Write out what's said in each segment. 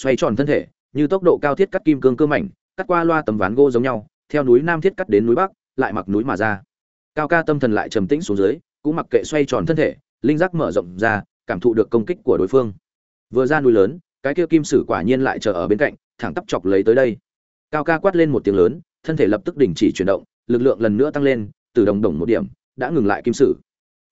xoay tròn thân thể, như tốc độ cao thiết cắt kim cương cơ mảnh, cắt qua loa tấm ván gỗ giống nhau, theo núi nam thiết cắt đến núi bắc, lại mặc núi mà ra. Cao ca tâm thần lại trầm tĩnh xuống dưới, cũng mặc kệ xoay tròn thân thể, linh giác mở rộng ra, cảm thụ được công kích của đối phương. Vừa ra núi lớn, cái kia kim sử quả nhiên lại chờ ở bên cạnh, thẳng tắp chọc lấy tới đây. Cao ca quát lên một tiếng lớn, thân thể lập tức đình chỉ chuyển động, lực lượng lần nữa tăng lên, từ đồng đồng một điểm, đã ngừng lại kim sử.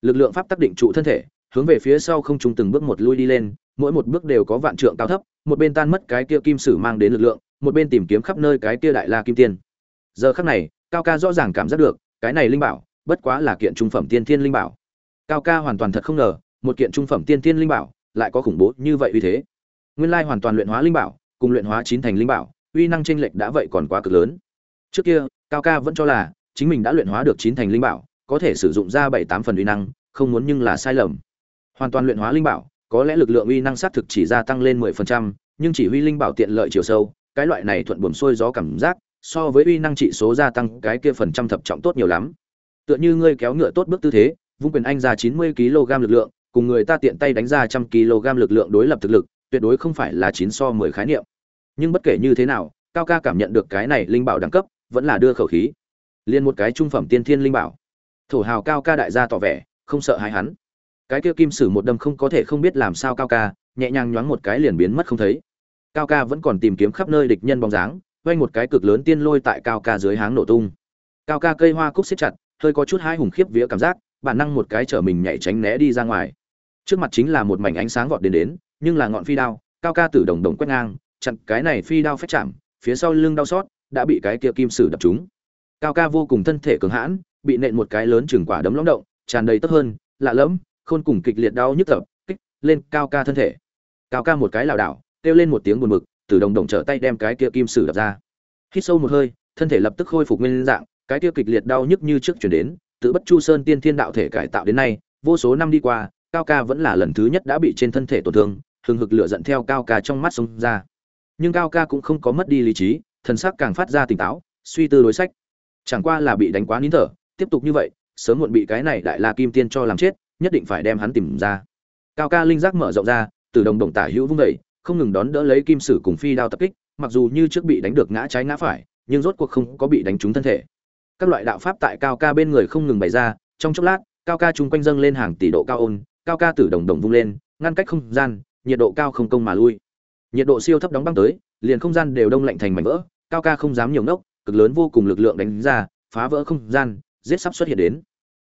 Lực lượng pháp tắc định trụ thân thể hướng về phía sau không trung từng bước một lui đi lên, mỗi một bước đều có vạn trượng cao thấp, một bên tan mất cái kia kim sử mang đến lực lượng, một bên tìm kiếm khắp nơi cái kia đại la kim tiên. Giờ khắc này, cao ca rõ ràng cảm giác được, cái này linh bảo, bất quá là kiện trung phẩm tiên thiên linh bảo. Cao ca hoàn toàn thật không ngờ, một kiện trung phẩm tiên thiên linh bảo lại có khủng bố như vậy uy thế. Nguyên lai hoàn toàn luyện hóa linh bảo, cùng luyện hóa chín thành linh bảo, uy năng chênh lệch đã vậy còn quá cực lớn. Trước kia, cao ca vẫn cho là chính mình đã luyện hóa được chín thành linh bảo, có thể sử dụng ra bảy tám phần uy năng, không muốn nhưng là sai lầm hoàn toàn luyện hóa linh bảo, có lẽ lực lượng uy năng xác thực chỉ gia tăng lên mười phần trăm, nhưng chỉ huy linh bảo tiện lợi chiều sâu, cái loại này thuận buồm xuôi gió cảm giác, so với uy năng trị số gia tăng, cái kia phần trăm thập trọng tốt nhiều lắm. Tựa như ngươi kéo ngựa tốt bước tư thế, vung quyền anh ra chín mươi kg lực lượng, cùng người ta tiện tay đánh ra trăm kg lực lượng đối lập thực lực, tuyệt đối không phải là chín so mười khái niệm. Nhưng bất kể như thế nào, cao ca cảm nhận được cái này linh bảo đẳng cấp, vẫn là đưa khẩu khí. Liền một cái trung phẩm tiên thiên linh bảo. Thổ hào cao ca đại gia tỏ vẻ, không sợ hãi hắn cái kia kim sử một đâm không có thể không biết làm sao cao ca, nhẹ nhàng nhoáng một cái liền biến mất không thấy. Cao ca vẫn còn tìm kiếm khắp nơi địch nhân bóng dáng quanh một cái cực lớn tiên lôi tại cao ca dưới háng nổ tung. Cao ca cây hoa cúc xếp chặt, hơi có chút hai hùng khiếp vía cảm giác, bản năng một cái chở mình nhảy tránh né đi ra ngoài. Trước mặt chính là một mảnh ánh sáng vọt đến đến, nhưng là ngọn phi đao, cao ca tử đồng đồng quét ngang, chặn cái này phi đao phách chạm, phía sau lưng đau xót, đã bị cái kia kim sử đập trúng. Cao ca vô cùng thân thể cường hãn, bị nện một cái lớn chừng quả đấm lõng động, tràn đầy tấp hơn, lạ lẫm khôn cùng kịch liệt đau nhức tập, kích lên cao ca thân thể. Cao ca một cái lảo đảo, kêu lên một tiếng buồn bực từ đồng đồng trở tay đem cái kia kim sử đập ra. Hít sâu một hơi, thân thể lập tức khôi phục nguyên dạng, cái kia kịch liệt đau nhức như trước chuyển đến tự bất chu sơn tiên thiên đạo thể cải tạo đến nay, vô số năm đi qua, cao ca vẫn là lần thứ nhất đã bị trên thân thể tổn thương, hừng hực lửa giận theo cao ca trong mắt sông ra. Nhưng cao ca cũng không có mất đi lý trí, thần sắc càng phát ra tỉnh táo, suy tư đối sách. Chẳng qua là bị đánh quá nín thở, tiếp tục như vậy, sớm muộn bị cái này đại la kim tiên cho làm chết nhất định phải đem hắn tìm ra. Cao ca linh giác mở rộng ra từ đồng đồng tả hữu vung dậy, không ngừng đón đỡ lấy kim sử cùng phi đao tập kích mặc dù như trước bị đánh được ngã trái ngã phải nhưng rốt cuộc không có bị đánh trúng thân thể. Các loại đạo pháp tại cao ca bên người không ngừng bày ra trong chốc lát cao ca chung quanh dâng lên hàng tỷ độ cao ôn cao ca tử đồng đồng vung lên ngăn cách không gian nhiệt độ cao không công mà lui. Nhiệt độ siêu thấp đóng băng tới liền không gian đều đông lạnh thành mảnh vỡ cao ca không dám nhiều nốc cực lớn vô cùng lực lượng đánh ra phá vỡ không gian giết sắp xuất hiện đến.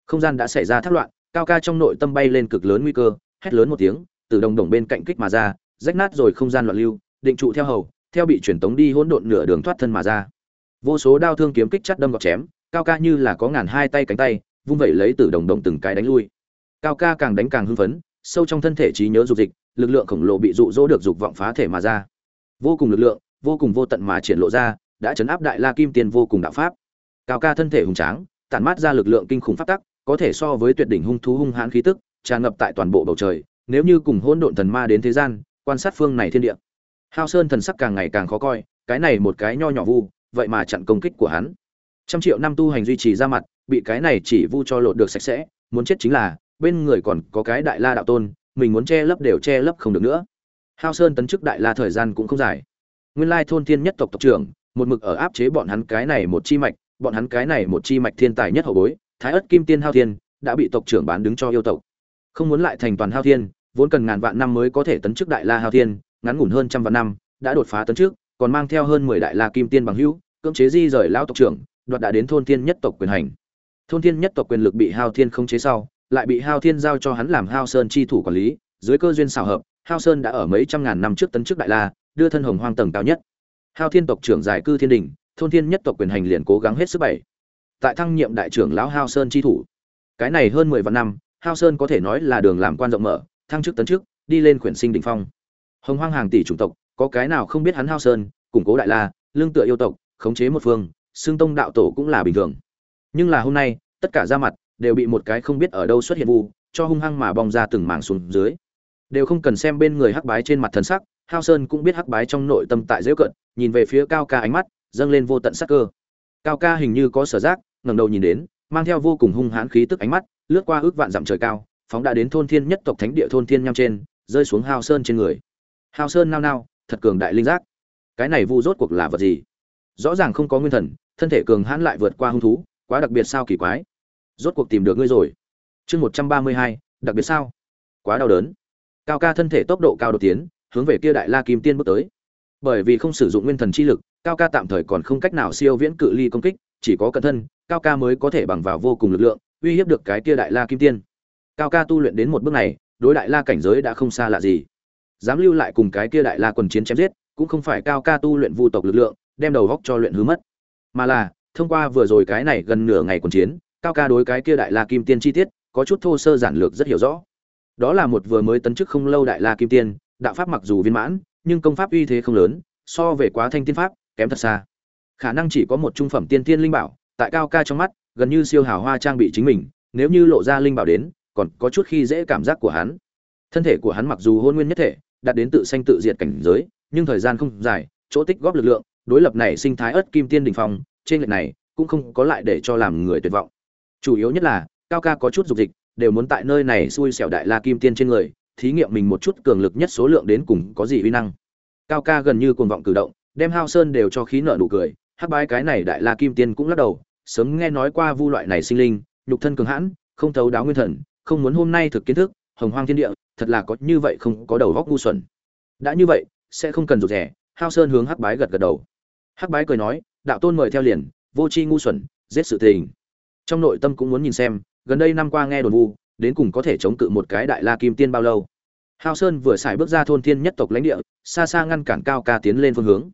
Không gian đã xảy ra thác loạn cao ca trong nội tâm bay lên cực lớn nguy cơ, hét lớn một tiếng, từ đồng đồng bên cạnh kích mà ra, rách nát rồi không gian loạn lưu, định trụ theo hầu, theo bị truyền tống đi hỗn độn nửa đường thoát thân mà ra. Vô số đao thương kiếm kích chắt đâm gọt chém, cao ca như là có ngàn hai tay cánh tay, vung vẩy lấy từ đồng đồng từng cái đánh lui. Cao ca càng đánh càng hưng phấn, sâu trong thân thể trí nhớ dục dịch, lực lượng khổng lồ bị dụ dỗ được dục vọng phá thể mà ra. Vô cùng lực lượng, vô cùng vô tận mà triển lộ ra, đã chấn áp đại la kim tiền vô cùng đạo pháp. Cao ca thân thể hùng tráng, tản mát ra lực lượng kinh khủng pháp tắc có thể so với tuyệt đỉnh hung thú hung hãn khí tức, tràn ngập tại toàn bộ bầu trời, nếu như cùng hỗn độn thần ma đến thế gian, quan sát phương này thiên địa. Hao sơn thần sắc càng ngày càng khó coi, cái này một cái nho nhỏ vu, vậy mà chặn công kích của hắn. Trăm triệu năm tu hành duy trì ra mặt, bị cái này chỉ vu cho lột được sạch sẽ, muốn chết chính là, bên người còn có cái đại la đạo tôn, mình muốn che lấp đều che lấp không được nữa. Hao sơn tấn chức đại la thời gian cũng không dài. Nguyên lai thôn thiên nhất tộc tộc trưởng, một mực ở áp chế bọn hắn cái này một chi mạch, bọn hắn cái này một chi mạch thiên tài nhất hậu bối thái ất kim tiên hao thiên, đã bị tộc trưởng bán đứng cho yêu tộc. Không muốn lại thành toàn hao thiên, vốn cần ngàn vạn năm mới có thể tấn chức đại la hao thiên, ngắn ngủn hơn trăm vạn năm, đã đột phá tấn trước còn mang theo hơn mười đại la kim tiên bằng hữu, cưỡng chế di rời lao tộc trưởng, đoạt đã đến thôn thiên nhất tộc quyền hành. Thôn thiên nhất tộc quyền lực bị hao thiên không chế sau, lại bị hao thiên giao cho hắn làm hao sơn chi thủ quản lý, dưới cơ duyên xảo hợp, hao sơn đã ở mấy trăm ngàn năm trước tấn chức đại la, đưa thân hồng hoang tầng cao nhất. Hao thiên tộc trưởng giải cư thiên đình, thôn thiên nhất tộc quyền hành liền cố gắng hết sức bảy tại thăng nhiệm đại trưởng lão hao sơn chi thủ. Cái này hơn mười vạn năm, hao sơn có thể nói là đường làm quan rộng mở, thăng chức tấn chức, đi lên quyển sinh đỉnh phong. Hồng hoang hàng tỷ chủng tộc, có cái nào không biết hắn hao sơn, củng cố đại la, lương tựa yêu tộc, khống chế một phương xương tông đạo tổ cũng là bình thường. Nhưng là hôm nay, tất cả ra mặt, đều bị một cái không biết ở đâu xuất hiện vu, cho hung hăng mà bong ra từng mảng xuống dưới. Đều không cần xem bên người hắc bái trên mặt thần sắc, hao sơn cũng biết hắc bái trong nội tâm tại dễ cận, nhìn về phía cao ca ánh mắt, dâng lên vô tận sắc cơ. Cao ca hình như có sở giác ngẩng đầu nhìn đến, mang theo vô cùng hung hãn khí tức ánh mắt, lướt qua ước vạn dặm trời cao, phóng đã đến thôn thiên nhất tộc thánh địa thôn thiên nham trên, rơi xuống hao sơn trên người. Hao sơn nao nao, thật cường đại linh giác. Cái này vu rốt cuộc là vật gì? Rõ ràng không có nguyên thần, thân thể cường hãn lại vượt qua hung thú, quá đặc biệt sao kỳ quái. Rốt cuộc tìm được ngươi rồi. Chương một trăm ba mươi hai, đặc biệt sao? Quá đau đớn. Cao ca thân thể tốc độ cao đột tiến, hướng về kia đại la kim tiên bước tới. Bởi vì không sử dụng nguyên thần chi lực, cao ca tạm thời còn không cách nào siêu viễn cự ly công kích, chỉ có cận thân cao ca mới có thể bằng vào vô cùng lực lượng, uy hiếp được cái kia đại la kim tiên. Cao ca tu luyện đến một bước này, đối đại la cảnh giới đã không xa lạ gì. Dám lưu lại cùng cái kia đại la quần chiến chém giết, cũng không phải cao ca tu luyện vu tộc lực lượng, đem đầu góc cho luyện hư mất. Mà là, thông qua vừa rồi cái này gần nửa ngày quần chiến, cao ca đối cái kia đại la kim tiên chi tiết, có chút thô sơ giản lược rất hiểu rõ. Đó là một vừa mới tấn chức không lâu đại la kim tiên, đạo pháp mặc dù viên mãn, nhưng công pháp uy thế không lớn, so về quá thanh tiên pháp, kém thật xa. Khả năng chỉ có một trung phẩm tiên tiên linh bảo tại cao ca trong mắt, gần như siêu hào hoa trang bị chính mình, nếu như lộ ra linh bảo đến, còn có chút khi dễ cảm giác của hắn. Thân thể của hắn mặc dù hôn nguyên nhất thể, đạt đến tự sanh tự diệt cảnh giới, nhưng thời gian không dài, chỗ tích góp lực lượng, đối lập này sinh thái ớt kim tiên đình phong, trên lệch này, cũng không có lại để cho làm người tuyệt vọng. Chủ yếu nhất là, cao ca có chút dục dịch, đều muốn tại nơi này xui xẻo đại la kim tiên trên người, thí nghiệm mình một chút cường lực nhất số lượng đến cùng có gì uy năng. Cao ca gần như cuồng vọng cử động, đem hao sơn đều cho khí nợ nụ cười, hắc bái cái này đại la kim tiên cũng lắc đầu sớm nghe nói qua vu loại này sinh linh, nhục thân cường hãn, không thấu đáo nguyên thần, không muốn hôm nay thực kiến thức, hồng hoang thiên địa, thật là có như vậy không có đầu góc ngu xuẩn. Đã như vậy, sẽ không cần rụt rẻ hao sơn hướng hắc bái gật gật đầu. Hắc bái cười nói, đạo tôn mời theo liền, vô tri ngu xuẩn, giết sự tình. Trong nội tâm cũng muốn nhìn xem, gần đây năm qua nghe đồn vu, đến cùng có thể chống cự một cái đại la kim tiên bao lâu. Hao sơn vừa xài bước ra thôn thiên nhất tộc lãnh địa, xa xa ngăn cản cao ca tiến lên phương hướng.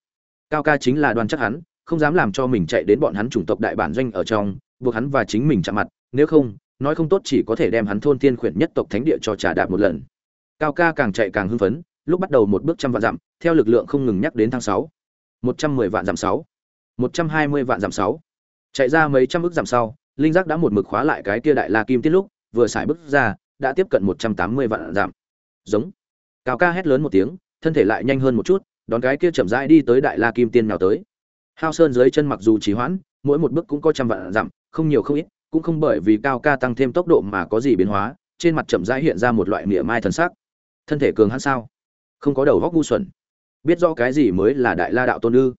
Cao ca chính là đoàn chắc hắn không dám làm cho mình chạy đến bọn hắn chủng tộc đại bản doanh ở trong, buộc hắn và chính mình chạm mặt, nếu không, nói không tốt chỉ có thể đem hắn thôn tiên khuyển nhất tộc thánh địa cho trả đạp một lần. Cao ca càng chạy càng hưng phấn, lúc bắt đầu một bước trăm vạn dặm, theo lực lượng không ngừng nhắc đến tháng sáu. Một trăm mười vạn dặm sáu. Một trăm hai mươi vạn dặm sáu. Chạy ra mấy trăm bước dặm sau, linh giác đã một mực khóa lại cái kia đại la kim tiết lúc, vừa xài bước ra, đã tiếp cận một trăm tám mươi vạn dặm. Giống. Cao ca hét lớn một tiếng, thân thể lại nhanh hơn một chút, đón cái kia chậm rãi đi tới đại la kim tiên nào tới hao sơn dưới chân mặc dù trì hoãn, mỗi một bước cũng có trăm vạn dặm, không nhiều không ít, cũng không bởi vì cao ca tăng thêm tốc độ mà có gì biến hóa, trên mặt chậm rãi hiện ra một loại mỉa mai thần sắc. Thân thể cường hãn sao? Không có đầu góc ngu xuẩn. Biết rõ cái gì mới là đại la đạo tôn ư?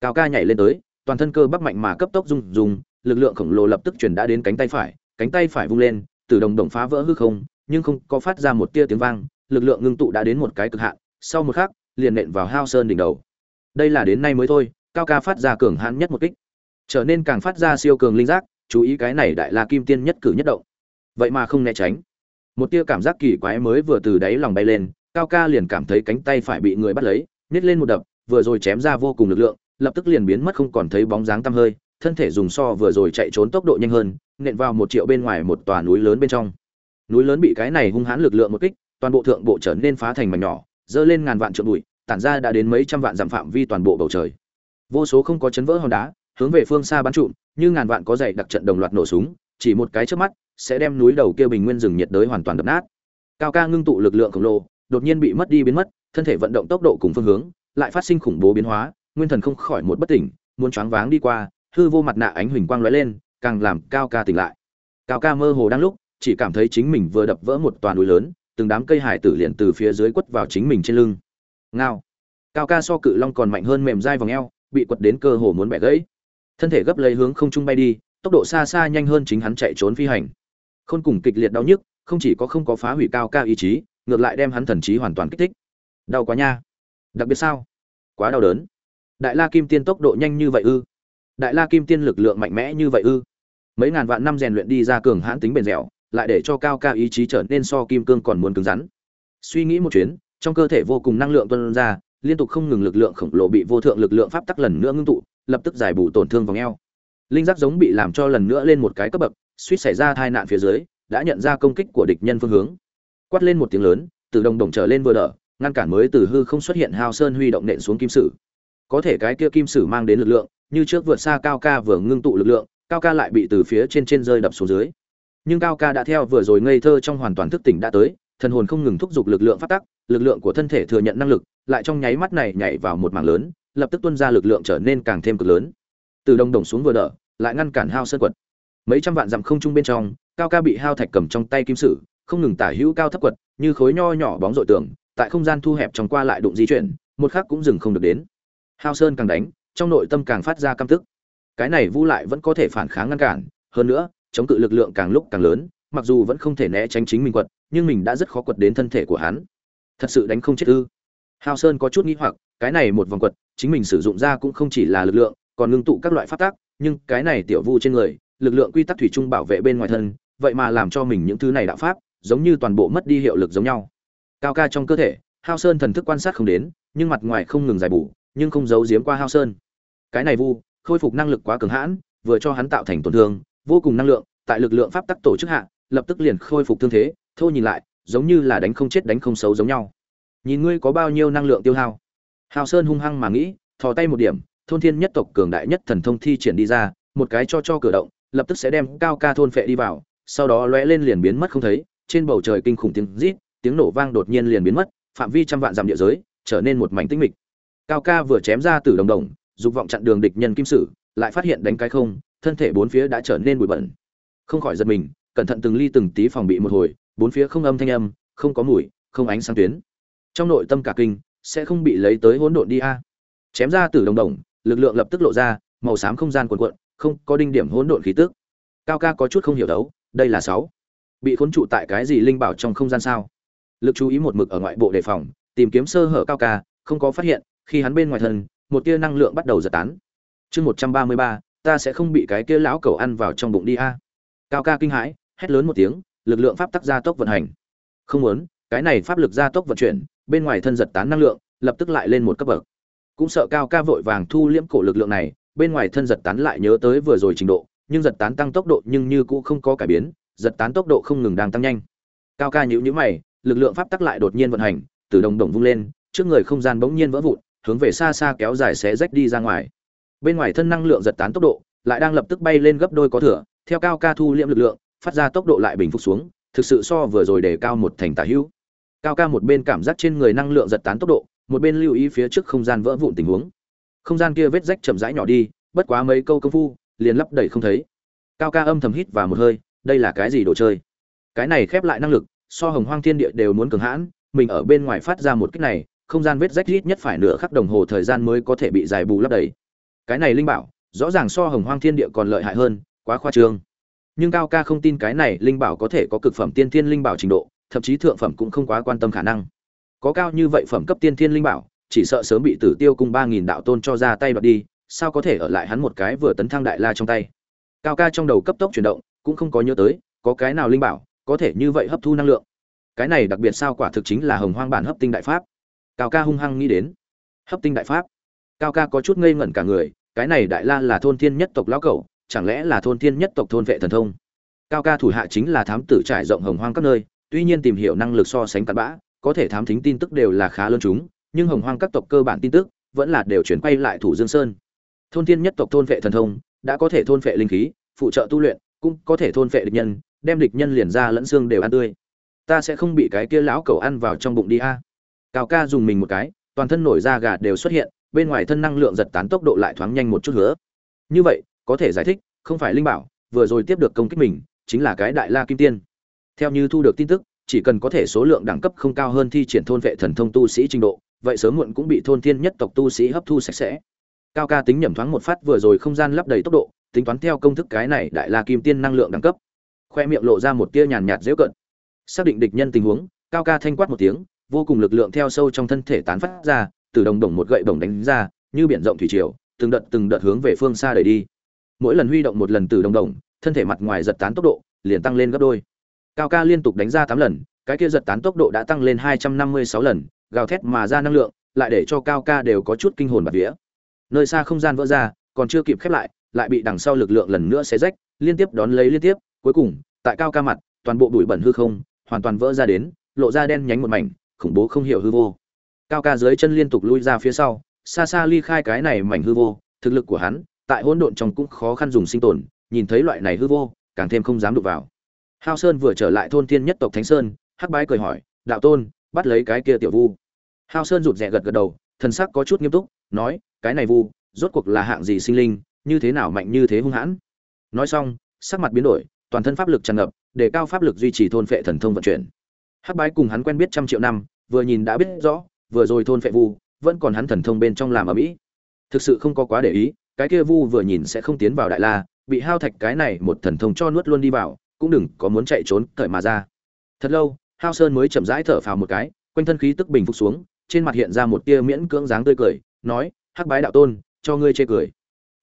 Cao ca nhảy lên tới, toàn thân cơ bắp mạnh mà cấp tốc rung rung, lực lượng khổng lồ lập tức chuyển đã đến cánh tay phải, cánh tay phải vung lên, từ đồng đồng phá vỡ hư không, nhưng không có phát ra một tia tiếng vang, lực lượng ngưng tụ đã đến một cái cực hạn, sau một khắc, liền nện vào hao sơn đỉnh đầu. Đây là đến nay mới thôi cao ca phát ra cường hãn nhất một kích, trở nên càng phát ra siêu cường linh giác, chú ý cái này đại la kim tiên nhất cử nhất động. Vậy mà không né tránh. Một tia cảm giác kỳ quái mới vừa từ đáy lòng bay lên, cao ca liền cảm thấy cánh tay phải bị người bắt lấy, nhét lên một đập, vừa rồi chém ra vô cùng lực lượng, lập tức liền biến mất không còn thấy bóng dáng tăm hơi, thân thể dùng so vừa rồi chạy trốn tốc độ nhanh hơn, nện vào một triệu bên ngoài một tòa núi lớn bên trong. Núi lớn bị cái này hung hãn lực lượng một kích, toàn bộ thượng bộ trở nên phá thành mảnh nhỏ, dơ lên ngàn vạn trượng bụi, tản ra đã đến mấy trăm vạn dặm phạm vi toàn bộ bầu trời vô số không có chấn vỡ hòn đá, hướng về phương xa bắn trụm, như ngàn vạn có dày đặc trận đồng loạt nổ súng, chỉ một cái trước mắt, sẽ đem núi đầu kia bình nguyên rừng nhiệt đới hoàn toàn đập nát. Cao ca ngưng tụ lực lượng khổng lồ, đột nhiên bị mất đi biến mất, thân thể vận động tốc độ cùng phương hướng, lại phát sinh khủng bố biến hóa, nguyên thần không khỏi một bất tỉnh, muốn choáng váng đi qua, hư vô mặt nạ ánh huỳnh quang lóe lên, càng làm cao ca tỉnh lại. Cao ca mơ hồ đang lúc, chỉ cảm thấy chính mình vừa đập vỡ một toàn núi lớn, từng đám cây hải tử liền từ phía dưới quất vào chính mình trên lưng. Ngao. Cao ca so cự long còn mạnh hơn mềm dai vòng eo bị quật đến cơ hồ muốn bẻ gãy. Thân thể gấp lấy hướng không trung bay đi, tốc độ xa xa nhanh hơn chính hắn chạy trốn phi hành. Khôn cùng kịch liệt đau nhức, không chỉ có không có phá hủy cao ca ý chí, ngược lại đem hắn thần trí hoàn toàn kích thích. Đau quá nha. Đặc biệt sao? Quá đau đớn. Đại la kim tiên tốc độ nhanh như vậy ư? Đại la kim tiên lực lượng mạnh mẽ như vậy ư? Mấy ngàn vạn năm rèn luyện đi ra cường hãn tính bền dẻo, lại để cho cao ca ý chí trở nên so kim cương còn muốn cứng rắn. Suy nghĩ một chuyến, trong cơ thể vô cùng năng lượng tuôn ra liên tục không ngừng lực lượng khổng lồ bị vô thượng lực lượng pháp tắc lần nữa ngưng tụ, lập tức giải bù tổn thương vòng eo. Linh giác giống bị làm cho lần nữa lên một cái cấp bậc, suýt xảy ra tai nạn phía dưới, đã nhận ra công kích của địch nhân phương hướng. Quát lên một tiếng lớn, từ đồng đồng trở lên vừa đỡ, ngăn cản mới từ hư không xuất hiện hao sơn huy động nện xuống kim sử. Có thể cái kia kim sử mang đến lực lượng, như trước vượt xa cao ca vừa ngưng tụ lực lượng, cao ca lại bị từ phía trên trên rơi đập xuống dưới. Nhưng cao ca đã theo vừa rồi ngây thơ trong hoàn toàn thức tỉnh đã tới thần hồn không ngừng thúc giục lực lượng phát tắc, lực lượng của thân thể thừa nhận năng lực, lại trong nháy mắt này nhảy vào một mảng lớn, lập tức tuân ra lực lượng trở nên càng thêm cực lớn. Từ đông đồng xuống vừa đỡ, lại ngăn cản hao sơn quật. Mấy trăm vạn dặm không trung bên trong, cao ca bị hao thạch cầm trong tay kim sử, không ngừng tả hữu cao thấp quật, như khối nho nhỏ bóng rội tường, tại không gian thu hẹp trong qua lại đụng di chuyển, một khắc cũng dừng không được đến. Hao sơn càng đánh, trong nội tâm càng phát ra căm tức. Cái này vu lại vẫn có thể phản kháng ngăn cản, hơn nữa, chống cự lực lượng càng lúc càng lớn, mặc dù vẫn không thể né tránh chính mình quật nhưng mình đã rất khó quật đến thân thể của hắn. Thật sự đánh không chết ư? Hao sơn có chút nghĩ hoặc, cái này một vòng quật, chính mình sử dụng ra cũng không chỉ là lực lượng, còn ngưng tụ các loại pháp tác nhưng cái này tiểu vu trên người, lực lượng quy tắc thủy chung bảo vệ bên ngoài thân, vậy mà làm cho mình những thứ này đạo pháp, giống như toàn bộ mất đi hiệu lực giống nhau. Cao ca trong cơ thể hao sơn thần thức quan sát không đến, nhưng mặt ngoài không ngừng giải bù, nhưng không giấu giếm qua hao sơn. Cái này vu, khôi phục năng lực quá cường hãn, vừa cho hắn tạo thành tổn thương, vô cùng năng lượng, tại lực lượng pháp tắc tổ chức hạ, lập tức liền khôi phục thương thế thô nhìn lại, giống như là đánh không chết đánh không xấu giống nhau. Nhìn ngươi có bao nhiêu năng lượng tiêu hao. Hào sơn hung hăng mà nghĩ, thò tay một điểm, thôn thiên nhất tộc cường đại nhất thần thông thi triển đi ra, một cái cho cho cửa động, lập tức sẽ đem cao ca thôn phệ đi vào, sau đó lóe lên liền biến mất không thấy, trên bầu trời kinh khủng tiếng rít, tiếng nổ vang đột nhiên liền biến mất, phạm vi trăm vạn dặm địa giới, trở nên một mảnh tĩnh mịch. Cao ca vừa chém ra từ đồng đồng, dục vọng chặn đường địch nhân kim sử, lại phát hiện đánh cái không, thân thể bốn phía đã trở nên bụi bẩn. Không khỏi giật mình, cẩn thận từng ly từng tí phòng bị một hồi bốn phía không âm thanh âm, không có mùi, không ánh sáng tuyến. Trong nội tâm cả kinh, sẽ không bị lấy tới hỗn độn đi a. Chém ra từ đồng đồng, lực lượng lập tức lộ ra, màu xám không gian cuộn cuộn, không có đinh điểm hỗn độn khí tức. Cao ca có chút không hiểu đấu, đây là sáu. Bị khốn trụ tại cái gì linh bảo trong không gian sao? Lực chú ý một mực ở ngoại bộ đề phòng, tìm kiếm sơ hở cao ca, không có phát hiện, khi hắn bên ngoài thân, một tia năng lượng bắt đầu giật tán. Chương một trăm ba mươi ba, ta sẽ không bị cái kia lão cầu ăn vào trong bụng đi a. Cao ca kinh hãi, hét lớn một tiếng lực lượng pháp tắc gia tốc vận hành. Không muốn, cái này pháp lực gia tốc vận chuyển, bên ngoài thân giật tán năng lượng, lập tức lại lên một cấp bậc. Cũng sợ cao ca vội vàng thu liễm cổ lực lượng này, bên ngoài thân giật tán lại nhớ tới vừa rồi trình độ, nhưng giật tán tăng tốc độ nhưng như cũng không có cải biến, giật tán tốc độ không ngừng đang tăng nhanh. Cao ca nhíu nhíu mày, lực lượng pháp tắc lại đột nhiên vận hành, từ đồng đồng vung lên, trước người không gian bỗng nhiên vỡ vụn, hướng về xa xa kéo dài xé rách đi ra ngoài. Bên ngoài thân năng lượng giật tán tốc độ, lại đang lập tức bay lên gấp đôi có thừa, theo cao ca thu liễm lực lượng phát ra tốc độ lại bình phục xuống, thực sự so vừa rồi để cao một thành tả hữu. Cao ca một bên cảm giác trên người năng lượng giật tán tốc độ, một bên lưu ý phía trước không gian vỡ vụn tình huống. Không gian kia vết rách chậm rãi nhỏ đi, bất quá mấy câu công phu, liền lấp đầy không thấy. Cao ca âm thầm hít vào một hơi, đây là cái gì đồ chơi? Cái này khép lại năng lực, so hồng hoang thiên địa đều muốn cường hãn, mình ở bên ngoài phát ra một kích này, không gian vết rách ít nhất phải nửa khắc đồng hồ thời gian mới có thể bị giải bù lấp đầy. Cái này linh bảo, rõ ràng so hồng hoang thiên địa còn lợi hại hơn, quá khoa trương nhưng cao ca không tin cái này linh bảo có thể có cực phẩm tiên thiên linh bảo trình độ, thậm chí thượng phẩm cũng không quá quan tâm khả năng. Có cao như vậy phẩm cấp tiên thiên linh bảo, chỉ sợ sớm bị tử tiêu cung ba nghìn đạo tôn cho ra tay đoạt đi, sao có thể ở lại hắn một cái vừa tấn thăng đại la trong tay? Cao ca trong đầu cấp tốc chuyển động, cũng không có nhớ tới, có cái nào linh bảo có thể như vậy hấp thu năng lượng? Cái này đặc biệt sao quả thực chính là hồng hoang bản hấp tinh đại pháp. Cao ca hung hăng nghĩ đến, hấp tinh đại pháp. Cao ca có chút ngây ngẩn cả người, cái này đại la là thôn thiên nhất tộc lão cẩu chẳng lẽ là thôn thiên nhất tộc thôn vệ thần thông? Cao ca thủ hạ chính là thám tử trải rộng hồng hoang các nơi, tuy nhiên tìm hiểu năng lực so sánh cặn bã, có thể thám thính tin tức đều là khá lớn chúng, nhưng hồng hoang các tộc cơ bản tin tức vẫn là đều chuyển quay lại thủ dương sơn. Thôn thiên nhất tộc thôn vệ thần thông đã có thể thôn vệ linh khí, phụ trợ tu luyện, cũng có thể thôn vệ địch nhân, đem địch nhân liền ra lẫn xương đều ăn tươi. Ta sẽ không bị cái kia lão cẩu ăn vào trong bụng đi a. Cao ca dùng mình một cái, toàn thân nổi da gà đều xuất hiện, bên ngoài thân năng lượng giật tán tốc độ lại thoáng nhanh một chút nữa. Như vậy có thể giải thích, không phải linh bảo vừa rồi tiếp được công kích mình, chính là cái đại la kim tiên. Theo như thu được tin tức, chỉ cần có thể số lượng đẳng cấp không cao hơn thi triển thôn vệ thần thông tu sĩ trình độ, vậy sớm muộn cũng bị thôn thiên nhất tộc tu sĩ hấp thu sạch sẽ. Cao ca tính nhẩm thoáng một phát vừa rồi không gian lấp đầy tốc độ, tính toán theo công thức cái này đại la kim tiên năng lượng đẳng cấp. Khoe miệng lộ ra một tia nhàn nhạt dễ cận. Xác định địch nhân tình huống, cao ca thanh quát một tiếng, vô cùng lực lượng theo sâu trong thân thể tán phát ra, từ đồng đồng một gậy đồng đánh ra, như biển rộng thủy triều, từng đợt từng đợt hướng về phương xa đẩy đi mỗi lần huy động một lần từ đồng đồng, thân thể mặt ngoài giật tán tốc độ, liền tăng lên gấp đôi. Cao ca liên tục đánh ra tám lần, cái kia giật tán tốc độ đã tăng lên hai trăm năm mươi sáu lần, gào thét mà ra năng lượng, lại để cho cao ca đều có chút kinh hồn bạt vía. Nơi xa không gian vỡ ra, còn chưa kịp khép lại lại bị đằng sau lực lượng lần nữa xé rách, liên tiếp đón lấy liên tiếp, cuối cùng, tại cao ca mặt, toàn bộ bụi bẩn hư không, hoàn toàn vỡ ra đến, lộ ra đen nhánh một mảnh, khủng bố không hiểu hư vô. Cao ca dưới chân liên tục lui ra phía sau, xa xa ly khai cái này mảnh hư vô, thực lực của hắn tại hỗn độn trong cũng khó khăn dùng sinh tồn, nhìn thấy loại này hư vô, càng thêm không dám đụng vào. Hao sơn vừa trở lại thôn thiên nhất tộc thánh sơn, hắc bái cười hỏi, đạo tôn, bắt lấy cái kia tiểu vu. Hao sơn rụt rè gật gật đầu, thần sắc có chút nghiêm túc, nói, cái này vu, rốt cuộc là hạng gì sinh linh, như thế nào mạnh như thế hung hãn? Nói xong, sắc mặt biến đổi, toàn thân pháp lực tràn ngập, để cao pháp lực duy trì thôn phệ thần thông vận chuyển. Hắc bái cùng hắn quen biết trăm triệu năm, vừa nhìn đã biết rõ, vừa rồi thôn phệ vu, vẫn còn hắn thần thông bên trong làm ở mỹ. Thực sự không có quá để ý cái kia vu vừa nhìn sẽ không tiến vào đại la, bị hao thạch cái này một thần thông cho nuốt luôn đi vào, cũng đừng có muốn chạy trốn, cởi mà ra. Thật lâu, hao sơn mới chậm rãi thở phào một cái, quanh thân khí tức bình phục xuống, trên mặt hiện ra một tia miễn cưỡng dáng tươi cười, nói, hắc bái đạo tôn, cho ngươi chê cười.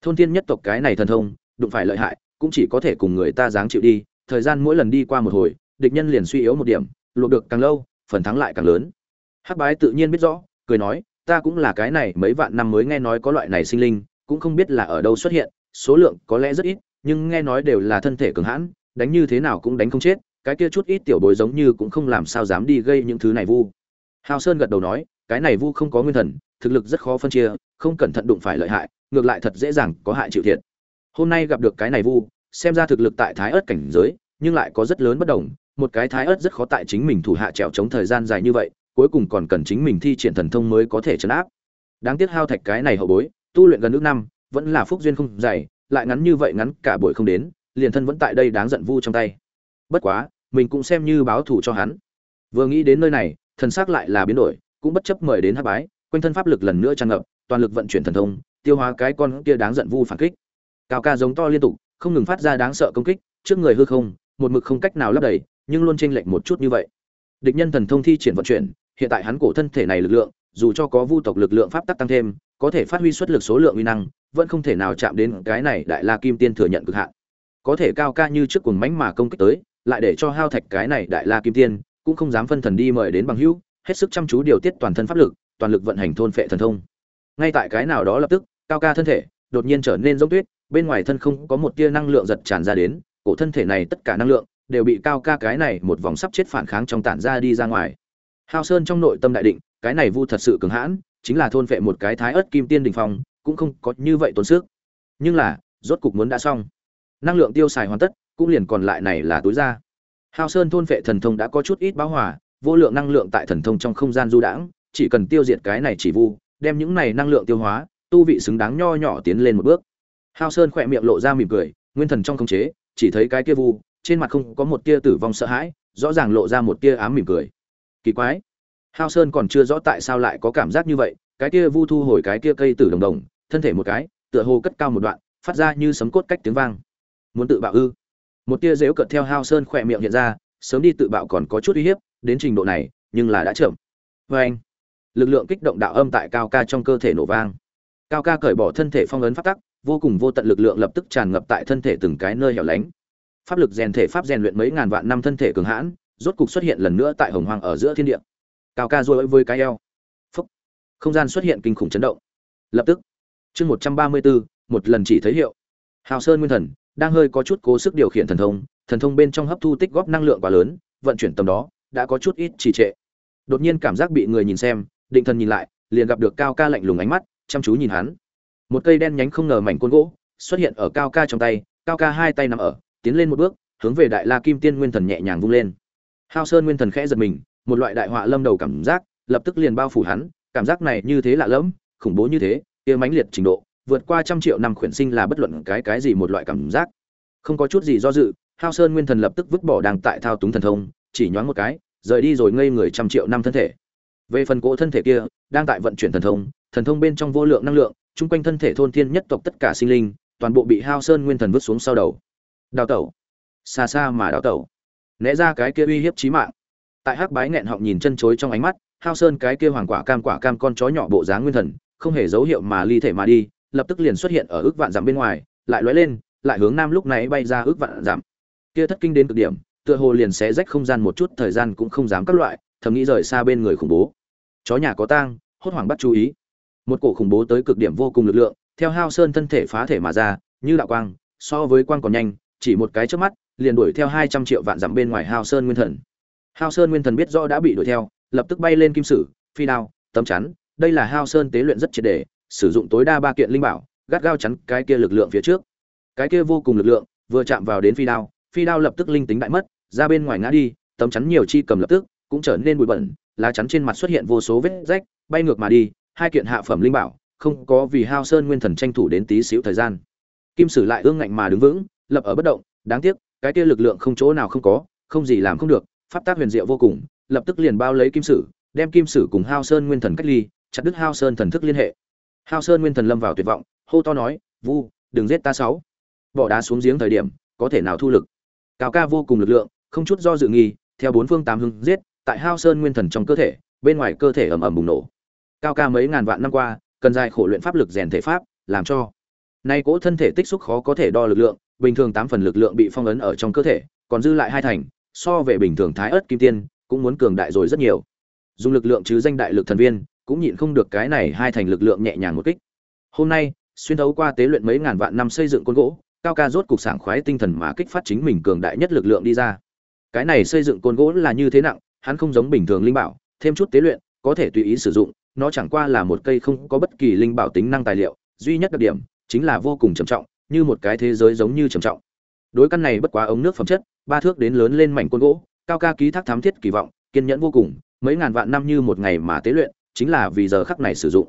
Thôn thiên nhất tộc cái này thần thông, đụng phải lợi hại, cũng chỉ có thể cùng người ta dáng chịu đi, thời gian mỗi lần đi qua một hồi, địch nhân liền suy yếu một điểm, luộc được càng lâu, phần thắng lại càng lớn. Hắc bái tự nhiên biết rõ, cười nói, ta cũng là cái này mấy vạn năm mới nghe nói có loại này sinh linh cũng không biết là ở đâu xuất hiện, số lượng có lẽ rất ít, nhưng nghe nói đều là thân thể cường hãn, đánh như thế nào cũng đánh không chết, cái kia chút ít tiểu bối giống như cũng không làm sao dám đi gây những thứ này vu. Hào sơn gật đầu nói, cái này vu không có nguyên thần, thực lực rất khó phân chia, không cẩn thận đụng phải lợi hại, ngược lại thật dễ dàng có hại chịu thiệt. Hôm nay gặp được cái này vu, xem ra thực lực tại thái ớt cảnh giới, nhưng lại có rất lớn bất đồng, một cái thái ớt rất khó tại chính mình thủ hạ trèo chống thời gian dài như vậy, cuối cùng còn cần chính mình thi triển thần thông mới có thể chấn áp. Đáng tiếc hao thạch cái này hậu bối tu luyện gần nước năm, vẫn là phúc duyên không dày, lại ngắn như vậy ngắn cả buổi không đến, liền thân vẫn tại đây đáng giận vu trong tay. Bất quá, mình cũng xem như báo thù cho hắn. Vừa nghĩ đến nơi này, thần xác lại là biến đổi, cũng bất chấp mời đến hát bái, quanh thân pháp lực lần nữa tràn ngập, toàn lực vận chuyển thần thông, tiêu hóa cái con kia đáng giận vu phản kích. Cao ca giống to liên tục, không ngừng phát ra đáng sợ công kích, trước người hư không, một mực không cách nào lấp đầy, nhưng luôn chênh lệch một chút như vậy. Địch nhân thần thông thi triển vận chuyển, hiện tại hắn cổ thân thể này lực lượng dù cho có vu tộc lực lượng pháp tắc tăng thêm, có thể phát huy xuất lực số lượng uy năng, vẫn không thể nào chạm đến cái này đại la kim tiên thừa nhận cực hạn. Có thể cao ca như trước cuồng mãnh mà công kích tới, lại để cho hao thạch cái này đại la kim tiên, cũng không dám phân thần đi mời đến bằng hữu, hết sức chăm chú điều tiết toàn thân pháp lực, toàn lực vận hành thôn phệ thần thông. Ngay tại cái nào đó lập tức, cao ca thân thể đột nhiên trở nên giống tuyết, bên ngoài thân không có một tia năng lượng giật tràn ra đến, cổ thân thể này tất cả năng lượng đều bị cao ca cái này một vòng sắp chết phản kháng trong tản ra đi ra ngoài. Hao sơn trong nội tâm đại định cái này vu thật sự cường hãn, chính là thôn vệ một cái thái ớt kim tiên đình phong, cũng không có như vậy tốn sức. Nhưng là, rốt cục muốn đã xong. Năng lượng tiêu xài hoàn tất, cũng liền còn lại này là túi ra. Hao sơn thôn vệ thần thông đã có chút ít báo hỏa vô lượng năng lượng tại thần thông trong không gian du đãng, chỉ cần tiêu diệt cái này chỉ vu, đem những này năng lượng tiêu hóa, tu vị xứng đáng nho nhỏ tiến lên một bước. Hao sơn khỏe miệng lộ ra mỉm cười, nguyên thần trong khống chế, chỉ thấy cái kia vu, trên mặt không có một tia tử vong sợ hãi, rõ ràng lộ ra một tia ám mỉm cười. Kỳ quái hao sơn còn chưa rõ tại sao lại có cảm giác như vậy, cái kia vu thu hồi cái kia cây tử đồng đồng, thân thể một cái, tựa hồ cất cao một đoạn, phát ra như sấm cốt cách tiếng vang. Muốn tự bạo ư? Một tia dếu cợt theo hao sơn khỏe miệng hiện ra, sớm đi tự bạo còn có chút uy hiếp, đến trình độ này, nhưng là đã chậm. Vê anh, lực lượng kích động đạo âm tại cao ca trong cơ thể nổ vang. Cao ca cởi bỏ thân thể phong ấn phát tắc, vô cùng vô tận lực lượng lập tức tràn ngập tại thân thể từng cái nơi hẻo lánh. Pháp lực rèn thể, pháp rèn luyện mấy ngàn vạn năm thân thể cường hãn, rốt cục xuất hiện lần nữa tại hồng hoàng ở giữa thiên địa cao ca rối với cái eo. Phúc. Không gian xuất hiện kinh khủng chấn động. Lập tức, chương một trăm ba mươi bốn, một lần chỉ thấy hiệu. Hào sơn nguyên thần, đang hơi có chút cố sức điều khiển thần thông thần thông bên trong hấp thu tích góp năng lượng quá lớn, vận chuyển tầm đó, đã có chút ít trì trệ. Đột nhiên cảm giác bị người nhìn xem, định thần nhìn lại, liền gặp được cao ca lạnh lùng ánh mắt, chăm chú nhìn hắn. Một cây đen nhánh không ngờ mảnh côn gỗ, xuất hiện ở cao ca trong tay, cao ca hai tay nằm ở, tiến lên một bước, hướng về đại la kim tiên nguyên thần nhẹ nhàng vung lên. Hao sơn nguyên thần khẽ giật mình một loại đại họa lâm đầu cảm giác, lập tức liền bao phủ hắn, cảm giác này như thế lạ lẫm, khủng bố như thế, kia mãnh liệt trình độ, vượt qua trăm triệu năm khuyển sinh là bất luận cái cái gì một loại cảm giác. Không có chút gì do dự, hao sơn nguyên thần lập tức vứt bỏ đang tại thao túng thần thông, chỉ nhoáng một cái, rời đi rồi ngây người trăm triệu năm thân thể. Về phần cỗ thân thể kia, đang tại vận chuyển thần thông thần thông bên trong vô lượng năng lượng, chung quanh thân thể thôn thiên nhất tộc tất cả sinh linh, toàn bộ bị hao sơn nguyên thần vứt xuống sau đầu. Đào tẩu. Xa xa mà đào tẩu. Né ra cái kia uy hiếp chí mạng tại hắc bái nghẹn họng nhìn chân chối trong ánh mắt, hao sơn cái kia hoàng quả cam quả cam con chó nhỏ bộ dáng nguyên thần, không hề dấu hiệu mà ly thể mà đi, lập tức liền xuất hiện ở ước vạn dặm bên ngoài, lại lóe lên, lại hướng nam lúc này bay ra ước vạn dặm. Kia thất kinh đến cực điểm, tựa hồ liền xé rách không gian một chút, thời gian cũng không dám các loại, thầm nghĩ rời xa bên người khủng bố. Chó nhà có tang, hốt hoảng bắt chú ý. Một cổ khủng bố tới cực điểm vô cùng lực lượng, theo hao sơn thân thể phá thể mà ra, như đạo quang, so với quang còn nhanh, chỉ một cái trước mắt, liền đuổi theo hai trăm triệu vạn dặm bên ngoài hao sơn nguyên thần hao sơn nguyên thần biết rõ đã bị đuổi theo, lập tức bay lên kim sử, phi đao, tấm chắn. Đây là hao sơn tế luyện rất triệt đề sử dụng tối đa ba kiện linh bảo, gắt gao chắn cái kia lực lượng phía trước. Cái kia vô cùng lực lượng, vừa chạm vào đến phi đao phi đao lập tức linh tính đại mất, ra bên ngoài ngã đi, tấm chắn nhiều chi cầm lập tức, cũng trở nên bụi bẩn, lá chắn trên mặt xuất hiện vô số vết rách, bay ngược mà đi, hai kiện hạ phẩm linh bảo, không có vì hao sơn nguyên thần tranh thủ đến tí xíu thời gian. Kim sử lại ương ngạnh mà đứng vững, lập ở bất động, đáng tiếc, cái kia lực lượng không chỗ nào không có, không gì làm không được pháp tác huyền diệu vô cùng, lập tức liền bao lấy kim sử, đem kim sử cùng hao sơn nguyên thần cách ly, chặt đứt hao sơn thần thức liên hệ. Hao sơn nguyên thần lâm vào tuyệt vọng, hô to nói, vu, đừng giết ta sáu. Bỏ đá xuống giếng thời điểm, có thể nào thu lực? Cao ca vô cùng lực lượng, không chút do dự nghi, theo bốn phương tám hướng giết, tại hao sơn nguyên thần trong cơ thể, bên ngoài cơ thể ầm ầm bùng nổ. Cao ca mấy ngàn vạn năm qua, cần dài khổ luyện pháp lực rèn thể pháp, làm cho nay cỗ thân thể tích xúc khó có thể đo lực lượng, bình thường tám phần lực lượng bị phong ấn ở trong cơ thể, còn dư lại hai thành so về bình thường thái ớt kim tiên, cũng muốn cường đại rồi rất nhiều. Dùng lực lượng chứ danh đại lực thần viên, cũng nhịn không được cái này hai thành lực lượng nhẹ nhàng một kích. Hôm nay, xuyên thấu qua tế luyện mấy ngàn vạn năm xây dựng côn gỗ, cao ca rốt cục sảng khoái tinh thần mà kích phát chính mình cường đại nhất lực lượng đi ra. Cái này xây dựng côn gỗ là như thế nặng, hắn không giống bình thường linh bảo, thêm chút tế luyện, có thể tùy ý sử dụng, nó chẳng qua là một cây không có bất kỳ linh bảo tính năng tài liệu, duy nhất đặc điểm, chính là vô cùng trầm trọng, như một cái thế giới giống như trầm trọng đối căn này bất quá ống nước phẩm chất, ba thước đến lớn lên mảnh côn gỗ, cao ca ký thác thám thiết kỳ vọng, kiên nhẫn vô cùng, mấy ngàn vạn năm như một ngày mà tế luyện, chính là vì giờ khắc này sử dụng.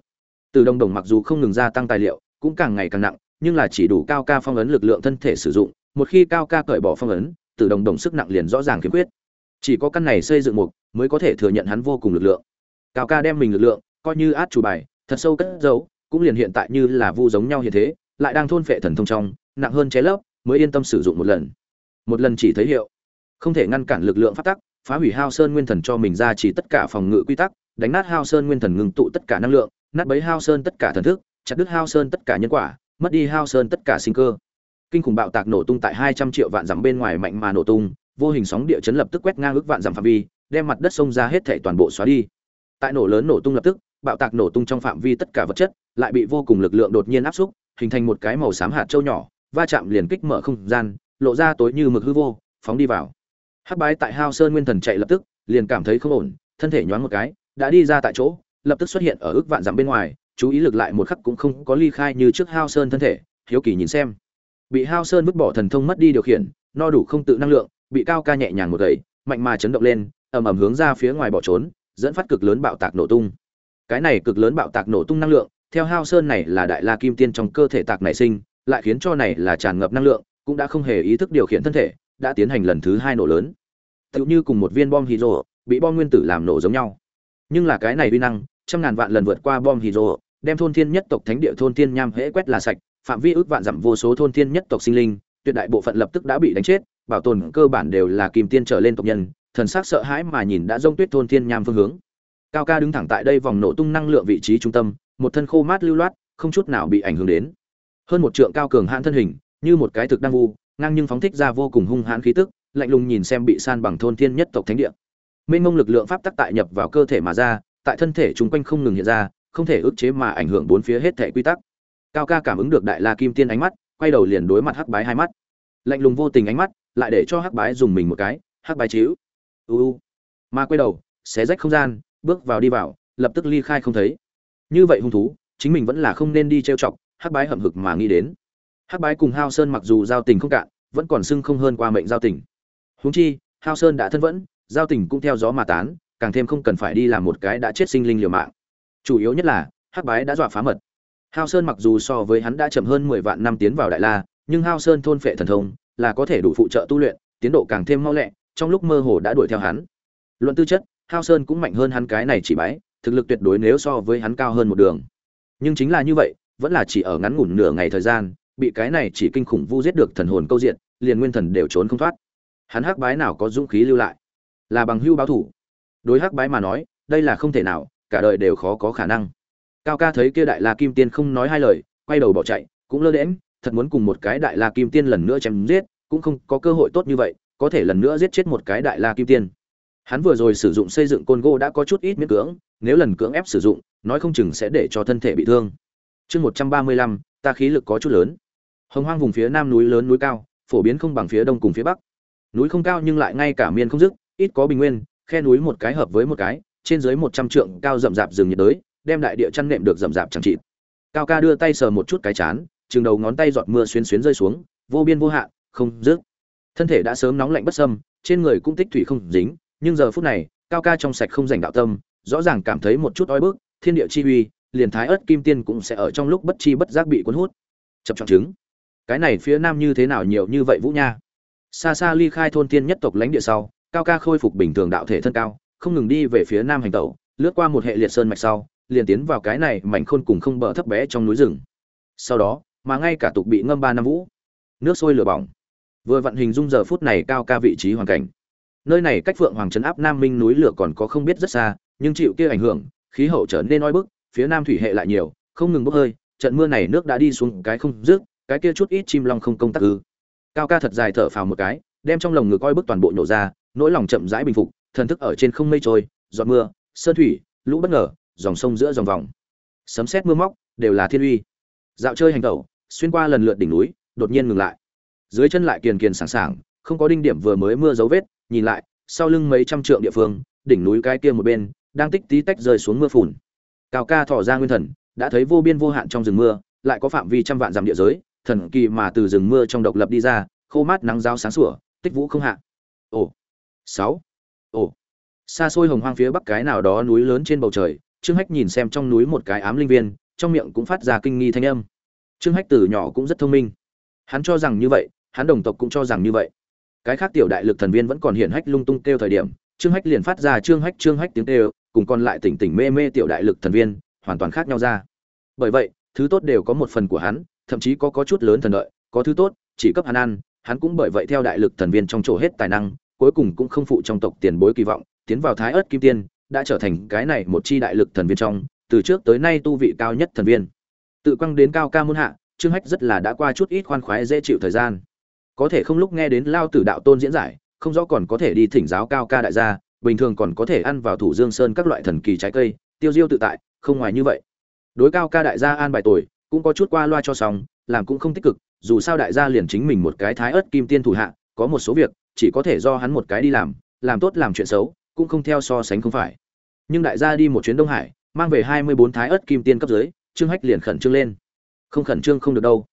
Từ đồng đồng mặc dù không ngừng gia tăng tài liệu, cũng càng ngày càng nặng, nhưng là chỉ đủ cao ca phong ấn lực lượng thân thể sử dụng, một khi cao ca cởi bỏ phong ấn, từ đồng đồng sức nặng liền rõ ràng khiếm khuyết. Chỉ có căn này xây dựng mục mới có thể thừa nhận hắn vô cùng lực lượng. Cao ca đem mình lực lượng coi như át chủ bài, thật sâu cất giấu, cũng liền hiện tại như là vu giống nhau như thế, lại đang thôn phệ thần thông trong, nặng hơn chế lớp mới yên tâm sử dụng một lần. Một lần chỉ thấy hiệu. Không thể ngăn cản lực lượng phát tắc, phá hủy hao sơn nguyên thần cho mình ra chỉ tất cả phòng ngự quy tắc, đánh nát hao sơn nguyên thần ngừng tụ tất cả năng lượng, nát bấy hao sơn tất cả thần thức, chặt đứt hao sơn tất cả nhân quả, mất đi hao sơn tất cả sinh cơ. Kinh khủng bạo tạc nổ tung tại hai trăm triệu vạn dặm bên ngoài mạnh mà nổ tung, vô hình sóng địa chấn lập tức quét ngang ước vạn dặm phạm vi, đem mặt đất sông ra hết thể toàn bộ xóa đi. Tại nổ lớn nổ tung lập tức, bạo tạc nổ tung trong phạm vi tất cả vật chất lại bị vô cùng lực lượng đột nhiên áp xúc, hình thành một cái màu xám hạt châu nhỏ va chạm liền kích mở không gian, lộ ra tối như mực hư vô, phóng đi vào. Hắc bái tại hao sơn nguyên thần chạy lập tức, liền cảm thấy không ổn, thân thể nhoáng một cái, đã đi ra tại chỗ, lập tức xuất hiện ở ước vạn dặm bên ngoài, chú ý lực lại một khắc cũng không có ly khai như trước hao sơn thân thể, hiếu kỳ nhìn xem. Bị hao sơn vứt bỏ thần thông mất đi điều khiển, no đủ không tự năng lượng, bị cao ca nhẹ nhàng một gậy, mạnh mà chấn động lên, ầm ầm hướng ra phía ngoài bỏ trốn, dẫn phát cực lớn bạo tạc nổ tung. Cái này cực lớn bạo tạc nổ tung năng lượng, theo hao sơn này là đại la kim tiên trong cơ thể tạc nảy sinh lại khiến cho này là tràn ngập năng lượng, cũng đã không hề ý thức điều khiển thân thể, đã tiến hành lần thứ hai nổ lớn. Tựu như cùng một viên bom hydro, bị bom nguyên tử làm nổ giống nhau. Nhưng là cái này uy năng, trăm ngàn vạn lần vượt qua bom hydro, đem thôn thiên nhất tộc thánh địa thôn thiên nham hễ quét là sạch, phạm vi ước vạn dặm vô số thôn thiên nhất tộc sinh linh, tuyệt đại bộ phận lập tức đã bị đánh chết, bảo tồn cơ bản đều là kim tiên trở lên tộc nhân, thần sắc sợ hãi mà nhìn đã rông tuyết thôn thiên nham phương hướng. Cao ca đứng thẳng tại đây vòng nổ tung năng lượng vị trí trung tâm, một thân khô mát lưu loát, không chút nào bị ảnh hưởng đến hơn một trượng cao cường hãn thân hình, như một cái thực đang vu, ngang nhưng phóng thích ra vô cùng hung hãn khí tức, lạnh lùng nhìn xem bị san bằng thôn thiên nhất tộc thánh địa. Mênh mông lực lượng pháp tắc tại nhập vào cơ thể mà ra, tại thân thể chúng quanh không ngừng hiện ra, không thể ức chế mà ảnh hưởng bốn phía hết thể quy tắc. Cao ca cảm ứng được đại la kim tiên ánh mắt, quay đầu liền đối mặt hắc bái hai mắt. Lạnh lùng vô tình ánh mắt, lại để cho hắc bái dùng mình một cái, hắc bái chiếu. Uu mà quay đầu, xé rách không gian, bước vào đi vào, lập tức ly khai không thấy. Như vậy hung thú, chính mình vẫn là không nên đi trêu chọc hắc bái hậm hực mà nghĩ đến. Hắc bái cùng hao sơn mặc dù giao tình không cạn, vẫn còn sưng không hơn qua mệnh giao tình. Huống chi, hao sơn đã thân vẫn, giao tình cũng theo gió mà tán, càng thêm không cần phải đi làm một cái đã chết sinh linh liều mạng. Chủ yếu nhất là, hắc bái đã dọa phá mật. Hao sơn mặc dù so với hắn đã chậm hơn mười vạn năm tiến vào đại la, nhưng hao sơn thôn phệ thần thông, là có thể đủ phụ trợ tu luyện, tiến độ càng thêm mau lẹ, trong lúc mơ hồ đã đuổi theo hắn. Luận tư chất, hao sơn cũng mạnh hơn hắn cái này chỉ bái, thực lực tuyệt đối nếu so với hắn cao hơn một đường. Nhưng chính là như vậy vẫn là chỉ ở ngắn ngủn nửa ngày thời gian, bị cái này chỉ kinh khủng vu giết được thần hồn câu diện, liền nguyên thần đều trốn không thoát. Hắn hắc bái nào có dũng khí lưu lại? Là bằng hưu báo thủ. Đối hắc bái mà nói, đây là không thể nào, cả đời đều khó có khả năng. Cao ca thấy kia đại la kim tiên không nói hai lời, quay đầu bỏ chạy, cũng lơ đễm thật muốn cùng một cái đại la kim tiên lần nữa chém giết, cũng không có cơ hội tốt như vậy, có thể lần nữa giết chết một cái đại la kim tiên. Hắn vừa rồi sử dụng xây dựng côn gỗ đã có chút ít miễn cưỡng, nếu lần cưỡng ép sử dụng, nói không chừng sẽ để cho thân thể bị thương chương một trăm ba mươi lăm, ta khí lực có chút lớn. Hồng hoang vùng phía nam núi lớn núi cao, phổ biến không bằng phía đông cùng phía bắc. Núi không cao nhưng lại ngay cả miên không dứt, ít có bình nguyên, khe núi một cái hợp với một cái, trên dưới một trăm trượng cao rậm rạp rừng nhiệt đới, đem đại địa chăn nệm được rậm rạp chẳng chịt. Cao ca đưa tay sờ một chút cái chán, chừng đầu ngón tay giọt mưa xuyên xuyến rơi xuống, vô biên vô hạn, không dứt. Thân thể đã sớm nóng lạnh bất sâm trên người cũng tích thủy không dính, nhưng giờ phút này, cao ca trong sạch không rảnh đạo tâm, rõ ràng cảm thấy một chút oi bức, thiên địa chi uy liền thái ớt kim tiên cũng sẽ ở trong lúc bất chi bất giác bị cuốn hút. Chập chọn trứng. cái này phía nam như thế nào nhiều như vậy vũ nha? Xa xa ly khai thôn tiên nhất tộc lãnh địa sau, cao ca khôi phục bình thường đạo thể thân cao, không ngừng đi về phía nam hành tẩu, lướt qua một hệ liệt sơn mạch sau, liền tiến vào cái này mảnh khôn cùng không bờ thấp bé trong núi rừng. Sau đó, mà ngay cả tục bị ngâm ba năm vũ, nước sôi lửa bỏng. Vừa vận hình dung giờ phút này cao ca vị trí hoàn cảnh. Nơi này cách phượng hoàng trấn áp nam minh núi lửa còn có không biết rất xa, nhưng chịu kia ảnh hưởng, khí hậu trở nên oi bức phía nam thủy hệ lại nhiều, không ngừng bốc hơi, trận mưa này nước đã đi xuống cái không rước cái kia chút ít chim long không công tác ư. Cao ca thật dài thở phào một cái, đem trong lồng ngực coi bức toàn bộ nhổ ra, nỗi lòng chậm rãi bình phục, thần thức ở trên không mây trôi, giọt mưa, sơn thủy, lũ bất ngờ, dòng sông giữa dòng vòng. Sấm sét mưa móc, đều là thiên uy. Dạo chơi hành tẩu, xuyên qua lần lượt đỉnh núi, đột nhiên ngừng lại. Dưới chân lại kiền kiền sảng sảng, không có đinh điểm vừa mới mưa dấu vết, nhìn lại, sau lưng mấy trăm trượng địa phương, đỉnh núi cái kia một bên, đang tích tí tách rơi xuống mưa phùn cao ca thỏ ra nguyên thần, đã thấy vô biên vô hạn trong rừng mưa, lại có phạm vi trăm vạn dặm địa giới, thần kỳ mà từ rừng mưa trong độc lập đi ra, khô mát nắng giáo sáng sủa, tích vũ không hạ. Ồ, sáu, ồ. Xa xôi hồng hoang phía bắc cái nào đó núi lớn trên bầu trời, trương hách nhìn xem trong núi một cái ám linh viên, trong miệng cũng phát ra kinh nghi thanh âm. Trương hách từ nhỏ cũng rất thông minh. Hắn cho rằng như vậy, hắn đồng tộc cũng cho rằng như vậy. Cái khác tiểu đại lực thần viên vẫn còn hiện hách lung tung kêu thời điểm, trương hách liền phát ra trương hách trương hách tiếng kêu cùng còn lại tỉnh tỉnh mê mê tiểu đại lực thần viên, hoàn toàn khác nhau ra. Bởi vậy, thứ tốt đều có một phần của hắn, thậm chí có có chút lớn thần đợi, có thứ tốt, chỉ cấp hắn ăn, hắn cũng bởi vậy theo đại lực thần viên trong chỗ hết tài năng, cuối cùng cũng không phụ trong tộc tiền bối kỳ vọng, tiến vào thái ớt kim tiên, đã trở thành cái này một chi đại lực thần viên trong, từ trước tới nay tu vị cao nhất thần viên. Tự quăng đến cao ca muôn hạ, trương hách rất là đã qua chút ít khoan khoái dễ chịu thời gian. Có thể không lúc nghe đến lao tử đạo tôn diễn giải, không rõ còn có thể đi thỉnh giáo cao ca đại gia bình thường còn có thể ăn vào thủ dương sơn các loại thần kỳ trái cây, tiêu diêu tự tại, không ngoài như vậy. Đối cao ca đại gia an bài tuổi cũng có chút qua loa cho xong, làm cũng không tích cực, dù sao đại gia liền chính mình một cái thái ớt kim tiên thủ hạ, có một số việc, chỉ có thể do hắn một cái đi làm làm tốt làm chuyện xấu, cũng không theo so sánh không phải. Nhưng đại gia đi một chuyến đông hải, mang về hai mươi bốn thái ớt kim tiên cấp dưới, trương hách liền khẩn trương lên. Không khẩn trương không được đâu.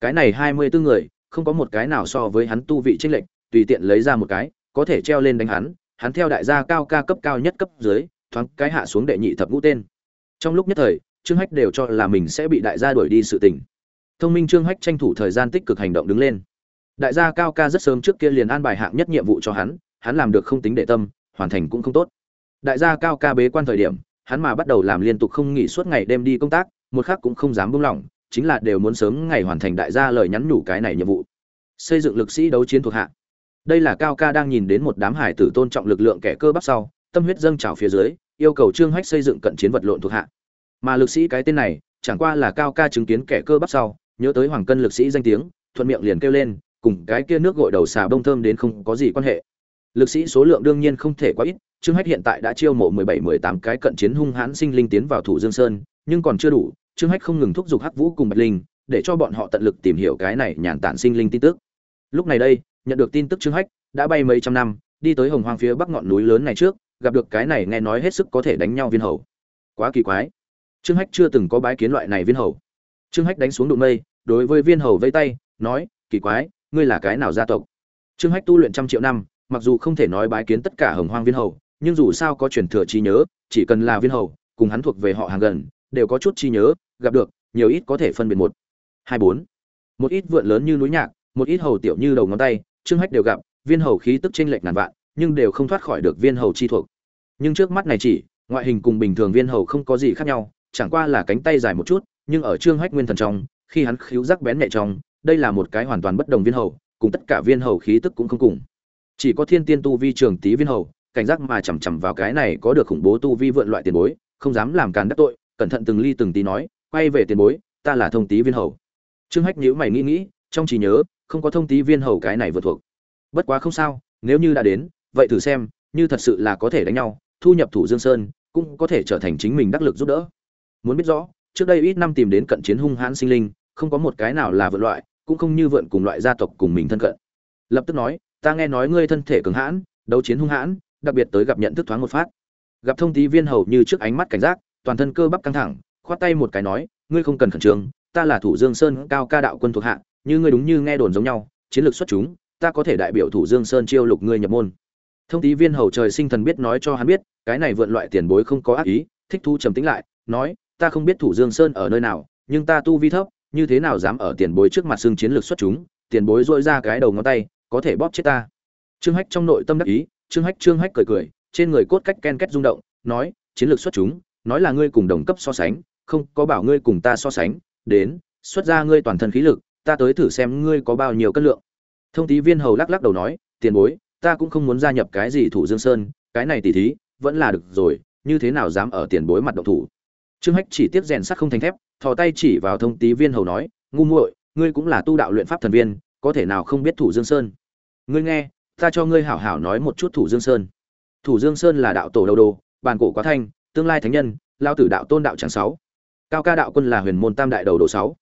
Cái này hai mươi bốn người, không có một cái nào so với hắn tu vị tranh lệch, tùy tiện lấy ra một cái, có thể treo lên đánh hắn hắn theo đại gia cao ca cấp cao nhất cấp dưới, thoáng cái hạ xuống đệ nhị thập ngũ tên. Trong lúc nhất thời, trương hách đều cho là mình sẽ bị đại gia đuổi đi sự tình. Thông minh trương hách tranh thủ thời gian tích cực hành động đứng lên. Đại gia cao ca rất sớm trước kia liền an bài hạng nhất nhiệm vụ cho hắn hắn làm được không tính đệ tâm, hoàn thành cũng không tốt. Đại gia cao ca bế quan thời điểm, hắn mà bắt đầu làm liên tục không nghỉ suốt ngày đêm đi công tác, một khắc cũng không dám buông lỏng, chính là đều muốn sớm ngày hoàn thành đại gia lời nhắn nhủ cái này nhiệm vụ. Xây dựng lực sĩ đấu chiến thuộc hạ đây là cao ca đang nhìn đến một đám hải tử tôn trọng lực lượng kẻ cơ bắp sau, tâm huyết dâng trào phía dưới, yêu cầu trương hách xây dựng cận chiến vật lộn thuộc hạ. Mà lực sĩ cái tên này, chẳng qua là cao ca chứng kiến kẻ cơ bắp sau, nhớ tới hoàng cân lực sĩ danh tiếng, thuận miệng liền kêu lên, cùng cái kia nước gội đầu xà bông thơm đến không có gì quan hệ. Lực sĩ số lượng đương nhiên không thể quá ít, trương hách hiện tại đã chiêu mộ mười bảy, mười tám cái cận chiến hung hãn sinh linh tiến vào thủ dương sơn, nhưng còn chưa đủ, trương hách không ngừng thúc giục hắc vũ cùng bạch linh, để cho bọn họ tận lực tìm hiểu cái này nhàn tản sinh linh tin tức. Lúc này đây nhận được tin tức trương hách, đã bay mấy trăm năm, đi tới hồng hoang phía bắc ngọn núi lớn này trước, gặp được cái này nghe nói hết sức có thể đánh nhau viên hầu. Quá kỳ quái. Trương hách chưa từng có bái kiến loại này viên hầu. Trương hách đánh xuống đụng mây, đối với viên hầu vây tay, nói, kỳ quái, ngươi là cái nào gia tộc? Trương hách tu luyện trăm triệu năm, mặc dù không thể nói bái kiến tất cả hồng hoang viên hầu, nhưng dù sao có truyền thừa trí nhớ, chỉ cần là viên hầu, cùng hắn thuộc về họ hàng gần, đều có chút trí nhớ, gặp được, nhiều ít có thể phân biệt một, hai bốn. Một ít vượn lớn như núi nhạc, một ít hầu tiểu như đầu ngón tay trương hách đều gặp, viên hầu khí tức chênh lệch ngàn vạn, nhưng đều không thoát khỏi được viên hầu chi thuộc. Nhưng trước mắt này chỉ, ngoại hình cùng bình thường viên hầu không có gì khác nhau, chẳng qua là cánh tay dài một chút, nhưng ở trương hách nguyên thần trong, khi hắn khíu giác bén nhẹ trong, đây là một cái hoàn toàn bất đồng viên hầu, cùng tất cả viên hầu khí tức cũng không cùng. Chỉ có thiên tiên tu vi trường Tý viên hầu, cảnh giác mà chằm chằm vào cái này có được khủng bố tu vi vượn loại tiền bối, không dám làm càn đắc tội, cẩn thận từng ly từng tí nói, quay về tiền bối, ta là thông Tý viên hầu. Trương hách nhíu mày nghĩ nghĩ, trong trí nhớ không có thông tí viên hầu cái này vượt thuộc. Bất quá không sao, nếu như đã đến, vậy thử xem, như thật sự là có thể đánh nhau, thu nhập thủ dương sơn, cũng có thể trở thành chính mình đắc lực giúp đỡ. Muốn biết rõ, trước đây ít năm tìm đến cận chiến hung hãn sinh linh, không có một cái nào là vượt loại, cũng không như vượn cùng loại gia tộc cùng mình thân cận. Lập tức nói, ta nghe nói ngươi thân thể cường hãn, đấu chiến hung hãn, đặc biệt tới gặp nhận thức thoáng một phát. Gặp thông tí viên hầu như trước ánh mắt cảnh giác, toàn thân cơ bắp căng thẳng, khoát tay một cái nói, ngươi không cần khẩn trương, ta là thủ dương sơn cao ca đạo quân thuộc hạ như ngươi đúng như nghe đồn giống nhau, chiến lược xuất chúng, ta có thể đại biểu thủ dương sơn chiêu lục ngươi nhập môn. Thông tí viên hầu trời sinh thần biết nói cho hắn biết, cái này vượn loại tiền bối không có ác ý, thích thu trầm tĩnh lại, nói, ta không biết thủ dương sơn ở nơi nào, nhưng ta tu vi thấp, như thế nào dám ở tiền bối trước mặt xưng chiến lược xuất chúng, tiền bối dội ra cái đầu ngón tay, có thể bóp chết ta. Trương hách trong nội tâm đắc ý, trương hách trương hách cười cười, trên người cốt cách ken kết rung động, nói, chiến lược xuất chúng, nói là ngươi cùng đồng cấp so sánh, không có bảo ngươi cùng ta so sánh, đến, xuất ra ngươi toàn thân khí lực ta tới thử xem ngươi có bao nhiêu cân lượng. Thông tí viên hầu lắc lắc đầu nói, tiền bối, ta cũng không muốn gia nhập cái gì thủ dương sơn, cái này tỉ thí, vẫn là được rồi, như thế nào dám ở tiền bối mặt động thủ. Trương hách chỉ tiếp rèn sắt không thành thép, thò tay chỉ vào thông tí viên hầu nói, ngu muội, ngươi cũng là tu đạo luyện pháp thần viên, có thể nào không biết thủ dương sơn? Ngươi nghe, ta cho ngươi hảo hảo nói một chút thủ dương sơn. Thủ dương sơn là đạo tổ đầu đồ bàn cổ quá thanh, tương lai thánh nhân, lao tử đạo tôn đạo tràng sáu. Cao ca đạo quân là huyền môn tam đại đầu đồ sáu.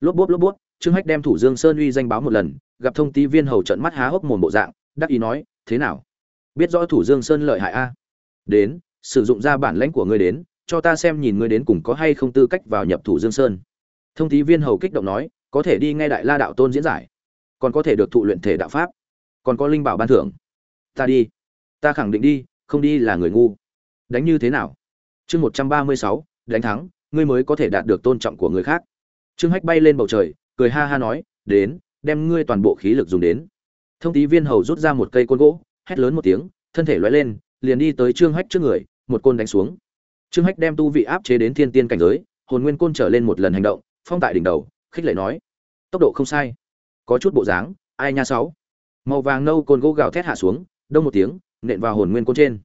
Lốp bốp lốp bốp trương hách đem thủ dương sơn uy danh báo một lần, gặp thông tí viên hầu trận mắt há hốc mồm bộ dạng, đắc ý nói, thế nào? Biết rõ thủ dương sơn lợi hại a? Đến, sử dụng ra bản lãnh của ngươi đến, cho ta xem nhìn ngươi đến cùng có hay không tư cách vào nhập thủ dương sơn. Thông tí viên hầu kích động nói, có thể đi ngay đại la đạo tôn diễn giải, còn có thể được thụ luyện thể đạo pháp, còn có linh bảo ban thưởng. Ta đi, ta khẳng định đi, không đi là người ngu. Đánh như thế nào? Chương một trăm ba mươi sáu, đánh thắng, ngươi mới có thể đạt được tôn trọng của người khác. Trương hách bay lên bầu trời cười ha ha nói, đến, đem ngươi toàn bộ khí lực dùng đến. Thông tí viên hầu rút ra một cây côn gỗ, hét lớn một tiếng, thân thể loay lên, liền đi tới trương hách trước người, một côn đánh xuống. Trương hách đem tu vị áp chế đến thiên tiên cảnh giới, hồn nguyên côn trở lên một lần hành động, phong tại đỉnh đầu, khích lệ nói, tốc độ không sai, có chút bộ dáng, ai nha sáu. Màu vàng nâu côn gỗ gào thét hạ xuống, đông một tiếng, nện vào hồn nguyên côn trên.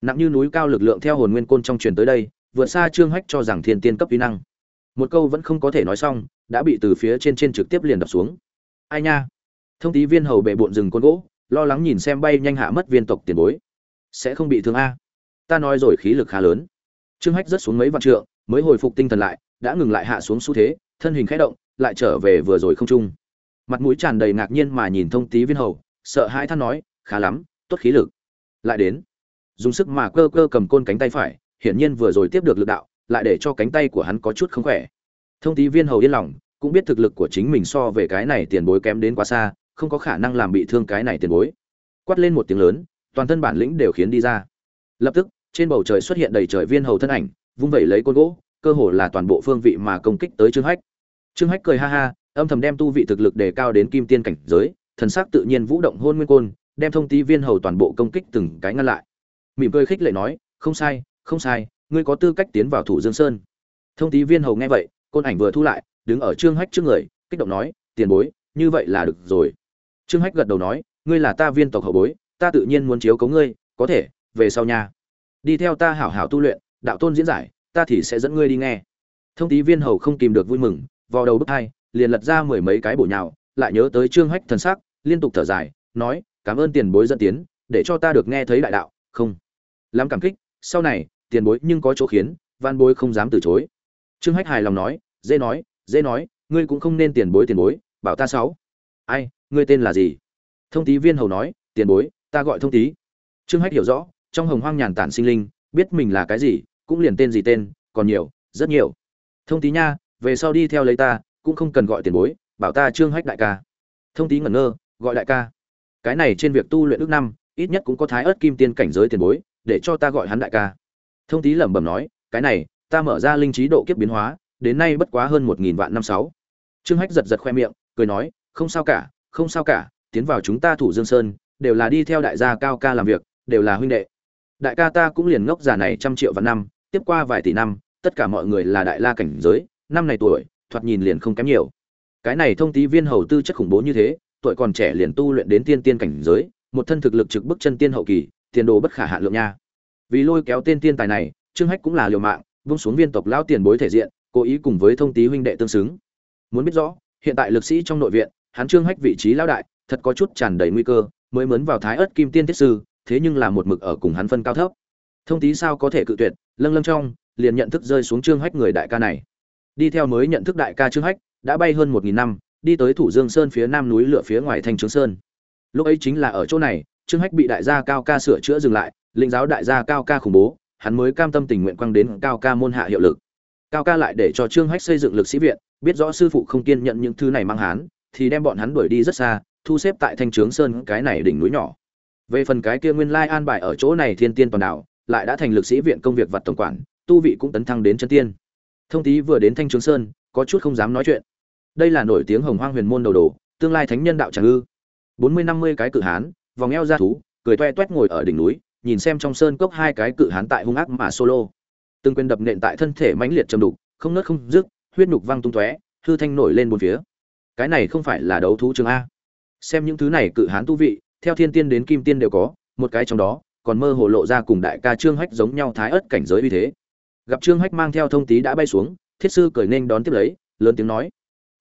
Nặng như núi cao lực lượng theo hồn nguyên côn trong truyền tới đây, vượt xa trương hách cho rằng thiên tiên cấp vi năng một câu vẫn không có thể nói xong, đã bị từ phía trên trên trực tiếp liền đập xuống. Ai nha? Thông tí viên hầu bệ bộn rừng côn gỗ, lo lắng nhìn xem bay nhanh hạ mất viên tộc tiền bối. Sẽ không bị thương a. Ta nói rồi khí lực khá lớn. Trương hách rất xuống mấy vạn trượng, mới hồi phục tinh thần lại, đã ngừng lại hạ xuống xu thế, thân hình khẽ động, lại trở về vừa rồi không trung. Mặt mũi tràn đầy ngạc nhiên mà nhìn thông tí viên hầu, sợ hãi than nói, khá lắm, tốt khí lực. Lại đến. Dùng sức mà cơ cơ cầm côn cánh tay phải, hiển nhiên vừa rồi tiếp được lực đạo lại để cho cánh tay của hắn có chút không khỏe. Thông tí viên hầu yên lòng, cũng biết thực lực của chính mình so về cái này tiền bối kém đến quá xa, không có khả năng làm bị thương cái này tiền bối. Quát lên một tiếng lớn, toàn thân bản lĩnh đều khiến đi ra. Lập tức, trên bầu trời xuất hiện đầy trời viên hầu thân ảnh, vung vẩy lấy côn gỗ, cơ hồ là toàn bộ phương vị mà công kích tới trương hách. Trương hách cười ha ha, âm thầm đem tu vị thực lực đề cao đến kim tiên cảnh giới, thần sắc tự nhiên vũ động hôn nguyên côn, đem thông tí viên hầu toàn bộ công kích từng cái ngăn lại. Mỉm cười khích lệ nói, không sai không sai ngươi có tư cách tiến vào thủ dương sơn. Thông tí viên hầu nghe vậy, côn ảnh vừa thu lại, đứng ở trương hách trước người, kích động nói, tiền bối, như vậy là được rồi. Trương hách gật đầu nói, ngươi là ta viên tộc hậu bối, ta tự nhiên muốn chiếu cấu ngươi, có thể, về sau nhà đi theo ta hảo hảo tu luyện, đạo tôn diễn giải, ta thì sẽ dẫn ngươi đi nghe. Thông tí viên hầu không kìm được vui mừng vào đầu bức hai, liền lật ra mười mấy cái bổ nhào, lại nhớ tới trương hách thần sắc, liên tục thở dài, nói, cảm ơn tiền bối dẫn tiến, để cho ta được nghe thấy đại đạo, không. Lắm cảm kích, sau này tiền bối nhưng có chỗ khiến van bối không dám từ chối. Trương hách hài lòng nói, dễ nói dễ nói, ngươi cũng không nên tiền bối tiền bối, bảo ta sáu. Ai, ngươi tên là gì? Thông tí viên hầu nói, tiền bối, ta gọi thông tí trương hách hiểu rõ, trong hồng hoang nhàn tản sinh linh, biết mình là cái gì, cũng liền tên gì tên, còn nhiều, rất nhiều. Thông tí nha, về sau đi theo lấy ta, cũng không cần gọi tiền bối, bảo ta trương hách đại ca. Thông tí ngẩn ngơ, gọi đại ca? Cái này trên việc tu luyện ước năm, ít nhất cũng có thái ớt kim tiên cảnh giới tiền bối, để cho ta gọi hắn đại ca thông tí lẩm bẩm nói, cái này, ta mở ra linh trí độ kiếp biến hóa, đến nay bất quá hơn một nghìn vạn năm sáu. Trương hách giật giật khoe miệng, cười nói, không sao cả, không sao cả, tiến vào chúng ta thủ dương sơn, đều là đi theo đại gia cao ca làm việc, đều là huynh đệ. Đại ca ta cũng liền ngốc già này trăm triệu vạn năm, tiếp qua vài tỷ năm, tất cả mọi người là đại la cảnh giới, năm này tuổi, thoạt nhìn liền không kém nhiều. Cái này thông tí viên hầu tư chất khủng bố như thế, tuổi còn trẻ liền tu luyện đến tiên tiên cảnh giới, một thân thực lực trực bức chân tiên hậu kỳ, tiền đồ bất khả hạ lượng nha vì lôi kéo tên tiên tài này, trương hách cũng là liều mạng, vung xuống viên tộc lão tiền bối thể diện, cố ý cùng với thông tý huynh đệ tương xứng. Muốn biết rõ, hiện tại lực sĩ trong nội viện, hắn trương hách vị trí lão đại, thật có chút tràn đầy nguy cơ, mới mướn vào thái ớt kim tiên thiết sư, thế nhưng là một mực ở cùng hắn phân cao thấp. Thông tý sao có thể cự tuyệt, lâng lâng trong, liền nhận thức rơi xuống trương hách người đại ca này. Đi theo mới nhận thức đại ca trương hách, đã bay hơn một nghìn năm, đi tới thủ dương sơn phía nam núi lửa phía ngoài thanh trướng sơn. Lúc ấy chính là ở chỗ này, trương hách bị đại gia cao ca sửa chữa dừng lại lĩnh giáo đại gia cao ca khủng bố, hắn mới cam tâm tình nguyện quăng đến cao ca môn hạ hiệu lực. Cao ca lại để cho trương hách xây dựng lực sĩ viện, biết rõ sư phụ không kiên nhận những thứ này mang hán thì đem bọn hắn đuổi đi rất xa, thu xếp tại thanh trướng sơn cái này đỉnh núi nhỏ. Về phần cái kia nguyên lai an bài ở chỗ này thiên tiên toàn đảo, lại đã thành lực sĩ viện công việc vật tổng quản, tu vị cũng tấn thăng đến chân tiên. Thông tý vừa đến thanh trướng sơn, có chút không dám nói chuyện. Đây là nổi tiếng hồng hoang huyền môn đầu đồ, tương lai thánh nhân đạo tràng ư. Bốn mươi năm mươi cái cự hán, vòng eo ra thú, cười toe toét ngồi ở đỉnh núi nhìn xem trong sơn cốc hai cái cự hán tại hung ác mà solo. Từng quyền đập nện tại thân thể mãnh liệt trầm đục, không nớt không dứt, huyết nhục văng tung tóe, hư thanh nổi lên bốn phía. Cái này không phải là đấu thú trường a. Xem những thứ này cự hán tu vị, theo thiên tiên đến kim tiên đều có, một cái trong đó, còn mơ hồ lộ ra cùng đại ca trương hách giống nhau thái ớt cảnh giới uy thế. Gặp trương hách mang theo thông tí đã bay xuống, thiết sư cười nên đón tiếp lấy, lớn tiếng nói.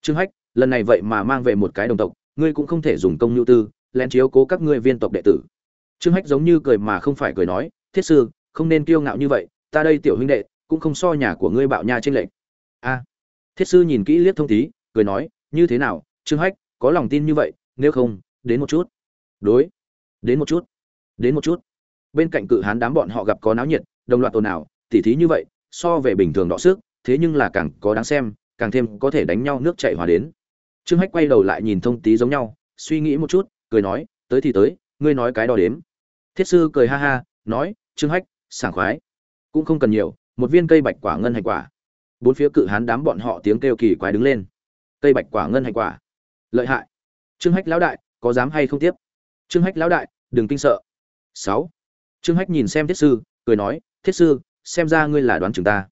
Trương hách, lần này vậy mà mang về một cái đồng tộc, ngươi cũng không thể dùng công nhu tư, lén chiếu cố các ngươi viên tộc đệ tử trương hách giống như cười mà không phải cười nói, thiết sư, không nên kiêu ngạo như vậy, ta đây tiểu huynh đệ, cũng không so nhà của ngươi bạo nha trên lệnh a. Thiết sư nhìn kỹ liếc thông tí cười nói, như thế nào, trương hách, có lòng tin như vậy, nếu không, đến một chút. Đối, đến một chút, đến một chút. Bên cạnh cự hán đám bọn họ gặp có náo nhiệt, đồng loạt ồn ào, tỉ thí như vậy, so về bình thường đọ sức, thế nhưng là càng có đáng xem, càng thêm có thể đánh nhau nước chảy hòa đến. Trương hách quay đầu lại nhìn thông tí giống nhau, suy nghĩ một chút, cười nói, tới thì tới ngươi nói cái đo đếm. Thiết sư cười ha ha, nói, trương hách, sảng khoái. Cũng không cần nhiều, một viên cây bạch quả ngân hạch quả. Bốn phía cự hán đám bọn họ tiếng kêu kỳ quái đứng lên. Cây bạch quả ngân hạch quả. Lợi hại. Trương hách lão đại, có dám hay không tiếp? Trương hách lão đại, đừng kinh sợ. Sáu. Trương hách nhìn xem thiết sư, cười nói, thiết sư, xem ra ngươi là đoán chừng ta.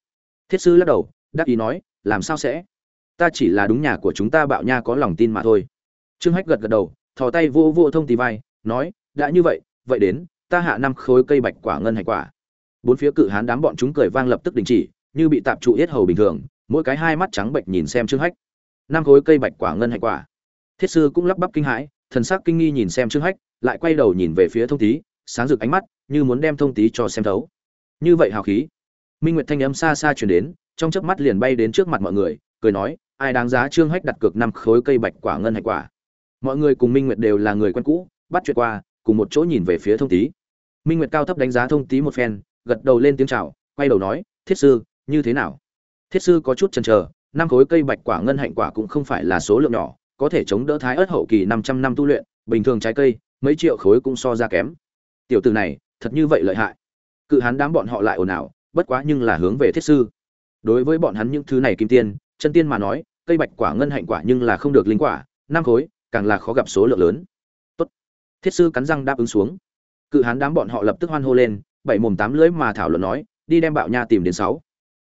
Thiết sư lắc đầu đáp ý nói, làm sao sẽ? Ta chỉ là đúng nhà của chúng ta bạo nha có lòng tin mà thôi. Trương hách gật gật đầu, thò tay vô vô thông tì vai nói, đã như vậy vậy đến, ta hạ năm khối cây bạch quả ngân hành quả. Bốn phía cự hán đám bọn chúng cười vang lập tức đình chỉ, như bị tạp trụ yết hầu bình thường, mỗi cái hai mắt trắng bệnh nhìn xem trương hách. Năm khối cây bạch quả ngân hành quả. Thiết sư cũng lắp bắp kinh hãi, thần sắc kinh nghi nhìn xem trương hách, lại quay đầu nhìn về phía thông tý sáng rực ánh mắt, như muốn đem thông tý cho xem thấu. Như vậy hào khí. Minh nguyệt thanh âm xa xa chuyển đến, trong chớp mắt liền bay đến trước mặt mọi người, cười nói, ai đáng giá trương hách đặt cược năm khối cây bạch quả ngân hạch quả? Mọi người cùng minh nguyệt đều là người quen cũ bắt chuyện qua, cùng một chỗ nhìn về phía thông tý. Minh nguyệt cao thấp đánh giá thông tý một phen, gật đầu lên tiếng chào, quay đầu nói, thiết sư, như thế nào? Thiết sư có chút chần chờ, năm khối cây bạch quả ngân hạnh quả cũng không phải là số lượng nhỏ, có thể chống đỡ thái ớt hậu kỳ năm trăm năm tu luyện, bình thường trái cây, mấy triệu khối cũng so ra kém. Tiểu từ này, thật như vậy lợi hại. Cự hán đám bọn họ lại ồn ào, bất quá nhưng là hướng về thiết sư. Đối với bọn hắn những thứ này kim tiên, chân tiên mà nói, cây bạch quả ngân hạnh quả nhưng là không được linh quả, năm khối, càng là khó gặp số lượng lớn thiết sư cắn răng đáp ứng xuống. Cự hán đám bọn họ lập tức hoan hô lên, bảy mồm tám lưỡi mà thảo luận nói, đi đem bạo nha tìm đến sáu.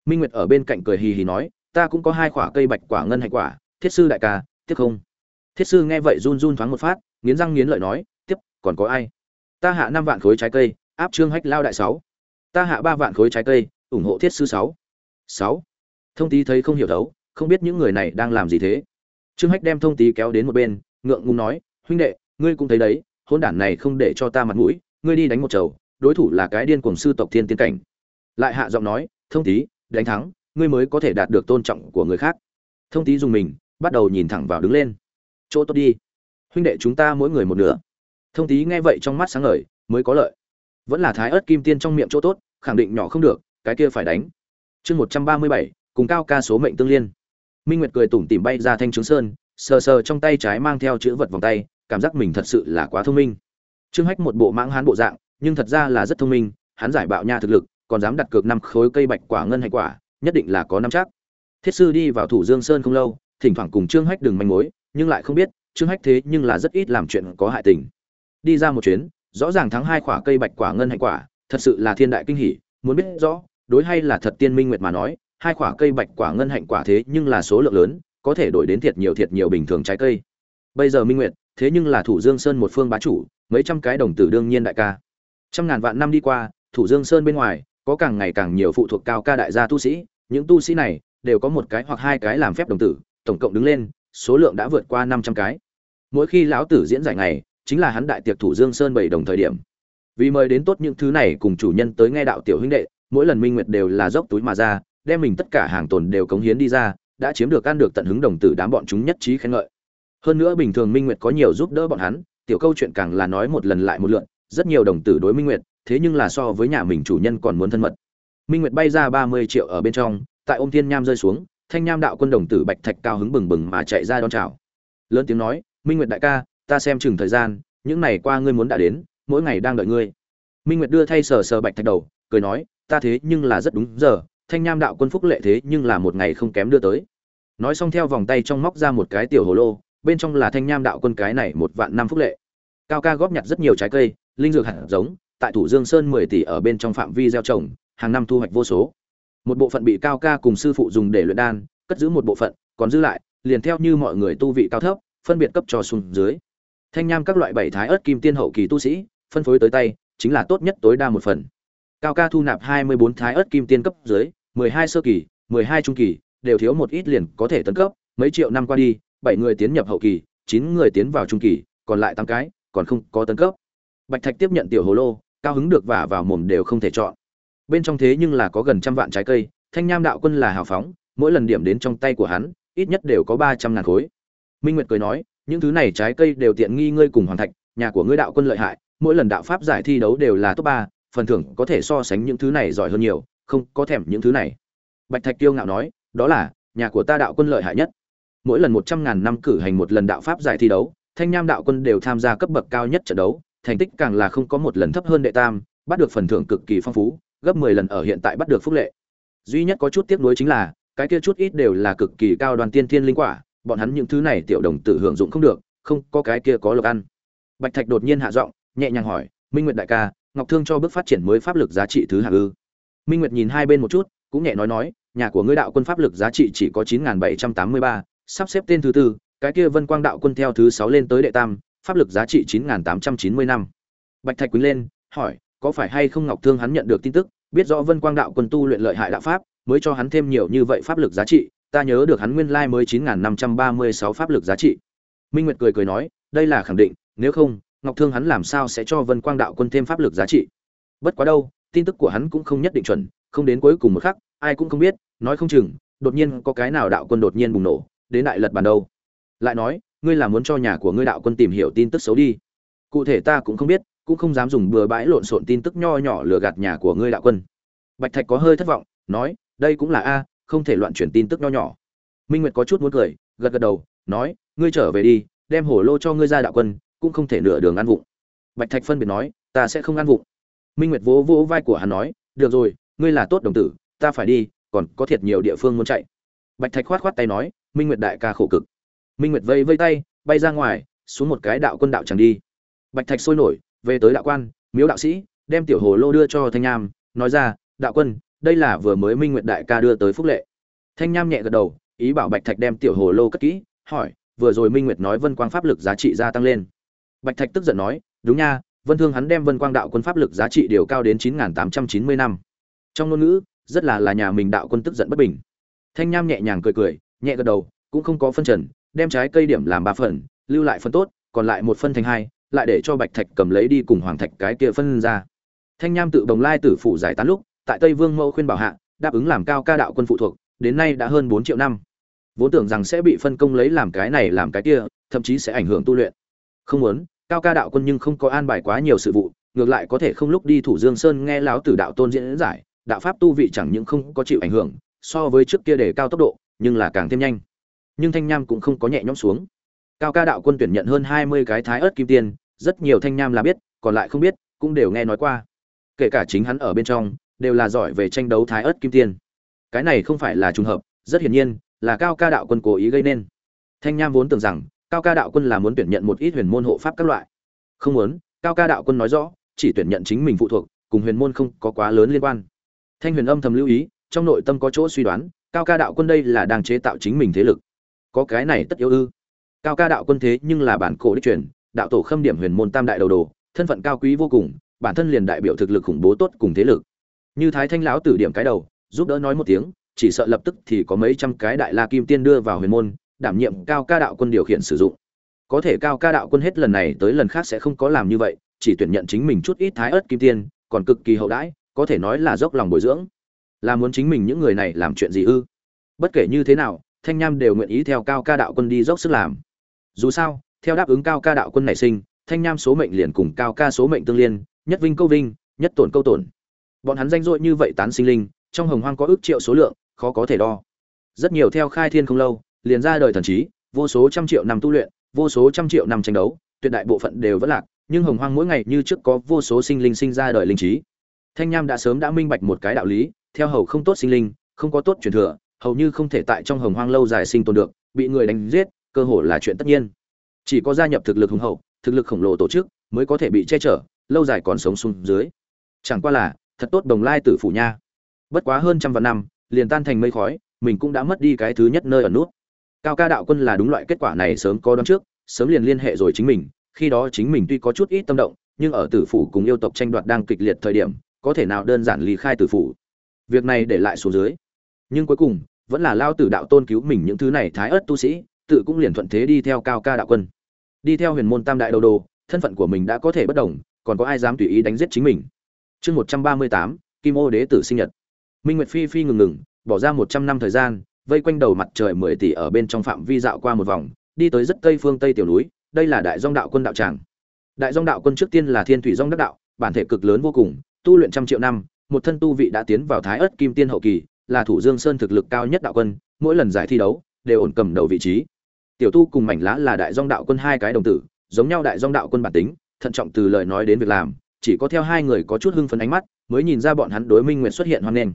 Minh nguyệt ở bên cạnh cười hì hì nói, ta cũng có hai quả cây bạch quả ngân hạnh quả, thiết sư đại ca, tiếp không? Thiết sư nghe vậy run run thoáng một phát, nghiến răng nghiến lợi nói, tiếp, còn có ai? Ta hạ năm vạn khối trái cây, áp trương hách lao đại sáu. Ta hạ ba vạn khối trái cây, ủng hộ thiết sư sáu. Sáu. Thông tý thấy không hiểu thấu, không biết những người này đang làm gì thế. Trương hách đem thông tý kéo đến một bên, ngượng ngùng nói, huynh đệ, ngươi cũng thấy đấy hôn đản này không để cho ta mặt mũi, ngươi đi đánh một chầu, đối thủ là cái điên cuồng sư tộc thiên tiên cảnh. Lại hạ giọng nói, thông tý đánh thắng, ngươi mới có thể đạt được tôn trọng của người khác. Thông tý dùng mình, bắt đầu nhìn thẳng vào đứng lên. Chỗ tốt đi, huynh đệ chúng ta mỗi người một nửa. Thông tý nghe vậy trong mắt sáng ngời, mới có lợi. Vẫn là thái ớt kim tiên trong miệng chỗ tốt, khẳng định nhỏ không được, cái kia phải đánh. Chương một trăm ba mươi bảy, cùng cao ca số mệnh tương liên. Minh nguyệt cười tủm tỉm bay ra thanh trướng sơn, sờ sờ trong tay trái mang theo chữ vật vòng tay cảm giác mình thật sự là quá thông minh. Trương hách một bộ mãng hán bộ dạng, nhưng thật ra là rất thông minh, hắn giải bạo nha thực lực, còn dám đặt cược năm khối cây bạch quả ngân hay quả, nhất định là có năm chắc. Thiết sư đi vào thủ dương sơn không lâu, thỉnh thoảng cùng trương hách đừng manh mối, nhưng lại không biết, trương hách thế nhưng là rất ít làm chuyện có hại tình. Đi ra một chuyến, rõ ràng thắng hai quả cây bạch quả ngân hay quả, thật sự là thiên đại kinh hỉ, muốn biết rõ, đối hay là thật tiên minh nguyệt mà nói, hai quả cây bạch quả ngân hạnh quả thế nhưng là số lượng lớn, có thể đổi đến thiệt nhiều thiệt nhiều bình thường trái cây. Bây giờ minh nguyệt thế nhưng là thủ dương sơn một phương bá chủ, mấy trăm cái đồng tử đương nhiên đại ca. Trăm ngàn vạn năm đi qua, thủ dương sơn bên ngoài, có càng ngày càng nhiều phụ thuộc cao ca đại gia tu sĩ, những tu sĩ này đều có một cái hoặc hai cái làm phép đồng tử, tổng cộng đứng lên, số lượng đã vượt qua năm trăm cái. Mỗi khi lão tử diễn giải này chính là hắn đại tiệc thủ dương sơn bảy đồng thời điểm. Vì mời đến tốt những thứ này cùng chủ nhân tới nghe đạo tiểu huynh đệ, mỗi lần minh nguyệt đều là dốc túi mà ra, đem mình tất cả hàng tồn đều cống hiến đi ra, đã chiếm được ăn được tận hứng đồng tử đám bọn chúng nhất trí khen ngợi hơn nữa bình thường minh nguyệt có nhiều giúp đỡ bọn hắn, tiểu câu chuyện càng là nói một lần lại một lượn rất nhiều đồng tử đối minh nguyệt, thế nhưng là so với nhà mình chủ nhân còn muốn thân mật. Minh nguyệt bay ra ba mươi triệu ở bên trong, tại ôm thiên nham rơi xuống, thanh nham đạo quân đồng tử bạch thạch cao hứng bừng bừng mà chạy ra đón chào. Lớn tiếng nói, minh nguyệt đại ca, ta xem chừng thời gian, những ngày qua ngươi muốn đã đến, mỗi ngày đang đợi ngươi. Minh nguyệt đưa thay sờ sờ bạch thạch đầu, cười nói, ta thế nhưng là rất đúng giờ, thanh nham đạo quân phúc lệ thế nhưng là một ngày không kém đưa tới. Nói xong theo vòng tay trong móc ra một cái tiểu hồ lô bên trong là thanh nham đạo quân cái này một vạn năm phúc lệ. Cao ca góp nhặt rất nhiều trái cây, linh dược hạt giống, tại thủ dương sơn mười tỷ ở bên trong phạm vi gieo trồng, hàng năm thu hoạch vô số. Một bộ phận bị cao ca cùng sư phụ dùng để luyện đan, cất giữ một bộ phận, còn giữ lại, liền theo như mọi người tu vị cao thấp, phân biệt cấp cho xuống dưới. Thanh nham các loại bảy thái ớt kim tiên hậu kỳ tu sĩ, phân phối tới tay, chính là tốt nhất tối đa một phần. Cao ca thu nạp hai mươi bốn thái ớt kim tiên cấp dưới, mười hai sơ kỳ, mười hai trung kỳ, đều thiếu một ít liền có thể tấn cấp, mấy triệu năm qua đi bảy người tiến nhập hậu kỳ, chín người tiến vào trung kỳ, còn lại tám cái, còn không có tấn cấp. Bạch thạch tiếp nhận tiểu hồ lô, cao hứng được vả vào mồm đều không thể chọn. Bên trong thế nhưng là có gần trăm vạn trái cây, thanh nham đạo quân là hào phóng, mỗi lần điểm đến trong tay của hắn, ít nhất đều có ba trăm ngàn khối. Minh nguyệt cười nói, những thứ này trái cây đều tiện nghi ngươi cùng Hoàng thạch, nhà của ngươi đạo quân lợi hại, mỗi lần đạo pháp giải thi đấu đều là top ba, phần thưởng có thể so sánh những thứ này giỏi hơn nhiều, không có thèm những thứ này. Bạch thạch kiêu ngạo nói, đó là, nhà của ta đạo quân lợi hại nhất mỗi lần một trăm ngàn năm cử hành một lần đạo pháp giải thi đấu, thanh nham đạo quân đều tham gia cấp bậc cao nhất trận đấu, thành tích càng là không có một lần thấp hơn đệ tam, bắt được phần thưởng cực kỳ phong phú, gấp mười lần ở hiện tại bắt được phúc lệ. Duy nhất có chút tiếc nuối chính là, cái kia chút ít đều là cực kỳ cao đoàn tiên thiên linh quả, bọn hắn những thứ này tiểu đồng tử hưởng dụng không được, không có cái kia có lộc ăn. Bạch thạch đột nhiên hạ giọng, nhẹ nhàng hỏi, minh nguyệt đại ca, ngọc thương cho bước phát triển mới pháp lực giá trị thứ hạng ư? Minh nguyệt nhìn hai bên một chút, cũng nhẹ nói nói, nhà của ngươi đạo quân pháp lực giá trị chỉ có chín bảy trăm tám mươi ba sắp xếp tên thứ tư, cái kia vân quang đạo quân theo thứ sáu lên tới đệ tam, pháp lực giá trị chín tám trăm chín mươi năm. Bạch thạch quý lên, hỏi, có phải hay không ngọc thương hắn nhận được tin tức, biết rõ vân quang đạo quân tu luyện lợi hại đạo pháp, mới cho hắn thêm nhiều như vậy pháp lực giá trị, ta nhớ được hắn nguyên lai mới chín năm trăm ba mươi sáu pháp lực giá trị. Minh nguyệt cười cười nói, đây là khẳng định, nếu không, ngọc thương hắn làm sao sẽ cho vân quang đạo quân thêm pháp lực giá trị? Bất quá đâu, tin tức của hắn cũng không nhất định chuẩn, không đến cuối cùng một khắc, ai cũng không biết, nói không chừng, đột nhiên có cái nào đạo quân đột nhiên bùng nổ đến đại lật bàn đâu. Lại nói, ngươi là muốn cho nhà của ngươi đạo quân tìm hiểu tin tức xấu đi. Cụ thể ta cũng không biết, cũng không dám dùng bừa bãi lộn xộn tin tức nho nhỏ lừa gạt nhà của ngươi đạo quân. Bạch thạch có hơi thất vọng, nói, đây cũng là a, không thể loạn chuyển tin tức nho nhỏ. Minh nguyệt có chút muốn cười, gật gật đầu, nói, ngươi trở về đi, đem hổ lô cho ngươi ra đạo quân, cũng không thể nửa đường ăn vụng. Bạch thạch phân biệt nói, ta sẽ không ăn vụng. Minh nguyệt vỗ vỗ vai của hắn nói, được rồi, ngươi là tốt đồng tử, ta phải đi, còn có thiệt nhiều địa phương muốn chạy. Bạch thạch khoát khoát tay nói minh nguyệt đại ca khổ cực. Minh nguyệt vây vây tay, bay ra ngoài, xuống một cái đạo quân đạo chẳng đi. Bạch thạch sôi nổi, về tới đạo quan, miếu đạo sĩ, đem tiểu hồ lô đưa cho thanh nham, nói ra, đạo quân, đây là vừa mới minh nguyệt đại ca đưa tới phúc lệ. Thanh nham nhẹ gật đầu, ý bảo bạch thạch đem tiểu hồ lô cất kỹ, hỏi, vừa rồi minh nguyệt nói vân quang pháp lực giá trị gia tăng lên. Bạch thạch tức giận nói, đúng nha, vân thương hắn đem vân quang đạo quân pháp lực giá trị điều cao đến chín nghìn tám trăm chín mươi năm. Trong ngôn ngữ, rất là là nhà mình đạo quân tức giận bất bình. Thanh nham nhẹ nhàng cười cười nhẹ gật đầu, cũng không có phân trần, đem trái cây điểm làm ba phần, lưu lại phần tốt, còn lại một phân thành hai, lại để cho bạch thạch cầm lấy đi cùng hoàng thạch cái kia phân ra. Thanh nham tự bồng lai tử phủ giải tán lúc, tại tây vương mẫu khuyên bảo hạ, đáp ứng làm cao ca đạo quân phụ thuộc, đến nay đã hơn bốn triệu năm. Vốn tưởng rằng sẽ bị phân công lấy làm cái này làm cái kia, thậm chí sẽ ảnh hưởng tu luyện. Không muốn, cao ca đạo quân nhưng không có an bài quá nhiều sự vụ, ngược lại có thể không lúc đi thủ dương sơn nghe lão tử đạo tôn diễn giải, đạo pháp tu vị chẳng những không có chịu ảnh hưởng, so với trước kia để cao tốc độ nhưng là càng thêm nhanh. Nhưng thanh nham cũng không có nhẹ nhõm xuống. Cao ca đạo quân tuyển nhận hơn hai mươi cái thái ớt kim tiên rất nhiều thanh nham là biết, còn lại không biết, cũng đều nghe nói qua. Kể cả chính hắn ở bên trong, đều là giỏi về tranh đấu thái ớt kim tiên cái này không phải là trùng hợp, rất hiển nhiên, là cao ca đạo quân cố ý gây nên. Thanh nham vốn tưởng rằng, cao ca đạo quân là muốn tuyển nhận một ít huyền môn hộ pháp các loại. Không muốn, cao ca đạo quân nói rõ, chỉ tuyển nhận chính mình phụ thuộc, cùng huyền môn không có quá lớn liên quan. Thanh huyền âm thầm lưu ý, trong nội tâm có chỗ suy đoán cao ca đạo quân đây là đang chế tạo chính mình thế lực. Có cái này tất yếu ư? Cao ca đạo quân thế nhưng là bản cổ đích truyền, đạo tổ khâm điểm huyền môn tam đại đầu đồ, thân phận cao quý vô cùng, bản thân liền đại biểu thực lực khủng bố tốt cùng thế lực. Như thái thanh lão tử điểm cái đầu, giúp đỡ nói một tiếng, chỉ sợ lập tức thì có mấy trăm cái đại la kim tiên đưa vào huyền môn, đảm nhiệm cao ca đạo quân điều khiển sử dụng. Có thể cao ca đạo quân hết lần này tới lần khác sẽ không có làm như vậy, chỉ tuyển nhận chính mình chút ít thái ớt kim tiên, còn cực kỳ hậu đãi, có thể nói là dốc lòng bồi dưỡng là muốn chính mình những người này làm chuyện gì ư? Bất kể như thế nào, thanh nham đều nguyện ý theo cao ca đạo quân đi dốc sức làm. Dù sao, theo đáp ứng cao ca đạo quân nảy sinh, thanh nham số mệnh liền cùng cao ca số mệnh tương liên, nhất vinh câu vinh, nhất tổn câu tổn. Bọn hắn danh dội như vậy tán sinh linh, trong hồng hoang có ước triệu số lượng, khó có thể đo. Rất nhiều theo khai thiên không lâu, liền ra đời thần trí, vô số trăm triệu năm tu luyện, vô số trăm triệu năm tranh đấu, tuyệt đại bộ phận đều vẫn lạc, nhưng hồng hoang mỗi ngày như trước có vô số sinh linh sinh ra đời linh trí. Thanh nham đã sớm đã minh bạch một cái đạo lý theo hầu không tốt sinh linh, không có tốt truyền thừa, hầu như không thể tại trong hồng hoang lâu dài sinh tồn được, bị người đánh giết, cơ hội là chuyện tất nhiên. Chỉ có gia nhập thực lực hùng hậu, thực lực khổng lồ tổ chức mới có thể bị che chở, lâu dài còn sống xuống dưới. Chẳng qua là, thật tốt đồng lai tử phủ nha. Bất quá hơn trăm vạn năm, liền tan thành mây khói, mình cũng đã mất đi cái thứ nhất nơi ở nút. Cao ca đạo quân là đúng loại kết quả này sớm có đoán trước, sớm liền liên hệ rồi chính mình, khi đó chính mình tuy có chút ít tâm động, nhưng ở tử phủ cùng yêu tộc tranh đoạt đang kịch liệt thời điểm, có thể nào đơn giản ly khai tử phủ? Việc này để lại xuống dưới. Nhưng cuối cùng, vẫn là lao tử đạo tôn cứu mình những thứ này thái ớt tu sĩ, tự cũng liền thuận thế đi theo cao ca đạo quân. Đi theo huyền môn tam đại đầu đồ, thân phận của mình đã có thể bất đồng, còn có ai dám tùy ý đánh giết chính mình? Chương một trăm ba mươi tám, kim ô đế tử sinh nhật. Minh nguyệt phi phi ngừng ngừng, bỏ ra một trăm năm thời gian, vây quanh đầu mặt trời mười tỷ ở bên trong phạm vi dạo qua một vòng, đi tới rất tây phương tây tiểu núi, đây là đại dong đạo quân đạo tràng. Đại dong đạo quân trước tiên là thiên thủy dong đắc đạo, bản thể cực lớn vô cùng, tu luyện trăm triệu năm một thân tu vị đã tiến vào thái ớt kim tiên hậu kỳ, là thủ dương sơn thực lực cao nhất đạo quân, mỗi lần giải thi đấu, đều ổn cầm đầu vị trí. Tiểu tu cùng mảnh lá là đại dong đạo quân hai cái đồng tử, giống nhau đại dong đạo quân bản tính, thận trọng từ lời nói đến việc làm, chỉ có theo hai người có chút hưng phấn ánh mắt, mới nhìn ra bọn hắn đối minh nguyệt xuất hiện hoan nghênh.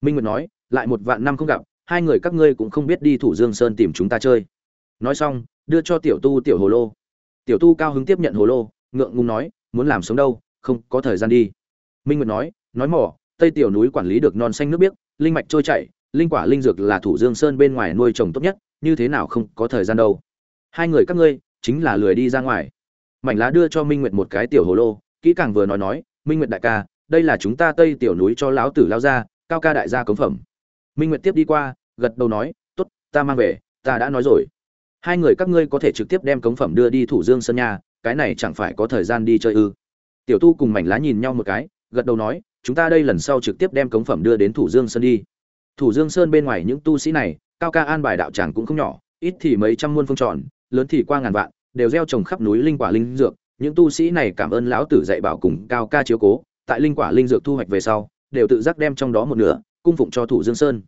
Minh nguyệt nói, lại một vạn năm không gặp, hai người các ngươi cũng không biết đi thủ dương sơn tìm chúng ta chơi. Nói xong, đưa cho tiểu tu tiểu hồ lô. Tiểu tu cao hứng tiếp nhận hồ lô, ngượng ngùng nói, muốn làm sống đâu, không có thời gian đi. Minh nguyệt nói nói mỏ tây tiểu núi quản lý được non xanh nước biếc linh mạch trôi chảy linh quả linh dược là thủ dương sơn bên ngoài nuôi trồng tốt nhất như thế nào không có thời gian đâu. Hai người các ngươi chính là lười đi ra ngoài. Mảnh lá đưa cho minh nguyệt một cái tiểu hồ lô kỹ càng vừa nói nói minh nguyệt đại ca đây là chúng ta tây tiểu núi cho lão tử lao ra cao ca đại gia cống phẩm. Minh nguyệt tiếp đi qua gật đầu nói t ố t ta mang về ta đã nói rồi. Hai người các ngươi có thể trực tiếp đem cống phẩm đưa đi thủ dương sơn nhà, cái này chẳng phải có thời gian đi chơi ư? Tiểu tu cùng mảnh lá nhìn nhau một cái gật đầu nói chúng ta đây lần sau trực tiếp đem cống phẩm đưa đến thủ dương sơn đi. Thủ dương sơn bên ngoài những tu sĩ này, cao ca an bài đạo tràng cũng không nhỏ, ít thì mấy trăm muôn phương tròn lớn thì qua ngàn vạn, đều gieo trồng khắp núi linh quả linh dược. Những tu sĩ này cảm ơn lão tử dạy bảo cùng cao ca chiếu cố, tại linh quả linh dược thu hoạch về sau, đều tự giác đem trong đó một nửa cung phụng cho thủ dương sơn.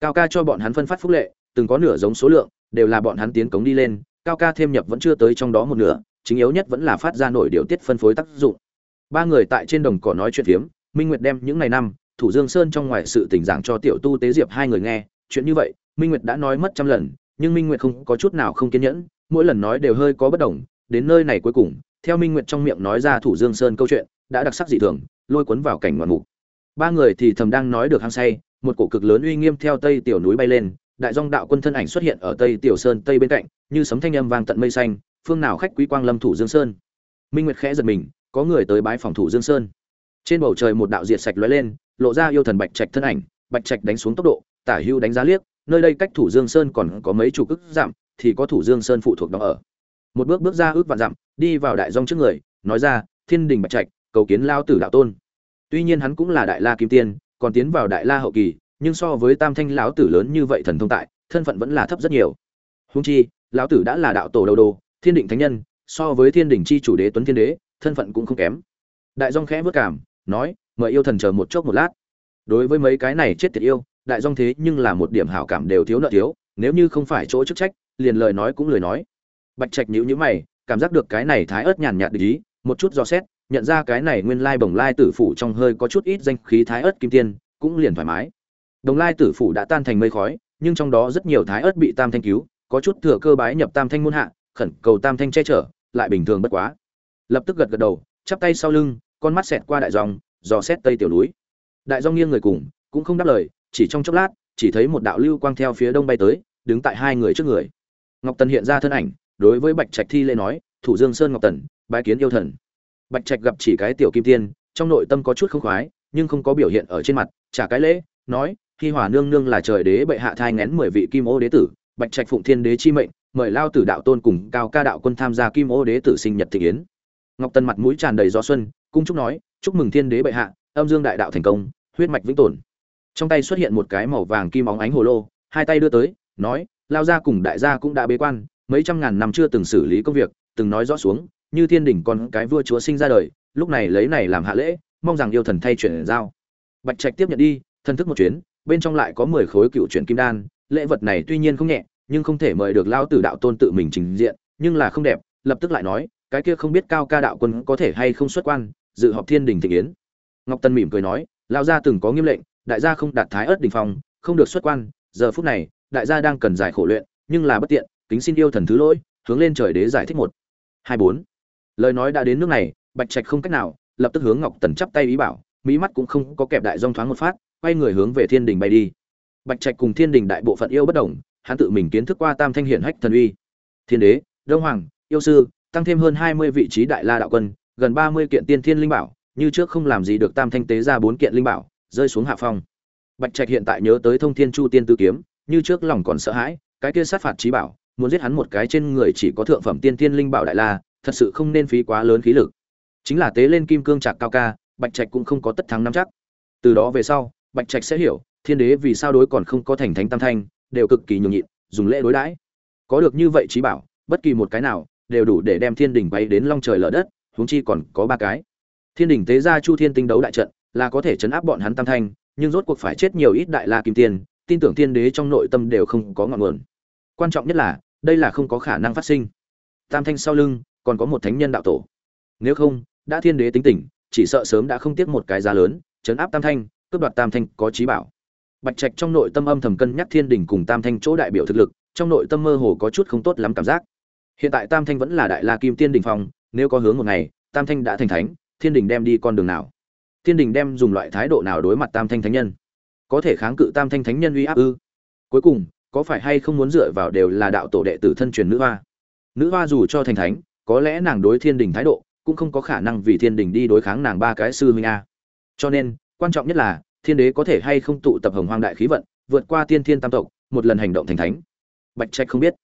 Cao ca cho bọn hắn phân phát phúc lệ, từng có nửa giống số lượng, đều là bọn hắn tiến cống đi lên, cao ca thêm nhập vẫn chưa tới trong đó một nửa, chính yếu nhất vẫn là phát ra nổi điều tiết phân phối tác dụng. Ba người tại trên đồng cỏ nói chuyện phiếm minh nguyệt đem những ngày năm, thủ dương sơn trong ngoài sự tình giảng cho tiểu tu tế diệp hai người nghe. Chuyện như vậy, minh nguyệt đã nói mất trăm lần, nhưng minh nguyệt không có chút nào không kiên nhẫn, mỗi lần nói đều hơi có bất đồng. Đến nơi này cuối cùng, theo minh nguyệt trong miệng nói ra thủ dương sơn câu chuyện, đã đặc sắc dị thường, lôi cuốn vào cảnh ngoạn mục. Ba người thì thầm đang nói được hăng say, một cổ cực lớn uy nghiêm theo tây tiểu núi bay lên, đại dong đạo quân thân ảnh xuất hiện ở tây tiểu sơn tây bên cạnh, như sấm thanh âm vang tận mây xanh, phương nào khách quý quang lâm thủ dương sơn. Minh nguyệt khẽ giật mình, có người tới bái phòng thủ dương sơn trên bầu trời một đạo diệt sạch lóe lên, lộ ra yêu thần bạch trạch thân ảnh. Bạch trạch đánh xuống tốc độ, tả hưu đánh giá liếc, nơi đây cách thủ dương sơn còn có mấy chục ức giảm thì có thủ dương sơn phụ thuộc đó ở. Một bước bước ra ước vạn dặm, đi vào đại dong trước người, nói ra, thiên đình bạch trạch, cầu kiến lao tử đạo tôn. Tuy nhiên hắn cũng là đại la kim tiên, còn tiến vào đại la hậu kỳ, nhưng so với tam thanh lão tử lớn như vậy thần thông tại, thân phận vẫn là thấp rất nhiều. Húng chi, lão tử đã là đạo tổ đầu đồ, thiên định thánh nhân, so với thiên đình chi chủ đế tuấn thiên đế, thân phận cũng không kém. Đại dong khẽ vất cảm nói, mời yêu thần chờ một chốc một lát. Đối với mấy cái này chết tiệt yêu, đại dong thế nhưng là một điểm hảo cảm đều thiếu nợ thiếu, nếu như không phải chỗ chức trách, liền lời nói cũng lời nói. Bạch trạch nhữ nhữ mày, cảm giác được cái này thái ớt nhàn nhạt ý, một chút do xét, nhận ra cái này nguyên lai bồng lai tử phủ trong hơi có chút ít danh khí thái ớt kim tiên, cũng liền thoải mái. Đồng lai tử phủ đã tan thành mây khói, nhưng trong đó rất nhiều thái ớt bị tam thanh cứu, có chút thừa cơ bái nhập tam thanh muôn hạ, khẩn cầu tam thanh che chở, lại bình thường bất quá. Lập tức gật gật đầu, chắp tay sau lưng con mắt xẹt qua đại dòng, dò xét tây tiểu núi. Đại dòng nghiêng người cùng, cũng không đáp lời, chỉ trong chốc lát, chỉ thấy một đạo lưu quang theo phía đông bay tới, đứng tại hai người trước người. Ngọc tần hiện ra thân ảnh, đối với bạch trạch thi lễ nói, thủ dương sơn ngọc tần, bái kiến yêu thần. Bạch trạch gặp chỉ cái tiểu kim tiên, trong nội tâm có chút không khoái, nhưng không có biểu hiện ở trên mặt, trả cái lễ, nói khi hỏa nương nương là trời đế bệ hạ thai ngén mười vị kim ô đế tử, bạch trạch phụng thiên đế chi mệnh, mời lao tử đạo tôn cùng cao ca đạo quân tham gia kim ô đế tử sinh nhật thị yến. Ngọc tần mặt mũi tràn đầy gió xuân cung chúc nói, chúc mừng thiên đế bệ hạ, âm dương đại đạo thành công, huyết mạch vĩnh tồn. Trong tay xuất hiện một cái màu vàng kim óng ánh hồ lô, hai tay đưa tới, nói, lao gia cùng đại gia cũng đã bế quan, mấy trăm ngàn năm chưa từng xử lý công việc, từng nói rõ xuống, như thiên đỉnh còn cái vua chúa sinh ra đời, lúc này lấy này làm hạ lễ, mong rằng yêu thần thay chuyển giao. Bạch trạch tiếp nhận đi thân thức một chuyến, bên trong lại có mười khối cựu chuyển kim đan, lễ vật này tuy nhiên không nhẹ, nhưng không thể mời được lao tử đạo tôn tự mình trình diện, nhưng là không đẹp, lập tức lại nói cái kia không biết cao ca đạo quân có thể hay không xuất quan, dự họp thiên đình thịnh yến. Ngọc tân mỉm cười nói lao gia từng có nghiêm lệnh, đại gia không đạt thái ớt đình phong, không được xuất quan, giờ phút này, đại gia đang cần giải khổ luyện, nhưng là bất tiện, kính xin yêu thần thứ lỗi, hướng lên trời đế giải thích một. Hai bốn. Lời nói đã đến nước này, bạch trạch không cách nào, lập tức hướng ngọc tần chắp tay ý bảo, mỹ mắt cũng không có kẹp đại dong thoáng một phát, quay người hướng về thiên đình bay đi. Bạch trạch cùng thiên đình đại bộ phận yêu bất đồng, hắn tự mình kiến thức qua tam thanh hiển hách thần uy. Thiên đế, đông hoàng, yêu sư tăng thêm hơn hai mươi vị trí đại la đạo quân, gần ba mươi kiện tiên thiên linh bảo, như trước không làm gì được tam thanh tế ra bốn kiện linh bảo, rơi xuống hạ phong. Bạch trạch hiện tại nhớ tới thông thiên chu tiên tư kiếm, như trước lòng còn sợ hãi, cái kia sát phạt chí bảo, muốn giết hắn một cái trên người chỉ có thượng phẩm tiên thiên linh bảo đại la, thật sự không nên phí quá lớn khí lực. Chính là tế lên kim cương trạc cao ca, bạch trạch cũng không có tất thắng nắm chắc. Từ đó về sau, bạch trạch sẽ hiểu, thiên đế vì sao đối còn không có thành thánh tam thanh, đều cực kỳ nhường nhịn, dùng lễ đối đãi. Có được như vậy chí bảo, bất kỳ một cái nào đều đủ để đem thiên đình bay đến long trời lở đất, huống chi còn có ba cái. Thiên đình tế ra chu thiên tinh đấu đại trận, là có thể chấn áp bọn hắn tam thanh, nhưng rốt cuộc phải chết nhiều ít đại la kim tiên, tin tưởng thiên đế trong nội tâm đều không có ngọn nguồn. Quan trọng nhất là, đây là không có khả năng phát sinh. Tam thanh sau lưng, còn có một thánh nhân đạo tổ. Nếu không, đã thiên đế tính tỉnh, chỉ sợ sớm đã không tiếc một cái giá lớn, chấn áp tam thanh, cướp đoạt tam thanh có trí bảo. Bạch trạch trong nội tâm âm thầm cân nhắc thiên đình cùng tam thanh chỗ đại biểu thực lực, trong nội tâm mơ hồ có chút không tốt lắm cảm giác hiện tại tam thanh vẫn là đại la kim tiên đình phong, nếu có hướng một ngày, tam thanh đã thành thánh, thiên đình đem đi con đường nào? Thiên đình đem dùng loại thái độ nào đối mặt tam thanh thánh nhân? Có thể kháng cự tam thanh thánh nhân uy áp ư? Cuối cùng, có phải hay không muốn dựa vào đều là đạo tổ đệ tử thân truyền nữ hoa? Nữ hoa dù cho thành thánh, có lẽ nàng đối thiên đình thái độ cũng không có khả năng vì thiên đình đi đối kháng nàng ba cái sư huynh a. Cho nên, quan trọng nhất là, thiên đế có thể hay không tụ tập hồng hoang đại khí vận, vượt qua tiên thiên tam tộc, một lần hành động thành thánh? Bạch trạch không biết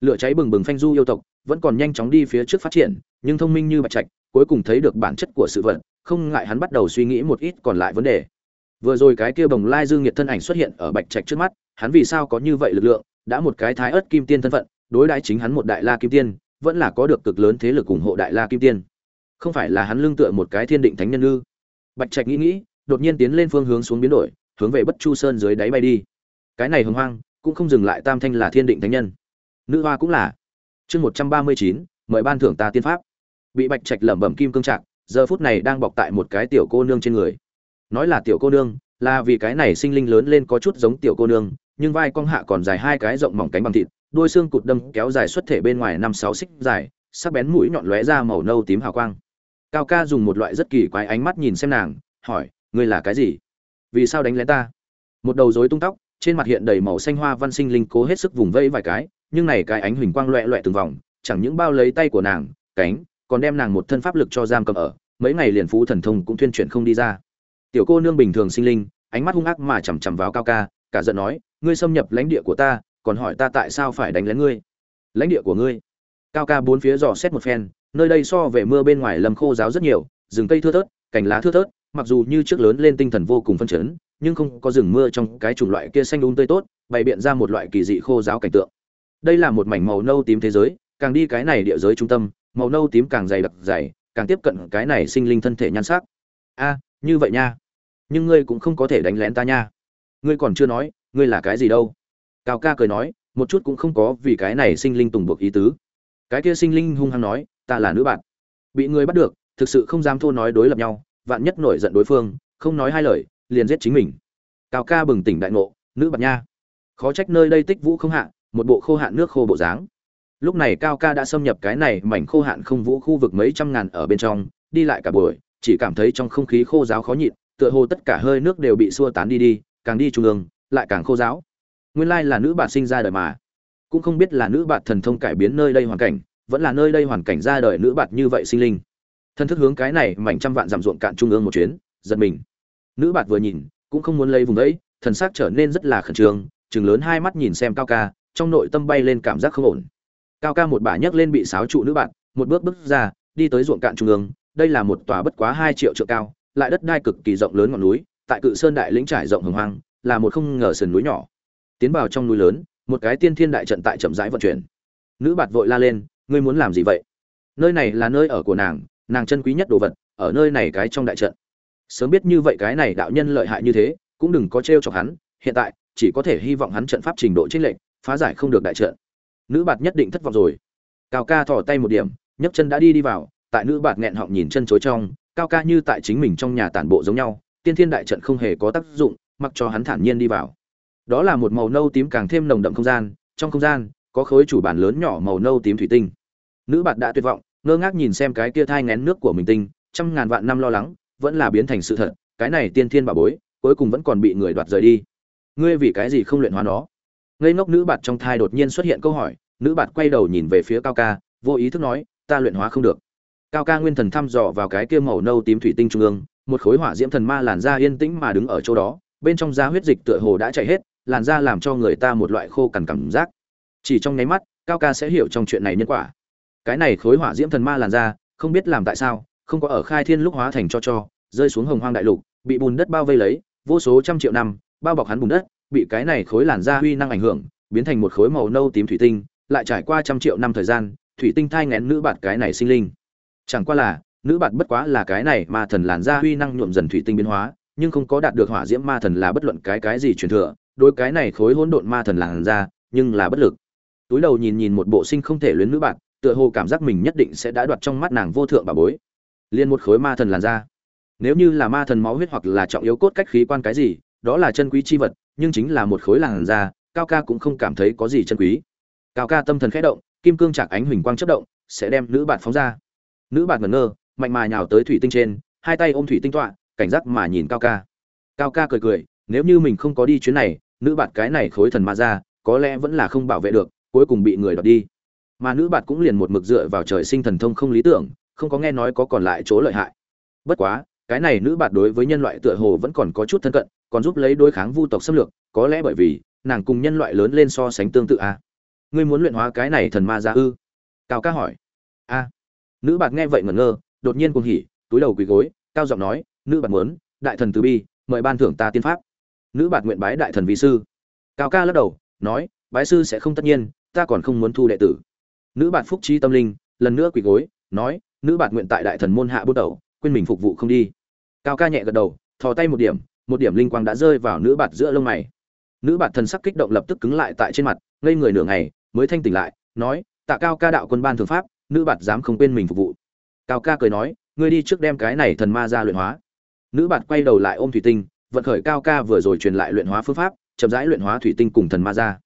lửa cháy bừng bừng phanh du yêu tộc, vẫn còn nhanh chóng đi phía trước phát triển, nhưng thông minh như bạch trạch, cuối cùng thấy được bản chất của sự vật, không ngại hắn bắt đầu suy nghĩ một ít còn lại vấn đề. Vừa rồi cái kia bồng lai dương nhiệt thân ảnh xuất hiện ở bạch trạch trước mắt, hắn vì sao có như vậy lực lượng, đã một cái thái ớt kim tiên thân phận, đối đãi chính hắn một đại la kim tiên, vẫn là có được cực lớn thế lực ủng hộ đại la kim tiên. Không phải là hắn lương tựa một cái thiên định thánh nhân ư? Bạch trạch nghĩ nghĩ, đột nhiên tiến lên phương hướng xuống biến đổi, hướng về bất chu sơn dưới đáy bay đi. Cái này hưng hoang, cũng không dừng lại tam thanh là thiên định thánh nhân nữ hoa cũng là. Chương một trăm ba mươi chín, mời ban thưởng ta tiên pháp. Bị bạch trạch lẩm bẩm kim cương trạc, giờ phút này đang bọc tại một cái tiểu cô nương trên người. Nói là tiểu cô nương, là vì cái này sinh linh lớn lên có chút giống tiểu cô nương, nhưng vai cong hạ còn dài hai cái rộng mỏng cánh bằng thịt, đôi xương cụt đâm kéo dài xuất thể bên ngoài năm sáu xích dài, sắc bén mũi nhọn lóe ra màu nâu tím hào quang. Cao ca dùng một loại rất kỳ quái ánh mắt nhìn xem nàng, hỏi, ngươi là cái gì? Vì sao đánh lén ta? Một đầu rối tung tóc, trên mặt hiện đầy màu xanh hoa văn sinh linh cố hết sức vùng vẫy vài cái nhưng này cái ánh huỳnh quang loẹ loẹ từng vòng, chẳng những bao lấy tay của nàng, cánh, còn đem nàng một thân pháp lực cho giam cầm ở, mấy ngày liền phú thần thông cũng tuyên truyền không đi ra. Tiểu cô nương bình thường sinh linh, ánh mắt hung ác mà chằm chằm vào cao ca, cả giận nói, ngươi xâm nhập lãnh địa của ta, còn hỏi ta tại sao phải đánh lén ngươi? Lãnh địa của ngươi? Cao ca bốn phía dò xét một phen, nơi đây so về mưa bên ngoài lầm khô giáo rất nhiều, rừng cây thưa thớt, cành lá thưa thớt, mặc dù như trước lớn lên tinh thần vô cùng phân chấn, nhưng không có rừng mưa trong cái chủng loại kia xanh đúng um tươi tốt, bày biện ra một loại kỳ dị khô giáo cảnh tượng đây là một mảnh màu nâu tím thế giới, càng đi cái này địa giới trung tâm, màu nâu tím càng dày đặc dày, càng tiếp cận cái này sinh linh thân thể nhan sắc. A, như vậy nha. Nhưng ngươi cũng không có thể đánh lén ta nha. Ngươi còn chưa nói, ngươi là cái gì đâu. Cao ca cười nói, một chút cũng không có vì cái này sinh linh tùng buộc ý tứ. Cái kia sinh linh hung hăng nói, ta là nữ bạn. Bị ngươi bắt được, thực sự không dám thô nói đối lập nhau, vạn nhất nổi giận đối phương, không nói hai lời, liền giết chính mình. Cao ca bừng tỉnh đại ngộ, nữ bạn nha. Khó trách nơi đây tích vũ không hạ một bộ khô hạn nước khô bộ dáng. Lúc này cao ca đã xâm nhập cái này mảnh khô hạn không vũ khu vực mấy trăm ngàn ở bên trong, đi lại cả buổi, chỉ cảm thấy trong không khí khô giáo khó nhịn, tựa hồ tất cả hơi nước đều bị xua tán đi đi, càng đi trung ương, lại càng khô giáo. Nguyên lai là nữ bạn sinh ra đời mà. Cũng không biết là nữ bạn thần thông cải biến nơi đây hoàn cảnh, vẫn là nơi đây hoàn cảnh ra đời nữ bạn như vậy sinh linh. Thân thức hướng cái này mảnh trăm vạn giảm ruộng cạn trung ương một chuyến, giật mình. Nữ bạn vừa nhìn, cũng không muốn lấy vùng đấy, thần sắc trở nên rất là khẩn trương, chừng lớn hai mắt nhìn xem cao ca trong nội tâm bay lên cảm giác không ổn. Cao ca một bà nhấc lên bị sáo trụ nữ bạn, một bước bước ra, đi tới ruộng cạn trung ương. Đây là một tòa bất quá hai triệu trượng cao, lại đất đai cực kỳ rộng lớn ngọn núi, tại cự sơn đại lĩnh trải rộng hồng hoang, là một không ngờ sườn núi nhỏ. Tiến vào trong núi lớn, một cái tiên thiên đại trận tại chậm rãi vận chuyển. Nữ bạt vội la lên, ngươi muốn làm gì vậy? Nơi này là nơi ở của nàng nàng chân quý nhất đồ vật, ở nơi này cái trong đại trận. Sớm biết như vậy cái này đạo nhân lợi hại như thế, cũng đừng có trêu chọc hắn, hiện tại, chỉ có thể hy vọng hắn trận pháp trình độ chênh lệch phá giải không được đại trận. Nữ bạt nhất định thất vọng rồi. Cao ca thò tay một điểm, nhấc chân đã đi đi vào, tại nữ bạt nghẹn họng nhìn chân chối trong, cao ca như tại chính mình trong nhà tản bộ giống nhau, tiên thiên đại trận không hề có tác dụng, mặc cho hắn thản nhiên đi vào. Đó là một màu nâu tím càng thêm nồng đậm không gian, trong không gian, có khối chủ bản lớn nhỏ màu nâu tím thủy tinh. Nữ bạt đã tuyệt vọng, ngơ ngác nhìn xem cái kia thai ngén nước của mình tinh, trăm ngàn vạn năm lo lắng, vẫn là biến thành sự thật, cái này tiên thiên bà bối, cuối cùng vẫn còn bị người đoạt rời đi. Ngươi vì cái gì không luyện hóa nó? Ngây ngốc nữ bạt trong thai đột nhiên xuất hiện câu hỏi, nữ bạt quay đầu nhìn về phía cao ca, vô ý thức nói, ta luyện hóa không được. Cao ca nguyên thần thăm dò vào cái kia màu nâu tím thủy tinh trung ương, một khối hỏa diễm thần ma làn da yên tĩnh mà đứng ở chỗ đó, bên trong da huyết dịch tựa hồ đã chạy hết, làn da làm cho người ta một loại khô cằn cảm giác. Chỉ trong nháy mắt, cao ca sẽ hiểu trong chuyện này nhân quả. Cái này khối hỏa diễm thần ma làn da, không biết làm tại sao, không có ở khai thiên lúc hóa thành cho cho, rơi xuống hồng hoang đại lục, bị bùn đất bao vây lấy, vô số trăm triệu năm, bao bọc hắn bùn đất bị cái này khối làn da huy năng ảnh hưởng, biến thành một khối màu nâu tím thủy tinh, lại trải qua trăm triệu năm thời gian, thủy tinh thai ngén nữ bạt cái này sinh linh. Chẳng qua là, nữ bạt bất quá là cái này mà thần làn da huy năng nhuộm dần thủy tinh biến hóa, nhưng không có đạt được hỏa diễm ma thần là bất luận cái cái gì truyền thừa đôi cái này khối hỗn độn ma thần làn da, nhưng là bất lực. Túi đầu nhìn nhìn một bộ sinh không thể luyến nữ bạt, tựa hồ cảm giác mình nhất định sẽ đã đoạt trong mắt nàng vô thượng bà bối. Liên một khối ma thần làn da. Nếu như là ma thần máu huyết hoặc là trọng yếu cốt cách khí quan cái gì đó là chân quý chi vật, nhưng chính là một khối làn da, cao ca cũng không cảm thấy có gì chân quý. Cao ca tâm thần khẽ động, kim cương chạc ánh huỳnh quang chớp động, sẽ đem nữ bạn phóng ra. Nữ bạn ngẩn ngơ, mạnh mà nhào tới thủy tinh trên, hai tay ôm thủy tinh tọa, cảnh giác mà nhìn cao ca. Cao ca cười cười, nếu như mình không có đi chuyến này, nữ bạn cái này khối thần ma ra, có lẽ vẫn là không bảo vệ được, cuối cùng bị người đoạt đi. Mà nữ bạn cũng liền một mực dựa vào trời sinh thần thông không lý tưởng, không có nghe nói có còn lại chỗ lợi hại. Bất quá cái này nữ bạt đối với nhân loại tựa hồ vẫn còn có chút thân cận, còn giúp lấy đối kháng vu tộc xâm lược, có lẽ bởi vì, nàng cùng nhân loại lớn lên so sánh tương tự a. À? ngươi muốn luyện hóa cái này thần ma ra ư? Cao ca hỏi. A. Nữ bạt nghe vậy ngẩn ngơ, đột nhiên cùng hỉ, túi đầu quỳ gối, cao giọng nói, nữ bạt muốn, đại thần từ bi, mời ban thưởng ta tiên pháp. Nữ bạt nguyện bái đại thần vi sư. Cao ca lắc đầu, nói, bái sư sẽ không tất nhiên, ta còn không muốn thu đệ tử. Nữ bạt phúc trí tâm linh, lần nữa quỳ gối, nói, nữ bạt nguyện tại đại thần môn hạ bút đầu, quên mình phục vụ không đi cao ca nhẹ gật đầu, thò tay một điểm một điểm linh quang đã rơi vào nữ bạt giữa lông mày. Nữ bạt thần sắc kích động lập tức cứng lại tại trên mặt, ngây người nửa ngày, mới thanh tỉnh lại, nói, tạ cao ca đạo quân ban thường pháp, nữ bạt dám không quên mình phục vụ. Cao ca cười nói, ngươi đi trước đem cái này thần ma ra luyện hóa. Nữ bạt quay đầu lại ôm thủy tinh, vận khởi cao ca vừa rồi truyền lại luyện hóa phương pháp, chậm rãi luyện hóa thủy tinh cùng thần ma ra.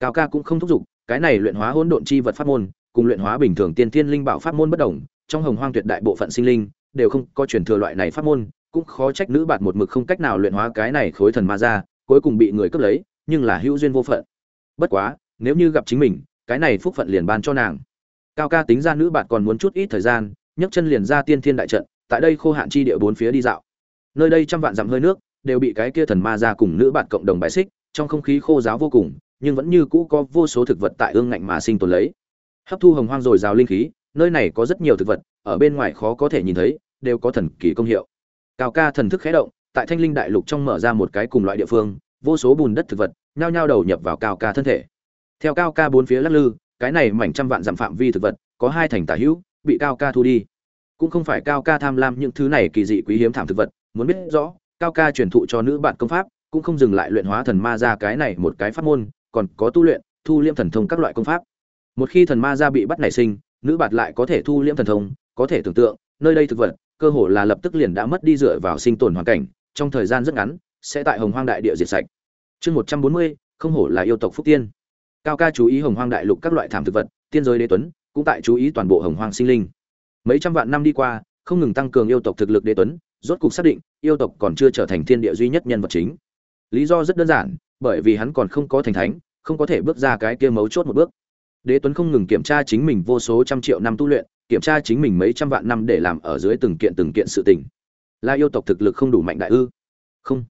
Cao ca cũng không thúc giục, cái này luyện hóa hỗn độn chi vật pháp môn, cùng luyện hóa bình thường tiên thiên linh bảo pháp môn bất đồng, trong hồng hoang tuyệt đại bộ phận sinh linh, đều không có truyền thừa loại này pháp môn cũng khó trách nữ bạn một mực không cách nào luyện hóa cái này khối thần ma ra, cuối cùng bị người cướp lấy, nhưng là hữu duyên vô phận. Bất quá, nếu như gặp chính mình, cái này phúc phận liền ban cho nàng. Cao ca tính ra nữ bạn còn muốn chút ít thời gian, nhấc chân liền ra tiên thiên đại trận, tại đây khô hạn chi địa bốn phía đi dạo. Nơi đây trăm vạn dặm hơi nước, đều bị cái kia thần ma ra cùng nữ bạn cộng đồng bài xích, trong không khí khô giáo vô cùng, nhưng vẫn như cũ có vô số thực vật tại ương ngạnh mà sinh tồn lấy. Hấp thu hồng hoang rồi dào linh khí, nơi này có rất nhiều thực vật, ở bên ngoài khó có thể nhìn thấy, đều có thần kỳ công hiệu cao ca thần thức khẽ động, tại thanh linh đại lục trong mở ra một cái cùng loại địa phương, vô số bùn đất thực vật nhao nhao đầu nhập vào cao ca thân thể. Theo cao ca bốn phía lắc lư, cái này mảnh trăm vạn dặm phạm vi thực vật, có hai thành tả hữu, bị cao ca thu đi. Cũng không phải cao ca tham lam những thứ này kỳ dị quý hiếm thảm thực vật, muốn biết rõ, cao ca truyền thụ cho nữ bạn công pháp, cũng không dừng lại luyện hóa thần ma ra cái này một cái pháp môn, còn có tu luyện, thu liêm thần thông các loại công pháp. Một khi thần ma ra bị bắt nảy sinh, nữ bạn lại có thể thu liêm thần thông, có thể tưởng tượng, nơi đây thực vật cơ hồ là lập tức liền đã mất đi dựa vào sinh tồn hoàn cảnh, trong thời gian rất ngắn, sẽ tại hồng hoang đại địa diệt sạch. Chương một trăm bốn mươi, không hổ là yêu tộc phúc tiên. Cao ca chú ý hồng hoang đại lục các loại thảm thực vật, tiên giới đế tuấn, cũng tại chú ý toàn bộ hồng hoang sinh linh. Mấy trăm vạn năm đi qua, không ngừng tăng cường yêu tộc thực lực đế tuấn, rốt cục xác định, yêu tộc còn chưa trở thành thiên địa duy nhất nhân vật chính. Lý do rất đơn giản, bởi vì hắn còn không có thành thánh, không có thể bước ra cái kia mấu chốt một bước. Đế tuấn không ngừng kiểm tra chính mình vô số trăm triệu năm tu luyện kiểm tra chính mình mấy trăm vạn năm để làm ở dưới từng kiện từng kiện sự tình. Là yêu tộc thực lực không đủ mạnh đại ư? Không.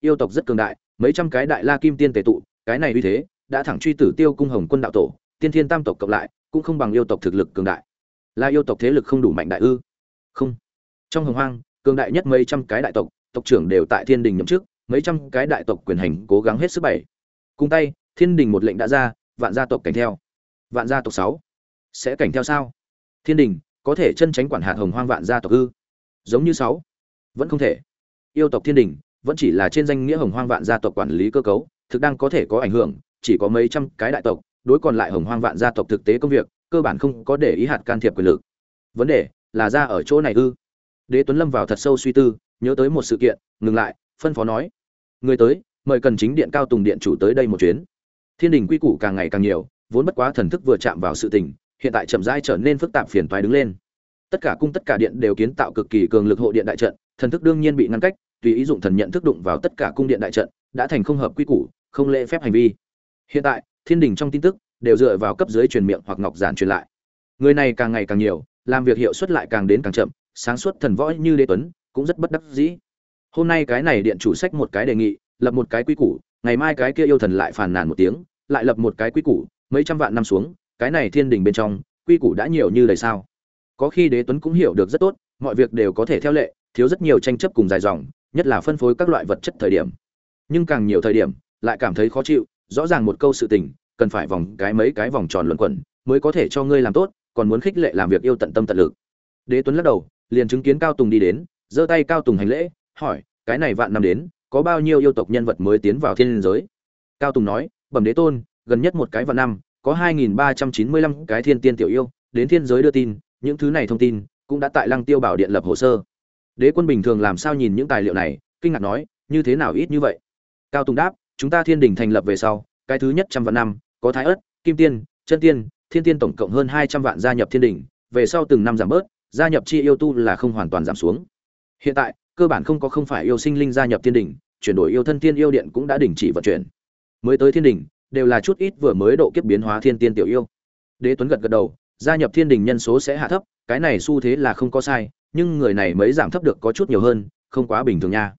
Yêu tộc rất cường đại, mấy trăm cái đại la kim tiên tề tụ, cái này uy thế, đã thẳng truy tử tiêu cung hồng quân đạo tổ, tiên thiên tam tộc cộng lại, cũng không bằng yêu tộc thực lực cường đại. Là yêu tộc thế lực không đủ mạnh đại ư? Không. Trong hồng hoang, cường đại nhất mấy trăm cái đại tộc tộc trưởng đều tại thiên đình nhậm chức, mấy trăm cái đại tộc quyền hành cố gắng hết sức bảy cùng tay, thiên đình một lệnh đã ra, vạn gia tộc cảnh theo. Vạn gia tộc sáu. Sẽ cảnh theo sao? Thiên đình, có thể chân tránh quản hạt hồng hoang vạn gia tộc ư? Giống như sáu. Vẫn không thể. Yêu tộc thiên đình, vẫn chỉ là trên danh nghĩa hồng hoang vạn gia tộc quản lý cơ cấu, thực đang có thể có ảnh hưởng, chỉ có mấy trăm cái đại tộc, đối còn lại hồng hoang vạn gia tộc thực tế công việc, cơ bản không có để ý hạt can thiệp quyền lực. Vấn đề là ra ở chỗ này ư? Đế tuấn lâm vào thật sâu suy tư, nhớ tới một sự kiện, ngừng lại, phân phó nói. Người tới, mời cần chính điện cao tùng điện chủ tới đây một chuyến. Thiên đình quy củ càng ngày càng nhiều, vốn bất quá thần thức vừa chạm vào sự tình hiện tại chậm rãi trở nên phức tạp phiền toái đứng lên. Tất cả cung tất cả điện đều kiến tạo cực kỳ cường lực hộ điện đại trận, thần thức đương nhiên bị ngăn cách, tùy ý dụng thần nhận thức đụng vào tất cả cung điện đại trận, đã thành không hợp quy củ, không lễ phép hành vi. Hiện tại, thiên đình trong tin tức đều dựa vào cấp dưới truyền miệng hoặc ngọc giản truyền lại. Người này càng ngày càng nhiều, làm việc hiệu suất lại càng đến càng chậm, sáng suốt thần võ như đế tuấn, cũng rất bất đắc dĩ. Hôm nay cái này điện chủ sách một cái đề nghị, lập một cái quy củ, ngày mai cái kia yêu thần lại phàn nàn một tiếng, lại lập một cái quy củ, mấy trăm vạn năm xuống cái này thiên đình bên trong, quy củ đã nhiều như đầy sao. Có khi đế tuấn cũng hiểu được rất tốt, mọi việc đều có thể theo lệ, thiếu rất nhiều tranh chấp cùng dài dòng, nhất là phân phối các loại vật chất thời điểm. Nhưng càng nhiều thời điểm, lại cảm thấy khó chịu, rõ ràng một câu sự tình, cần phải vòng cái mấy cái vòng tròn luẩn quẩn, mới có thể cho ngươi làm tốt, còn muốn khích lệ làm việc yêu tận tâm tận lực. Đế tuấn lắc đầu, liền chứng kiến cao tùng đi đến, giơ tay cao tùng hành lễ, hỏi, cái này vạn năm đến, có bao nhiêu yêu tộc nhân vật mới tiến vào thiên giới? Cao tùng nói, bẩm đế tôn, gần nhất một cái vạn năm có 2.395 cái thiên tiên tiểu yêu, đến thiên giới đưa tin, những thứ này thông tin cũng đã tại lăng tiêu bảo điện lập hồ sơ. Đế quân bình thường làm sao nhìn những tài liệu này, kinh ngạc nói, như thế nào ít như vậy? Cao tùng đáp, chúng ta thiên đỉnh thành lập về sau, cái thứ nhất trăm vạn năm, có thái ớt, kim tiên, chân tiên, thiên tiên tổng cộng hơn hai trăm vạn gia nhập thiên đỉnh về sau từng năm giảm bớt, gia nhập chi yêu tu là không hoàn toàn giảm xuống. Hiện tại, cơ bản không có không phải yêu sinh linh gia nhập thiên đỉnh chuyển đổi yêu thân thiên yêu điện cũng đã đình chỉ vận chuyển. Mới tới thiên đỉnh đều là chút ít vừa mới độ kiếp biến hóa thiên tiên tiểu yêu. Đế tuấn gật gật đầu, gia nhập thiên đình nhân số sẽ hạ thấp, cái này xu thế là không có sai, nhưng người này mới giảm thấp được có chút nhiều hơn, không quá bình thường nha.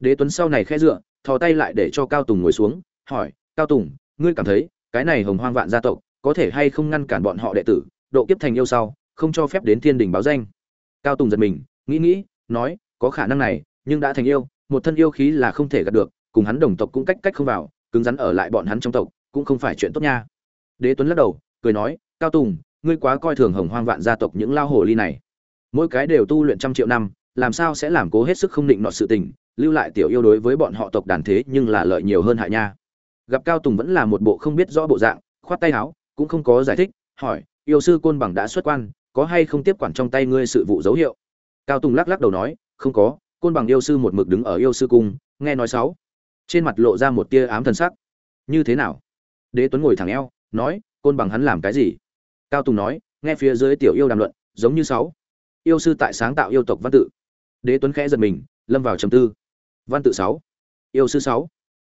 Đế tuấn sau này khẽ dựa, thò tay lại để cho cao tùng ngồi xuống, hỏi, cao tùng, ngươi cảm thấy cái này hồng hoang vạn gia tộc có thể hay không ngăn cản bọn họ đệ tử, độ kiếp thành yêu sau, không cho phép đến thiên đình báo danh? Cao tùng giật mình, nghĩ nghĩ, nói, có khả năng này, nhưng đã thành yêu, một thân yêu khí là không thể gạt được, cùng hắn đồng tộc cũng cách cách không vào cứng rắn ở lại bọn hắn trong tộc, cũng không phải chuyện tốt nha. Đế tuấn lắc đầu, cười nói, cao tùng, ngươi quá coi thường hồng hoang vạn gia tộc những lao hồ ly này. Mỗi cái đều tu luyện trăm triệu năm, làm sao sẽ làm cố hết sức không định nọ sự tình, lưu lại tiểu yêu đối với bọn họ tộc đàn thế nhưng là lợi nhiều hơn hại nha. Gặp cao tùng vẫn là một bộ không biết rõ bộ dạng, khoát tay áo, cũng không có giải thích, hỏi, yêu sư côn bằng đã xuất quan, có hay không tiếp quản trong tay ngươi sự vụ dấu hiệu? Cao tùng lắc lắc đầu nói, không có, côn bằng yêu sư một mực đứng ở yêu sư cung, nghe nói sáu trên mặt lộ ra một tia ám thần sắc. Như thế nào? Đế tuấn ngồi thẳng eo, nói, côn bằng hắn làm cái gì? Cao tùng nói, nghe phía dưới tiểu yêu đàm luận, giống như sáu. Yêu sư tại sáng tạo yêu tộc văn tự. Đế tuấn khẽ giật mình, lâm vào trầm tư. Văn tự sáu. Yêu sư sáu.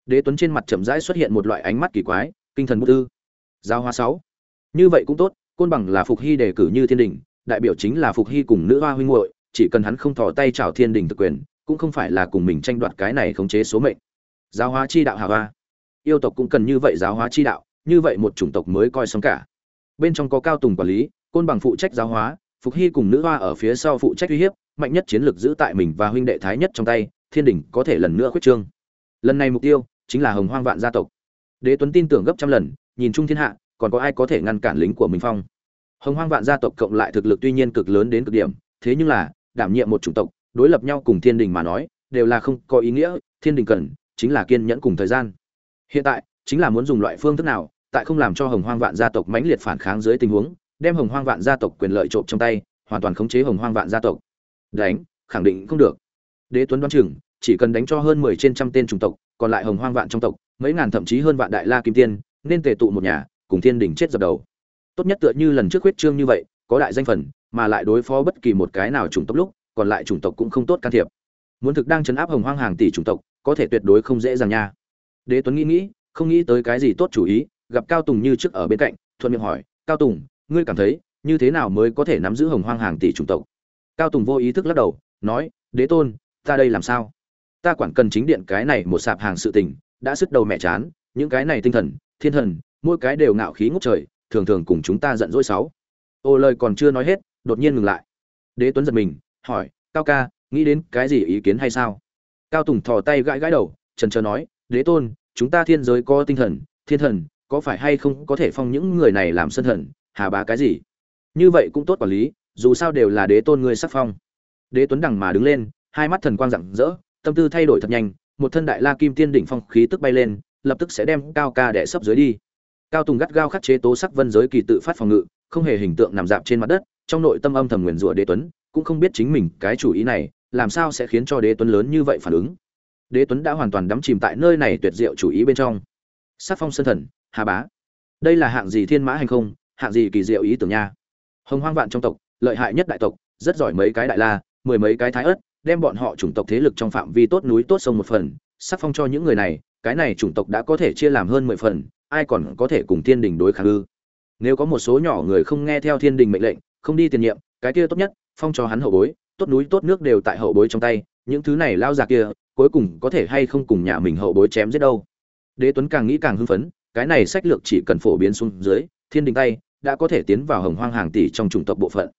Đế tuấn trên mặt chậm rãi xuất hiện một loại ánh mắt kỳ quái, kinh thần bút tư giao hoa sáu. Như vậy cũng tốt, côn bằng là phục hy đề cử như thiên đình, đại biểu chính là phục hy cùng nữ hoa huynh hội chỉ cần hắn không thò tay chào thiên đình thực quyền, cũng không phải là cùng mình tranh đoạt cái này khống chế số mệnh giáo hóa chi đạo hà hoa. Yêu tộc cũng cần như vậy giáo hóa chi đạo, như vậy một chủng tộc mới coi xong cả. Bên trong có cao tùng quản lý, côn bằng phụ trách giáo hóa, phục hy cùng nữ hoa ở phía sau phụ trách uy hiếp, mạnh nhất chiến lược giữ tại mình và huynh đệ thái nhất trong tay, thiên đình có thể lần nữa khuyết trương. Lần này mục tiêu chính là hồng hoang vạn gia tộc. Đế tuấn tin tưởng gấp trăm lần, nhìn chung thiên hạ, còn có ai có thể ngăn cản lính của mình phong? Hồng hoang vạn gia tộc cộng lại thực lực tuy nhiên cực lớn đến cực điểm, thế nhưng là, đảm nhiệm một chủng tộc, đối lập nhau cùng thiên đình mà nói, đều là không có ý nghĩa, thiên đình cần chính là kiên nhẫn cùng thời gian. Hiện tại, chính là muốn dùng loại phương thức nào, tại không làm cho hồng hoang vạn gia tộc mãnh liệt phản kháng dưới tình huống, đem hồng hoang vạn gia tộc quyền lợi trộm trong tay, hoàn toàn khống chế hồng hoang vạn gia tộc. Đánh, khẳng định không được. Đế tuấn đoán chừng, chỉ cần đánh cho hơn mười trên trăm tên chủng tộc, còn lại hồng hoang vạn trong tộc, mấy ngàn thậm chí hơn vạn đại la kim tiên, nên tề tụ một nhà, cùng thiên đỉnh chết dập đầu. Tốt nhất tựa như lần trước huyết trương như vậy, có đại danh phần, mà lại đối phó bất kỳ một cái nào chủng tộc lúc, còn lại chủng tộc cũng không tốt can thiệp. Muốn thực đang chấn áp hồng hoang hàng tỷ chủng tộc có thể tuyệt đối không dễ dàng nha. Đế tuấn nghĩ nghĩ, không nghĩ tới cái gì tốt chủ ý, gặp cao tùng như trước ở bên cạnh, thuận miệng hỏi, cao tùng, ngươi cảm thấy như thế nào mới có thể nắm giữ hồng hoang hàng tỷ chủng tộc? Cao tùng vô ý thức lắc đầu, nói, đế tôn, ta đây làm sao? Ta quản cần chính điện cái này một sạp hàng sự tình, đã sức đầu mẹ chán, những cái này tinh thần, thiên thần, mỗi cái đều ngạo khí ngốc trời, thường thường cùng chúng ta giận dỗi sáu. Ô lời còn chưa nói hết, đột nhiên ngừng lại. Đế tuấn giật mình, hỏi, cao ca, nghĩ đến cái gì ý kiến hay sao? Cao tùng thò tay gãi gãi đầu, trần trờ nói, đế tôn, chúng ta thiên giới có tinh thần, thiên thần, có phải hay không có thể phong những người này làm sân thần, hà bá cái gì? Như vậy cũng tốt quản lý, dù sao đều là đế tôn ngươi sắc phong. Đế tuấn đằng mà đứng lên, hai mắt thần quang rạng rỡ, tâm tư thay đổi thật nhanh, một thân đại la kim tiên đỉnh phong khí tức bay lên, lập tức sẽ đem cao ca đẻ sấp dưới đi. Cao tùng gắt gao khắc chế tố sắc vân giới kỳ tự phát phòng ngự, không hề hình tượng nằm dạp trên mặt đất, trong nội tâm âm thầm nguyền rủa đế tuấn, cũng không biết chính mình cái chủ ý này làm sao sẽ khiến cho đế tuấn lớn như vậy phản ứng? Đế tuấn đã hoàn toàn đắm chìm tại nơi này tuyệt diệu chủ ý bên trong. Sắc phong sân thần, hà bá. Đây là hạng gì thiên mã hành không, hạng gì kỳ diệu ý tưởng nha? Hồng hoang vạn trong tộc, lợi hại nhất đại tộc, rất giỏi mấy cái đại la, mười mấy cái thái ớt, đem bọn họ chủng tộc thế lực trong phạm vi tốt núi tốt sông một phần. Sắc phong cho những người này, cái này chủng tộc đã có thể chia làm hơn mười phần, ai còn có thể cùng thiên đình đối kháng ư? Nếu có một số nhỏ người không nghe theo thiên đình mệnh lệnh, không đi tiền nhiệm, cái kia tốt nhất, phong cho hắn hậu bối tốt núi tốt nước đều tại hậu bối trong tay, những thứ này lao già kia, cuối cùng có thể hay không cùng nhà mình hậu bối chém giết đâu. Đế tuấn càng nghĩ càng hưng phấn, cái này sách lược chỉ cần phổ biến xuống dưới, thiên đình tay, đã có thể tiến vào hồng hoang hàng tỷ trong chủng tộc bộ phận.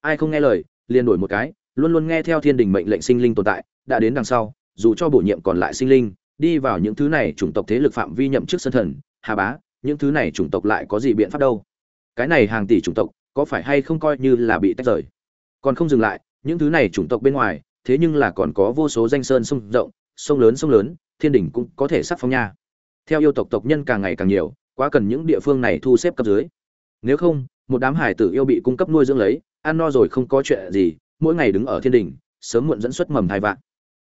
Ai không nghe lời, liền đổi một cái, luôn luôn nghe theo thiên đình mệnh lệnh sinh linh tồn tại, đã đến đằng sau, dù cho bổ nhiệm còn lại sinh linh, đi vào những thứ này chủng tộc thế lực phạm vi nhậm chức sân thần, hà bá, những thứ này chủng tộc lại có gì biện pháp đâu? Cái này hàng tỷ chủng tộc, có phải hay không coi như là bị tách rời? Còn không dừng lại những thứ này chủng tộc bên ngoài, thế nhưng là còn có vô số danh sơn sông rộng, sông lớn sông lớn, thiên đỉnh cũng có thể sắc phong nha. Theo yêu tộc tộc nhân càng ngày càng nhiều, quá cần những địa phương này thu xếp cấp dưới. Nếu không, một đám hải tử yêu bị cung cấp nuôi dưỡng lấy, ăn no rồi không có chuyện gì, mỗi ngày đứng ở thiên đỉnh, sớm muộn dẫn xuất mầm thai vạn.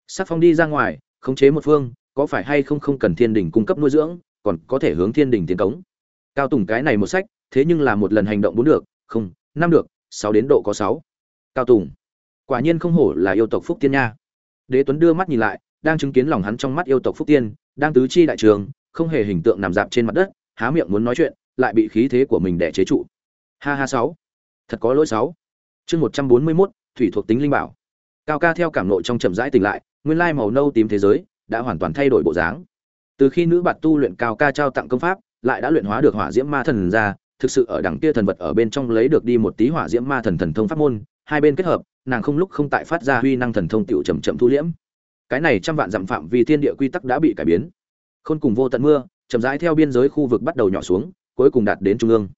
Sắc phong đi ra ngoài, khống chế một phương, có phải hay không không cần thiên đỉnh cung cấp nuôi dưỡng, còn có thể hướng thiên đỉnh tiến cống? Cao tùng cái này một sách, thế nhưng là một lần hành động bốn được, không, năm được, sáu đến độ có sáu. Cao tùng quả nhiên không hổ là yêu tộc phúc tiên nha. Đế tuấn đưa mắt nhìn lại đang chứng kiến lòng hắn trong mắt yêu tộc phúc tiên đang tứ chi đại trường không hề hình tượng nằm dạp trên mặt đất há miệng muốn nói chuyện lại bị khí thế của mình đẻ chế trụ. Ha ha sáu. Thật có lỗi sáu. Chương một trăm bốn mươi 141, thủy thuộc tính linh bảo. Cao ca theo cảm nội trong chậm rãi tỉnh lại nguyên lai màu nâu tím thế giới đã hoàn toàn thay đổi bộ dáng. Từ khi nữ bạt tu luyện cao ca trao tặng công pháp lại đã luyện hóa được hỏa diễm ma thần ra thực sự ở đằng kia thần vật ở bên trong lấy được đi một tí hỏa diễm ma thần thần thông pháp môn hai bên kết hợp, nàng không lúc không tại phát ra huy năng thần thông tựu chậm chậm thu liễm. Cái này trăm vạn dặm phạm vì thiên địa quy tắc đã bị cải biến. Khôn cùng vô tận mưa, chậm rãi theo biên giới khu vực bắt đầu nhỏ xuống, cuối cùng đạt đến trung ương.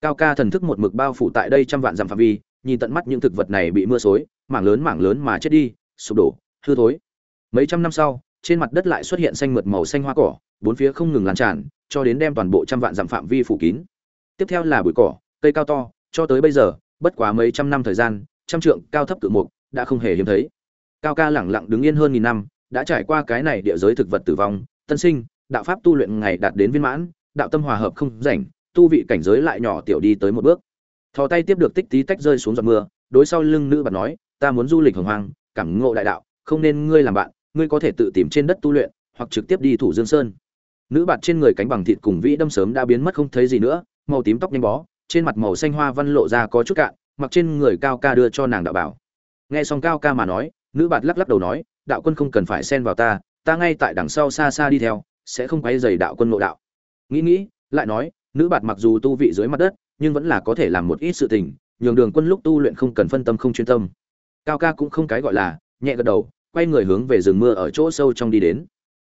Cao ca thần thức một mực bao phủ tại đây trăm vạn dặm phạm vi, nhìn tận mắt những thực vật này bị mưa xối, mảng lớn mảng lớn mà chết đi, sụp đổ, hư thối. Mấy trăm năm sau, trên mặt đất lại xuất hiện xanh mượt màu xanh hoa cỏ, bốn phía không ngừng lan tràn, cho đến đem toàn bộ trăm vạn dặm phạm vi phủ kín. Tiếp theo là bụi cỏ, cây cao to, cho tới bây giờ, bất quá mấy trăm năm thời gian trăm trượng cao thấp cự mục, đã không hề hiếm thấy. Cao ca lẳng lặng đứng yên hơn nghìn năm, đã trải qua cái này địa giới thực vật tử vong, tân sinh, đạo pháp tu luyện ngày đạt đến viên mãn, đạo tâm hòa hợp không rảnh, tu vị cảnh giới lại nhỏ tiểu đi tới một bước. Thò tay tiếp được tích tí tách rơi xuống giọt mưa, đối sau lưng nữ bạt nói, ta muốn du lịch hồng hoang, cảm ngộ đại đạo, không nên ngươi làm bạn, ngươi có thể tự tìm trên đất tu luyện, hoặc trực tiếp đi thủ dương sơn. Nữ bạt trên người cánh bằng thịt cùng vĩ đâm sớm đã biến mất không thấy gì nữa, màu tím tóc nhanh bó, trên mặt màu xanh hoa văn lộ ra có chút cạn mặc trên người cao ca đưa cho nàng đạo bảo. Nghe xong cao ca mà nói, nữ bạt lắc lắc đầu nói, đạo quân không cần phải xen vào ta ta ngay tại đằng sau xa xa đi theo, sẽ không quay dày đạo quân ngộ đạo. Nghĩ nghĩ, lại nói, nữ bạt mặc dù tu vị dưới mặt đất, nhưng vẫn là có thể làm một ít sự tình, nhường đường quân lúc tu luyện không cần phân tâm không chuyên tâm. Cao ca cũng không cái gọi là, nhẹ gật đầu, quay người hướng về rừng mưa ở chỗ sâu trong đi đến.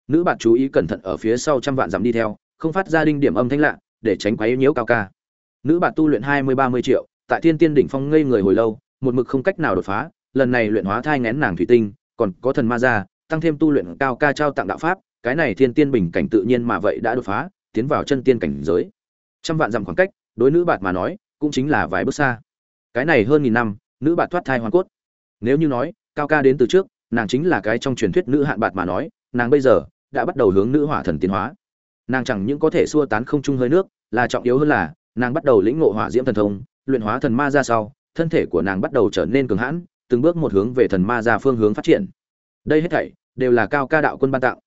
Nữ bạt chú ý cẩn thận ở phía sau trăm vạn dặm đi theo, không phát ra đinh điểm âm thanh lạ, để tránh quấy nhiễu cao ca. Nữ bạt tu luyện hai mươi ba mươi triệu tại thiên tiên đỉnh phong ngây người hồi lâu, một mực không cách nào đột phá, lần này luyện hóa thai ngén nàng thủy tinh, còn có thần ma gia tăng thêm tu luyện cao ca trao tặng đạo pháp, cái này thiên tiên bình cảnh tự nhiên mà vậy đã đột phá, tiến vào chân tiên cảnh giới. Trăm vạn dặm khoảng cách, đối nữ bạt mà nói, cũng chính là vài bước xa. Cái này hơn nghìn năm, nữ bạt thoát thai hoàn cốt. Nếu như nói, cao ca đến từ trước, nàng chính là cái trong truyền thuyết nữ hạn bạt mà nói, nàng bây giờ đã bắt đầu hướng nữ hỏa thần tiến hóa. Nàng chẳng những có thể xua tán không trung hơi nước, là trọng yếu hơn là, nàng bắt đầu lĩnh ngộ hỏa diễm thần thông luyện hóa thần ma ra sau, thân thể của nàng bắt đầu trở nên cường hãn, từng bước một hướng về thần ma ra phương hướng phát triển. Đây hết thảy đều là cao ca đạo quân ban tặng.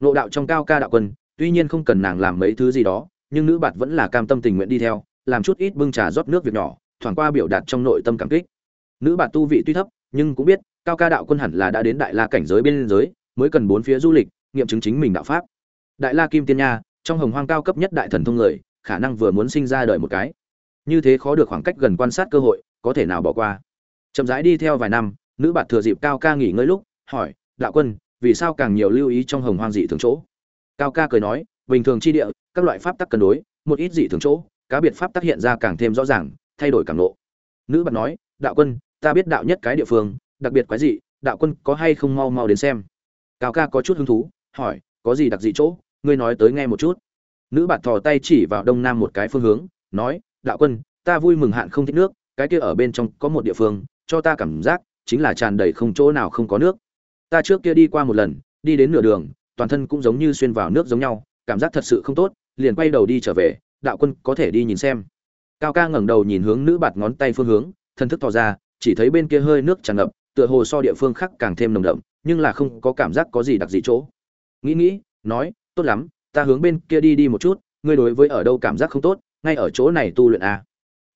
Nộ đạo trong cao ca đạo quân, tuy nhiên không cần nàng làm mấy thứ gì đó, nhưng nữ bạt vẫn là cam tâm tình nguyện đi theo, làm chút ít bưng trà rót nước việc nhỏ, thoảng qua biểu đạt trong nội tâm cảm kích. Nữ bạt tu vị tuy thấp, nhưng cũng biết, cao ca đạo quân hẳn là đã đến đại la cảnh giới bên giới mới cần bốn phía du lịch, nghiệm chứng chính mình đạo pháp. Đại la kim tiên nha, trong hồng hoang cao cấp nhất đại thần thông người, khả năng vừa muốn sinh ra đời một cái như thế khó được khoảng cách gần quan sát cơ hội, có thể nào bỏ qua? Chậm rãi đi theo vài năm, nữ bạt thừa dịp cao ca nghỉ ngơi lúc, hỏi, đạo quân, vì sao càng nhiều lưu ý trong hồng hoang dị thường chỗ? Cao ca cười nói, bình thường chi địa, các loại pháp tắc cân đối, một ít dị thường chỗ, cá biệt pháp tác hiện ra càng thêm rõ ràng, thay đổi càng lộ. Nữ bạt nói, đạo quân, ta biết đạo nhất cái địa phương, đặc biệt quái dị, đạo quân có hay không mau mau đến xem? Cao ca có chút hứng thú, hỏi, có gì đặc dị chỗ? Ngươi nói tới nghe một chút. Nữ bạt thò tay chỉ vào đông nam một cái phương hướng, nói đạo quân, ta vui mừng hạn không thích nước, cái kia ở bên trong có một địa phương, cho ta cảm giác chính là tràn đầy không chỗ nào không có nước. Ta trước kia đi qua một lần, đi đến nửa đường, toàn thân cũng giống như xuyên vào nước giống nhau, cảm giác thật sự không tốt, liền quay đầu đi trở về, đạo quân có thể đi nhìn xem. Cao ca ngẩng đầu nhìn hướng nữ bạt ngón tay phương hướng, thân thức tỏ ra, chỉ thấy bên kia hơi nước tràn ngập, tựa hồ so địa phương khác càng thêm nồng đậm, nhưng là không có cảm giác có gì đặc dị chỗ. Nghĩ nghĩ, nói, tốt lắm, ta hướng bên kia đi đi một chút, ngươi đối với ở đâu cảm giác không tốt ngay ở chỗ này tu luyện à.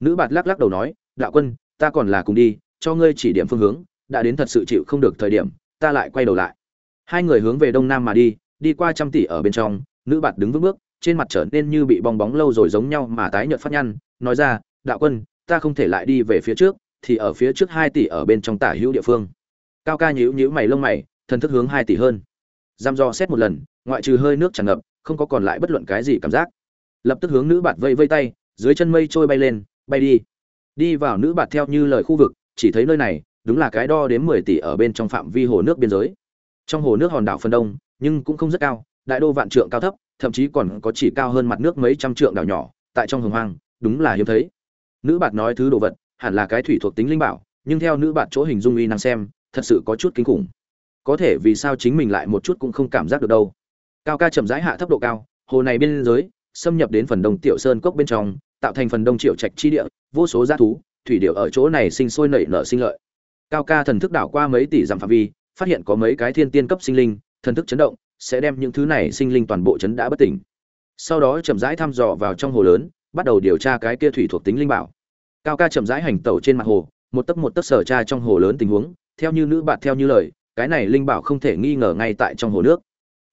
nữ bạt lắc lắc đầu nói, đạo quân, ta còn là cùng đi, cho ngươi chỉ điểm phương hướng, đã đến thật sự chịu không được thời điểm, ta lại quay đầu lại. Hai người hướng về đông nam mà đi đi qua trăm tỷ ở bên trong, nữ bạt đứng vững bước, trên mặt trở nên như bị bong bóng lâu rồi giống nhau mà tái nhợt phát nhăn, nói ra, đạo quân, ta không thể lại đi về phía trước, thì ở phía trước hai tỷ ở bên trong tả hữu địa phương. Cao ca nhíu nhíu mày lông mày, thần thức hướng hai tỷ hơn. Giam do xét một lần, ngoại trừ hơi nước tràn ngập, không có còn lại bất luận cái gì cảm giác lập tức hướng nữ bạt vây vây tay, dưới chân mây trôi bay lên, bay đi. Đi vào nữ bạt theo như lời khu vực, chỉ thấy nơi này, đúng là cái đo đến mười tỷ ở bên trong phạm vi hồ nước biên giới. Trong hồ nước hòn đảo phần đông, nhưng cũng không rất cao, đại đô vạn trượng cao thấp, thậm chí còn có chỉ cao hơn mặt nước mấy trăm trượng đảo nhỏ, tại trong hồng hoang, đúng là hiếm thấy. Nữ bạt nói thứ đồ vật, hẳn là cái thủy thuộc tính linh bảo, nhưng theo nữ bạt chỗ hình dung uy năng xem, thật sự có chút kinh khủng. Có thể vì sao chính mình lại một chút cũng không cảm giác được đâu. Cao ca chậm rãi hạ thấp độ cao, hồ này bên dưới xâm nhập đến phần đông tiểu sơn cốc bên trong, tạo thành phần đông triệu trạch chi địa, vô số g thú, thủy điệu ở chỗ này sinh sôi nảy nở sinh lợi. Cao ca thần thức đảo qua mấy tỷ dặm phạm vi, phát hiện có mấy cái thiên tiên cấp sinh linh, thần thức chấn động, sẽ đem những thứ này sinh linh toàn bộ chấn đã bất tỉnh. Sau đó chậm rãi thăm dò vào trong hồ lớn, bắt đầu điều tra cái kia thủy thuộc tính linh bảo. Cao ca chậm rãi hành tẩu trên mặt hồ, một tấc một tấc sở tra trong hồ lớn tình huống, theo như nữ bạn theo như lời, cái này linh bảo không thể nghi ngờ ngay tại trong hồ nước.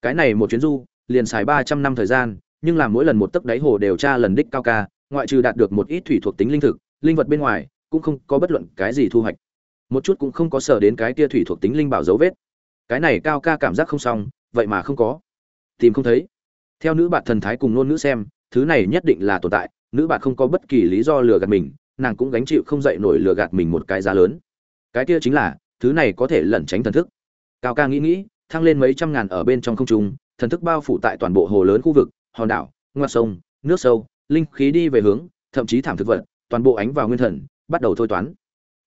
Cái này một chuyến du, liền xài ba trăm năm thời gian nhưng làm mỗi lần một tấc đáy hồ đều tra lần đích cao ca, ngoại trừ đạt được một ít thủy thuộc tính linh thực, linh vật bên ngoài, cũng không có bất luận cái gì thu hoạch. Một chút cũng không có sở đến cái kia thủy thuộc tính linh bảo dấu vết. Cái này cao ca cảm giác không xong, vậy mà không có. Tìm không thấy. Theo nữ bạn thần thái cùng ngôn nữ xem, thứ này nhất định là tồn tại, nữ bạn không có bất kỳ lý do lừa gạt mình, nàng cũng gánh chịu không dậy nổi lừa gạt mình một cái giá lớn. Cái kia chính là, thứ này có thể lẩn tránh thần thức. Cao ca nghĩ nghĩ, thăng lên mấy trăm ngàn ở bên trong không trung, thần thức bao phủ tại toàn bộ hồ lớn khu vực hòn đảo, ngoặt sông, nước sâu, linh khí đi về hướng, thậm chí thảm thực vật, toàn bộ ánh vào nguyên thần, bắt đầu thôi toán.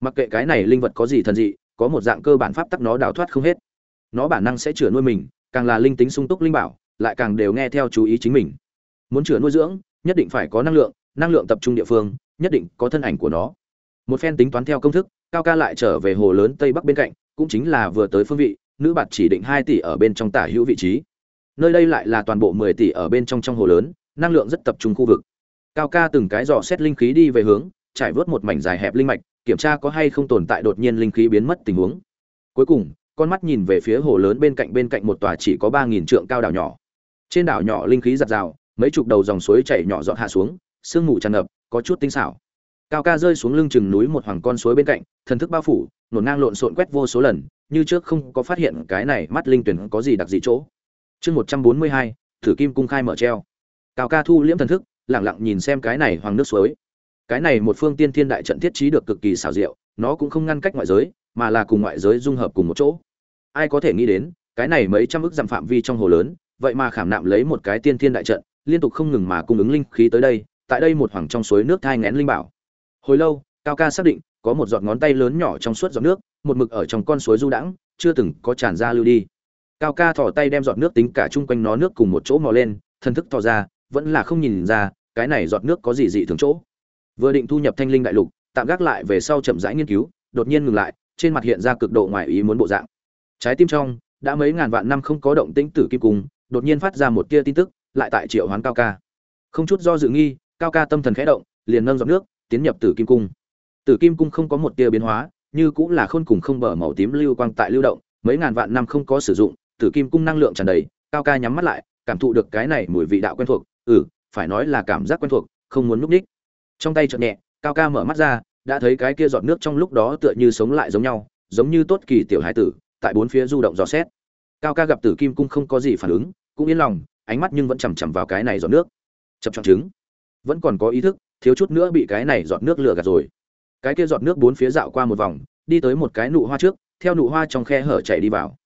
Mặc kệ cái này linh vật có gì thần dị, có một dạng cơ bản pháp tắc nó đào thoát không hết. Nó bản năng sẽ chữa nuôi mình, càng là linh tính sung túc linh bảo, lại càng đều nghe theo chú ý chính mình. Muốn chữa nuôi dưỡng, nhất định phải có năng lượng năng lượng tập trung địa phương, nhất định có thân ảnh của nó. Một phen tính toán theo công thức, cao ca lại trở về hồ lớn tây bắc bên cạnh, cũng chính là vừa tới phương vị, nữ bạt chỉ định hai tỷ ở bên trong tả hữu vị trí nơi đây lại là toàn bộ mười tỷ ở bên trong trong hồ lớn, năng lượng rất tập trung khu vực. Cao ca từng cái dò xét linh khí đi về hướng, trải vớt một mảnh dài hẹp linh mạch, kiểm tra có hay không tồn tại đột nhiên linh khí biến mất tình huống. Cuối cùng, con mắt nhìn về phía hồ lớn bên cạnh bên cạnh một tòa chỉ có ba nghìn trượng cao đảo nhỏ. Trên đảo nhỏ linh khí giặt rào, mấy chục đầu dòng suối chảy nhỏ dọn hạ xuống, sương mù tràn ngập, có chút tinh xảo. Cao ca rơi xuống lưng chừng núi một hoàng con suối bên cạnh, thần thức bao phủ, nổ ngang lộn xộn quét vô số lần, như trước không có phát hiện cái này mắt linh tuyển có gì đặc dị chỗ chương một trăm bốn mươi hai, thử kim cung khai mở treo. Cao ca thu liễm thần thức lẳng lặng nhìn xem cái này hoàng nước suối. Cái này một phương tiên thiên đại trận thiết trí được cực kỳ xảo diệu, nó cũng không ngăn cách ngoại giới, mà là cùng ngoại giới dung hợp cùng một chỗ. Ai có thể nghĩ đến, cái này mấy trăm ức dặm phạm vi trong hồ lớn, vậy mà khảm nạm lấy một cái tiên thiên đại trận, liên tục không ngừng mà cung ứng linh khí tới đây, tại đây một hoàng trong suối nước thai ngén linh bảo. Hồi lâu, cao ca xác định, có một giọt ngón tay lớn nhỏ trong suốt giọt nước, một mực ở trong con suối du đãng, chưa từng có tràn ra lưu đi cao ca thò tay đem giọt nước tính cả chung quanh nó nước cùng một chỗ mò lên thân thức thò ra, vẫn là không nhìn ra, cái này giọt nước có gì dị thường chỗ. Vừa định thu nhập thanh linh đại lục, tạm gác lại về sau chậm rãi nghiên cứu, đột nhiên ngừng lại, trên mặt hiện ra cực độ ngoài ý muốn bộ dạng. Trái tim trong, đã mấy ngàn vạn năm không có động tĩnh tử kim cung đột nhiên phát ra một tia tin tức, lại tại triệu hoán cao ca. Không chút do dự nghi, cao ca tâm thần khẽ động, liền nâng giọt nước, tiến nhập tử kim cung. Tử kim cung không có một tia biến hóa, như cũng là khôn cùng không bờ màu tím lưu quang tại lưu động, mấy ngàn vạn năm không có sử dụng tử kim cung năng lượng tràn đầy, cao ca nhắm mắt lại, cảm thụ được cái này mùi vị đạo quen thuộc. Ừ phải nói là cảm giác quen thuộc, không muốn núp ních trong tay chợt nhẹ, cao ca mở mắt ra, đã thấy cái kia giọt nước trong lúc đó tựa như sống lại giống nhau, giống như tốt kỳ tiểu hải tử, tại bốn phía du động dò xét. Cao ca gặp tử kim cung không có gì phản ứng, cũng yên lòng, ánh mắt nhưng vẫn chằm chằm vào cái này giọt nước. Chập chọn trứng. Vẫn còn có ý thức, thiếu chút nữa bị cái này giọt nước lừa gạt rồi. Cái kia giọt nước bốn phía dạo qua một vòng, đi tới một cái nụ hoa trước, theo nụ hoa trong khe hở chạy đi vào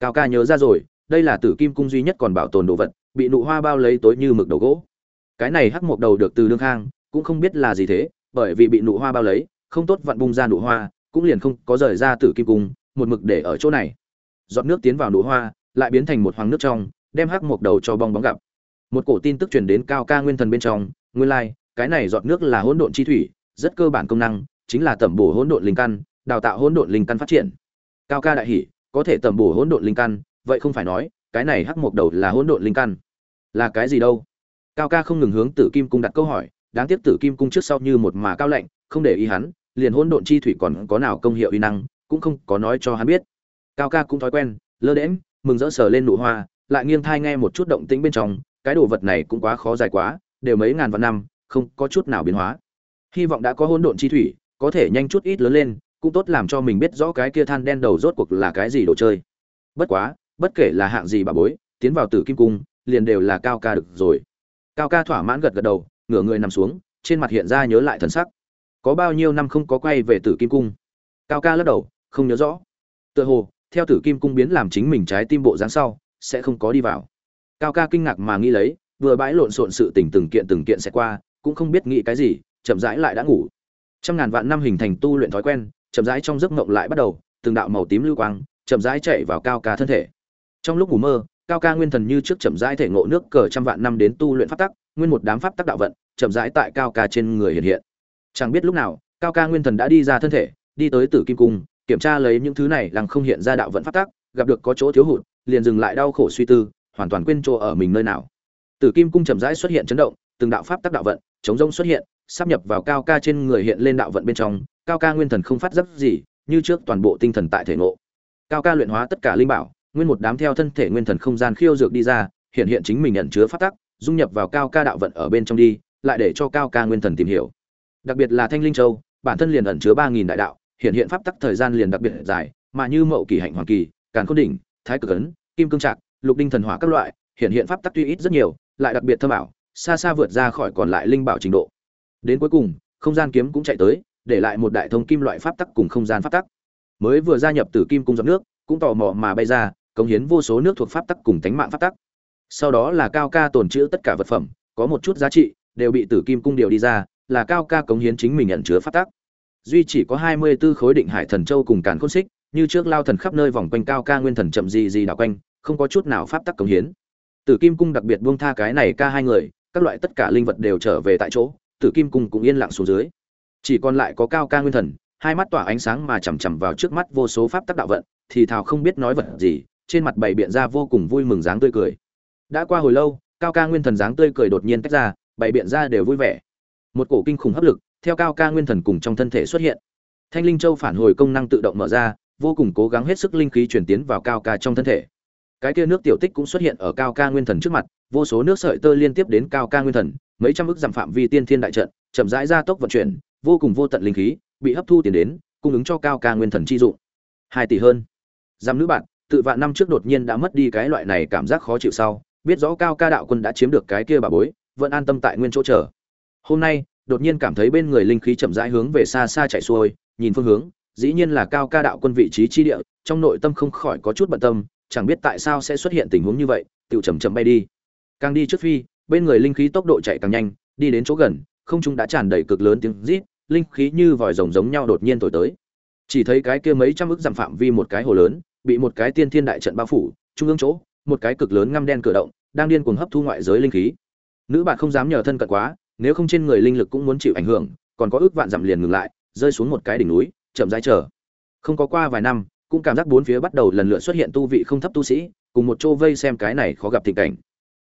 cao ca nhớ ra rồi, đây là tử kim cung duy nhất còn bảo tồn đồ vật, bị nụ hoa bao lấy tối như mực đầu gỗ. Cái này hắc mộc đầu được từ đương khang, cũng không biết là gì thế, bởi vì bị nụ hoa bao lấy, không tốt vặn bung ra nụ hoa, cũng liền không có rời ra tử kim cung, một mực để ở chỗ này. Giọt nước tiến vào nụ hoa, lại biến thành một hoàng nước trong, đem hắc mộc đầu cho bong bóng gặp. Một cổ tin tức truyền đến cao ca nguyên thần bên trong, nguyên lai, cái này giọt nước là hỗn độn chi thủy, rất cơ bản công năng, chính là tẩm bổ hỗn độn linh căn, đào tạo hỗn độn linh căn phát triển. Cao ca đại hỉ có thể tẩm bổ hỗn độn linh căn, vậy không phải nói, cái này hắc một đầu là hỗn độn linh căn. Là cái gì đâu? Cao ca không ngừng hướng tử kim cung đặt câu hỏi, đáng tiếc tử kim cung trước sau như một mà cao lạnh, không để ý hắn, liền hỗn độn chi thủy còn có nào công hiệu uy năng, cũng không có nói cho hắn biết. Cao ca cũng thói quen, lơ đễnh, mừng rỡ sờ lên nụ hoa, lại nghiêng thai nghe một chút động tĩnh bên trong, cái đồ vật này cũng quá khó giải quá, đều mấy ngàn vạn năm, không có chút nào biến hóa. Hy vọng đã có hỗn độn chi thủy, có thể nhanh chút ít lớn lên cũng tốt làm cho mình biết rõ cái kia than đen đầu rốt cuộc là cái gì đồ chơi. Bất quá, bất kể là hạng gì bà bối, tiến vào tử kim cung, liền đều là cao ca được rồi. Cao ca thỏa mãn gật gật đầu, ngửa người nằm xuống, trên mặt hiện ra nhớ lại thần sắc. Có bao nhiêu năm không có quay về tử kim cung? Cao ca lắc đầu, không nhớ rõ. Tựa hồ, theo tử kim cung biến làm chính mình trái tim bộ dáng sau, sẽ không có đi vào. Cao ca kinh ngạc mà nghĩ lấy, vừa bãi lộn xộn sự tình từng kiện từng kiện sẽ qua, cũng không biết nghĩ cái gì, chậm rãi lại đã ngủ. Trăm ngàn vạn năm hình thành tu luyện thói quen chậm rãi trong giấc mộng lại bắt đầu, từng đạo màu tím lưu quang chậm rãi chạy vào cao ca thân thể. Trong lúc ngủ mơ, cao ca nguyên thần như trước chậm rãi thể ngộ nước cờ trăm vạn năm đến tu luyện pháp tắc, nguyên một đám pháp tắc đạo vận chậm rãi tại cao ca trên người hiện hiện. Chẳng biết lúc nào, cao ca nguyên thần đã đi ra thân thể, đi tới tử kim cung, kiểm tra lấy những thứ này lăng không hiện ra đạo vận pháp tắc, gặp được có chỗ thiếu hụt, liền dừng lại đau khổ suy tư, hoàn toàn quên chỗ ở mình nơi nào. Tử kim cung chậm rãi xuất hiện chấn động, từng đạo pháp tắc đạo vận chống rông xuất hiện, sắp nhập vào cao ca trên người hiện lên đạo vận bên trong cao ca nguyên thần không phát giác gì, như trước toàn bộ tinh thần tại thể ngộ. Cao ca luyện hóa tất cả linh bảo, nguyên một đám theo thân thể nguyên thần không gian khiêu dược đi ra, hiện hiện chính mình nhận chứa pháp tắc, dung nhập vào cao ca đạo vận ở bên trong đi, lại để cho cao ca nguyên thần tìm hiểu. Đặc biệt là thanh linh châu, bản thân liền ẩn chứa ba nghìn đại đạo, hiện hiện pháp tắc thời gian liền đặc biệt dài, mà như mậu kỳ hạnh hoàng kỳ, càn khôn đỉnh, thái cực ấn, kim cương trạc, lục đinh thần hỏa các loại, hiện hiện pháp tắc tuy ít rất nhiều, lại đặc biệt thâm ảo, xa xa vượt ra khỏi còn lại linh bảo trình độ. Đến cuối cùng, không gian kiếm cũng chạy tới để lại một đại thông kim loại pháp tắc cùng không gian pháp tắc. Mới vừa gia nhập tử kim cung giọt nước, cũng tò mò mà bay ra, cống hiến vô số nước thuộc pháp tắc cùng tánh mạng pháp tắc. Sau đó là cao ca tồn trữ tất cả vật phẩm, có một chút giá trị, đều bị tử kim cung điều đi ra, là cao ca cống hiến chính mình nhận chứa pháp tắc. Duy chỉ có hai mươi 24 khối định hải thần châu cùng càn khôn xích, như trước lao thần khắp nơi vòng quanh cao ca nguyên thần chậm gì gì đảo quanh, không có chút nào pháp tắc cống hiến. Tử kim cung đặc biệt buông tha cái này ca hai người, các loại tất cả linh vật đều trở về tại chỗ tử kim cung cũng yên lặng xuống dưới chỉ còn lại có cao ca nguyên thần, hai mắt tỏa ánh sáng mà chằm chằm vào trước mắt vô số pháp tắc đạo vận, thì thào không biết nói vật gì, trên mặt bày biện ra vô cùng vui mừng dáng tươi cười. Đã qua hồi lâu, cao ca nguyên thần dáng tươi cười đột nhiên tách ra, bày biện ra đều vui vẻ. Một cổ kinh khủng hấp lực, theo cao ca nguyên thần cùng trong thân thể xuất hiện. Thanh linh châu phản hồi công năng tự động mở ra, vô cùng cố gắng hết sức linh khí chuyển tiến vào cao ca trong thân thể. Cái kia nước tiểu tích cũng xuất hiện ở cao ca nguyên thần trước mặt, vô số nước sợi tơ liên tiếp đến cao ca nguyên thần, mấy trăm ức giảm phạm vi tiên thiên đại trận, chậm rãi ra tốc vận chuyển vô cùng vô tận linh khí, bị hấp thu tiền đến, cung ứng cho cao ca nguyên thần chi dụng. Hai tỷ hơn. Giam nữ bạn, tự vạn năm trước đột nhiên đã mất đi cái loại này cảm giác khó chịu sau, biết rõ cao ca đạo quân đã chiếm được cái kia bà bối, vẫn an tâm tại nguyên chỗ chờ. Hôm nay, đột nhiên cảm thấy bên người linh khí chậm rãi hướng về xa xa chạy xuôi, nhìn phương hướng, dĩ nhiên là cao ca đạo quân vị trí chi địa, trong nội tâm không khỏi có chút bận tâm, chẳng biết tại sao sẽ xuất hiện tình huống như vậy tự chầm chậm bay đi. Càng đi trước phi, bên người linh khí tốc độ chạy càng nhanh, đi đến chỗ gần không trung đã tràn đầy cực lớn tiếng rít, linh khí như vòi rồng giống nhau đột nhiên thổi tới. Chỉ thấy cái kia mấy trăm ức dặm phạm vi một cái hồ lớn, bị một cái tiên thiên đại trận bao phủ, trung ương chỗ, một cái cực lớn ngăm đen cửa động, đang điên cuồng hấp thu ngoại giới linh khí. Nữ bạn không dám nhờ thân cận quá, nếu không trên người linh lực cũng muốn chịu ảnh hưởng, còn có ước vạn dặm liền ngừng lại, rơi xuống một cái đỉnh núi, chậm rãi chờ. Không có qua vài năm, cũng cảm giác bốn phía bắt đầu lần lượt xuất hiện tu vị không thấp tu sĩ, cùng một chỗ vây xem cái này khó gặp tình cảnh.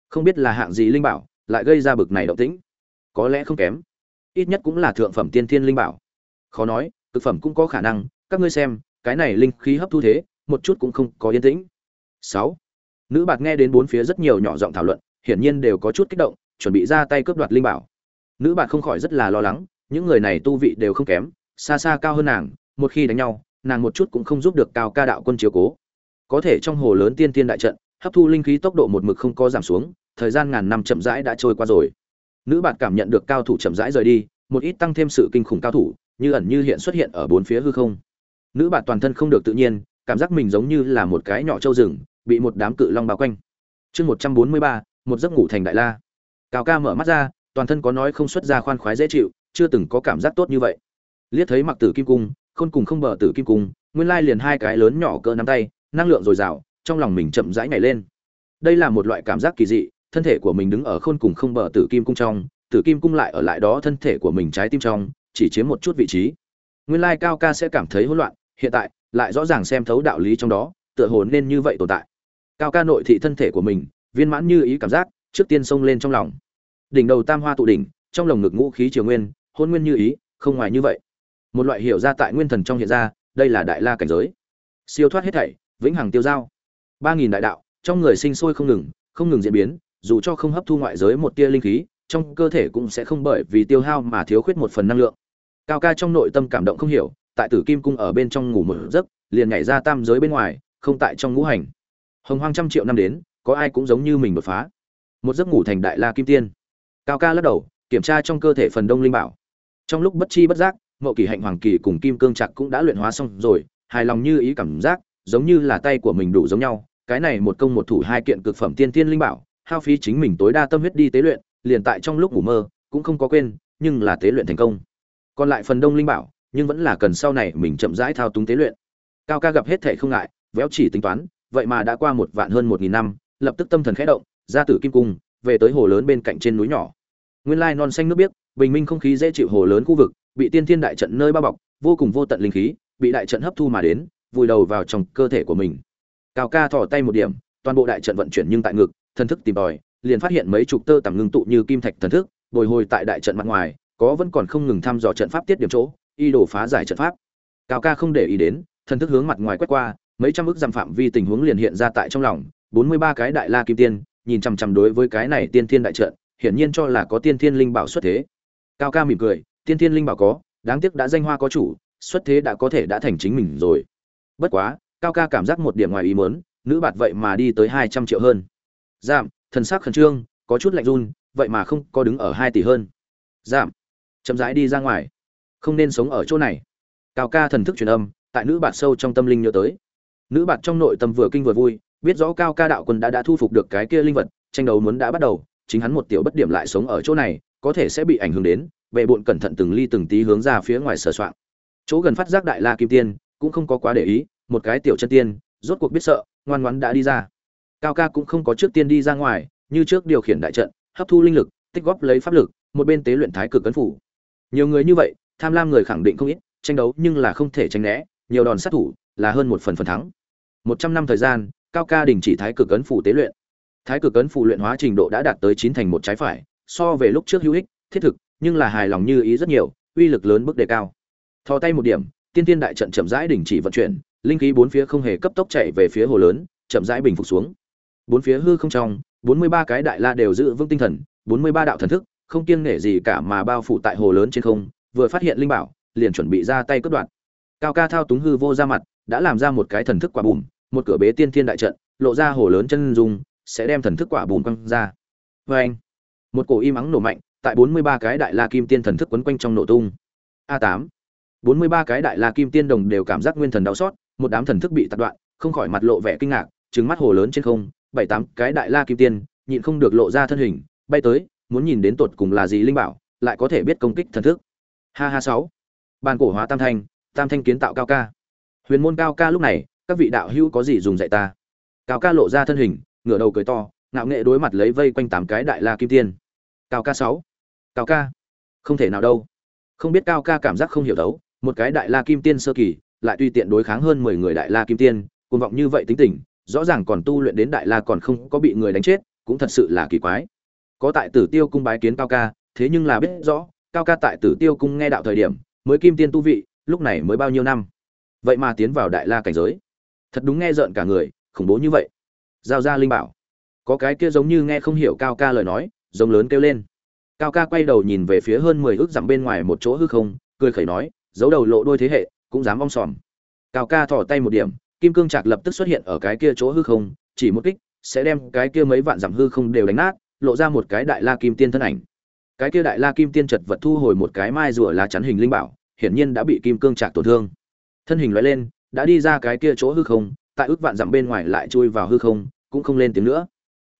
Không biết là hạng gì linh bảo, lại gây ra bực này động tĩnh có lẽ không kém. Ít nhất cũng là thượng phẩm tiên thiên linh bảo. Khó nói thực phẩm cũng có khả năng. Các ngươi xem, cái này linh khí hấp thu thế, một chút cũng không có yên tĩnh. Sáu. Nữ bạt nghe đến bốn phía rất nhiều nhỏ giọng thảo luận, hiển nhiên đều có chút kích động, chuẩn bị ra tay cướp đoạt linh bảo. Nữ bạt không khỏi rất là lo lắng, những người này tu vị đều không kém, xa xa cao hơn nàng, một khi đánh nhau, nàng một chút cũng không giúp được cao ca đạo quân chiếu cố. Có thể trong hồ lớn tiên tiên đại trận, hấp thu linh khí tốc độ một mực không có giảm xuống, thời gian ngàn năm chậm rãi đã trôi qua rồi nữ bạn cảm nhận được cao thủ chậm rãi rời đi, một ít tăng thêm sự kinh khủng cao thủ, như ẩn như hiện xuất hiện ở bốn phía hư không. Nữ bạn toàn thân không được tự nhiên, cảm giác mình giống như là một cái nhỏ trâu rừng, bị một đám cự long bao quanh. Chương một trăm bốn mươi ba, một giấc ngủ thành đại la. Cao ca mở mắt ra, toàn thân có nói không xuất ra khoan khoái dễ chịu, chưa từng có cảm giác tốt như vậy. Liếc thấy mặc tử kim cung, khôn cùng không bờ tử kim cung, nguyên lai liền hai cái lớn nhỏ cỡ nắm tay, năng lượng dồi dào, trong lòng mình chậm rãi nhảy lên. Đây là một loại cảm giác kỳ dị thân thể của mình đứng ở khôn cùng không bờ tử kim cung trong, tử kim cung lại ở lại đó thân thể của mình trái tim trong, chỉ chiếm một chút vị trí. Nguyên lai cao ca sẽ cảm thấy hỗn loạn, hiện tại lại rõ ràng xem thấu đạo lý trong đó, tựa hồ nên như vậy tồn tại. Cao ca nội thị thân thể của mình, viên mãn như ý cảm giác, trước tiên xông lên trong lòng. Đỉnh đầu tam hoa tụ đỉnh, trong lồng ngực ngũ khí triều nguyên, hôn nguyên như ý, không ngoài như vậy. Một loại hiểu ra tại nguyên thần trong hiện ra, đây là đại la cảnh giới. Siêu thoát hết thảy, vĩnh hằng tiêu giao. Ba nghìn đại đạo, trong người sinh sôi không ngừng không ngừng diễn biến dù cho không hấp thu ngoại giới một tia linh khí, trong cơ thể cũng sẽ không bởi vì tiêu hao mà thiếu khuyết một phần năng lượng. Cao ca trong nội tâm cảm động không hiểu, tại tử kim cung ở bên trong ngủ một giấc, liền nhảy ra tam giới bên ngoài, không tại trong ngũ hành. Hồng hoang trăm triệu năm đến, có ai cũng giống như mình đột phá. Một giấc ngủ thành đại la kim tiên. Cao ca lắc đầu, kiểm tra trong cơ thể phần đông linh bảo. Trong lúc bất chi bất giác, mậu kỳ hạnh hoàng kỳ cùng kim cương trạc cũng đã luyện hóa xong rồi, hài lòng như ý cảm giác, giống như là tay của mình đủ giống nhau. Cái này một công một thủ hai kiện cực phẩm tiên tiên linh bảo hao phí chính mình tối đa tâm huyết đi tế luyện, liền tại trong lúc ngủ mơ, cũng không có quên, nhưng là tế luyện thành công. Còn lại phần đông linh bảo, nhưng vẫn là cần sau này mình chậm rãi thao túng tế luyện. Cao ca gặp hết thể không ngại, véo chỉ tính toán, vậy mà đã qua một vạn hơn một nghìn năm, lập tức tâm thần khẽ động, ra tử kim cung, về tới hồ lớn bên cạnh trên núi nhỏ. Nguyên lai non xanh nước biếc, bình minh không khí dễ chịu hồ lớn khu vực, bị tiên thiên đại trận nơi bao bọc, vô cùng vô tận linh khí, bị đại trận hấp thu mà đến, vùi đầu vào trong cơ thể của mình. Cao ca thò tay một điểm, toàn bộ đại trận vận chuyển nhưng tại ngực thần thức tìm tòi, liền phát hiện mấy chục tơ tằm ngưng tụ như kim thạch thần thức, bồi hồi tại đại trận mặt ngoài, có vẫn còn không ngừng thăm dò trận pháp tiết điểm chỗ, y đổ phá giải trận pháp. Cao ca không để ý đến, thần thức hướng mặt ngoài quét qua, mấy trăm ức dặm phạm vi tình huống liền hiện ra tại trong lòng, bốn mươi ba cái đại la kim tiên, nhìn chằm chằm đối với cái này tiên thiên đại trận, hiển nhiên cho là có tiên thiên linh bảo xuất thế. Cao ca mỉm cười, tiên thiên linh bảo có, đáng tiếc đã danh hoa có chủ, xuất thế đã có thể đã thành chính mình rồi. Bất quá, cao ca cảm giác một điểm ngoài ý muốn, nữ bạt vậy mà đi tới hai trăm triệu hơn giảm, thần sắc khẩn trương, có chút lạnh run, vậy mà không có đứng ở hai tỷ hơn. Giảm, chậm rãi đi ra ngoài. Không nên sống ở chỗ này. Cao ca thần thức truyền âm, tại nữ bạn sâu trong tâm linh nhớ tới. Nữ bạn trong nội tâm vừa kinh vừa vui, biết rõ cao ca đạo quân đã đã thu phục được cái kia linh vật, tranh đấu muốn đã bắt đầu, chính hắn một tiểu bất điểm lại sống ở chỗ này, có thể sẽ bị ảnh hưởng đến vệ bộn cẩn thận từng ly từng tí hướng ra phía ngoài sờ soạn. Chỗ gần phát giác đại la kim tiên, cũng không có quá để ý, một cái tiểu chân tiên, rốt cuộc biết sợ, ngoan ngoãn đã đi ra cao ca cũng không có trước tiên đi ra ngoài, như trước điều khiển đại trận, hấp thu linh lực, tích góp lấy pháp lực, một bên tế luyện thái cực cấn phủ. Nhiều người như vậy, tham lam người khẳng định không ít, tranh đấu nhưng là không thể tránh né, nhiều đòn sát thủ là hơn một phần phần thắng. Một trăm năm thời gian, cao ca đình chỉ thái cực cấn phủ tế luyện. Thái cực cấn phủ luyện hóa trình độ đã đạt tới chín thành một trái phải, so về lúc trước hữu ích, thiết thực, nhưng là hài lòng như ý rất nhiều, uy lực lớn bước đề cao. Thò tay một điểm, tiên tiên đại trận chậm rãi đình chỉ vận chuyển, linh khí bốn phía không hề cấp tốc chạy về phía hồ lớn, chậm rãi bình phục xuống bốn phía hư không trong, bốn mươi ba cái đại la đều giữ vững tinh thần, bốn mươi ba đạo thần thức, không kiêng nể gì cả mà bao phủ tại hồ lớn trên không, vừa phát hiện linh bảo, liền chuẩn bị ra tay cướp đoạt. Cao ca thao túng hư vô ra mặt, đã làm ra một cái thần thức quả bùm, một cửa bế tiên thiên đại trận, lộ ra hồ lớn chân dung, sẽ đem thần thức quả bùm quăng ra. Vê anh, một cổ im ắng nổ mạnh, tại bốn mươi ba cái đại la kim tiên thần thức quấn quanh trong nổ tung. A tám, bốn mươi ba cái đại la kim tiên đồng đều cảm giác nguyên thần đau xót, một đám thần thức bị tạt đoạn, không khỏi mặt lộ vẻ kinh ngạc trứng mắt hồ lớn trên không bảy tám cái đại la kim tiên, nhịn không được lộ ra thân hình, bay tới, muốn nhìn đến tột cùng là gì linh bảo, lại có thể biết công kích thần thức. Ha ha sáu. Bàn cổ hóa tam thanh tam thanh kiến tạo cao ca. Huyền môn cao ca lúc này, các vị đạo hữu có gì dùng dạy ta? Cao ca lộ ra thân hình, ngửa đầu cười to, ngạo nghệ đối mặt lấy vây quanh tám cái đại la kim tiên. Cao ca sáu. Cao ca. Không thể nào đâu. Không biết cao ca cảm giác không hiểu đấu, một cái đại la kim tiên sơ kỳ, lại tùy tiện đối kháng hơn mười người đại la kim tiên, cuồng vọng như vậy tính tình rõ ràng còn tu luyện đến đại la còn không có bị người đánh chết, cũng thật sự là kỳ quái. Có tại tử tiêu cung bái kiến cao ca, thế nhưng là biết rõ, cao ca tại tử tiêu cung nghe đạo thời điểm, mới kim tiên tu vị, lúc này mới bao nhiêu năm? Vậy mà tiến vào đại la cảnh giới. Thật đúng nghe rợn cả người, khủng bố như vậy. Giao ra linh bảo. Có cái kia giống như nghe không hiểu cao ca lời nói, giống lớn kêu lên. Cao ca quay đầu nhìn về phía hơn mười ước dặm bên ngoài một chỗ hư không, cười khẩy nói, giấu đầu lộ đôi thế hệ, cũng dám om sòm. Cao ca thỏ tay một điểm kim cương trạc lập tức xuất hiện ở cái kia chỗ hư không, chỉ một kích, sẽ đem cái kia mấy vạn dặm hư không đều đánh nát, lộ ra một cái đại la kim tiên thân ảnh. Cái kia đại la kim tiên chật vật thu hồi một cái mai rùa lá chắn hình linh bảo, hiển nhiên đã bị kim cương trạc tổn thương. Thân hình loại lên, đã đi ra cái kia chỗ hư không, tại ước vạn dặm bên ngoài lại chui vào hư không, cũng không lên tiếng nữa.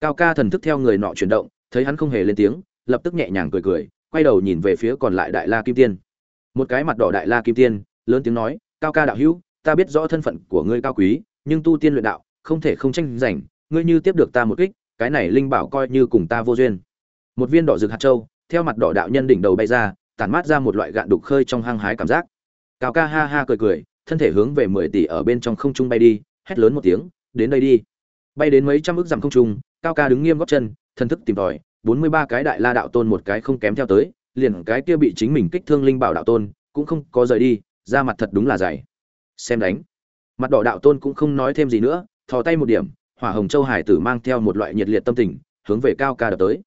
Cao ca thần thức theo người nọ chuyển động, thấy hắn không hề lên tiếng, lập tức nhẹ nhàng cười cười, quay đầu nhìn về phía còn lại đại la kim tiên. Một cái mặt đỏ đại la kim tiên, lớn tiếng nói, cao ca đạo hữu ta biết rõ thân phận của ngươi cao quý, nhưng tu tiên luyện đạo, không thể không tranh giành, ngươi như tiếp được ta một kích, cái này linh bảo coi như cùng ta vô duyên. Một viên đỏ rực hạt châu, theo mặt đỏ đạo nhân đỉnh đầu bay ra, tản mát ra một loại gạn đục khơi trong hang hái cảm giác. Cao ca ha ha cười cười, thân thể hướng về mười tỷ ở bên trong không trung bay đi, hét lớn một tiếng, đến đây đi. Bay đến mấy trăm ức dặm không trung, cao ca đứng nghiêm gót chân thân thức tìm tòi, bốn mươi ba cái đại la đạo tôn một cái không kém theo tới, liền cái kia bị chính mình kích thương linh bảo đạo tôn, cũng không có rời đi, ra mặt thật đúng là dày xem đánh. Mặt đỏ đạo tôn cũng không nói thêm gì nữa, thò tay một điểm, hỏa hồng châu hải tử mang theo một loại nhiệt liệt tâm tình, hướng về cao ca đập tới.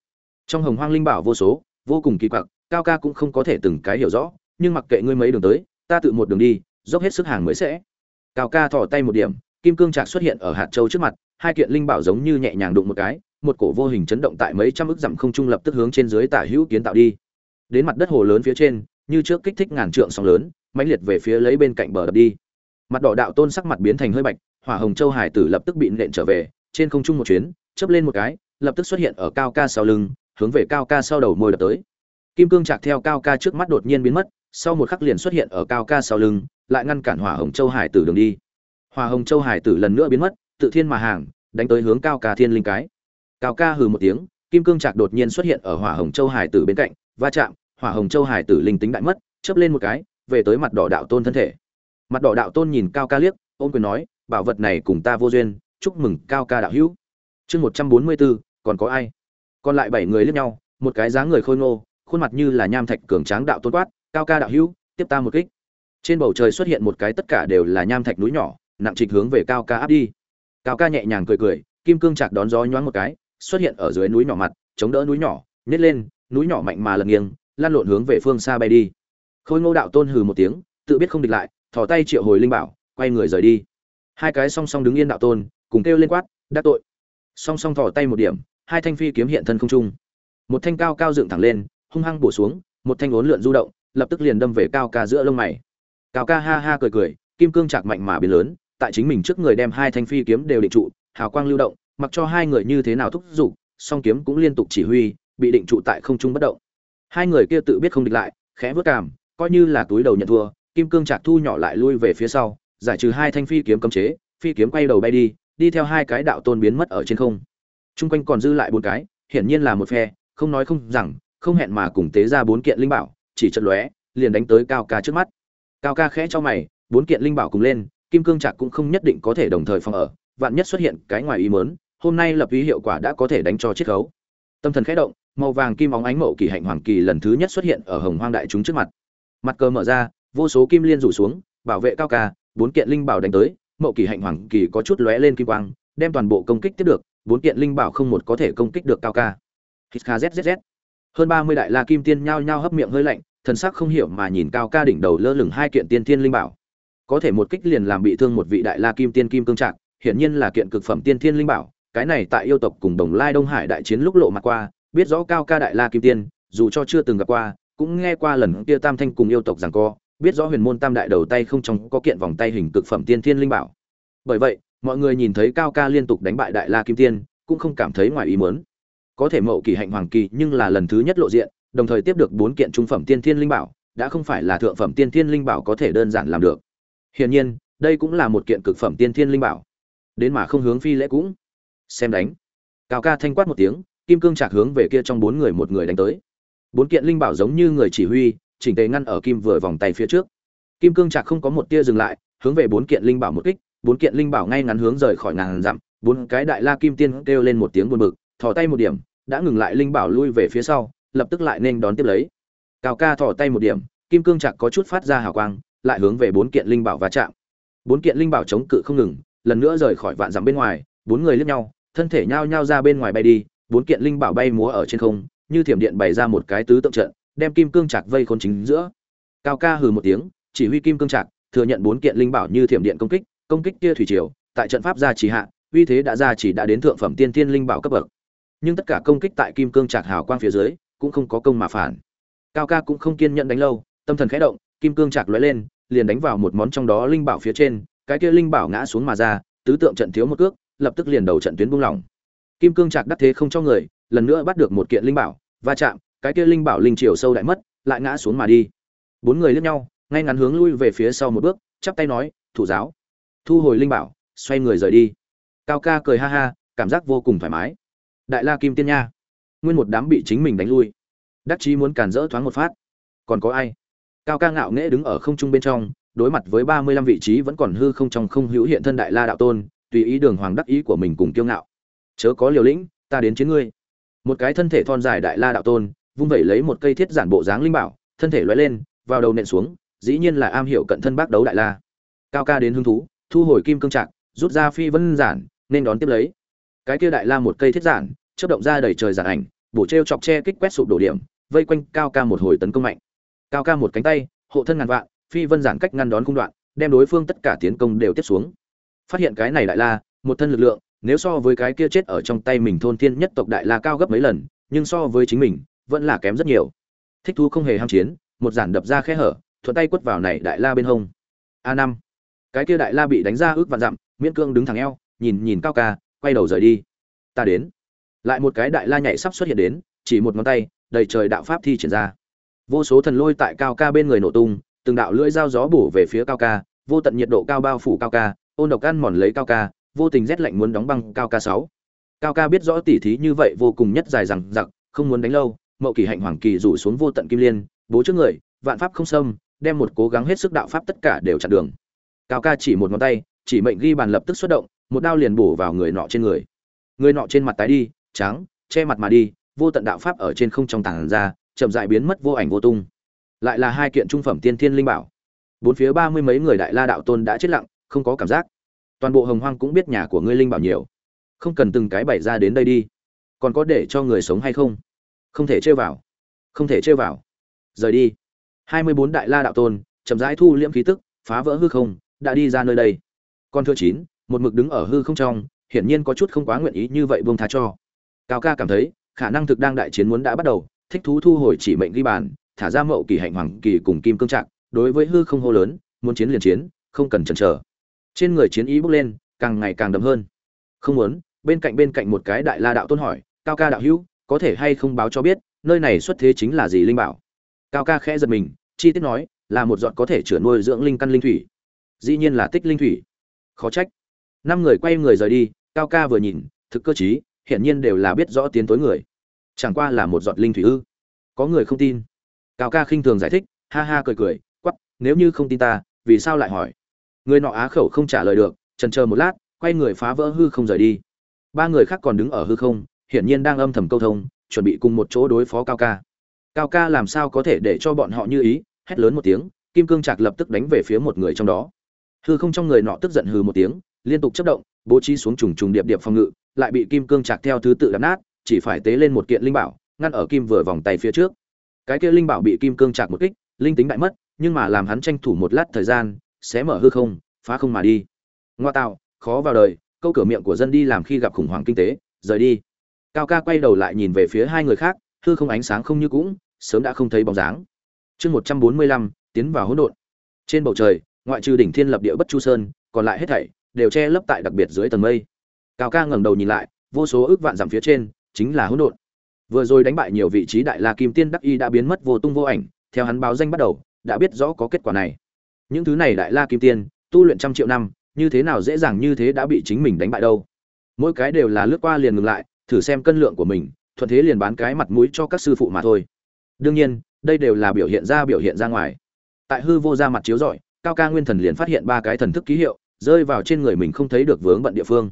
Trong hồng hoang linh bảo vô số, vô cùng kỳ quặc, cao ca cũng không có thể từng cái hiểu rõ, nhưng mặc kệ ngươi mấy đường tới, ta tự một đường đi, dốc hết sức hàng mới sẽ. Cao ca thò tay một điểm, kim cương trạc xuất hiện ở hạt châu trước mặt, hai kiện linh bảo giống như nhẹ nhàng đụng một cái, một cổ vô hình chấn động tại mấy trăm ức dặm không trung lập tức hướng trên dưới tả hữu kiến tạo đi. Đến mặt đất hồ lớn phía trên, như trước kích thích ngàn trượng sóng lớn, mãnh liệt về phía lấy bên cạnh bờ đập đi mặt đỏ đạo tôn sắc mặt biến thành hơi bạch, hỏa hồng châu hải tử lập tức bị nện trở về, trên không trung một chuyến, chớp lên một cái, lập tức xuất hiện ở cao ca sau lưng, hướng về cao ca sau đầu môi đập tới. Kim cương chạc theo cao ca trước mắt đột nhiên biến mất, sau một khắc liền xuất hiện ở cao ca sau lưng, lại ngăn cản hỏa hồng châu hải tử đường đi. Hỏa hồng châu hải tử lần nữa biến mất, tự thiên mà hàng, đánh tới hướng cao ca thiên linh cái. Cao ca hừ một tiếng, kim cương chạc đột nhiên xuất hiện ở hỏa hồng châu hải tử bên cạnh, va chạm, hỏa hồng châu hải tử linh tính đại mất, chớp lên một cái, về tới mặt đỏ đạo tôn thân thể mặt đỏ đạo tôn nhìn cao ca liếc ôm quyền nói, bảo vật này cùng ta vô duyên, chúc mừng cao ca đạo hữu. Chương một trăm bốn mươi bốn, còn có ai? Còn lại bảy người liếc nhau, một cái dáng người khôi ngô, khuôn mặt như là nham thạch cường tráng đạo tôn quát, cao ca đạo hữu, tiếp ta một kích. Trên bầu trời xuất hiện một cái tất cả đều là nham thạch núi nhỏ, nặng trịch hướng về cao ca áp đi. Cao ca nhẹ nhàng cười cười, kim cương chạc đón gió nhoáng một cái, xuất hiện ở dưới núi nhỏ mặt, chống đỡ núi nhỏ, nhét lên, núi nhỏ mạnh mà lật nghiêng lan lộn hướng về phương xa bay đi. Khôi ngô đạo tôn hừ một tiếng, tự biết không địch lại thò tay triệu hồi linh bảo, quay người rời đi. Hai cái song song đứng yên đạo tôn, cùng kêu lên quát, đắc tội. Song song thò tay một điểm, hai thanh phi kiếm hiện thân không trung. Một thanh cao cao dựng thẳng lên, hung hăng bổ xuống, một thanh ốn lượn du động, lập tức liền đâm về cao ca giữa lông mày. Cao ca ha ha cười cười, kim cương chạc mạnh mà biến lớn, tại chính mình trước người đem hai thanh phi kiếm đều định trụ, hào quang lưu động, mặc cho hai người như thế nào thúc giục, song kiếm cũng liên tục chỉ huy, bị định trụ tại không trung bất động. Hai người kia tự biết không địch lại, khẽ vớt cảm coi như là túi đầu nhận thua kim cương trạc thu nhỏ lại lui về phía sau, giải trừ hai thanh phi kiếm cấm chế, phi kiếm quay đầu bay đi đi theo hai cái đạo tôn biến mất ở trên không. Chung quanh còn dư lại bốn cái, hiển nhiên là một phe, không nói không rằng, không hẹn mà cùng tế ra bốn kiện linh bảo, chỉ chật lóe, liền đánh tới cao ca trước mắt. Cao ca khẽ cho mày, bốn kiện linh bảo cùng lên, kim cương trạc cũng không nhất định có thể đồng thời phòng ở, vạn nhất xuất hiện cái ngoài ý mớn hôm nay lập ý hiệu quả đã có thể đánh cho chiết khấu. Tâm thần khẽ động, màu vàng kim óng ánh mậu kỳ hạnh hoàng kỳ lần thứ nhất xuất hiện ở hồng hoang đại chúng trước mặt. Mặt cờ mở ra vô số kim liên rủ xuống, bảo vệ cao ca, bốn kiện linh bảo đánh tới, mậu kỳ hạnh hoàng kỳ có chút lóe lên kim quang, đem toàn bộ công kích tiếp được, bốn kiện linh bảo không một có thể công kích được cao ca. Hít kha zzz hơn ba mươi đại la kim tiên nhao nhao hấp miệng hơi lạnh, thần sắc không hiểu mà nhìn cao ca đỉnh đầu lơ lửng hai kiện tiên thiên linh bảo. Có thể một kích liền làm bị thương một vị đại la kim tiên kim cương trạng hiển nhiên là kiện cực phẩm tiên thiên linh bảo, cái này tại yêu tộc cùng đồng lai đông hải đại chiến lúc lộ mặt qua, biết rõ cao ca đại la kim tiên, dù cho chưa từng gặp qua, cũng nghe qua lần kia tam thanh cùng yêu tộc rằng co biết rõ huyền môn tam đại đầu tay không trong có kiện vòng tay hình cực phẩm tiên thiên linh bảo. Bởi vậy, mọi người nhìn thấy cao ca liên tục đánh bại đại la kim tiên, cũng không cảm thấy ngoài ý muốn. Có thể mậu kỳ hạnh hoàng kỳ nhưng là lần thứ nhất lộ diện, đồng thời tiếp được bốn kiện trung phẩm tiên thiên linh bảo, đã không phải là thượng phẩm tiên thiên linh bảo có thể đơn giản làm được. Hiển nhiên, đây cũng là một kiện cực phẩm tiên thiên linh bảo. Đến mà không hướng phi lễ cũng. Xem đánh. Cao ca thanh quát một tiếng, kim cương chạc hướng về kia trong bốn người một người đánh tới. Bốn kiện linh bảo giống như người chỉ huy chỉnh tề ngăn ở kim vừa vòng tay phía trước. Kim cương trạc không có một tia dừng lại, hướng về bốn kiện linh bảo một kích, bốn kiện linh bảo ngay ngắn hướng rời khỏi ngàn dặm, bốn cái đại la kim tiên kêu lên một tiếng buồn bực, thò tay một điểm, đã ngừng lại linh bảo lui về phía sau, lập tức lại nên đón tiếp lấy. Cao ca thò tay một điểm, kim cương trạc có chút phát ra hào quang, lại hướng về bốn kiện linh bảo va chạm. Bốn kiện linh bảo chống cự không ngừng, lần nữa rời khỏi vạn dặm bên ngoài, bốn người liếc nhau, thân thể nhao nhao ra bên ngoài bay đi, bốn kiện linh bảo bay múa ở trên không, như thiểm điện bày ra một cái tứ tượng trận đem kim cương chặt vây khôn chính giữa. Cao ca hừ một tiếng, chỉ huy kim cương chặt thừa nhận bốn kiện linh bảo như thiểm điện công kích công kích kia thủy triều, tại trận pháp gia chỉ hạ, uy thế đã ra chỉ đã đến thượng phẩm tiên thiên linh bảo cấp bậc. Nhưng tất cả công kích tại kim cương trạc hào quang phía dưới, cũng không có công mà phản. Cao ca cũng không kiên nhẫn đánh lâu, tâm thần khẽ động, kim cương trạc lóe lên, liền đánh vào một món trong đó linh bảo phía trên, cái kia linh bảo ngã xuống mà ra, tứ tượng trận thiếu một cước, lập tức liền đầu trận tuyến buông lỏng. Kim cương trạc đắc thế không cho người, lần nữa bắt được một kiện linh bảo, va chạm cái kia linh bảo linh triều sâu đại mất, lại ngã xuống mà đi. Bốn người liếc nhau, ngay ngắn hướng lui về phía sau một bước, chắp tay nói, thủ giáo. Thu hồi linh bảo, xoay người rời đi. Cao ca cười ha ha, cảm giác vô cùng thoải mái. Đại la kim tiên nha, nguyên một đám bị chính mình đánh lui. Đắc chí muốn cản rỡ thoáng một phát. Còn có ai? Cao ca ngạo nghễ đứng ở không trung bên trong, đối mặt với ba mươi lăm vị trí vẫn còn hư không trong không hữu hiện thân đại la đạo tôn, tùy ý đường hoàng đắc ý của mình cùng kiêu ngạo. Chớ có liều lĩnh, ta đến chiến ngươi. Một cái thân thể thon dài đại la đạo tôn vung vẩy lấy một cây thiết giản bộ dáng linh bảo, thân thể lóe lên, vào đầu nện xuống, dĩ nhiên là am hiểu cận thân bác đấu đại la. Cao ca đến hứng thú, thu hồi kim cương trạc, rút ra phi vân giản, nên đón tiếp lấy. Cái kia đại la một cây thiết giản, chớp động ra đầy trời giản ảnh, bổ treo chọc che kích quét sụp đổ điểm, vây quanh cao ca một hồi tấn công mạnh. Cao ca một cánh tay, hộ thân ngàn vạn, phi vân giản cách ngăn đón cung đoạn, đem đối phương tất cả tiến công đều tiếp xuống. Phát hiện cái này đại la, một thân lực lượng, nếu so với cái kia chết ở trong tay mình thôn thiên nhất tộc đại la cao gấp mấy lần, nhưng so với chính mình vẫn là kém rất nhiều. Thích thú không hề ham chiến, một giản đập ra khe hở, thuận tay quất vào này đại la bên hông. A năm. Cái kia đại la bị đánh ra ước vạn dặm, miễn cương đứng thẳng eo, nhìn nhìn cao ca, quay đầu rời đi. Ta đến. Lại một cái đại la nhảy sắp xuất hiện đến, chỉ một ngón tay, đầy trời đạo pháp thi triển ra. Vô số thần lôi tại cao ca bên người nổ tung, từng đạo lưỡi dao gió bổ về phía cao ca, vô tận nhiệt độ cao bao phủ cao ca, ôn độc ăn mòn lấy cao ca, vô tình rét lạnh muốn đóng băng cao ca sáu. Cao ca biết rõ tỉ thí như vậy vô cùng nhất dài rằng giặc không muốn đánh lâu mậu kỳ hạnh hoàng kỳ rủ xuống vô tận kim liên, bố trước người, vạn pháp không xâm, đem một cố gắng hết sức đạo pháp tất cả đều chặn đường. Cao ca chỉ một ngón tay, chỉ mệnh ghi bàn lập tức xuất động, một đao liền bổ vào người nọ trên người. Người nọ trên mặt tái đi, trắng, che mặt mà đi, vô tận đạo pháp ở trên không trong tàng ra, chậm dại biến mất vô ảnh vô tung. Lại là hai kiện trung phẩm tiên thiên linh bảo. Bốn phía ba mươi mấy người đại la đạo tôn đã chết lặng, không có cảm giác. Toàn bộ hồng hoang cũng biết nhà của ngươi linh bảo nhiều. Không cần từng cái bày ra đến đây đi. Còn có để cho người sống hay không? Không thể chơi vào. Không thể chơi vào. Rời đi. Hai mươi bốn đại la đạo tôn, chậm rãi thu liễm khí tức, phá vỡ hư không, đã đi ra nơi đây. Con thưa chín, một mực đứng ở hư không trong, hiển nhiên có chút không quá nguyện ý như vậy buông tha cho. Cao ca cảm thấy, khả năng thực đang đại chiến muốn đã bắt đầu, thích thú thu hồi chỉ mệnh ghi bàn, thả ra mậu kỳ hạnh hoàng kỳ cùng kim cương trạng đối với hư không hô lớn, muốn chiến liền chiến, không cần chần chờ. Trên người chiến ý bốc lên, càng ngày càng đậm hơn. Không muốn, bên cạnh bên cạnh một cái đại la đạo tôn hỏi, cao ca đạo hữu có thể hay không báo cho biết, nơi này xuất thế chính là gì linh bảo. Cao ca khẽ giật mình, chi tiết nói, là một giọt có thể chữa nuôi dưỡng linh căn linh thủy. Dĩ nhiên là tích linh thủy. Khó trách. Năm người quay người rời đi, cao ca vừa nhìn, thực cơ chí hiển nhiên đều là biết rõ tiến tối người. Chẳng qua là một giọt linh thủy ư. Có người không tin. Cao ca khinh thường giải thích, ha ha cười cười quắp nếu như không tin ta, vì sao lại hỏi? Người nọ á khẩu không trả lời được trần chờ một lát, quay người phá vỡ hư không rời đi. Ba người khác còn đứng ở hư không hiển nhiên đang âm thầm câu thông, chuẩn bị cùng một chỗ đối phó cao ca. Cao ca làm sao có thể để cho bọn họ như ý, hét lớn một tiếng, kim cương trạc lập tức đánh về phía một người trong đó. Hư không trong người nọ tức giận hừ một tiếng, liên tục chấp động, bố trí xuống trùng trùng điệp điệp phòng ngự, lại bị kim cương trạc theo thứ tự đập nát, chỉ phải tế lên một kiện linh bảo, ngăn ở kim vừa vòng tay phía trước. Cái kia linh bảo bị kim cương trạc một kích, linh tính đại mất, nhưng mà làm hắn tranh thủ một lát thời gian, sẽ mở hư không, phá không mà đi. Ngoa tạo, khó vào đời, câu cửa miệng của dân đi làm khi gặp khủng hoảng kinh tế, rời đi cao ca quay đầu lại nhìn về phía hai người khác, hư không ánh sáng không như cũng, sớm đã không thấy bóng dáng. Chương một trăm bốn mươi lăm, tiến vào hỗn độn. Trên bầu trời, ngoại trừ đỉnh thiên lập địa bất chu sơn, còn lại hết thảy đều che lấp tại đặc biệt dưới tầng mây. Cao ca ngẩng đầu nhìn lại, vô số ước vạn dặm phía trên chính là hỗn độn. Vừa rồi đánh bại nhiều vị trí đại la kim tiên đắc y đã biến mất vô tung vô ảnh, theo hắn báo danh bắt đầu, đã biết rõ có kết quả này. Những thứ này đại la kim tiên, tu luyện trăm triệu năm, như thế nào dễ dàng như thế đã bị chính mình đánh bại đâu. Mỗi cái đều là lướt qua liền ngừng lại thử xem cân lượng của mình, thuận thế liền bán cái mặt mũi cho các sư phụ mà thôi. Đương nhiên, đây đều là biểu hiện ra biểu hiện ra ngoài. Tại hư vô ra mặt chiếu rọi, cao ca nguyên thần liền phát hiện ba cái thần thức ký hiệu, rơi vào trên người mình không thấy được vướng bận địa phương.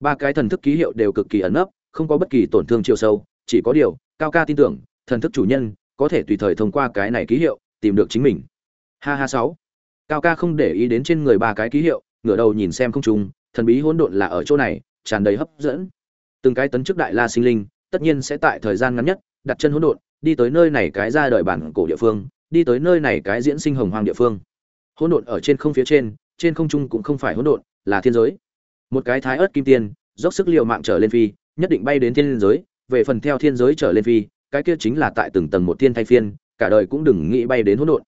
Ba cái thần thức ký hiệu đều cực kỳ ẩn nấp, không có bất kỳ tổn thương chiều sâu, chỉ có điều, cao ca tin tưởng, thần thức chủ nhân có thể tùy thời thông qua cái này ký hiệu, tìm được chính mình. Ha ha sáu. Cao ca không để ý đến trên người ba cái ký hiệu, ngửa đầu nhìn xem không trùng thần bí hỗn độn là ở chỗ này, tràn đầy hấp dẫn từng cái tấn chức đại la sinh linh, tất nhiên sẽ tại thời gian ngắn nhất, đặt chân hỗn độn, đi tới nơi này cái ra đời bản cổ địa phương, đi tới nơi này cái diễn sinh hồng hoàng địa phương. Hỗn độn ở trên không phía trên trên không trung cũng không phải hỗn độn, là thiên giới. Một cái thái ớt kim tiên, dốc sức liều mạng trở lên phi, nhất định bay đến thiên giới, về phần theo thiên giới trở lên phi, cái kia chính là tại từng tầng một thiên thay phiên, cả đời cũng đừng nghĩ bay đến hỗn độn.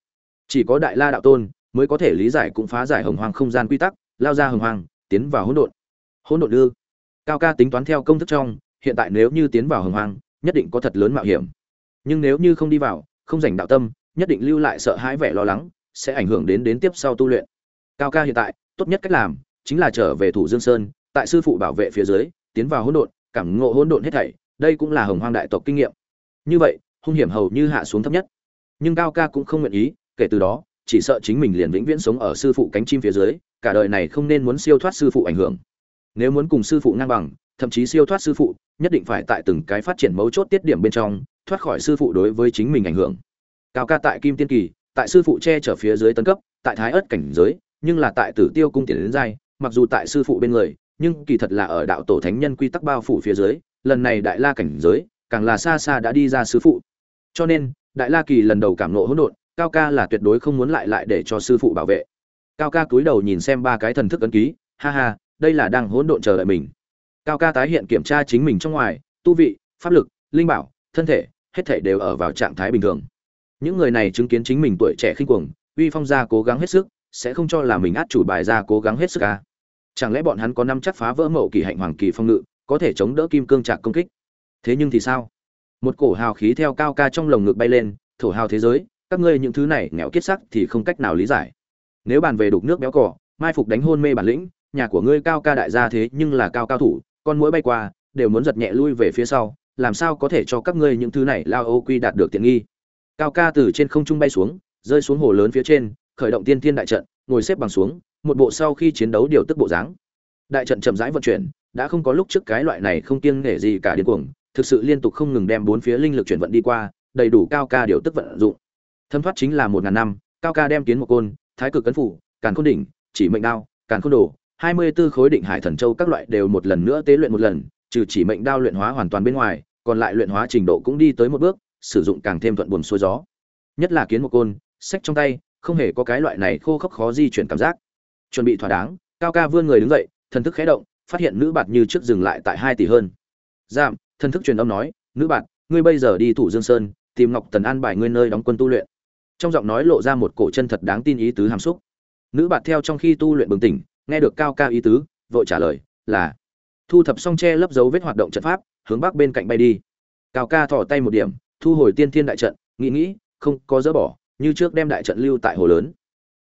Chỉ có đại la đạo tôn mới có thể lý giải cũng phá giải hồng hoàng không gian quy tắc, lao ra hồng hoàng tiến vào hỗn độn. Hỗn độn đưa cao ca tính toán theo công thức trong, hiện tại nếu như tiến vào hồng hoàng nhất định có thật lớn mạo hiểm. Nhưng nếu như không đi vào, không dành đạo tâm, nhất định lưu lại sợ hãi vẻ lo lắng, sẽ ảnh hưởng đến đến tiếp sau tu luyện. Cao ca hiện tại, tốt nhất cách làm, chính là trở về thủ dương sơn, tại sư phụ bảo vệ phía dưới, tiến vào hỗn độn, cảm ngộ hỗn độn hết thảy, đây cũng là hồng hoang đại tộc kinh nghiệm. Như vậy, hung hiểm hầu như hạ xuống thấp nhất. Nhưng cao ca cũng không nguyện ý, kể từ đó, chỉ sợ chính mình liền vĩnh viễn sống ở sư phụ cánh chim phía dưới, cả đời này không nên muốn siêu thoát sư phụ ảnh hưởng nếu muốn cùng sư phụ ngang bằng, thậm chí siêu thoát sư phụ, nhất định phải tại từng cái phát triển mấu chốt tiết điểm bên trong, thoát khỏi sư phụ đối với chính mình ảnh hưởng. Cao ca tại kim tiên kỳ, tại sư phụ che chở phía dưới tấn cấp, tại thái ớt cảnh giới, nhưng là tại tử tiêu cung tiền đến giai, mặc dù tại sư phụ bên người, nhưng kỳ thật là ở đạo tổ thánh nhân quy tắc bao phủ phía dưới, lần này đại la cảnh giới, càng là xa xa đã đi ra sư phụ. Cho nên, đại la kỳ lần đầu cảm nộ hỗn độn, cao ca là tuyệt đối không muốn lại lại để cho sư phụ bảo vệ. Cao ca cúi đầu nhìn xem ba cái thần thức ấn ký, ha ha đây là đang hỗn độn chờ đợi mình. Cao ca tái hiện kiểm tra chính mình trong ngoài, tu vị, pháp lực, linh bảo, thân thể, hết thể đều ở vào trạng thái bình thường. Những người này chứng kiến chính mình tuổi trẻ khinh cuồng, uy phong gia cố gắng hết sức, sẽ không cho là mình át chủ bài ra cố gắng hết sức ca à? chẳng lẽ bọn hắn có năm chắc phá vỡ mậu kỳ hạnh hoàng kỳ phong ngự, có thể chống đỡ kim cương trạc công kích? Thế nhưng thì sao? Một cổ hào khí theo cao ca trong lồng ngực bay lên, thổ hào thế giới, các ngươi những thứ này nghèo kiết sắc thì không cách nào lý giải. Nếu bàn về đục nước béo cỏ, mai phục đánh hôn mê bản lĩnh nhà của ngươi cao ca đại gia thế nhưng là cao cao thủ, con mũi bay qua, đều muốn giật nhẹ lui về phía sau, làm sao có thể cho các ngươi những thứ này lao ô quy đạt được tiện nghi. Cao ca từ trên không trung bay xuống, rơi xuống hồ lớn phía trên, khởi động tiên thiên đại trận, ngồi xếp bằng xuống, một bộ sau khi chiến đấu điều tức bộ dáng. Đại trận chậm rãi vận chuyển, đã không có lúc trước cái loại này không kiêng nể gì cả điên cuồng, thực sự liên tục không ngừng đem bốn phía linh lực chuyển vận đi qua, đầy đủ cao ca điều tức vận dụng. Thâm thoát chính là một ngàn năm, cao ca đem kiến một côn, thái cực cấn phủ, càn khôn đỉnh, chỉ mệnh đao, càn khôn đồ hai mươi 24 khối định hải thần châu các loại đều một lần nữa tế luyện một lần, trừ chỉ mệnh đao luyện hóa hoàn toàn bên ngoài, còn lại luyện hóa trình độ cũng đi tới một bước, sử dụng càng thêm thuận buồm xuôi gió. Nhất là kiến một côn, sách trong tay, không hề có cái loại này khô khốc khó di chuyển cảm giác. Chuẩn bị thỏa đáng, cao ca vươn người đứng dậy, thần thức khẽ động, phát hiện nữ bạt như trước dừng lại tại hai tỷ hơn. Giảm, thần thức truyền âm nói, nữ bạt, ngươi bây giờ đi thủ dương sơn, tìm ngọc tần an bài ngươi nơi đóng quân tu luyện. Trong giọng nói lộ ra một cổ chân thật đáng tin ý tứ hàm xúc. Nữ bạt theo trong khi tu luyện bừng tỉnh nghe được cao ca ý tứ, vội trả lời, là, thu thập xong che lấp dấu vết hoạt động trận pháp, hướng bắc bên cạnh bay đi. Cao ca thỏ tay một điểm, thu hồi tiên thiên đại trận, nghĩ nghĩ, không có dỡ bỏ, như trước đem đại trận lưu tại hồ lớn.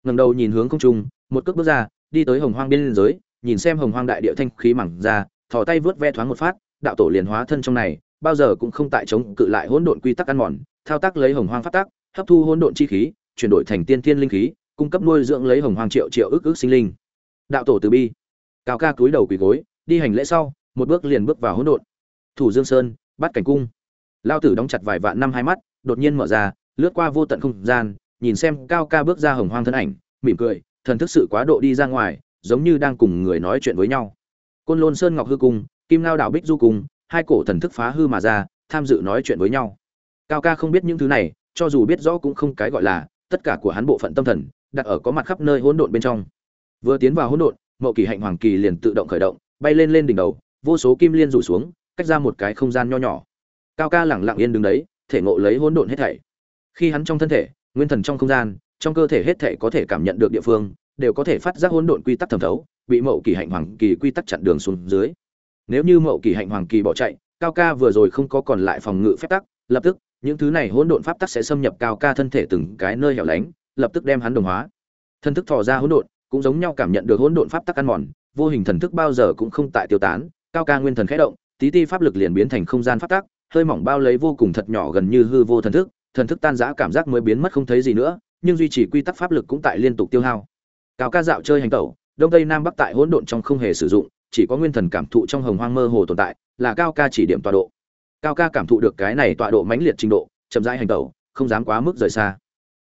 Ngẩng đầu nhìn hướng không trung, một cước bước ra, đi tới hồng hoang biên giới, nhìn xem hồng hoang đại địa thanh khí mẳng ra, thò tay vớt ve thoáng một phát, đạo tổ liền hóa thân trong này, bao giờ cũng không tại chống cự lại hỗn độn quy tắc ăn mòn, thao tác lấy hồng hoang phát tác hấp thu hỗn độn chi khí, chuyển đổi thành tiên thiên linh khí, cung cấp nuôi dưỡng lấy hồng hoang triệu triệu ức ức sinh linh đạo tổ từ bi. Cao ca cúi đầu quỳ gối, đi hành lễ sau, một bước liền bước vào hỗn độn. Thủ dương sơn, bắt cảnh cung. Lao tử đóng chặt vài vạn năm hai mắt, đột nhiên mở ra, lướt qua vô tận không gian, nhìn xem cao ca bước ra hồng hoang thân ảnh, mỉm cười, thần thức sự quá độ đi ra ngoài, giống như đang cùng người nói chuyện với nhau. Côn lôn sơn ngọc hư cung, kim lao đảo bích du cung, hai cổ thần thức phá hư mà ra, tham dự nói chuyện với nhau. Cao ca không biết những thứ này, cho dù biết rõ cũng không cái gọi là, tất cả của hắn bộ phận tâm thần, đặt ở có mặt khắp nơi hỗn độn bên trong vừa tiến vào hỗn độn, mậu kỳ hạnh hoàng kỳ liền tự động khởi động, bay lên lên đỉnh đầu, vô số kim liên rủ xuống, cách ra một cái không gian nho nhỏ. Cao ca lẳng lặng yên đứng đấy, thể ngộ lấy hỗn độn hết thảy. Khi hắn trong thân thể, nguyên thần trong không gian, trong cơ thể hết thảy có thể cảm nhận được địa phương, đều có thể phát giác hỗn độn quy tắc thẩm thấu, bị mậu kỳ hạnh hoàng kỳ quy tắc chặn đường xuống dưới. Nếu như mậu kỳ hạnh hoàng kỳ bỏ chạy, cao ca vừa rồi không có còn lại phòng ngự phép tắc, lập tức, những thứ này hỗn độn pháp tắc sẽ xâm nhập cao ca thân thể từng cái nơi hẻo lánh, lập tức đem hắn đồng hóa. Thân thức thò ra hỗn độn cũng giống nhau cảm nhận được hỗn độn pháp tắc ăn mòn, vô hình thần thức bao giờ cũng không tại tiêu tán, cao ca nguyên thần khẽ động, tí ti pháp lực liền biến thành không gian pháp tắc, hơi mỏng bao lấy vô cùng thật nhỏ gần như hư vô thần thức thần thức tan rã cảm giác mới biến mất không thấy gì nữa, nhưng duy trì quy tắc pháp lực cũng tại liên tục tiêu hao. Cao ca dạo chơi hành tẩu, đông tây nam bắc tại hỗn độn trong không hề sử dụng, chỉ có nguyên thần cảm thụ trong hồng hoang mơ hồ tồn tại, là cao ca chỉ điểm tọa độ. Cao ca cảm thụ được cái này tọa độ mãnh liệt trình độ, chậm rãi hành tẩu, không dám quá mức rời xa.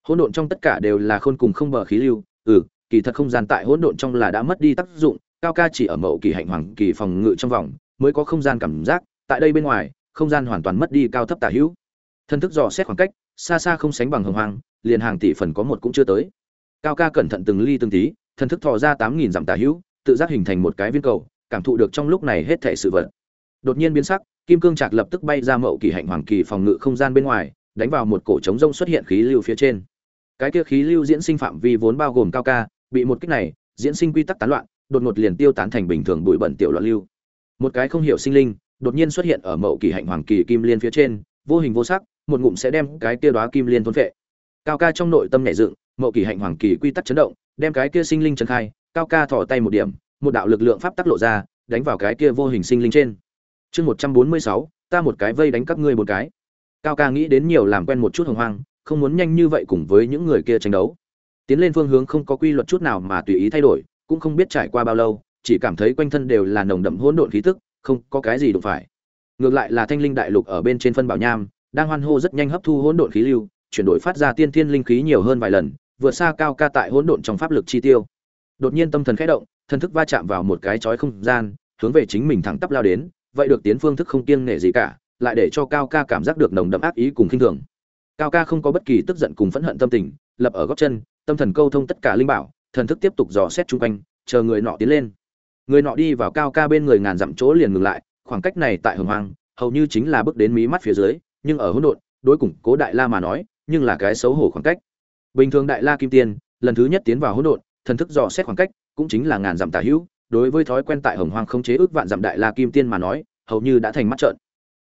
Hỗn độn trong tất cả đều là khôn cùng không bờ khí lưu ừ kỳ thật không gian tại hỗn độn trong là đã mất đi tác dụng cao ca chỉ ở mậu kỳ hạnh hoàng kỳ phòng ngự trong vòng mới có không gian cảm giác tại đây bên ngoài không gian hoàn toàn mất đi cao thấp tả hữu. Thân thức dò xét khoảng cách xa xa không sánh bằng hồng hoàng, liền hàng tỷ phần có một cũng chưa tới. Cao ca cẩn thận từng ly từng tí thân thức thò ra tám nghìn dặm tả hữu tự giác hình thành một cái viên cầu cảm thụ được trong lúc này hết thảy sự vật. Đột nhiên biến sắc kim cương trạc lập tức bay ra mậu kỳ hạnh hoàng kỳ phòng ngự không gian bên ngoài đánh vào một cổ trống rông xuất hiện khí lưu phía trên. Cái kia khí lưu diễn sinh phạm vi vốn bao gồm cao ca bị một kích này, diễn sinh quy tắc tán loạn, đột ngột liền tiêu tán thành bình thường bụi bẩn tiểu loạn lưu. Một cái không hiểu sinh linh, đột nhiên xuất hiện ở mậu kỳ hạnh hoàng kỳ kim liên phía trên, vô hình vô sắc, một ngụm sẽ đem cái kia đóa kim liên thôn phệ. Cao ca trong nội tâm nhẹ dựng, mậu kỳ hạnh hoàng kỳ quy tắc chấn động, đem cái kia sinh linh trấn khai, cao ca thò tay một điểm, một đạo lực lượng pháp tắc lộ ra, đánh vào cái kia vô hình sinh linh trên. Chương một trăm bốn mươi sáu, ta một cái vây đánh các ngươi một cái. Cao ca nghĩ đến nhiều làm quen một chút hồng hoang, không muốn nhanh như vậy cùng với những người kia tranh đấu tiến lên phương hướng không có quy luật chút nào mà tùy ý thay đổi, cũng không biết trải qua bao lâu, chỉ cảm thấy quanh thân đều là nồng đậm hỗn độn khí tức, không có cái gì đụng phải. Ngược lại là thanh linh đại lục ở bên trên phân bảo nham, đang hoan hô rất nhanh hấp thu hỗn độn khí lưu, chuyển đổi phát ra tiên thiên linh khí nhiều hơn vài lần, vượt xa cao ca tại hỗn độn trong pháp lực chi tiêu. Đột nhiên tâm thần khẽ động thần thức va chạm vào một cái chói không gian, hướng về chính mình thẳng tắp lao đến, vậy được tiến phương thức không kiêng nể gì cả, lại để cho cao ca cảm giác được nồng đậm ác ý cùng khinh thường. Cao ca không có bất kỳ tức giận cùng phẫn hận tâm tình, lập ở góc chân tâm thần câu thông tất cả linh bảo, thần thức tiếp tục dò xét chung quanh, chờ người nọ tiến lên. Người nọ đi vào cao ca bên người ngàn dặm chỗ liền ngừng lại, khoảng cách này tại hồng hoang, hầu như chính là bước đến mí mắt phía dưới, nhưng ở hỗn độn, đối cùng cố đại la mà nói, nhưng là cái xấu hổ khoảng cách. Bình thường đại la kim tiên, lần thứ nhất tiến vào hỗn độn, thần thức dò xét khoảng cách, cũng chính là ngàn dặm tả hữu, đối với thói quen tại hồng hoang không chế ước vạn dặm đại la kim tiên mà nói, hầu như đã thành mắt trợn.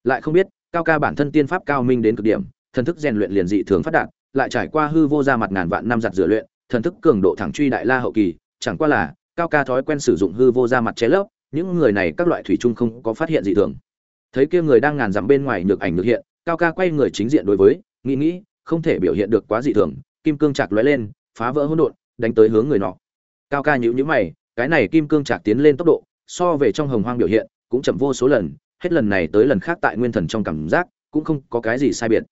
Lại không biết, cao ca bản thân tiên pháp cao minh đến cực điểm, thần thức rèn luyện liền dị thường phát đạt lại trải qua hư vô ra mặt ngàn vạn năm giặt rửa luyện, thần thức cường độ thẳng truy đại la hậu kỳ, chẳng qua là, cao ca thói quen sử dụng hư vô ra mặt chế lấp, những người này các loại thủy chung không có phát hiện dị thường. Thấy kia người đang ngàn dặm bên ngoài nhược ảnh nhược hiện, cao ca quay người chính diện đối với, nghĩ nghĩ, không thể biểu hiện được quá dị thường, kim cương chạc lóe lên, phá vỡ hỗn độn, đánh tới hướng người nọ. Cao ca nhíu nhíu mày, cái này kim cương chạc tiến lên tốc độ, so về trong hồng hoang biểu hiện, cũng chậm vô số lần, hết lần này tới lần khác tại nguyên thần trong cảm giác, cũng không có cái gì sai biệt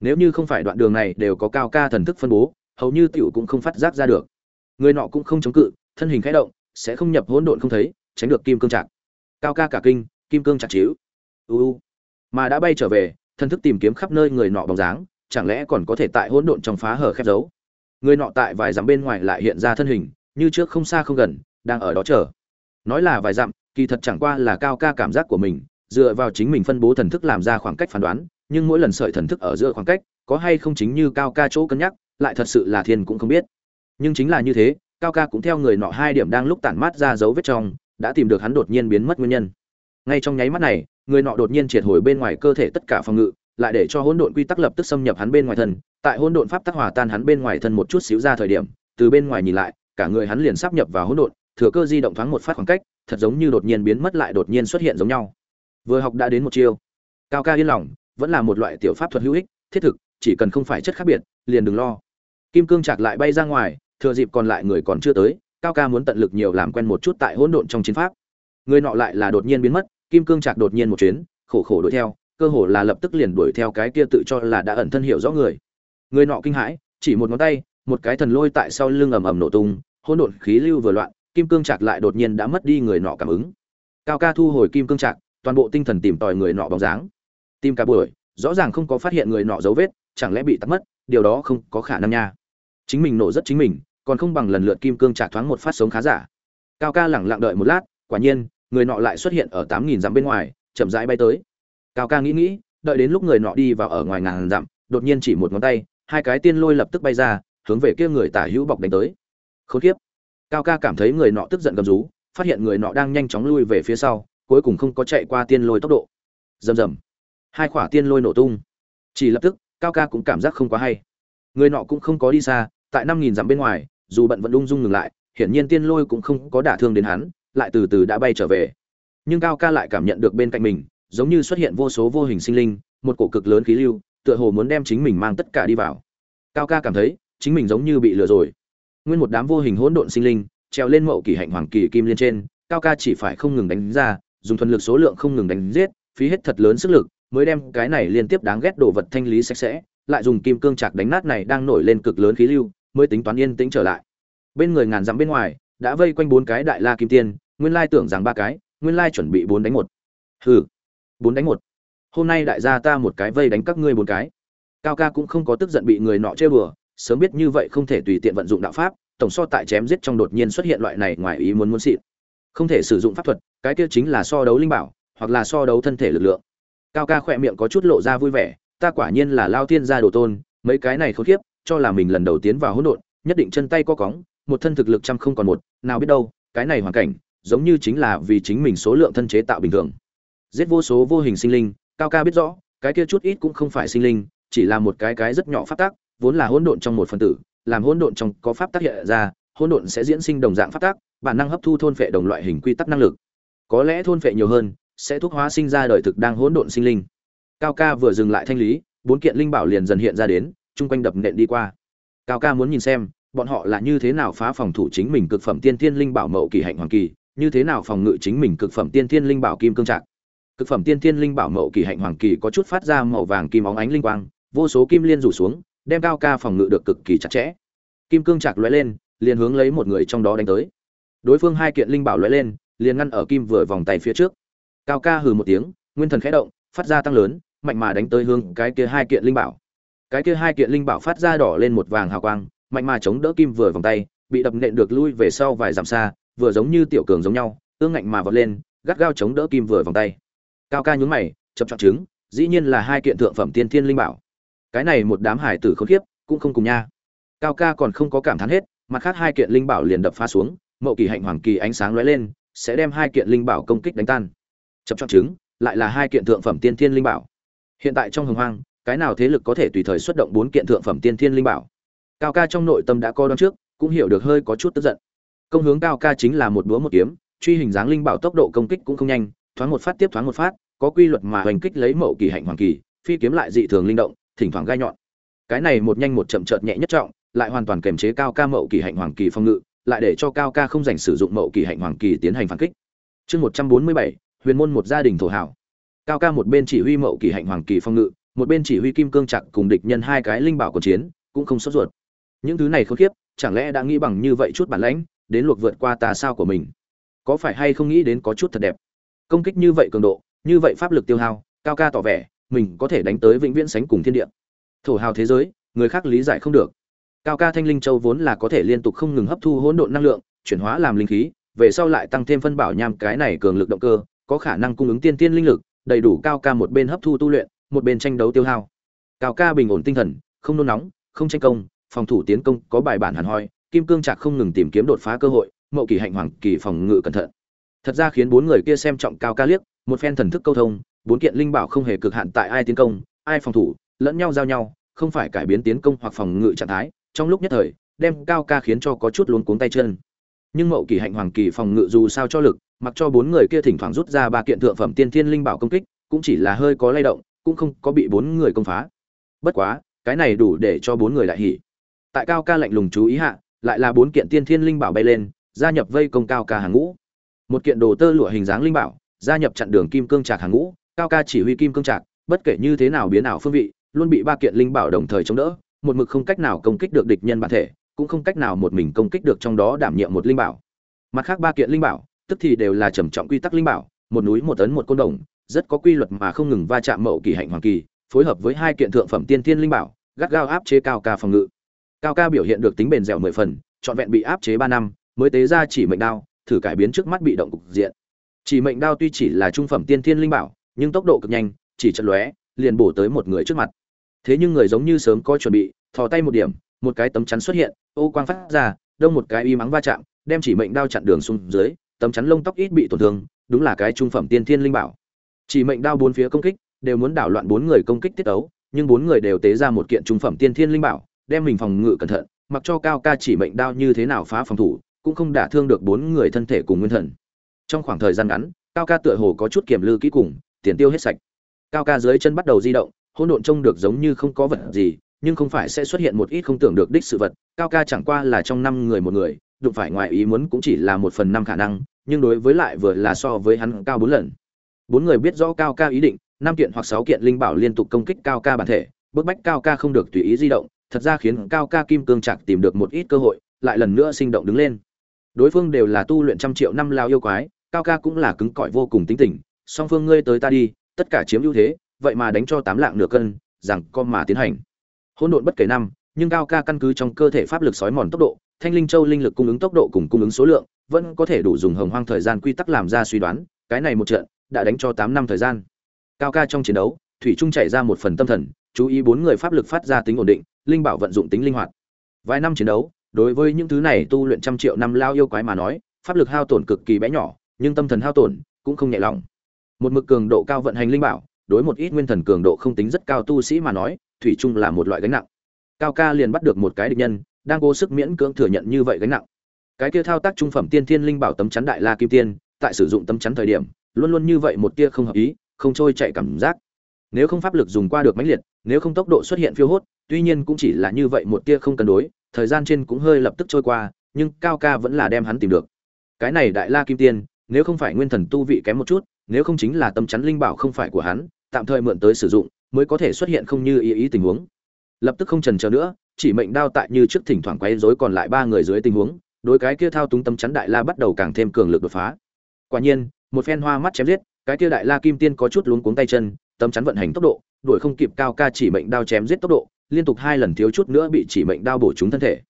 nếu như không phải đoạn đường này đều có cao ca thần thức phân bố, hầu như tiểu cũng không phát giác ra được. Người nọ cũng không chống cự, thân hình khẽ động, sẽ không nhập hỗn độn không thấy, tránh được kim cương chặt. cao ca cả kinh, kim cương chặt chiếu uu mà đã bay trở về, thần thức tìm kiếm khắp nơi người nọ bóng dáng, chẳng lẽ còn có thể tại hỗn độn trong phá hở khép dấu? Người nọ tại vài dặm bên ngoài lại hiện ra thân hình, như trước không xa không gần, đang ở đó chờ. Nói là vài dặm, kỳ thật chẳng qua là cao ca cảm giác của mình, dựa vào chính mình phân bố thần thức làm ra khoảng cách phán đoán nhưng mỗi lần sợi thần thức ở giữa khoảng cách, có hay không chính như cao ca chỗ cân nhắc, lại thật sự là thiên cũng không biết. Nhưng chính là như thế, cao ca cũng theo người nọ hai điểm đang lúc tản mát ra dấu vết trong, đã tìm được hắn đột nhiên biến mất nguyên nhân. Ngay trong nháy mắt này, người nọ đột nhiên triệt hồi bên ngoài cơ thể tất cả phòng ngự, lại để cho hỗn độn quy tắc lập tức xâm nhập hắn bên ngoài thân. Tại hỗn độn pháp tắc hòa tan hắn bên ngoài thân một chút xíu ra thời điểm, từ bên ngoài nhìn lại, cả người hắn liền sắp nhập vào hỗn độn, thừa cơ di động thoáng một phát khoảng cách, thật giống như đột nhiên biến mất lại đột nhiên xuất hiện giống nhau. Vừa học đã đến một chiêu. Cao ca yên lòng vẫn là một loại tiểu pháp thuật hữu ích, thiết thực, chỉ cần không phải chất khác biệt, liền đừng lo. Kim cương chạc lại bay ra ngoài, thừa dịp còn lại người còn chưa tới, cao ca muốn tận lực nhiều làm quen một chút tại hỗn độn trong chiến pháp. Người nọ lại là đột nhiên biến mất, kim cương chạc đột nhiên một chuyến, khổ khổ đuổi theo, cơ hồ là lập tức liền đuổi theo cái kia tự cho là đã ẩn thân hiểu rõ người. Người nọ kinh hãi, chỉ một ngón tay, một cái thần lôi tại sau lưng ầm ầm nổ tung, hỗn độn khí lưu vừa loạn, kim cương chạc lại đột nhiên đã mất đi người nọ cảm ứng. Cao ca thu hồi kim cương chạc, toàn bộ tinh thần tìm tòi người nọ bóng dáng tìm cả buổi, rõ ràng không có phát hiện người nọ dấu vết, chẳng lẽ bị tắt mất, điều đó không có khả năng nha. Chính mình nổ rất chính mình, còn không bằng lần lượt kim cương trả thoáng một phát sống khá giả. Cao ca lẳng lặng đợi một lát, quả nhiên, người nọ lại xuất hiện ở tám nghìn dặm bên ngoài, chậm rãi bay tới. Cao ca nghĩ nghĩ, đợi đến lúc người nọ đi vào ở ngoài ngàn dặm, đột nhiên chỉ một ngón tay, hai cái tiên lôi lập tức bay ra, hướng về kia người tả hữu bọc đánh tới. Khốn kiếp. Cao ca cảm thấy người nọ tức giận gầm rú, phát hiện người nọ đang nhanh chóng lui về phía sau, cuối cùng không có chạy qua tiên lôi tốc độ. Rầm rầm hai khỏa tiên lôi nổ tung. Chỉ lập tức, cao ca cũng cảm giác không quá hay. Người nọ cũng không có đi xa, tại năm nghìn dặm bên ngoài, dù bận vẫn ung dung ngừng lại, hiển nhiên tiên lôi cũng không có đả thương đến hắn, lại từ từ đã bay trở về. Nhưng cao ca lại cảm nhận được bên cạnh mình, giống như xuất hiện vô số vô hình sinh linh, một cổ cực lớn khí lưu, tựa hồ muốn đem chính mình mang tất cả đi vào. Cao ca cảm thấy, chính mình giống như bị lừa rồi. Nguyên một đám vô hình hỗn độn sinh linh treo lên mậu kỳ hạnh hoàng kỳ kim liên trên, cao ca chỉ phải không ngừng đánh ra, dùng thuần lực số lượng không ngừng đánh giết, phí hết thật lớn sức lực mới đem cái này liên tiếp đáng ghét đồ vật thanh lý sạch sẽ, lại dùng kim cương chạc đánh nát này đang nổi lên cực lớn khí lưu, mới tính toán yên tĩnh trở lại. Bên người ngàn dặm bên ngoài, đã vây quanh bốn cái đại la kim tiên, nguyên lai tưởng rằng ba cái, nguyên lai chuẩn bị bốn đánh một. Hừ, bốn đánh một. Hôm nay đại gia ta một cái vây đánh các ngươi bốn cái. Cao ca cũng không có tức giận bị người nọ chơi bừa, sớm biết như vậy không thể tùy tiện vận dụng đạo pháp, tổng so tại chém giết trong đột nhiên xuất hiện loại này ngoài ý muốn muốn xịn. Không thể sử dụng pháp thuật, cái kia chính là so đấu linh bảo, hoặc là so đấu thân thể lực lượng cao ca khỏe miệng có chút lộ ra vui vẻ ta quả nhiên là lao thiên gia đồ tôn mấy cái này khốn kiếp cho là mình lần đầu tiến vào hỗn độn nhất định chân tay co cóng một thân thực lực trăm không còn một nào biết đâu cái này hoàn cảnh giống như chính là vì chính mình số lượng thân chế tạo bình thường. Giết vô số vô hình sinh linh cao ca biết rõ cái kia chút ít cũng không phải sinh linh chỉ là một cái cái rất nhỏ pháp tác, vốn là hỗn độn trong một phần tử làm hỗn độn trong có pháp tác hiện ra hỗn độn sẽ diễn sinh đồng dạng pháp tác, bản năng hấp thu thôn phệ đồng loại hình quy tắc năng lực. Có lẽ thôn phệ nhiều hơn sẽ thuốc hóa sinh ra đời thực đang hỗn độn sinh linh. Cao ca vừa dừng lại thanh lý, bốn kiện linh bảo liền dần hiện ra đến, chung quanh đập nện đi qua. Cao ca muốn nhìn xem, bọn họ là như thế nào phá phòng thủ chính mình cực phẩm tiên thiên linh bảo mậu kỳ hạnh hoàng kỳ, như thế nào phòng ngự chính mình cực phẩm tiên thiên linh bảo kim cương trạng. cực phẩm tiên thiên linh bảo mậu kỳ hạnh hoàng kỳ có chút phát ra màu vàng kim óng ánh linh quang, vô số kim liên rủ xuống, đem cao ca phòng ngự được cực kỳ chặt chẽ. Kim cương trạng lóe lên, liền hướng lấy một người trong đó đánh tới. Đối phương hai kiện linh bảo lóe lên, liền ngăn ở kim vừa vòng tay phía trước cao ca hừ một tiếng, nguyên thần khẽ động, phát ra tăng lớn, mạnh mà đánh tới hướng cái kia hai kiện linh bảo. Cái kia hai kiện linh bảo phát ra đỏ lên một vàng hào quang, mạnh mà chống đỡ kim vừa vòng tay, bị đập nện được lui về sau vài dặm xa, vừa giống như tiểu cường giống nhau, ương ngạnh mà vọt lên, gắt gao chống đỡ kim vừa vòng tay. Cao ca nhún mày chập chọn trứng, dĩ nhiên là hai kiện thượng phẩm tiên thiên linh bảo. Cái này một đám hải tử khốn kiếp cũng không cùng nha. Cao ca còn không có cảm thán hết, mặt khác hai kiện linh bảo liền đập phá xuống, mậu kỳ hạnh hoàng kỳ ánh sáng lóe lên, sẽ đem hai kiện linh bảo công kích đánh tan chập chọn trứng, lại là hai kiện thượng phẩm tiên thiên linh bảo. Hiện tại trong hồng hoang, cái nào thế lực có thể tùy thời xuất động bốn kiện thượng phẩm tiên thiên linh bảo? Cao ca trong nội tâm đã co đón trước, cũng hiểu được hơi có chút tức giận. Công hướng cao ca chính là một búa một kiếm, truy hình dáng linh bảo tốc độ công kích cũng không nhanh, thoáng một phát tiếp thoáng một phát, có quy luật mà hành kích lấy mậu kỳ hạnh hoàng kỳ, phi kiếm lại dị thường linh động, thỉnh thoảng gai nhọn. Cái này một nhanh một chậm chợt nhẹ nhất trọng, lại hoàn toàn kềm chế cao ca mậu kỳ hạnh hoàng kỳ phong ngự, lại để cho cao ca không dành sử dụng mậu kỳ hạnh hoàng kỳ tiến hành phản kích. Chương một trăm bốn mươi bảy huyền môn một gia đình thổ hảo. Cao ca một bên chỉ huy mậu kỳ hạnh hoàng kỳ phong ngự, một bên chỉ huy kim cương chặt cùng địch nhân hai cái linh bảo của chiến, cũng không sốt ruột. Những thứ này khốn kiếp, chẳng lẽ đã nghĩ bằng như vậy chút bản lãnh, đến luộc vượt qua tà sao của mình? Có phải hay không nghĩ đến có chút thật đẹp? Công kích như vậy cường độ, như vậy pháp lực tiêu hao, cao ca tỏ vẻ, mình có thể đánh tới vĩnh viễn sánh cùng thiên địa. Thổ hào thế giới, người khác lý giải không được. Cao ca thanh linh châu vốn là có thể liên tục không ngừng hấp thu hỗn độn năng lượng, chuyển hóa làm linh khí, về sau lại tăng thêm phân bảo nham cái này cường lực động cơ có khả năng cung ứng tiên tiên linh lực, đầy đủ cao ca một bên hấp thu tu luyện, một bên tranh đấu tiêu hao. Cao ca bình ổn tinh thần, không nôn nóng, không tranh công, phòng thủ tiến công có bài bản hẳn hoi, kim cương trạc không ngừng tìm kiếm đột phá cơ hội, mậu kỳ hạnh hoàng, kỳ phòng ngự cẩn thận. Thật ra khiến bốn người kia xem trọng cao ca liếc, một phen thần thức câu thông, bốn kiện linh bảo không hề cực hạn tại ai tiến công, ai phòng thủ, lẫn nhau giao nhau, không phải cải biến tiến công hoặc phòng ngự trạng thái, trong lúc nhất thời, đem cao ca khiến cho có chút luống cuống tay chân. Nhưng mậu kỳ hạnh hoàng, kỳ phòng ngự dù sao cho lực mặc cho bốn người kia thỉnh thoảng rút ra ba kiện thượng phẩm tiên thiên linh bảo công kích, cũng chỉ là hơi có lay động, cũng không có bị bốn người công phá. Bất quá, cái này đủ để cho bốn người lại hỉ. Tại cao ca lạnh lùng chú ý hạ, lại là bốn kiện tiên thiên linh bảo bay lên, gia nhập vây công cao ca hàng ngũ. Một kiện đồ tơ lụa hình dáng linh bảo, gia nhập chặn đường kim cương trạc hàng ngũ, cao ca chỉ huy kim cương trạc, bất kể như thế nào biến ảo phương vị, luôn bị ba kiện linh bảo đồng thời chống đỡ, một mực không cách nào công kích được địch nhân bản thể, cũng không cách nào một mình công kích được trong đó đảm nhiệm một linh bảo. Mặt khác ba kiện linh bảo tức thì đều là trầm trọng quy tắc linh bảo, một núi, một tấn một côn đồng, rất có quy luật mà không ngừng va chạm mậu kỳ hạnh hoàng kỳ, phối hợp với hai kiện thượng phẩm tiên thiên linh bảo, gắt gao áp chế cao ca phòng ngự. Cao ca biểu hiện được tính bền dẻo mười phần, trọn vẹn bị áp chế ba năm, mới tế ra chỉ mệnh đao, thử cải biến trước mắt bị động cục diện. Chỉ mệnh đao tuy chỉ là trung phẩm tiên thiên linh bảo, nhưng tốc độ cực nhanh, chỉ chật lóe, liền bổ tới một người trước mặt. Thế nhưng người giống như sớm có chuẩn bị, thò tay một điểm, một cái tấm chắn xuất hiện, ô quang phát ra, đông một cái y mắng va chạm, đem chỉ mệnh đao chặn đường xuống dưới tấm chắn lông tóc ít bị tổn thương đúng là cái trung phẩm tiên thiên linh bảo. Chỉ mệnh đao bốn phía công kích đều muốn đảo loạn bốn người công kích tiết tấu, nhưng bốn người đều tế ra một kiện trung phẩm tiên thiên linh bảo đem mình phòng ngự cẩn thận mặc cho cao ca chỉ mệnh đao như thế nào phá phòng thủ cũng không đả thương được bốn người thân thể cùng nguyên thần. Trong khoảng thời gian ngắn cao ca tựa hồ có chút kiềm lư kỹ cùng tiền tiêu hết sạch. Cao ca dưới chân bắt đầu di động hỗn độn trông được giống như không có vật gì nhưng không phải sẽ xuất hiện một ít không tưởng được đích sự vật cao ca chẳng qua là trong năm người một người đụng phải ngoài ý muốn cũng chỉ là một phần năm khả năng, nhưng đối với lại vừa là so với hắn cao bốn lần. Bốn người biết rõ cao ca ý định, năm kiện hoặc sáu kiện linh bảo liên tục công kích cao ca bản thể, bức bách cao ca không được tùy ý di động, thật ra khiến cao ca kim cương chặt tìm được một ít cơ hội, lại lần nữa sinh động đứng lên. Đối phương đều là tu luyện trăm triệu năm lao yêu quái, cao ca cũng là cứng cỏi vô cùng tính tình, song phương ngươi tới ta đi, tất cả chiếm ưu thế, vậy mà đánh cho tám lạng nửa cân, rằng con mà tiến hành. Hỗn độn bất kể năm, nhưng cao ca căn cứ trong cơ thể pháp lực sói mòn tốc độ thanh linh châu linh lực cung ứng tốc độ cùng cung ứng số lượng vẫn có thể đủ dùng hồng hoang thời gian quy tắc làm ra suy đoán, cái này một trận đã đánh cho tám năm thời gian. Cao ca trong chiến đấu, thủy trung chạy ra một phần tâm thần, chú ý bốn người pháp lực phát ra tính ổn định, linh bảo vận dụng tính linh hoạt. Vài năm chiến đấu, đối với những thứ này tu luyện trăm triệu năm lao yêu quái mà nói, pháp lực hao tổn cực kỳ bé nhỏ, nhưng tâm thần hao tổn cũng không nhẹ lòng. Một mực cường độ cao vận hành linh bảo, đối một ít nguyên thần cường độ không tính rất cao tu sĩ mà nói, thủy chung là một loại gánh nặng. Cao ca liền bắt được một cái địch nhân đang cố sức miễn cưỡng thừa nhận như vậy gánh nặng. Cái kia thao tác trung phẩm tiên thiên linh bảo tấm chắn đại la kim tiên, tại sử dụng tấm chắn thời điểm, luôn luôn như vậy một tia không hợp ý, không trôi chạy cảm giác. Nếu không pháp lực dùng qua được mãnh liệt, nếu không tốc độ xuất hiện phiêu hốt, tuy nhiên cũng chỉ là như vậy một tia không cân đối, thời gian trên cũng hơi lập tức trôi qua, nhưng cao ca vẫn là đem hắn tìm được. Cái này đại la kim tiên, nếu không phải nguyên thần tu vị kém một chút, nếu không chính là tâm chắn linh bảo không phải của hắn, tạm thời mượn tới sử dụng, mới có thể xuất hiện không như ý ý tình huống. Lập tức không trần chờ nữa chỉ mệnh đao tại như trước thỉnh thoảng quấy rối còn lại ba người dưới tình huống đối cái kia thao túng tâm chắn đại la bắt đầu càng thêm cường lực đột phá. Quả nhiên một phen hoa mắt chém giết cái kia đại la kim tiên có chút luống cuống tay chân tâm chắn vận hành tốc độ đuổi không kịp cao ca chỉ mệnh đao chém giết tốc độ liên tục hai lần thiếu chút nữa bị chỉ mệnh đao bổ trúng thân thể.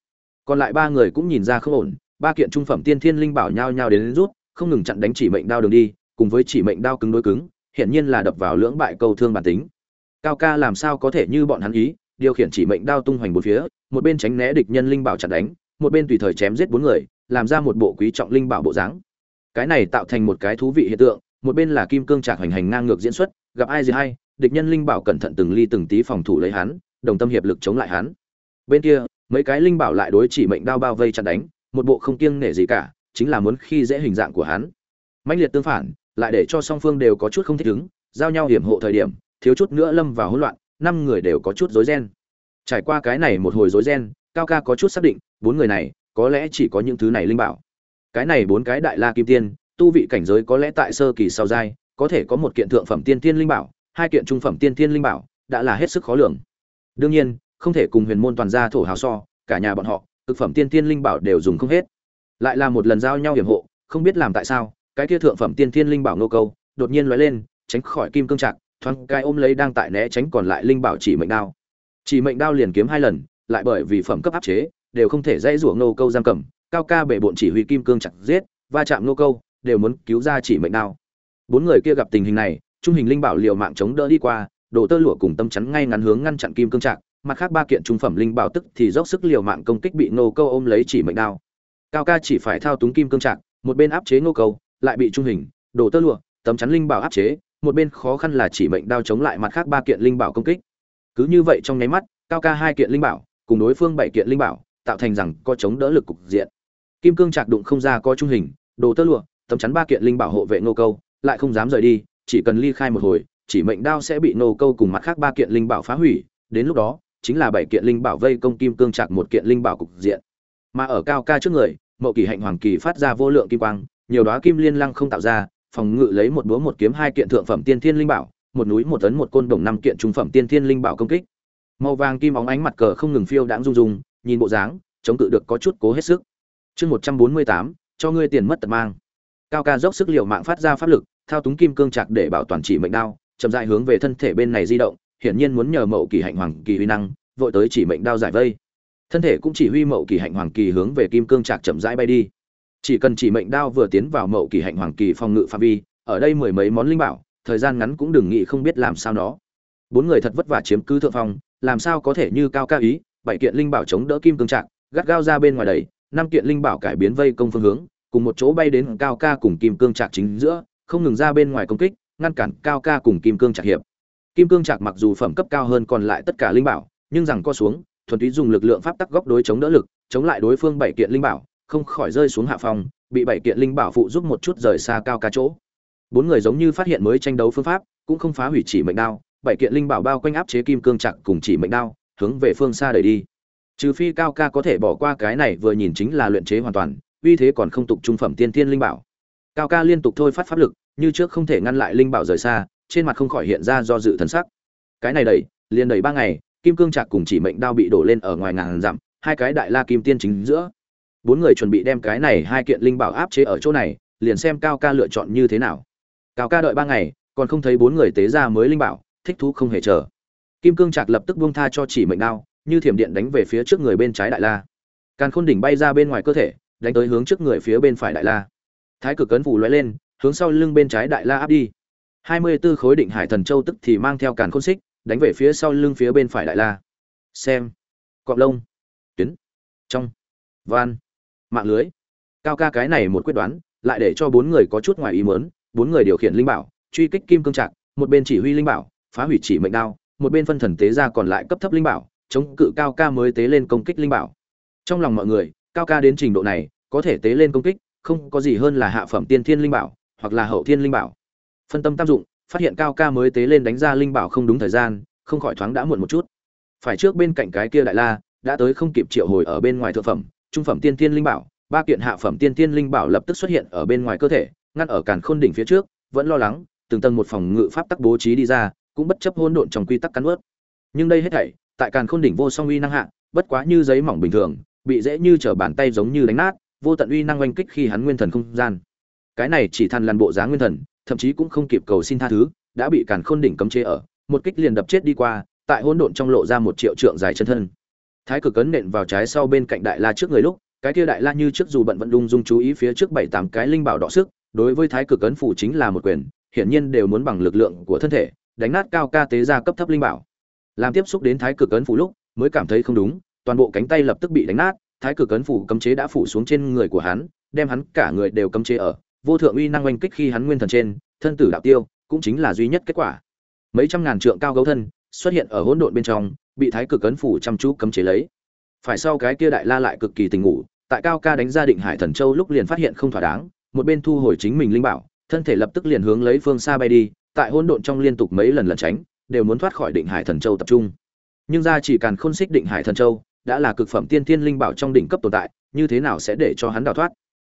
Còn lại ba người cũng nhìn ra không ổn ba kiện trung phẩm tiên thiên linh bảo nhao nhao đến, đến rút không ngừng chặn đánh chỉ mệnh đao đường đi cùng với chỉ mệnh đao cứng đối cứng hiển nhiên là đập vào lưỡng bại câu thương bản tính. Cao ca làm sao có thể như bọn hắn ý điều khiển chỉ mệnh đao tung hoành bốn phía, một bên tránh né địch nhân linh bảo chặn đánh, một bên tùy thời chém giết bốn người, làm ra một bộ quý trọng linh bảo bộ dáng. Cái này tạo thành một cái thú vị hiện tượng, một bên là kim cương trạc hành hành ngang ngược diễn xuất, gặp ai gì hay, địch nhân linh bảo cẩn thận từng ly từng tí phòng thủ lấy hắn, đồng tâm hiệp lực chống lại hắn. Bên kia, mấy cái linh bảo lại đối chỉ mệnh đao bao vây chặn đánh, một bộ không kiêng nể gì cả, chính là muốn khi dễ hình dạng của hắn. Mãnh liệt tương phản, lại để cho song phương đều có chút không thích ứng, giao nhau hiểm hộ thời điểm, thiếu chút nữa lâm vào hỗn loạn năm người đều có chút rối ren. Trải qua cái này một hồi rối ren, cao ca có chút xác định, bốn người này, có lẽ chỉ có những thứ này linh bảo. Cái này bốn cái đại la kim tiên, tu vị cảnh giới có lẽ tại sơ kỳ sau giai, có thể có một kiện thượng phẩm tiên tiên linh bảo, hai kiện trung phẩm tiên tiên linh bảo, đã là hết sức khó lường. Đương nhiên, không thể cùng huyền môn toàn gia thổ hào so, cả nhà bọn họ, cực phẩm tiên tiên linh bảo đều dùng không hết. Lại là một lần giao nhau hiểm hộ, không biết làm tại sao, cái kia thượng phẩm tiên tiên linh bảo nô câu, đột nhiên lóe lên, tránh khỏi kim cương trạc thoáng cái ôm lấy đang tại né tránh còn lại linh bảo chỉ mệnh đao. Chỉ mệnh đao liền kiếm hai lần, lại bởi vì phẩm cấp áp chế, đều không thể dãy rủa nô câu giam cầm, cao ca bể bộn chỉ huy kim cương chặt giết, va chạm nô câu, đều muốn cứu ra chỉ mệnh đao. Bốn người kia gặp tình hình này, trung hình linh bảo liều mạng chống đỡ đi qua, đổ tơ lụa cùng tâm chắn ngay ngắn hướng ngăn chặn kim cương trạc, mặt khác ba kiện trung phẩm linh bảo tức thì dốc sức liều mạng công kích bị nô câu ôm lấy chỉ mệnh đao. Cao ca chỉ phải thao túng kim cương trạc, một bên áp chế nô câu, lại bị trung hình, đổ tơ lụa, tấm chắn linh bảo áp chế một bên khó khăn là chỉ mệnh đao chống lại mặt khác ba kiện linh bảo công kích. Cứ như vậy trong nháy mắt, cao ca hai kiện linh bảo, cùng đối phương bảy kiện linh bảo, tạo thành rằng có chống đỡ lực cục diện. Kim cương trạc đụng không ra có trung hình, đồ tơ lụa, tấm chắn ba kiện linh bảo hộ vệ nô câu, lại không dám rời đi, chỉ cần ly khai một hồi, chỉ mệnh đao sẽ bị nô câu cùng mặt khác ba kiện linh bảo phá hủy, đến lúc đó, chính là bảy kiện linh bảo vây công kim cương trạc một kiện linh bảo cục diện. Mà ở cao ca trước người, mậu kỳ hạnh hoàng kỳ phát ra vô lượng kim quang, nhiều đóa kim liên lăng không tạo ra phòng ngự lấy một búa một kiếm hai kiện thượng phẩm tiên thiên linh bảo, một núi một tấn một côn đồng năm kiện trung phẩm tiên thiên linh bảo công kích. Màu vàng kim óng ánh mặt cờ không ngừng phiêu đãng rung rung, nhìn bộ dáng, chống cự được có chút cố hết sức. Chương một trăm bốn mươi tám, cho ngươi tiền mất tật mang. Cao ca dốc sức liệu mạng phát ra pháp lực, thao túng kim cương chặt để bảo toàn chỉ mệnh đao, chậm dại hướng về thân thể bên này di động, hiển nhiên muốn nhờ mậu kỳ hạnh hoàng kỳ huy năng, vội tới chỉ mệnh đao giải vây. Thân thể cũng chỉ huy mậu kỳ hạnh hoàng kỳ hướng về kim cương chặt chậm rãi bay đi chỉ cần chỉ mệnh đao vừa tiến vào mậu kỳ hạnh hoàng kỳ phòng ngự phạm vi, ở đây mười mấy món linh bảo, thời gian ngắn cũng đừng nghĩ không biết làm sao nó. Bốn người thật vất vả chiếm cứ thượng phong, làm sao có thể như cao ca ý, bảy kiện linh bảo chống đỡ kim cương trạng gắt gao ra bên ngoài đầy năm kiện linh bảo cải biến vây công phương hướng, cùng một chỗ bay đến cao ca cùng kim cương trạc chính giữa, không ngừng ra bên ngoài công kích, ngăn cản cao ca cùng kim cương trạc hiệp. Kim cương trạc mặc dù phẩm cấp cao hơn còn lại tất cả linh bảo, nhưng rằng co xuống, thuần túy dùng lực lượng pháp tắc góc đối chống đỡ lực, chống lại đối phương bảy kiện linh bảo không khỏi rơi xuống hạ phòng, bị bảy kiện linh bảo phụ giúp một chút rời xa cao ca chỗ. Bốn người giống như phát hiện mới tranh đấu phương pháp, cũng không phá hủy chỉ mệnh đao, bảy kiện linh bảo bao quanh áp chế kim cương chặt cùng chỉ mệnh đao, hướng về phương xa đẩy đi. Trừ phi cao ca có thể bỏ qua cái này vừa nhìn chính là luyện chế hoàn toàn, uy thế còn không tục trung phẩm tiên tiên linh bảo. Cao ca liên tục thôi phát pháp lực, như trước không thể ngăn lại linh bảo rời xa, trên mặt không khỏi hiện ra do dự thần sắc. Cái này đẩy, liền đẩy ba ngày, kim cương chặt cùng chỉ mệnh đao bị đổ lên ở ngoài ngàn dặm, hai cái đại la kim tiên chính giữa bốn người chuẩn bị đem cái này hai kiện linh bảo áp chế ở chỗ này, liền xem cao ca lựa chọn như thế nào. Cao ca đợi ba ngày, còn không thấy bốn người tế ra mới linh bảo, thích thú không hề chờ. Kim cương trạc lập tức buông tha cho chỉ mệnh đao, như thiểm điện đánh về phía trước người bên trái đại la. Càn khôn đỉnh bay ra bên ngoài cơ thể, đánh tới hướng trước người phía bên phải đại la. Thái cực cấn phủ lóe lên, hướng sau lưng bên trái đại la áp đi. Hai mươi 24 khối định hải thần châu tức thì mang theo càn khôn xích, đánh về phía sau lưng phía bên phải đại la. Xem. Cọp lông. Tuyến. Trong. Van mạng lưới. Cao ca cái này một quyết đoán, lại để cho bốn người có chút ngoài ý mớn bốn người điều khiển linh bảo, truy kích kim cương trạc, một bên chỉ huy linh bảo, phá hủy chỉ mệnh đao, một bên phân thần tế ra còn lại cấp thấp linh bảo, chống cự cao ca mới tế lên công kích linh bảo. Trong lòng mọi người, cao ca đến trình độ này, có thể tế lên công kích, không có gì hơn là hạ phẩm tiên thiên linh bảo, hoặc là hậu thiên linh bảo. Phân tâm tác dụng, phát hiện cao ca mới tế lên đánh ra linh bảo không đúng thời gian, không khỏi thoáng đã muộn một chút. Phải trước bên cạnh cái kia đại la, đã tới không kịp triệu hồi ở bên ngoài thượng phẩm trung phẩm tiên thiên linh bảo, ba kiện hạ phẩm tiên tiên linh bảo lập tức xuất hiện ở bên ngoài cơ thể, ngăn ở càn khôn đỉnh phía trước, vẫn lo lắng, từng tầng một phòng ngự pháp tắc bố trí đi ra, cũng bất chấp hỗn độn trong quy tắc cắn nuốt. nhưng đây hết thảy, tại càn khôn đỉnh vô song uy năng hạ, bất quá như giấy mỏng bình thường, bị dễ như trở bàn tay giống như đánh nát, vô tận uy năng oanh kích khi hắn nguyên thần không gian cái này chỉ thần lăn bộ giá nguyên thần, thậm chí cũng không kịp cầu xin tha thứ, đã bị càn khôn đỉnh cấm chế ở, một kích liền đập chết đi qua, tại hỗn độn trong lộ ra một triệu trượng dài chân thân thái cực cấn nện vào trái sau bên cạnh đại la trước người lúc, cái kia đại la như trước dù bận vận lung dung chú ý phía trước bảy tám cái linh bảo đọ sức, đối với thái cực cấn phủ chính là một quyền, hiển nhiên đều muốn bằng lực lượng của thân thể, đánh nát cao ca tế ra cấp thấp linh bảo. Làm tiếp xúc đến thái cực cấn phủ lúc, mới cảm thấy không đúng, toàn bộ cánh tay lập tức bị đánh nát, thái cực cấn phủ cấm chế đã phủ xuống trên người của hắn, đem hắn cả người đều cấm chế ở, vô thượng uy năng oanh kích khi hắn nguyên thần trên, thân tử đạo tiêu, cũng chính là duy nhất kết quả. Mấy trăm ngàn trượng cao gấu thân xuất hiện ở hỗn độn bên trong bị thái cực cấn phủ chăm chú cấm chế lấy. Phải sau cái kia đại la lại cực kỳ tình ngủ, tại cao ca đánh ra định hải thần châu lúc liền phát hiện không thỏa đáng, một bên thu hồi chính mình linh bảo, thân thể lập tức liền hướng lấy phương xa bay đi, tại hỗn độn trong liên tục mấy lần lẩn tránh, đều muốn thoát khỏi định hải thần châu tập trung. Nhưng ra chỉ cần khôn xích định hải thần châu, đã là cực phẩm tiên thiên linh bảo trong đỉnh cấp tồn tại, như thế nào sẽ để cho hắn đào thoát?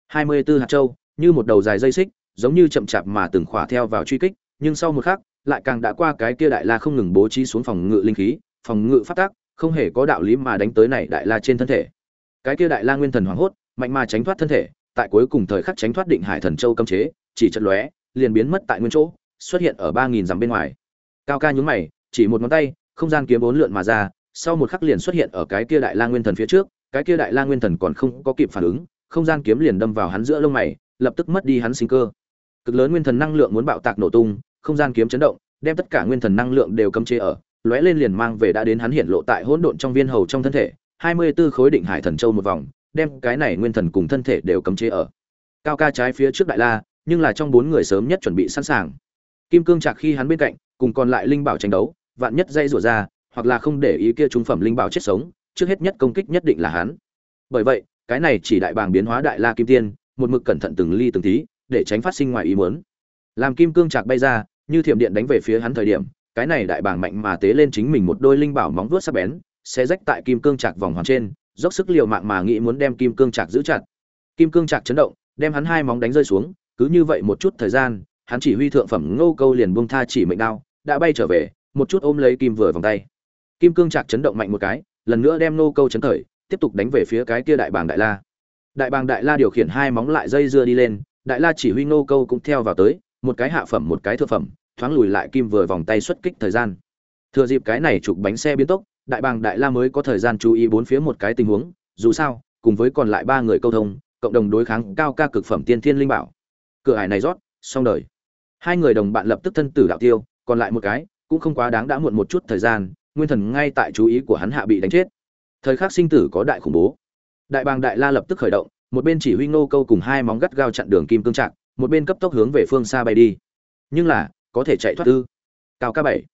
24 hạt châu, như một đầu dài dây xích, giống như chậm chạp mà từng khỏa theo vào truy kích, nhưng sau một khắc, lại càng đã qua cái kia đại la không ngừng bố trí xuống phòng ngự linh khí phòng ngự phát tác, không hề có đạo lý mà đánh tới này đại la trên thân thể. Cái kia đại la nguyên thần hoảng hốt, mạnh mà tránh thoát thân thể, tại cuối cùng thời khắc tránh thoát định hải thần châu cấm chế, chỉ chật lóe, liền biến mất tại nguyên chỗ, xuất hiện ở ba nghìn dặm bên ngoài. Cao ca nhún mày, chỉ một ngón tay, không gian kiếm bốn lượn mà ra, sau một khắc liền xuất hiện ở cái kia đại la nguyên thần phía trước, cái kia đại la nguyên thần còn không có kịp phản ứng, không gian kiếm liền đâm vào hắn giữa lông mày, lập tức mất đi hắn sinh cơ. Cực lớn nguyên thần năng lượng muốn bạo tạc nổ tung, không gian kiếm chấn động, đem tất cả nguyên thần năng lượng đều cấm chế ở lóe lên liền mang về đã đến hắn hiện lộ tại hỗn độn trong viên hầu trong thân thể, 24 khối định hải thần châu một vòng, đem cái này nguyên thần cùng thân thể đều cấm chế ở. Cao ca trái phía trước đại la, nhưng là trong bốn người sớm nhất chuẩn bị sẵn sàng. Kim cương trạc khi hắn bên cạnh, cùng còn lại linh bảo tranh đấu, vạn nhất dây rủa ra, hoặc là không để ý kia trung phẩm linh bảo chết sống, trước hết nhất công kích nhất định là hắn. Bởi vậy, cái này chỉ đại bàng biến hóa đại la kim tiên, một mực cẩn thận từng ly từng tí, để tránh phát sinh ngoài ý muốn. Làm kim cương trạc bay ra, như thiểm điện đánh về phía hắn thời điểm, cái này đại bàng mạnh mà tế lên chính mình một đôi linh bảo móng vuốt sắc bén, sẽ rách tại kim cương trạc vòng hoàn trên, dốc sức liều mạng mà nghĩ muốn đem kim cương trạc giữ chặt. Kim cương trạc chấn động, đem hắn hai móng đánh rơi xuống, cứ như vậy một chút thời gian, hắn chỉ huy thượng phẩm Ngô Câu liền buông tha chỉ mệnh đao, đã bay trở về, một chút ôm lấy kim vừa vòng tay. Kim cương trạc chấn động mạnh một cái, lần nữa đem Ngô Câu chấn thời, tiếp tục đánh về phía cái kia đại bàng đại la. Đại bàng đại la điều khiển hai móng lại dây dưa đi lên, đại la chỉ huy Ngô Câu cũng theo vào tới, một cái hạ phẩm một cái thượng phẩm, thoáng lùi lại kim vừa vòng tay xuất kích thời gian. Thừa dịp cái này chụp bánh xe biến tốc, đại bàng đại la mới có thời gian chú ý bốn phía một cái tình huống, dù sao, cùng với còn lại ba người câu thông, cộng đồng đối kháng cao ca cực phẩm tiên thiên linh bảo. Cửa hải này rót, xong đời. Hai người đồng bạn lập tức thân tử đạo tiêu, còn lại một cái, cũng không quá đáng đã muộn một chút thời gian, nguyên thần ngay tại chú ý của hắn hạ bị đánh chết. Thời khắc sinh tử có đại khủng bố. Đại bàng đại la lập tức khởi động, một bên chỉ huy ngô câu cùng hai móng gắt gao chặn đường kim cương trạng một bên cấp tốc hướng về phương xa bay đi. Nhưng là có thể chạy thoát ư? Cao ca bảy.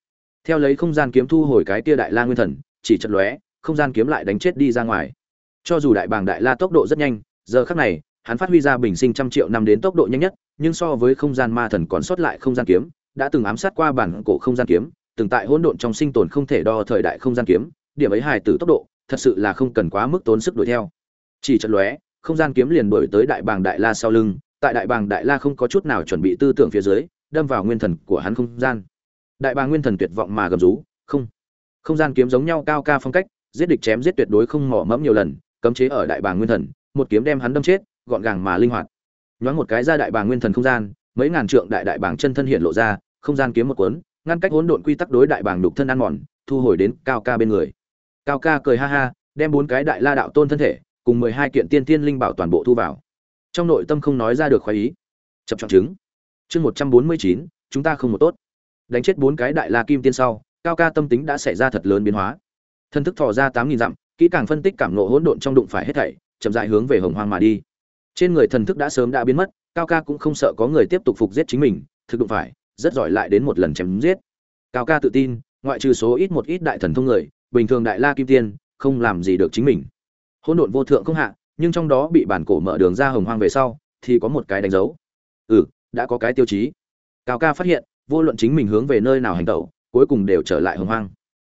Theo lấy không gian kiếm thu hồi cái tia đại la nguyên thần, chỉ chật lóe, không gian kiếm lại đánh chết đi ra ngoài. Cho dù đại bàng đại la tốc độ rất nhanh, giờ khắc này, hắn phát huy ra bình sinh trăm triệu năm đến tốc độ nhanh nhất, nhưng so với không gian ma thần còn sót lại không gian kiếm, đã từng ám sát qua bản cổ không gian kiếm, từng tại hỗn độn trong sinh tồn không thể đo thời đại không gian kiếm, điểm ấy hài tử tốc độ, thật sự là không cần quá mức tốn sức đuổi theo. Chỉ chật lóe, không gian kiếm liền đuổi tới đại bàng đại la sau lưng, tại đại bàng đại la không có chút nào chuẩn bị tư tưởng phía dưới đâm vào nguyên thần của hắn không gian. Đại bàng nguyên thần tuyệt vọng mà gầm rú, không không gian kiếm giống nhau cao ca phong cách, giết địch chém giết tuyệt đối không mỏ mẫm nhiều lần, cấm chế ở đại bàng nguyên thần, một kiếm đem hắn đâm chết, gọn gàng mà linh hoạt. Nhoáng một cái ra đại bàng nguyên thần không gian, mấy ngàn trượng đại đại bàng chân thân hiện lộ ra, không gian kiếm một cuốn, ngăn cách hỗn độn quy tắc đối đại bàng đục thân ăn mòn, thu hồi đến cao ca bên người. Cao ca cười ha ha, đem bốn cái đại la đạo tôn thân thể, cùng mười hai kiện tiên tiên linh bảo toàn bộ thu vào. Trong nội tâm không nói ra được khoái ý. Chập trọng chứng chương một trăm bốn mươi chín, chúng ta không một tốt. Đánh chết bốn cái đại la kim tiên sau, cao ca tâm tính đã xảy ra thật lớn biến hóa. Thân thức thò ra tám nghìn dặm, kỹ càng phân tích cảm nộ hỗn độn trong đụng phải hết thảy, chậm dại hướng về hồng hoang mà đi. Trên người thần thức đã sớm đã biến mất, cao ca cũng không sợ có người tiếp tục phục giết chính mình, thực đụng phải, rất giỏi lại đến một lần chém giết. Cao ca tự tin, ngoại trừ số ít một ít đại thần thông người, bình thường đại la kim tiên, không làm gì được chính mình. Hỗn độn vô thượng không hạ, nhưng trong đó bị bản cổ mở đường ra hồng hoang về sau, thì có một cái đánh dấu. Ừ đã có cái tiêu chí. Cao ca phát hiện, vô luận chính mình hướng về nơi nào hành tẩu, cuối cùng đều trở lại hồng hoang.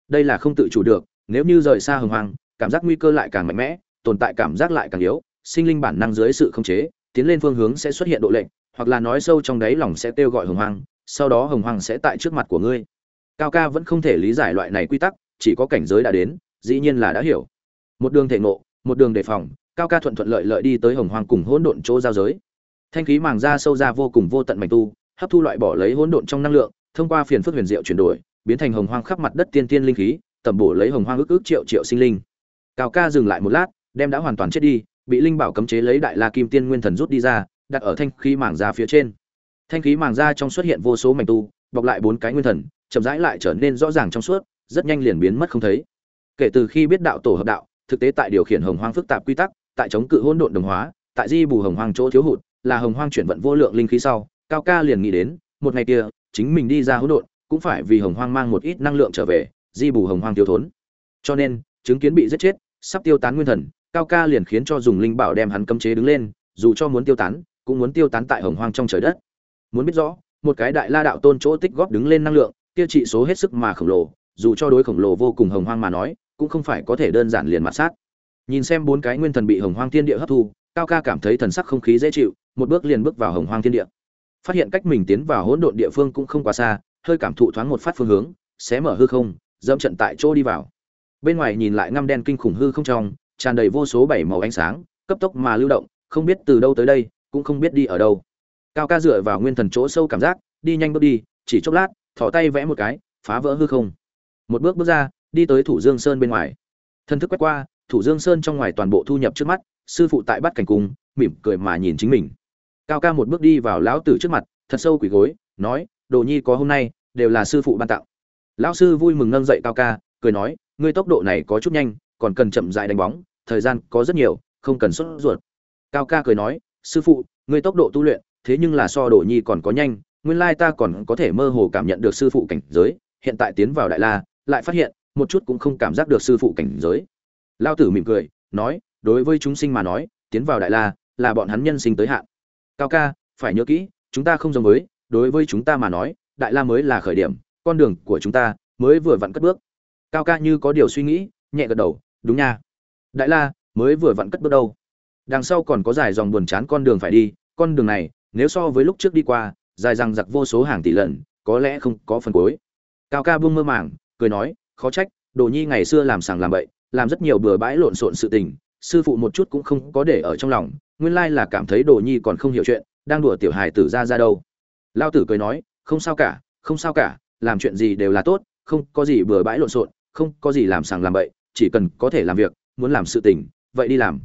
Đây là không tự chủ được, nếu như rời xa hồng hoang, cảm giác nguy cơ lại càng mạnh mẽ, tồn tại cảm giác lại càng yếu, sinh linh bản năng dưới sự khống chế, tiến lên phương hướng sẽ xuất hiện độ lệnh, hoặc là nói sâu trong đáy lòng sẽ kêu gọi hồng hoang, sau đó hồng hoang sẽ tại trước mặt của ngươi. Cao ca vẫn không thể lý giải loại này quy tắc, chỉ có cảnh giới đã đến, dĩ nhiên là đã hiểu. Một đường thể ngộ, một đường đề phòng, cao ca thuận thuận lợi lợi đi tới hồng hoang cùng hỗn độn chỗ giao giới thanh khí màng ra sâu ra vô cùng vô tận mảnh tu, hấp thu loại bỏ lấy hỗn độn trong năng lượng, thông qua phiền phức huyền diệu chuyển đổi, biến thành hồng hoang khắp mặt đất tiên tiên linh khí, tẩm bổ lấy hồng hoang ước ước triệu triệu sinh linh. Cao ca dừng lại một lát, đem đã hoàn toàn chết đi, bị linh bảo cấm chế lấy đại la kim tiên nguyên thần rút đi ra, đặt ở thanh khí màng ra phía trên. Thanh khí màng ra trong xuất hiện vô số mảnh tu, bọc lại bốn cái nguyên thần, chậm rãi lại trở nên rõ ràng trong suốt, rất nhanh liền biến mất không thấy. Kể từ khi biết đạo tổ hợp đạo, thực tế tại điều khiển hồng hoang phức tạp quy tắc, tại chống cự hỗn độn đồng hóa, tại di bù hồng hoang chỗ thiếu hụt là hồng hoang chuyển vận vô lượng linh khí sau, cao ca liền nghĩ đến, một ngày kia, chính mình đi ra hỗn độn, cũng phải vì hồng hoang mang một ít năng lượng trở về, di bù hồng hoang thiếu thốn. Cho nên, chứng kiến bị giết chết, sắp tiêu tán nguyên thần, cao ca liền khiến cho dùng linh bảo đem hắn cấm chế đứng lên, dù cho muốn tiêu tán, cũng muốn tiêu tán tại hồng hoang trong trời đất. Muốn biết rõ, một cái đại la đạo tôn chỗ tích góp đứng lên năng lượng tiêu trị số hết sức mà khổng lồ, dù cho đối khổng lồ vô cùng hồng hoang mà nói, cũng không phải có thể đơn giản liền mặt sát. Nhìn xem bốn cái nguyên thần bị hồng hoang thiên địa hấp thu cao ca cảm thấy thần sắc không khí dễ chịu, một bước liền bước vào hồng hoang thiên địa. Phát hiện cách mình tiến vào hỗn độn địa phương cũng không quá xa, hơi cảm thụ thoáng một phát phương hướng, xé mở hư không, dẫm trận tại chỗ đi vào. Bên ngoài nhìn lại ngăm đen kinh khủng hư không trong, tràn đầy vô số bảy màu ánh sáng, cấp tốc mà lưu động, không biết từ đâu tới đây, cũng không biết đi ở đâu. Cao ca dựa vào nguyên thần chỗ sâu cảm giác, đi nhanh bước đi, chỉ chốc lát thỏ tay vẽ một cái, phá vỡ hư không. Một bước bước ra, đi tới thủ dương sơn bên ngoài. Thân thức quét qua, thủ dương sơn trong ngoài toàn bộ thu nhập trước mắt sư phụ tại bắt cảnh cung, mỉm cười mà nhìn chính mình. Cao ca một bước đi vào lão tử trước mặt, thật sâu quỳ gối, nói, đồ nhi có hôm nay, đều là sư phụ ban tặng. Lão sư vui mừng nâng dậy cao ca, cười nói, ngươi tốc độ này có chút nhanh, còn cần chậm dại đánh bóng, thời gian có rất nhiều, không cần sốt ruột. Cao ca cười nói, sư phụ, ngươi tốc độ tu luyện, thế nhưng là so đồ nhi còn có nhanh, nguyên lai ta còn có thể mơ hồ cảm nhận được sư phụ cảnh giới, hiện tại tiến vào đại la, lại phát hiện, một chút cũng không cảm giác được sư phụ cảnh giới. Lao tử mỉm cười, nói đối với chúng sinh mà nói, tiến vào đại la là bọn hắn nhân sinh tới hạn. Cao ca, phải nhớ kỹ, chúng ta không giống với, đối với chúng ta mà nói, đại la mới là khởi điểm, con đường của chúng ta mới vừa vặn cất bước. Cao ca như có điều suy nghĩ, nhẹ gật đầu, đúng nha. Đại la mới vừa vặn cất bước đâu? Đằng sau còn có dài dòng buồn chán con đường phải đi, con đường này, nếu so với lúc trước đi qua, dài rằng giặc vô số hàng tỷ lần, có lẽ không có phần cuối. Cao ca buông mơ màng, cười nói, khó trách, đồ nhi ngày xưa làm sàng làm bậy, làm rất nhiều bừa bãi lộn xộn sự tình sư phụ một chút cũng không có để ở trong lòng, nguyên lai là cảm thấy đồ nhi còn không hiểu chuyện, đang đùa tiểu hài tử ra ra đâu. Lao tử cười nói, không sao cả, không sao cả, làm chuyện gì đều là tốt, không có gì bừa bãi lộn xộn, không có gì làm sàng làm bậy, chỉ cần có thể làm việc, muốn làm sự tình, vậy đi làm.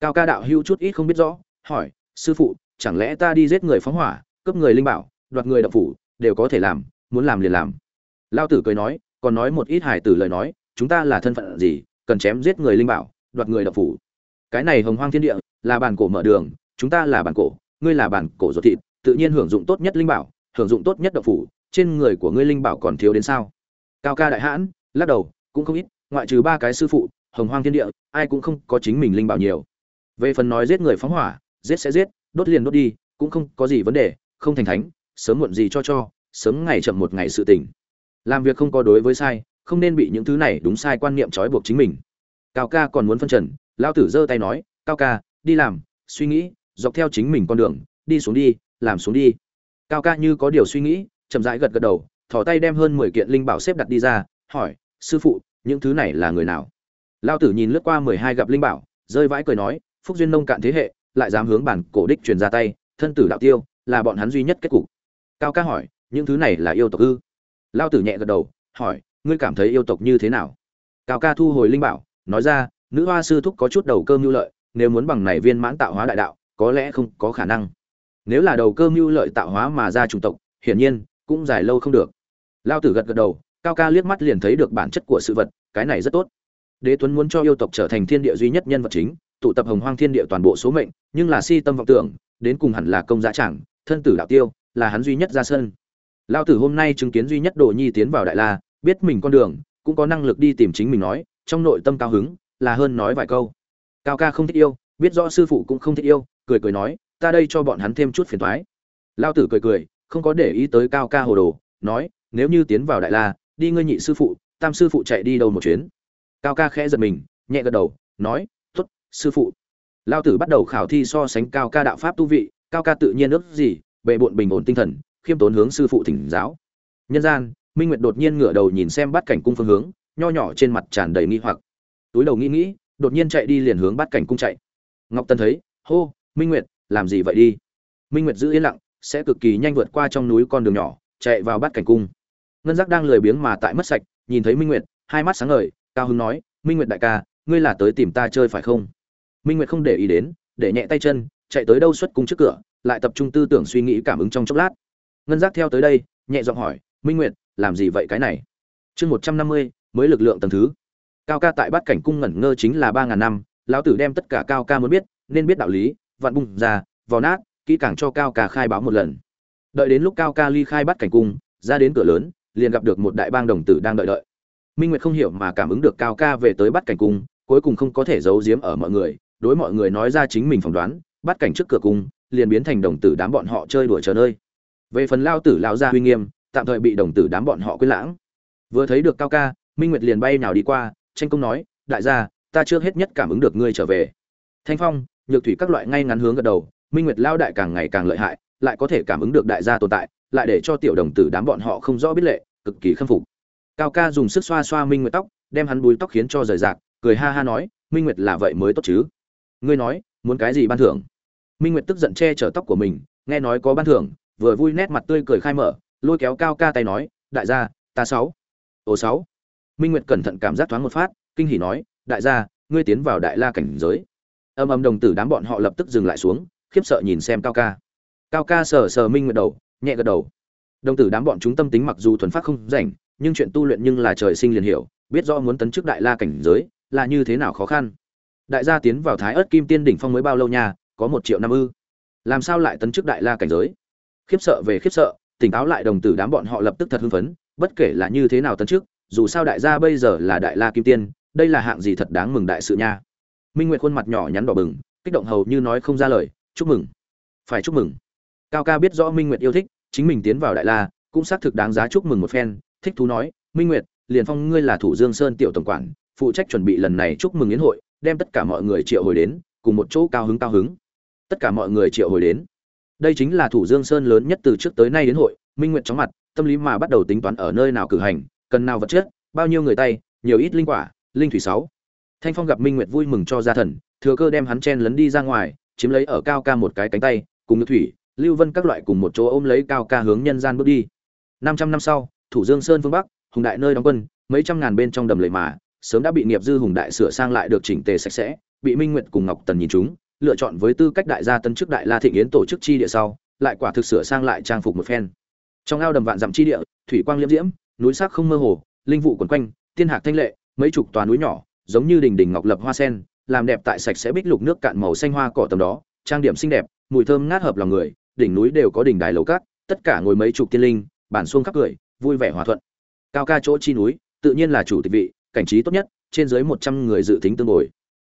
Cao ca đạo hưu chút ít không biết rõ, hỏi, sư phụ, chẳng lẽ ta đi giết người phóng hỏa, cướp người linh bảo, đoạt người đập phủ, đều có thể làm, muốn làm liền làm. Lao tử cười nói, còn nói một ít hài tử lời nói, chúng ta là thân phận gì, cần chém giết người linh bảo đoạt người đập phủ. Cái này hồng hoang thiên địa, là bản cổ mở đường, chúng ta là bản cổ, ngươi là bản cổ ruột thịt, tự nhiên hưởng dụng tốt nhất linh bảo, hưởng dụng tốt nhất độc phủ, trên người của ngươi linh bảo còn thiếu đến sao? Cao ca đại hãn, lắc đầu, cũng không ít, ngoại trừ ba cái sư phụ, hồng hoang thiên địa, ai cũng không có chính mình linh bảo nhiều. Về phần nói giết người phóng hỏa, giết sẽ giết, đốt liền đốt đi, cũng không có gì vấn đề, không thành thánh, sớm muộn gì cho cho, sớm ngày chậm một ngày sự tình. Làm việc không có đối với sai, không nên bị những thứ này đúng sai quan niệm trói buộc chính mình cao ca còn muốn phân trần, lão tử giơ tay nói, cao ca, đi làm, suy nghĩ, dọc theo chính mình con đường, đi xuống đi, làm xuống đi. Cao ca như có điều suy nghĩ, chậm rãi gật gật đầu, thò tay đem hơn mười kiện linh bảo xếp đặt đi ra, hỏi, sư phụ, những thứ này là người nào? Lao tử nhìn lướt qua mười hai gặp linh bảo, rơi vãi cười nói, phúc duyên nông cạn thế hệ, lại dám hướng bản cổ đích truyền ra tay, thân tử đạo tiêu, là bọn hắn duy nhất kết cục. Cao ca hỏi, những thứ này là yêu tộc ư? Lao tử nhẹ gật đầu, hỏi, ngươi cảm thấy yêu tộc như thế nào? Cao ca thu hồi linh bảo nói ra, nữ hoa sư thúc có chút đầu cơ mưu lợi, nếu muốn bằng này viên mãn tạo hóa đại đạo, có lẽ không có khả năng. Nếu là đầu cơ mưu lợi tạo hóa mà ra chủng tộc, hiển nhiên, cũng dài lâu không được. Lao tử gật gật đầu, cao ca liếc mắt liền thấy được bản chất của sự vật, cái này rất tốt. Đế tuấn muốn cho yêu tộc trở thành thiên địa duy nhất nhân vật chính, tụ tập hồng hoang thiên địa toàn bộ số mệnh, nhưng là si tâm vọng tưởng, đến cùng hẳn là công giá chẳng, thân tử đạo tiêu, là hắn duy nhất ra sân. Lao tử hôm nay chứng kiến duy nhất đồ nhi tiến vào đại la, biết mình con đường, cũng có năng lực đi tìm chính mình nói trong nội tâm cao hứng, là hơn nói vài câu. Cao ca không thích yêu, biết rõ sư phụ cũng không thích yêu, cười cười nói, ta đây cho bọn hắn thêm chút phiền toái. Lao tử cười cười, không có để ý tới cao ca hồ đồ, nói, nếu như tiến vào đại la, đi ngươi nhị sư phụ, tam sư phụ chạy đi đâu một chuyến. Cao ca khẽ giật mình, nhẹ gật đầu, nói t ố t sư phụ. Lao tử bắt đầu khảo thi so sánh cao ca đạo pháp tu vị, cao ca tự nhiên ước gì bệ bộn bình ổn tinh thần, khiêm tốn hướng sư phụ thỉnh giáo. Nhân gian, minh nguyệt đột nhiên ngửa đầu nhìn xem bắt cảnh cung phương hướng nho nhỏ trên mặt tràn đầy nghi hoặc. Túi đầu nghĩ nghĩ, đột nhiên chạy đi liền hướng bát cảnh cung chạy. Ngọc tân thấy, hô, minh nguyệt, làm gì vậy đi? Minh nguyệt giữ yên lặng, sẽ cực kỳ nhanh vượt qua trong núi con đường nhỏ, chạy vào bát cảnh cung. Ngân giác đang lười biếng mà tại mất sạch, nhìn thấy minh nguyệt, hai mắt sáng ngời, cao hưng nói, minh nguyệt đại ca, ngươi là tới tìm ta chơi phải không? Minh nguyệt không để ý đến, để nhẹ tay chân, chạy tới đâu xuất cung trước cửa, lại tập trung tư tưởng suy nghĩ cảm ứng trong chốc lát. Ngân giác theo tới đây, nhẹ giọng hỏi, minh nguyệt, làm gì vậy cái này? Chương một trăm năm mươi mới lực lượng tầng thứ. Cao ca tại bát cảnh cung ngẩn ngơ chính là ba ngàn năm, lão tử đem tất cả cao ca muốn biết, nên biết đạo lý, vạn bung ra, vò nát, kỹ càng cho cao ca khai báo một lần. Đợi đến lúc cao ca ly khai bát cảnh cung, ra đến cửa lớn, liền gặp được một đại bang đồng tử đang đợi đợi. Minh nguyệt không hiểu mà cảm ứng được cao ca về tới bát cảnh cung, cuối cùng không có thể giấu giếm ở mọi người, đối mọi người nói ra chính mình phỏng đoán, bát cảnh trước cửa cung, liền biến thành đồng tử đám bọn họ chơi đùa chờ nơi. Về phần lao tử lao ra uy nghiêm, tạm thời bị đồng tử đám bọn họ quên lãng. Vừa thấy được cao ca minh nguyệt liền bay nào đi qua, tranh công nói, đại gia, ta chưa hết nhất cảm ứng được ngươi trở về. Thanh phong, nhược thủy các loại ngay ngắn hướng gật đầu, minh nguyệt lao đại càng ngày càng lợi hại, lại có thể cảm ứng được đại gia tồn tại, lại để cho tiểu đồng tử đám bọn họ không rõ biết lệ, cực kỳ khâm phục. Cao ca dùng sức xoa xoa minh nguyệt tóc, đem hắn búi tóc khiến cho rời rạc, cười ha ha nói, minh nguyệt là vậy mới tốt chứ? Ngươi nói, muốn cái gì ban thưởng? Minh nguyệt tức giận che chở tóc của mình, nghe nói có ban thưởng, vừa vui nét mặt tươi cười khai mở, lôi kéo cao ca tay nói, đại gia, ta sáu. Ồ, sáu minh nguyệt cẩn thận cảm giác thoáng một phát, kinh hỉ nói, đại gia, ngươi tiến vào đại la cảnh giới. Âm âm đồng tử đám bọn họ lập tức dừng lại xuống, khiếp sợ nhìn xem cao ca. Cao ca sờ sờ minh nguyệt đầu, nhẹ gật đầu. Đồng tử đám bọn chúng tâm tính mặc dù thuần phát không rảnh, nhưng chuyện tu luyện nhưng là trời sinh liền hiểu, biết rõ muốn tấn chức đại la cảnh giới là như thế nào khó khăn. Đại gia tiến vào thái ớt kim tiên đỉnh phong mới bao lâu nha, có một triệu năm ư? Làm sao lại tấn chức đại la cảnh giới? Khiếp sợ về khiếp sợ, tỉnh táo lại đồng tử đám bọn họ lập tức thật hưng phấn, bất kể là như thế nào tấn chức dù sao đại gia bây giờ là đại la kim tiên, đây là hạng gì thật đáng mừng đại sự nha. Minh nguyệt khuôn mặt nhỏ nhắn đỏ bừng, kích động hầu như nói không ra lời, chúc mừng. Phải chúc mừng. Cao ca biết rõ minh nguyệt yêu thích, chính mình tiến vào đại la, cũng xác thực đáng giá chúc mừng một phen, thích thú nói, minh nguyệt, liền phong ngươi là thủ dương sơn tiểu tổng quản, phụ trách chuẩn bị lần này chúc mừng yến hội, đem tất cả mọi người triệu hồi đến, cùng một chỗ cao hứng cao hứng. Tất cả mọi người triệu hồi đến. Đây chính là thủ dương sơn lớn nhất từ trước tới nay đến hội, minh nguyệt chóng mặt, tâm lý mà bắt đầu tính toán ở nơi nào cử hành cần nào vật chất, bao nhiêu người tay, nhiều ít linh quả, linh thủy sáu. Thanh phong gặp minh nguyệt vui mừng cho gia thần, thừa cơ đem hắn chen lấn đi ra ngoài, chiếm lấy ở cao ca một cái cánh tay, cùng nước thủy, lưu vân các loại cùng một chỗ ôm lấy cao ca hướng nhân gian bước đi. Năm trăm năm sau, thủ dương sơn phương bắc, hùng đại nơi đóng quân, mấy trăm ngàn bên trong đầm lầy mà, sớm đã bị nghiệp dư hùng đại sửa sang lại được chỉnh tề sạch sẽ, bị minh nguyệt cùng ngọc tần nhìn chúng, lựa chọn với tư cách đại gia tân chức đại la thịnh yến tổ chức chi địa sau, lại quả thực sửa sang lại trang phục một phen. Trong ao đầm vạn dặm chi địa, thủy quang liễm diễm núi sắc không mơ hồ, linh vụ quần quanh, tiên hạc thanh lệ, mấy chục tòa núi nhỏ, giống như đỉnh đỉnh ngọc lập hoa sen, làm đẹp tại sạch sẽ bích lục nước cạn màu xanh hoa cỏ tầm đó, trang điểm xinh đẹp, mùi thơm ngát hợp lòng người, đỉnh núi đều có đỉnh đài lầu cát, tất cả ngồi mấy chục tiên linh, bản xuông khắp cười vui vẻ hòa thuận cao ca chỗ chi núi, tự nhiên là chủ tịch vị, cảnh trí tốt nhất, trên dưới một trăm người dự tính tương ngồi.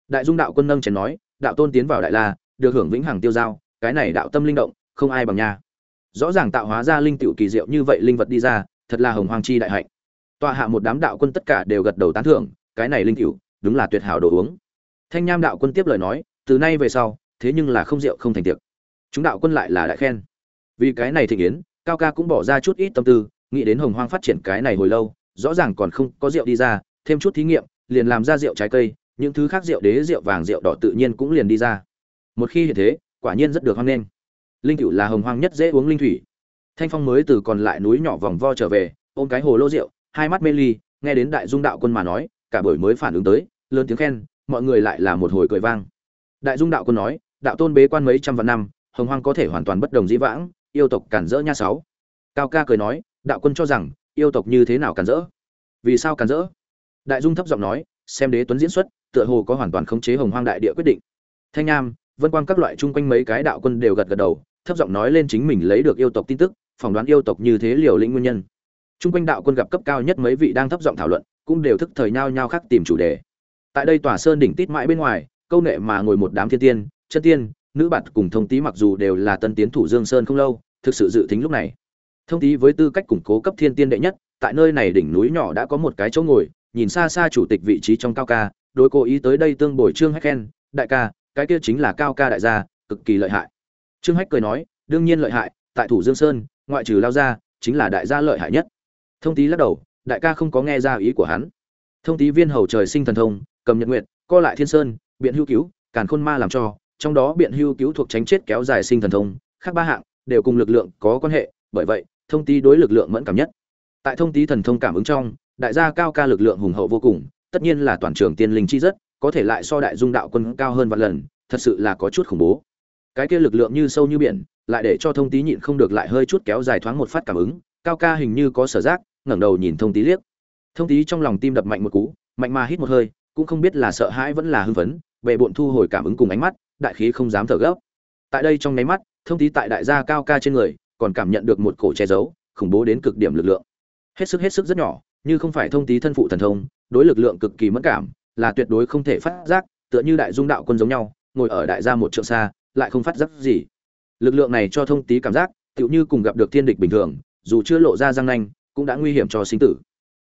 đại dung đạo quân nâng chén nói, đạo tôn tiến vào đại la, được hưởng vĩnh hằng tiêu giao, cái này đạo tâm linh động, không ai bằng nha rõ ràng tạo hóa ra linh tiểu kỳ diệu như vậy linh vật đi ra thật là hồng hoàng chi đại hạnh. Tọa hạ một đám đạo quân tất cả đều gật đầu tán thưởng, cái này linh tiểu đúng là tuyệt hảo đồ uống. Thanh nham đạo quân tiếp lời nói, từ nay về sau, thế nhưng là không rượu không thành tiệc. Chúng đạo quân lại là đại khen. Vì cái này thịnh yến, cao ca cũng bỏ ra chút ít tâm tư, nghĩ đến hồng hoang phát triển cái này hồi lâu, rõ ràng còn không có rượu đi ra, thêm chút thí nghiệm, liền làm ra rượu trái cây, những thứ khác rượu đế, rượu vàng, rượu đỏ tự nhiên cũng liền đi ra. Một khi hiện thế, quả nhiên rất được hoan nghênh. Linh cựu là hồng hoang nhất dễ uống linh thủy thanh phong mới từ còn lại núi nhỏ vòng vo trở về ôm cái hồ lô rượu hai mắt mê ly nghe đến đại dung đạo quân mà nói cả buổi mới phản ứng tới lớn tiếng khen mọi người lại là một hồi cười vang. Đại dung đạo quân nói đạo tôn bế quan mấy trăm vạn năm hồng hoang có thể hoàn toàn bất đồng dĩ vãng yêu tộc cản rỡ nha sáu. Cao ca cười nói đạo quân cho rằng yêu tộc như thế nào cản rỡ? Vì sao cản rỡ? Đại dung thấp giọng nói xem đế tuấn diễn xuất tựa hồ có hoàn toàn khống chế hồng hoang đại địa quyết định. Thanh Nam, vân quang các loại chung quanh mấy cái đạo quân đều gật gật đầu thấp giọng nói lên chính mình lấy được yêu tộc tin tức phỏng đoán yêu tộc như thế liều lĩnh nguyên nhân. Chung quanh đạo quân gặp cấp cao nhất mấy vị đang thấp giọng thảo luận, cũng đều thức thời nhau nhau khác tìm chủ đề. Tại đây tòa sơn đỉnh tít mãi bên ngoài, câu nệ mà ngồi một đám thiên tiên, chân tiên, nữ bạt cùng thông tý mặc dù đều là tân tiến thủ dương sơn không lâu, thực sự dự tính lúc này. Thông tý với tư cách củng cố cấp thiên tiên đệ nhất, tại nơi này đỉnh núi nhỏ đã có một cái chỗ ngồi, nhìn xa xa chủ tịch vị trí trong cao ca, đối cố ý tới đây tương bồi trương hách khen, đại ca, cái kia chính là cao ca đại gia, cực kỳ lợi hại. Trương hách cười nói, đương nhiên lợi hại, tại thủ dương sơn ngoại trừ lao gia chính là đại gia lợi hại nhất. Thông tý lắc đầu, đại ca không có nghe ra ý của hắn. Thông tý viên hầu trời sinh thần thông, cầm nhật nguyện co lại thiên sơn, biện hưu cứu, càn khôn ma làm cho, trong đó biện hưu cứu thuộc tránh chết kéo dài sinh thần thông, khác ba hạng, đều cùng lực lượng có quan hệ, bởi vậy, thông tý đối lực lượng mẫn cảm nhất. Tại thông tý thần thông cảm ứng trong, đại gia cao ca lực lượng hùng hậu vô cùng, tất nhiên là toàn trường tiên linh chi rất, có thể lại so đại dung đạo quân cao hơn vạn lần, thật sự là có chút khủng bố. Cái kia lực lượng như sâu như biển lại để cho thông tí nhịn không được lại hơi chút kéo dài thoáng một phát cảm ứng, cao ca hình như có sở giác, ngẩng đầu nhìn thông tí liếc. Thông tí trong lòng tim đập mạnh một cú, mạnh mà hít một hơi, cũng không biết là sợ hãi vẫn là hưng phấn bệ bộn thu hồi cảm ứng cùng ánh mắt, đại khí không dám thở gấp. Tại đây trong nháy mắt, thông tí tại đại gia cao ca trên người, còn cảm nhận được một cổ che giấu, khủng bố đến cực điểm lực lượng. Hết sức hết sức rất nhỏ, như không phải thông tí thân phụ thần thông, đối lực lượng cực kỳ mất cảm, là tuyệt đối không thể phát giác, tựa như đại dung đạo quân giống nhau, ngồi ở đại gia một trượng xa, lại không phát giác gì lực lượng này cho thông tý cảm giác, tựu như cùng gặp được thiên địch bình thường, dù chưa lộ ra răng nanh, cũng đã nguy hiểm cho sinh tử.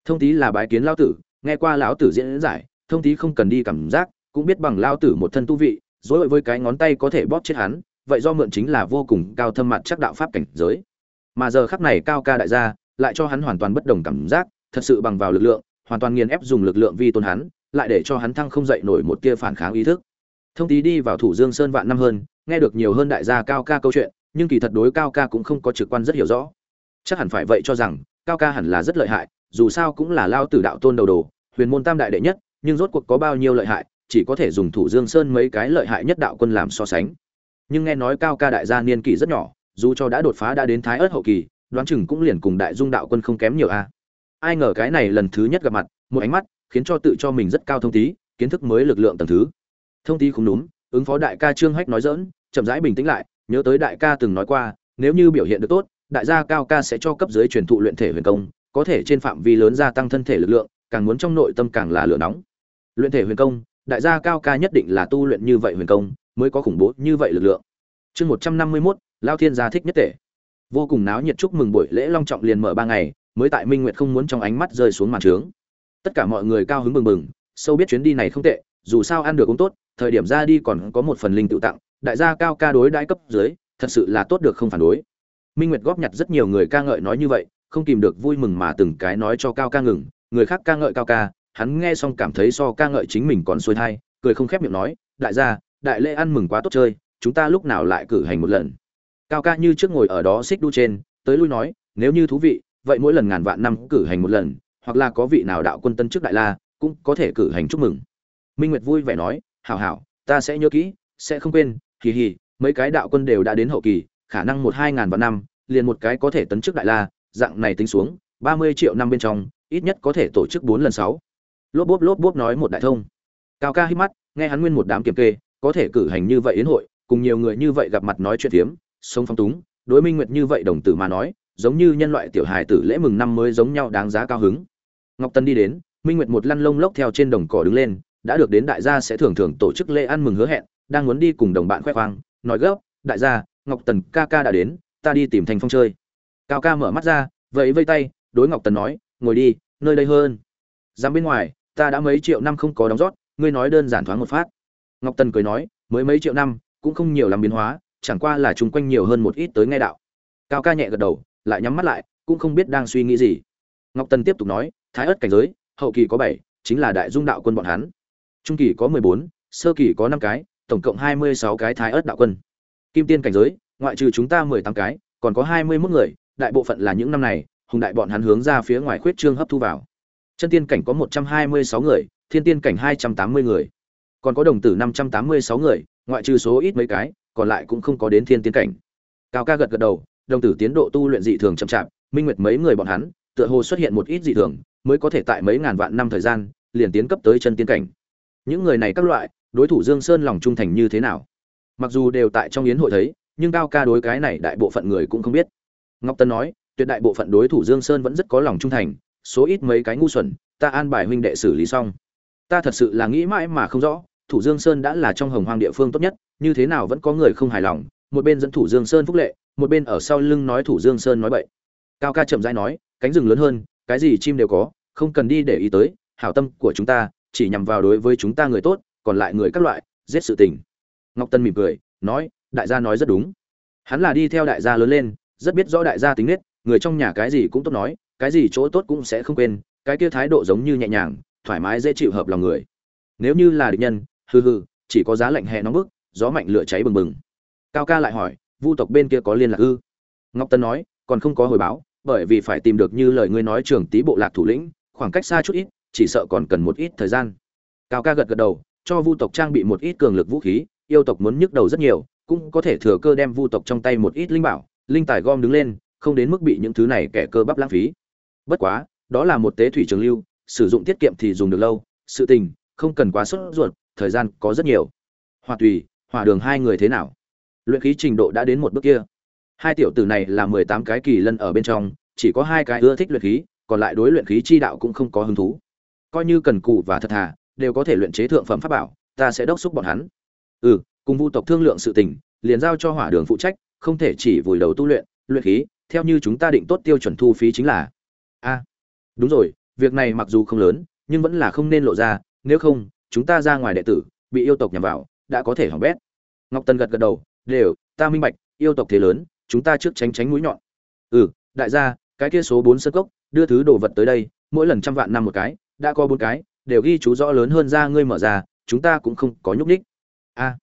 Thông tý là bái kiến lão tử, nghe qua lão tử diễn giải, thông tý không cần đi cảm giác, cũng biết bằng lão tử một thân tu vị dối với cái ngón tay có thể bóp chết hắn, vậy do mượn chính là vô cùng cao thâm mặt chắc đạo pháp cảnh giới. Mà giờ khắc này cao ca đại gia, lại cho hắn hoàn toàn bất đồng cảm giác, thật sự bằng vào lực lượng, hoàn toàn nghiền ép dùng lực lượng vi tôn hắn, lại để cho hắn thăng không dậy nổi một tia phản kháng ý thức. Thông tý đi vào thủ dương sơn vạn năm hơn nghe được nhiều hơn đại gia cao ca câu chuyện, nhưng kỳ thật đối cao ca cũng không có trực quan rất hiểu rõ. Chắc hẳn phải vậy cho rằng, cao ca hẳn là rất lợi hại, dù sao cũng là lao tử đạo tôn đầu đồ, huyền môn tam đại đệ nhất, nhưng rốt cuộc có bao nhiêu lợi hại, chỉ có thể dùng thủ dương sơn mấy cái lợi hại nhất đạo quân làm so sánh. Nhưng nghe nói cao ca đại gia niên kỷ rất nhỏ, dù cho đã đột phá đã đến thái ớt hậu kỳ, đoán chừng cũng liền cùng đại dung đạo quân không kém nhiều a. Ai ngờ cái này lần thứ nhất gặp mặt, một ánh mắt khiến cho tự cho mình rất cao thông tí, kiến thức mới lực lượng tầng thứ. Thông tí không đúng, ứng phó đại ca trương hách nói dỡn chậm rãi bình tĩnh lại, nhớ tới đại ca từng nói qua, nếu như biểu hiện được tốt, đại gia cao ca sẽ cho cấp dưới truyền thụ luyện thể huyền công, có thể trên phạm vi lớn gia tăng thân thể lực lượng, càng muốn trong nội tâm càng là lửa nóng. Luyện thể huyền công, đại gia cao ca nhất định là tu luyện như vậy huyền công, mới có khủng bố như vậy lực lượng. Chương một trăm năm mươi mốt, lao thiên gia thích nhất tể. Vô cùng náo nhiệt chúc mừng buổi lễ long trọng liền mở ba ngày, mới tại minh nguyệt không muốn trong ánh mắt rơi xuống màn trướng. Tất cả mọi người cao hứng mừng mừng sâu biết chuyến đi này không tệ, dù sao ăn được cũng tốt, thời điểm ra đi còn có một phần linh tự tặng đại gia cao ca đối đãi cấp dưới, thật sự là tốt được không phản đối. Minh nguyệt góp nhặt rất nhiều người ca ngợi nói như vậy, không kìm được vui mừng mà từng cái nói cho cao ca ngừng, người khác ca ngợi cao ca, hắn nghe xong cảm thấy so ca ngợi chính mình còn xuôi thai, cười không khép miệng nói, đại gia, đại lễ ăn mừng quá tốt chơi, chúng ta lúc nào lại cử hành một lần? Cao ca như trước ngồi ở đó xích đu trên, tới lui nói, nếu như thú vị, vậy mỗi lần ngàn vạn năm cử hành một lần, hoặc là có vị nào đạo quân tân trước đại la, cũng có thể cử hành chúc mừng. Minh nguyệt vui vẻ nói, hảo hảo, ta sẽ nhớ kỹ, sẽ không quên hì hì, mấy cái đạo quân đều đã đến hậu kỳ, khả năng một hai ngàn vạn năm, liền một cái có thể tấn chức đại la, dạng này tính xuống, ba mươi triệu năm bên trong, ít nhất có thể tổ chức bốn lần sáu. Lốp bốp lốp bốp nói một đại thông. Cao ca hít mắt, nghe hắn nguyên một đám kiểm kê, có thể cử hành như vậy yến hội, cùng nhiều người như vậy gặp mặt nói chuyện tiếm sống phong túng, đối minh nguyệt như vậy đồng tử mà nói, giống như nhân loại tiểu hài tử lễ mừng năm mới giống nhau đáng giá cao hứng. Ngọc tân đi đến, minh nguyệt một lăn lông lốc theo trên đồng cỏ đứng lên, đã được đến đại gia sẽ thường thường tổ chức lễ ăn mừng hứa hẹn đang muốn đi cùng đồng bạn khoe khoang, nói gấp, đại gia, ngọc tần ca ca đã đến, ta đi tìm thành phong chơi. Cao ca mở mắt ra, vẫy vây tay, đối ngọc tần nói, ngồi đi, nơi đây hơn. Dám bên ngoài, ta đã mấy triệu năm không có đóng rót, ngươi nói đơn giản thoáng một phát. Ngọc tần cười nói, mới mấy triệu năm, cũng không nhiều làm biến hóa, chẳng qua là chung quanh nhiều hơn một ít tới nghe đạo. Cao ca nhẹ gật đầu, lại nhắm mắt lại, cũng không biết đang suy nghĩ gì. Ngọc tần tiếp tục nói, thái ớt cảnh giới, hậu kỳ có bảy, chính là đại dung đạo quân bọn hắn. Trung kỳ có mười bốn, sơ kỳ có năm cái tổng cộng hai mươi sáu cái thái ớt đạo quân. Kim tiên cảnh giới, ngoại trừ chúng ta mười tám cái, còn có hai mươi mốt người, đại bộ phận là những năm này, hùng đại bọn hắn hướng ra phía ngoài khuyết trương hấp thu vào. Chân tiên cảnh có một trăm hai mươi sáu người, thiên tiên cảnh hai trăm tám mươi người. Còn có đồng tử năm trăm tám mươi sáu người, ngoại trừ số ít mấy cái, còn lại cũng không có đến thiên tiên cảnh. Cao ca gật gật đầu, đồng tử tiến độ tu luyện dị thường chậm chạp, minh nguyệt mấy người bọn hắn, tựa hồ xuất hiện một ít dị thường, mới có thể tại mấy ngàn vạn năm thời gian, liền tiến cấp tới chân tiên cảnh. Những người này các loại đối thủ dương sơn lòng trung thành như thế nào? Mặc dù đều tại trong yến hội thấy, nhưng cao ca đối cái này đại bộ phận người cũng không biết. Ngọc tân nói, tuyệt đại bộ phận đối thủ dương sơn vẫn rất có lòng trung thành, số ít mấy cái ngu xuẩn, ta an bài huynh đệ xử lý xong. Ta thật sự là nghĩ mãi mà không rõ, thủ dương sơn đã là trong hồng hoang địa phương tốt nhất, như thế nào vẫn có người không hài lòng, một bên dẫn thủ dương sơn phúc lệ, một bên ở sau lưng nói thủ dương sơn nói bậy. Cao ca chậm rãi nói, cánh rừng lớn hơn, cái gì chim đều có, không cần đi để ý tới, hảo tâm của chúng ta, chỉ nhằm vào đối với chúng ta người tốt còn lại người các loại, giết sự tình. Ngọc tân mỉm cười, nói, đại gia nói rất đúng. Hắn là đi theo đại gia lớn lên, rất biết rõ đại gia tính nết, người trong nhà cái gì cũng tốt nói, cái gì chỗ tốt cũng sẽ không quên, cái kia thái độ giống như nhẹ nhàng, thoải mái dễ chịu hợp lòng người. Nếu như là địch nhân, hừ hừ, chỉ có giá lạnh hè nóng bức, gió mạnh lửa cháy bừng bừng. Cao ca lại hỏi, vu tộc bên kia có liên lạc ư? Ngọc tân nói, còn không có hồi báo, bởi vì phải tìm được như lời ngươi nói trưởng tý bộ lạc thủ lĩnh, khoảng cách xa chút ít, chỉ sợ còn cần một ít thời gian. Cao ca gật gật đầu cho vu tộc trang bị một ít cường lực vũ khí, yêu tộc muốn nhức đầu rất nhiều, cũng có thể thừa cơ đem vu tộc trong tay một ít linh bảo, linh tài gom đứng lên, không đến mức bị những thứ này kẻ cơ bắp lãng phí. Bất quá, đó là một tế thủy trường lưu, sử dụng tiết kiệm thì dùng được lâu, sự tình không cần quá sốt ruột, thời gian có rất nhiều. Hòa tùy hòa đường hai người thế nào? Luyện khí trình độ đã đến một bước kia. Hai tiểu tử này là mười tám cái kỳ lân ở bên trong, chỉ có hai cái ưa thích luyện khí, còn lại đối luyện khí chi đạo cũng không có hứng thú. Coi như cần cù và thật thà đều có thể luyện chế thượng phẩm pháp bảo, ta sẽ đốc xúc bọn hắn. Ừ cùng vu tộc thương lượng sự tình, liền giao cho hỏa đường phụ trách, không thể chỉ vùi đầu tu luyện luyện khí, theo như chúng ta định tốt tiêu chuẩn thu phí chính là. A đúng rồi, việc này mặc dù không lớn, nhưng vẫn là không nên lộ ra, nếu không, chúng ta ra ngoài đệ tử, bị yêu tộc nhằm vào, đã có thể hỏng bét. Ngọc tần gật gật đầu, đều, ta minh bạch, yêu tộc thế lớn, chúng ta trước tránh tránh mũi nhọn. Ừ đại gia, cái kia số bốn sơ cốc, đưa thứ đồ vật tới đây, mỗi lần trăm vạn năm một cái, đã có bốn cái đều ghi chú rõ lớn hơn ra ngươi mở ra, chúng ta cũng không có nhúc ních a,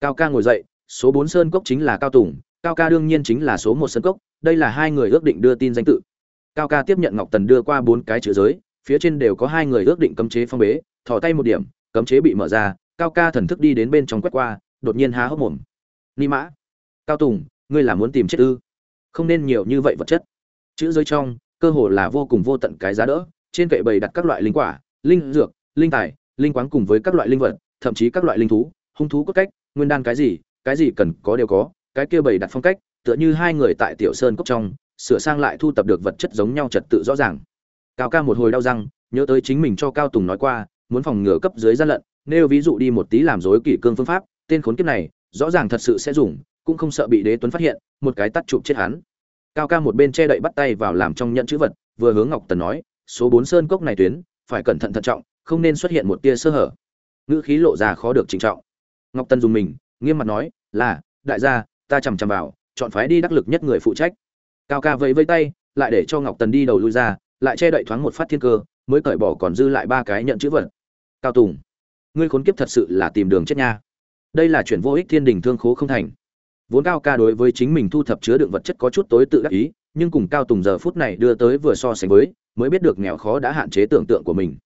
cao ca ngồi dậy, số bốn sơn cốc chính là cao tùng, cao ca đương nhiên chính là số một sơn cốc, đây là hai người ước định đưa tin danh tự. Cao ca tiếp nhận ngọc tần đưa qua bốn cái chữ giới, phía trên đều có hai người ước định cấm chế phong bế, thò tay một điểm, cấm chế bị mở ra, cao ca thần thức đi đến bên trong quét qua, đột nhiên há hốc mồm. Ni mã, cao tùng, ngươi là muốn tìm chết ư? Không nên nhiều như vậy vật chất. Chữ giới trong, cơ hồ là vô cùng vô tận cái giá đỡ, trên kệ bày đặt các loại linh quả, linh dược linh tài, linh quáng cùng với các loại linh vật, thậm chí các loại linh thú, hung thú cốt cách, nguyên đan cái gì cái gì cần có đều có, cái kia bày đặt phong cách, tựa như hai người tại tiểu sơn cốc trong, sửa sang lại thu tập được vật chất giống nhau trật tự rõ ràng. Cao ca một hồi đau răng, nhớ tới chính mình cho cao tùng nói qua, muốn phòng ngừa cấp dưới gian lận, nêu ví dụ đi một tí làm rối kỷ cương phương pháp, tên khốn kiếp này, rõ ràng thật sự sẽ dùng, cũng không sợ bị đế tuấn phát hiện, một cái tắt chụp chết hắn. Cao ca một bên che đậy bắt tay vào làm trong nhận chữ vật, vừa hướng ngọc tần nói, số bốn sơn cốc này tuyến, phải cẩn thận thận trọng không nên xuất hiện một tia sơ hở. Ngữ khí lộ ra khó được trịnh trọng. Ngọc tần dùng mình, nghiêm mặt nói, là, đại gia, ta chằm chằm vào, chọn phái đi đắc lực nhất người phụ trách. Cao ca vẫy vẫy tay, lại để cho ngọc tần đi đầu lui ra, lại che đậy thoáng một phát thiên cơ, mới cởi bỏ còn dư lại ba cái nhận chữ vật. Cao tùng, ngươi khốn kiếp thật sự là tìm đường chết nha. Đây là chuyện vô ích thiên đình thương khố không thành. Vốn cao ca đối với chính mình thu thập chứa đựng vật chất có chút tối tự đắc ý, nhưng cùng cao tùng giờ phút này đưa tới vừa so sánh với, mới biết được nghèo khó đã hạn chế tưởng tượng của mình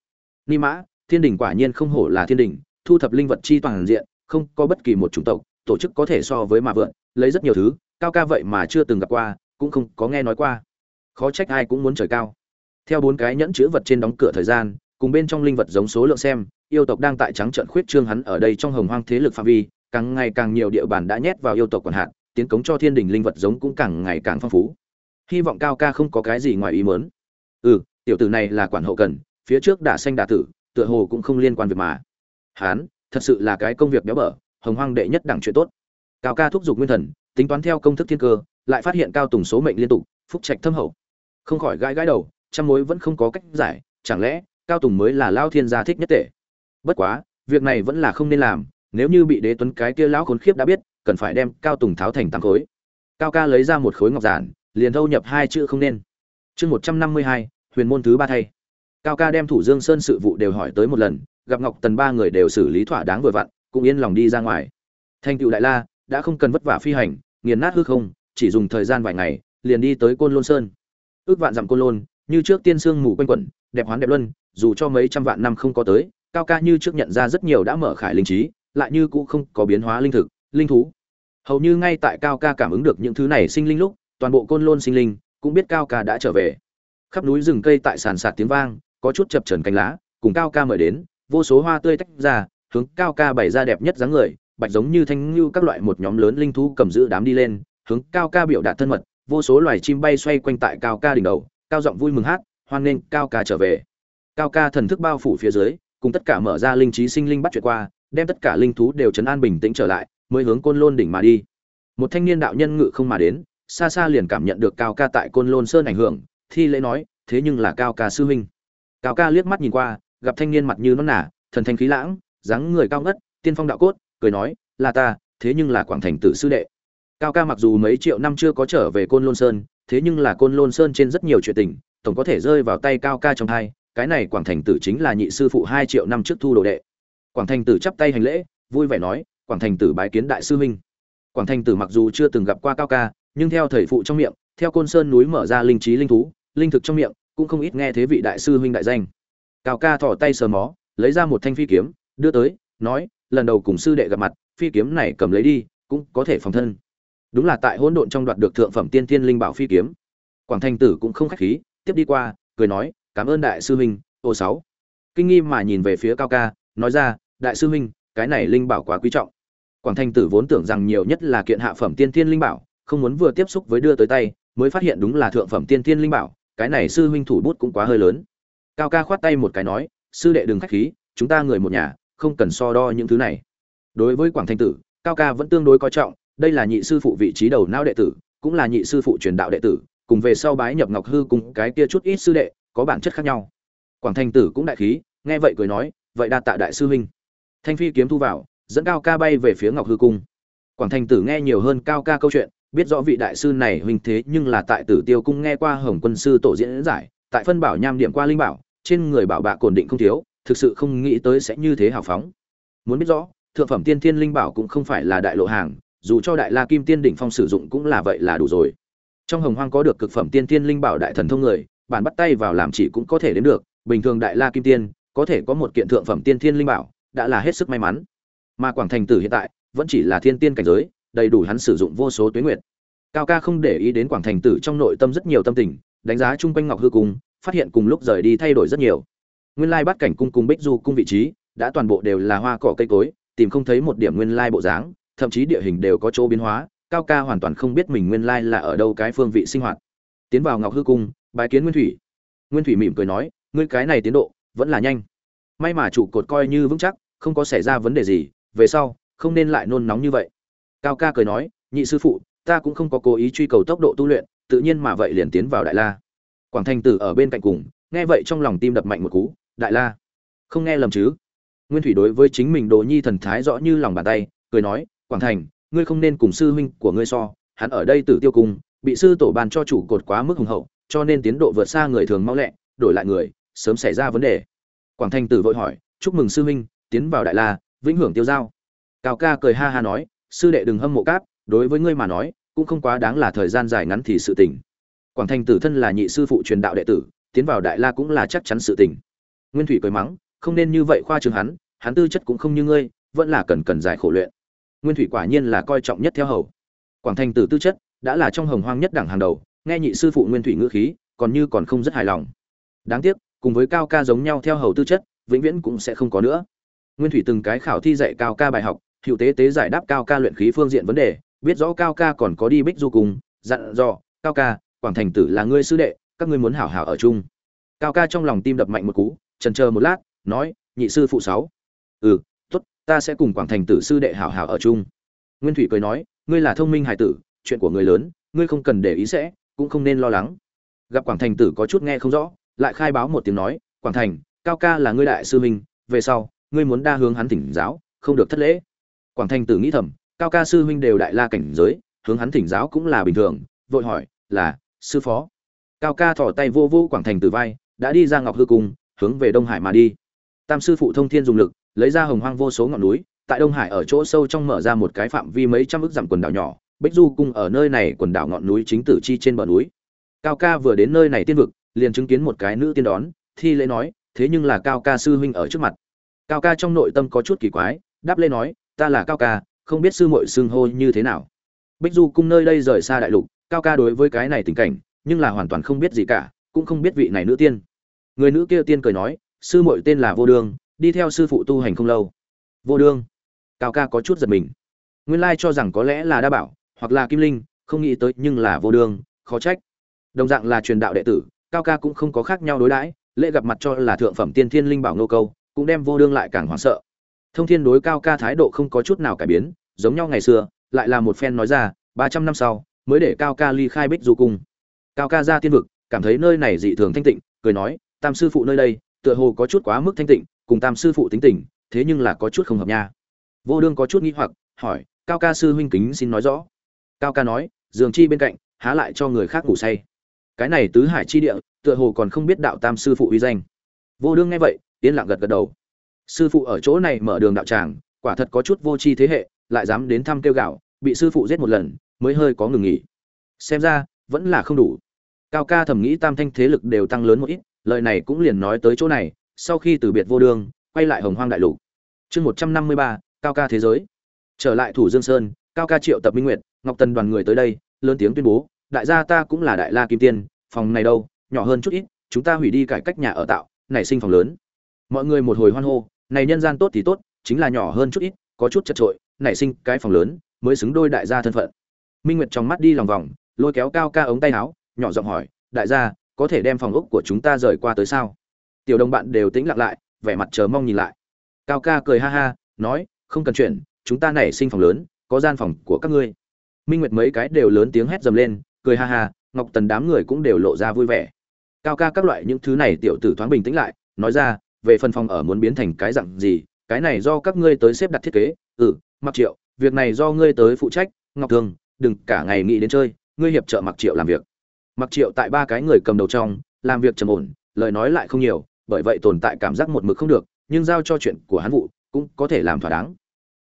ni mã, thiên đình quả nhiên không hổ là thiên đình, thu thập linh vật chi toàn diện, không có bất kỳ một chủng tộc, tổ chức có thể so với mà vượn, lấy rất nhiều thứ, cao ca vậy mà chưa từng gặp qua, cũng không có nghe nói qua. Khó trách ai cũng muốn trời cao. Theo bốn cái nhẫn chữ vật trên đóng cửa thời gian, cùng bên trong linh vật giống số lượng xem, yêu tộc đang tại trắng trận khuyết trương hắn ở đây trong hồng hoang thế lực phạm vi, càng ngày càng nhiều địa bàn đã nhét vào yêu tộc quản hạt, tiến cống cho thiên đình linh vật giống cũng càng ngày càng phong phú. Hy vọng cao ca không có cái gì ngoài ý muốn. Ừ tiểu tử này là quản hậu cần phía trước đã xanh đả tử, tựa hồ cũng không liên quan việc mà. Hán, thật sự là cái công việc béo bở, hồng hoang đệ nhất đẳng chuyện tốt. Cao ca thúc giục nguyên thần, tính toán theo công thức thiên cơ, lại phát hiện cao tùng số mệnh liên tục, phúc trạch thâm hậu. Không khỏi gãi gãi đầu, trăm mối vẫn không có cách giải, chẳng lẽ cao tùng mới là lao thiên gia thích nhất tệ bất quá, việc này vẫn là không nên làm, nếu như bị đế tuấn cái kia lão khốn khiếp đã biết, cần phải đem cao tùng tháo thành tám khối. Cao ca lấy ra một khối ngọc giản, liền thâu nhập hai chữ không nên. Chương một trăm năm mươi hai, huyền môn thứ ba thay cao ca đem thủ dương sơn sự vụ đều hỏi tới một lần, gặp ngọc tần ba người đều xử lý thỏa đáng vừa vặn, cũng yên lòng đi ra ngoài. Thành cựu đại la, đã không cần vất vả phi hành, nghiền nát hư không, chỉ dùng thời gian vài ngày, liền đi tới côn lôn sơn. Ước vạn dặm côn lôn, như trước tiên sương mù quanh quẩn, đẹp hoán đẹp luân, dù cho mấy trăm vạn năm không có tới, cao ca như trước nhận ra rất nhiều đã mở khải linh trí, lại như cũ không có biến hóa linh thực, linh thú. Hầu như ngay tại cao ca cảm ứng được những thứ này sinh linh lúc, toàn bộ côn lôn sinh linh cũng biết cao ca đã trở về. Khắp núi rừng cây tại sàn sạt tiếng vang có chút chập trần cánh lá, cùng cao ca mời đến, vô số hoa tươi tách ra, hướng cao ca bày ra đẹp nhất dáng người, bạch giống như thanh lưu các loại một nhóm lớn linh thú cầm giữ đám đi lên, hướng cao ca biểu đạt thân mật, vô số loài chim bay xoay quanh tại cao ca đỉnh đầu, cao giọng vui mừng hát, hoan nghênh cao ca trở về. Cao ca thần thức bao phủ phía dưới, cùng tất cả mở ra linh trí sinh linh bắt chuyện qua, đem tất cả linh thú đều trấn an bình tĩnh trở lại, mới hướng côn lôn đỉnh mà đi. Một thanh niên đạo nhân ngự không mà đến, xa xa liền cảm nhận được cao ca tại côn lôn sơn ảnh hưởng, thi lễ nói, thế nhưng là cao ca sư huynh cao ca liếc mắt nhìn qua, gặp thanh niên mặt như nó nả thần thanh khí lãng, dáng người cao ngất, tiên phong đạo cốt, cười nói, là ta, thế nhưng là quảng thành tử sư đệ. Cao ca mặc dù mấy triệu năm chưa có trở về côn lôn sơn, thế nhưng là côn lôn sơn trên rất nhiều chuyện tình, tổng có thể rơi vào tay cao ca trong hai, cái này quảng thành tử chính là nhị sư phụ hai triệu năm trước thu đồ đệ. Quảng thành tử chắp tay hành lễ, vui vẻ nói, quảng thành tử bái kiến đại sư huynh. Quảng thành tử mặc dù chưa từng gặp qua cao ca, nhưng theo thầy phụ trong miệng, theo côn sơn núi mở ra linh trí linh thú, linh thực trong miệng cũng không ít nghe thế vị đại sư huynh đại danh. Cao ca thỏ tay sờ mó, lấy ra một thanh phi kiếm, đưa tới, nói, lần đầu cùng sư đệ gặp mặt, phi kiếm này cầm lấy đi, cũng có thể phòng thân. Đúng là tại hỗn độn trong đoạt được thượng phẩm tiên thiên linh bảo phi kiếm. Quảng thành tử cũng không khách khí, tiếp đi qua, cười nói, cảm ơn đại sư huynh, ô sáu. Kinh nghi mà nhìn về phía cao ca, nói ra, đại sư huynh, cái này linh bảo quá quý trọng. Quảng thành tử vốn tưởng rằng nhiều nhất là kiện hạ phẩm tiên thiên linh bảo, không muốn vừa tiếp xúc với đưa tới tay, mới phát hiện đúng là thượng phẩm tiên thiên linh bảo cái này sư huynh thủ bút cũng quá hơi lớn. Cao ca khoát tay một cái nói, sư đệ đừng khách khí, chúng ta người một nhà, không cần so đo những thứ này. Đối với quảng thanh tử, cao ca vẫn tương đối coi trọng, đây là nhị sư phụ vị trí đầu não đệ tử, cũng là nhị sư phụ truyền đạo đệ tử, cùng về sau bái nhập ngọc hư cùng cái kia chút ít sư đệ, có bản chất khác nhau. Quảng thanh tử cũng đại khí, nghe vậy cười nói, vậy đa tạ đại sư huynh. Thanh phi kiếm thu vào, dẫn cao ca bay về phía ngọc hư cung. Quảng thành tử nghe nhiều hơn cao ca câu chuyện biết rõ vị đại sư này huynh thế nhưng là tại tử tiêu cung nghe qua hồng quân sư tổ diễn giải, tại phân bảo nham điểm qua linh bảo, trên người bảo bạ cồn định không thiếu, thực sự không nghĩ tới sẽ như thế hào phóng. Muốn biết rõ, thượng phẩm tiên thiên linh bảo cũng không phải là đại lộ hàng, dù cho đại la kim tiên đỉnh phong sử dụng cũng là vậy là đủ rồi. Trong hồng hoang có được cực phẩm tiên thiên linh bảo đại thần thông người, bản bắt tay vào làm chỉ cũng có thể đến được, bình thường đại la kim tiên, có thể có một kiện thượng phẩm tiên thiên linh bảo, đã là hết sức may mắn. Mà quảng thành tử hiện tại, vẫn chỉ là thiên tiên cảnh giới đầy đủ hắn sử dụng vô số tuyến nguyệt. Cao ca không để ý đến quảng thành tử trong nội tâm rất nhiều tâm tình, đánh giá chung quanh ngọc hư cung, phát hiện cùng lúc rời đi thay đổi rất nhiều. Nguyên lai bắt cảnh cung cùng bích du cung vị trí, đã toàn bộ đều là hoa cỏ cây cối, tìm không thấy một điểm nguyên lai bộ dáng, thậm chí địa hình đều có chỗ biến hóa, cao ca hoàn toàn không biết mình nguyên lai là ở đâu cái phương vị sinh hoạt. Tiến vào ngọc hư cung bài kiến nguyên thủy. Nguyên thủy mỉm cười nói, ngươi cái này tiến độ, vẫn là nhanh. May mà trụ cột coi như vững chắc, không có xảy ra vấn đề gì, về sau, không nên lại nôn nóng như vậy cao ca cười nói, nhị sư phụ, ta cũng không có cố ý truy cầu tốc độ tu luyện, tự nhiên mà vậy liền tiến vào đại la. Quảng thành tử ở bên cạnh cùng, nghe vậy trong lòng tim đập mạnh một cú, đại la, không nghe lầm chứ? Nguyên thủy đối với chính mình đồ nhi thần thái rõ như lòng bàn tay, cười nói, quảng thành, ngươi không nên cùng sư huynh của ngươi so, hắn ở đây tử tiêu cung, bị sư tổ bàn cho chủ cột quá mức hùng hậu, cho nên tiến độ vượt xa người thường mau lẹ, đổi lại người, sớm xảy ra vấn đề. Quảng thành tử vội hỏi, chúc mừng sư huynh, tiến vào đại la, vĩnh hưởng tiêu giao. Cao ca cười ha ha nói sư đệ đừng hâm mộ cáp đối với ngươi mà nói, cũng không quá đáng là thời gian dài ngắn thì sự tình. Quảng thành tử thân là nhị sư phụ truyền đạo đệ tử, tiến vào đại la cũng là chắc chắn sự tình. Nguyên thủy cười mắng, không nên như vậy khoa trường hắn hắn tư chất cũng không như ngươi, vẫn là cần cần dài khổ luyện. Nguyên thủy quả nhiên là coi trọng nhất theo hầu. Quảng thành tử tư chất đã là trong hồng hoang nhất đẳng hàng đầu, nghe nhị sư phụ nguyên thủy ngữ khí, còn như còn không rất hài lòng. Đáng tiếc, cùng với cao ca giống nhau theo hầu tư chất, vĩnh viễn cũng sẽ không có nữa. Nguyên thủy từng cái khảo thi dạy cao ca bài học hữu tế tế giải đáp cao ca luyện khí phương diện vấn đề, biết rõ cao ca còn có đi bích du cùng, dặn dò, cao ca, quảng thành tử là ngươi sư đệ, các ngươi muốn hảo hảo ở chung. Cao ca trong lòng tim đập mạnh một cú trần chờ một lát, nói, nhị sư phụ sáu. Ừ tốt, ta sẽ cùng quảng thành tử sư đệ hảo hảo ở chung. Nguyên thủy cười nói, ngươi là thông minh hải tử, chuyện của người lớn, ngươi không cần để ý sẽ, cũng không nên lo lắng. Gặp quảng thành tử có chút nghe không rõ, lại khai báo một tiếng nói, quảng thành, cao ca là ngươi đại sư minh về sau, ngươi muốn đa hướng hắn thỉnh giáo, không được thất lễ quảng Thanh tử nghĩ thầm, cao ca sư huynh đều đại la cảnh giới, hướng hắn thỉnh giáo cũng là bình thường, vội hỏi, là, sư phó? Cao ca thỏ tay vô vô quảng thành tử vai, đã đi ra ngọc hư cung, hướng về đông hải mà đi. Tam sư phụ thông thiên dùng lực, lấy ra hồng hoang vô số ngọn núi, tại đông hải ở chỗ sâu trong mở ra một cái phạm vi mấy trăm ước dặm quần đảo nhỏ, bích du cung ở nơi này quần đảo ngọn núi chính tử chi trên bờ núi. Cao ca vừa đến nơi này tiên vực, liền chứng kiến một cái nữ tiên đón, thi lễ nói, thế nhưng là cao ca sư huynh ở trước mặt. Cao ca trong nội tâm có chút kỳ quái, đáp lễ nói ta là cao ca, không biết sư muội xưng hô như thế nào. Bích du cung nơi đây rời xa đại lục, cao ca đối với cái này tình cảnh, nhưng là hoàn toàn không biết gì cả, cũng không biết vị này nữ tiên. Người nữ kia tiên cười nói, sư muội tên là vô đương đi theo sư phụ tu hành không lâu. Vô đương cao ca có chút giật mình. Nguyên lai cho rằng có lẽ là đa bảo, hoặc là kim linh, không nghĩ tới nhưng là vô đương khó trách. Đồng dạng là truyền đạo đệ tử, cao ca cũng không có khác nhau đối đãi, lễ gặp mặt cho là thượng phẩm tiên thiên linh bảo nô câu, cũng đem vô đương lại càng hoảng sợ thông thiên đối cao ca thái độ không có chút nào cải biến, giống nhau ngày xưa, lại là một phen nói ra, ba trăm năm sau, mới để cao ca ly khai bích du cung. Cao ca ra tiên vực, cảm thấy nơi này dị thường thanh tịnh, cười nói, tam sư phụ nơi đây, tựa hồ có chút quá mức thanh tịnh, cùng tam sư phụ tính tình, thế nhưng là có chút không hợp nha. Vô đương có chút nghi hoặc, hỏi, cao ca sư huynh kính xin nói rõ. Cao ca nói giường chi bên cạnh, há lại cho người khác ngủ say. Cái này tứ hải chi địa, tựa hồ còn không biết đạo tam sư phụ uy danh. Vô đương nghe vậy, yên lặng gật gật đầu sư phụ ở chỗ này mở đường đạo tràng, quả thật có chút vô tri thế hệ, lại dám đến thăm kêu gạo, bị sư phụ giết một lần, mới hơi có ngừng nghỉ. Xem ra, vẫn là không đủ. Cao ca thầm nghĩ tam thanh thế lực đều tăng lớn một ít, lời này cũng liền nói tới chỗ này, sau khi từ biệt vô đương quay lại hồng hoang đại lục. Chương một trăm năm mươi ba, cao ca thế giới. Trở lại thủ dương sơn, cao ca triệu tập minh nguyệt, ngọc tần đoàn người tới đây, lớn tiếng tuyên bố, đại gia ta cũng là đại la kim tiên, phòng này đâu, nhỏ hơn chút ít, chúng ta hủy đi cải cách nhà ở tạo, nảy sinh phòng lớn. Mọi người một hồi hoan hô này nhân gian tốt thì tốt, chính là nhỏ hơn chút ít, có chút chật trội, nảy sinh cái phòng lớn, mới xứng đôi đại gia thân phận. Minh nguyệt trong mắt đi lòng vòng, lôi kéo cao ca ống tay áo, nhỏ giọng hỏi, đại gia, có thể đem phòng ốc của chúng ta rời qua tới sao? Tiểu đồng bạn đều tĩnh lặng lại, vẻ mặt chờ mong nhìn lại. Cao ca cười ha ha, nói, không cần chuyện, chúng ta nảy sinh phòng lớn, có gian phòng của các ngươi. Minh nguyệt mấy cái đều lớn tiếng hét dầm lên, cười ha ha, ngọc tần đám người cũng đều lộ ra vui vẻ. Cao ca các loại những thứ này tiểu tử thoáng bình tĩnh lại, nói ra về phần phòng ở muốn biến thành cái dạng gì, cái này do các ngươi tới xếp đặt thiết kế ừ mặc triệu, việc này do ngươi tới phụ trách, ngọc thương đừng cả ngày nghĩ đến chơi, ngươi hiệp trợ mặc triệu làm việc. Mặc triệu tại ba cái người cầm đầu trong, làm việc trầm ổn, lời nói lại không nhiều, bởi vậy tồn tại cảm giác một mực không được, nhưng giao cho chuyện của hắn vụ, cũng có thể làm thỏa đáng.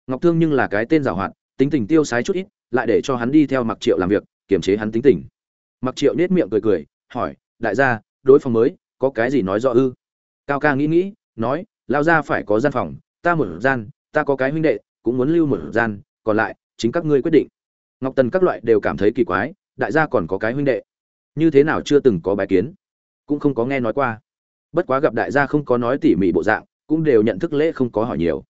Ngọc thương nhưng là cái tên giàu hoạt, tính tình tiêu sái chút ít, lại để cho hắn đi theo mặc triệu làm việc, kiềm chế hắn tính tình. Mặc triệu nết miệng cười cười, hỏi, đại gia, đối phòng mới, có cái gì nói rõ ư? Cao ca nghĩ nghĩ, nói, lao ra phải có gian phòng, ta một gian, ta có cái huynh đệ, cũng muốn lưu một gian, còn lại, chính các ngươi quyết định. Ngọc tần các loại đều cảm thấy kỳ quái, đại gia còn có cái huynh đệ. Như thế nào chưa từng có bài kiến? Cũng không có nghe nói qua. Bất quá gặp đại gia không có nói tỉ mỉ bộ dạng, cũng đều nhận thức lễ không có hỏi nhiều.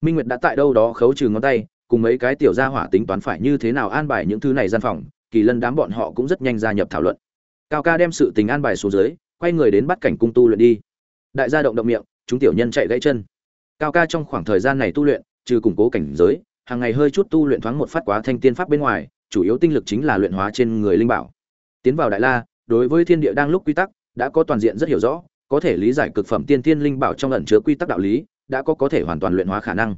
Minh nguyệt đã tại đâu đó khấu trừ ngón tay, cùng mấy cái tiểu gia hỏa tính toán phải như thế nào an bài những thứ này gian phòng, kỳ lân đám bọn họ cũng rất nhanh gia nhập thảo luận. Cao ca đem sự tình an bài xuống dưới, quay người đến bắt cảnh cung tu luyện đi đại gia động động miệng, chúng tiểu nhân chạy gãy chân. Cao ca trong khoảng thời gian này tu luyện, trừ củng cố cảnh giới, hàng ngày hơi chút tu luyện thoáng một phát quá thanh tiên pháp bên ngoài, chủ yếu tinh lực chính là luyện hóa trên người linh bảo. Tiến vào đại la, đối với thiên địa đang lúc quy tắc, đã có toàn diện rất hiểu rõ, có thể lý giải cực phẩm tiên thiên linh bảo trong ẩn chứa quy tắc đạo lý, đã có có thể hoàn toàn luyện hóa khả năng.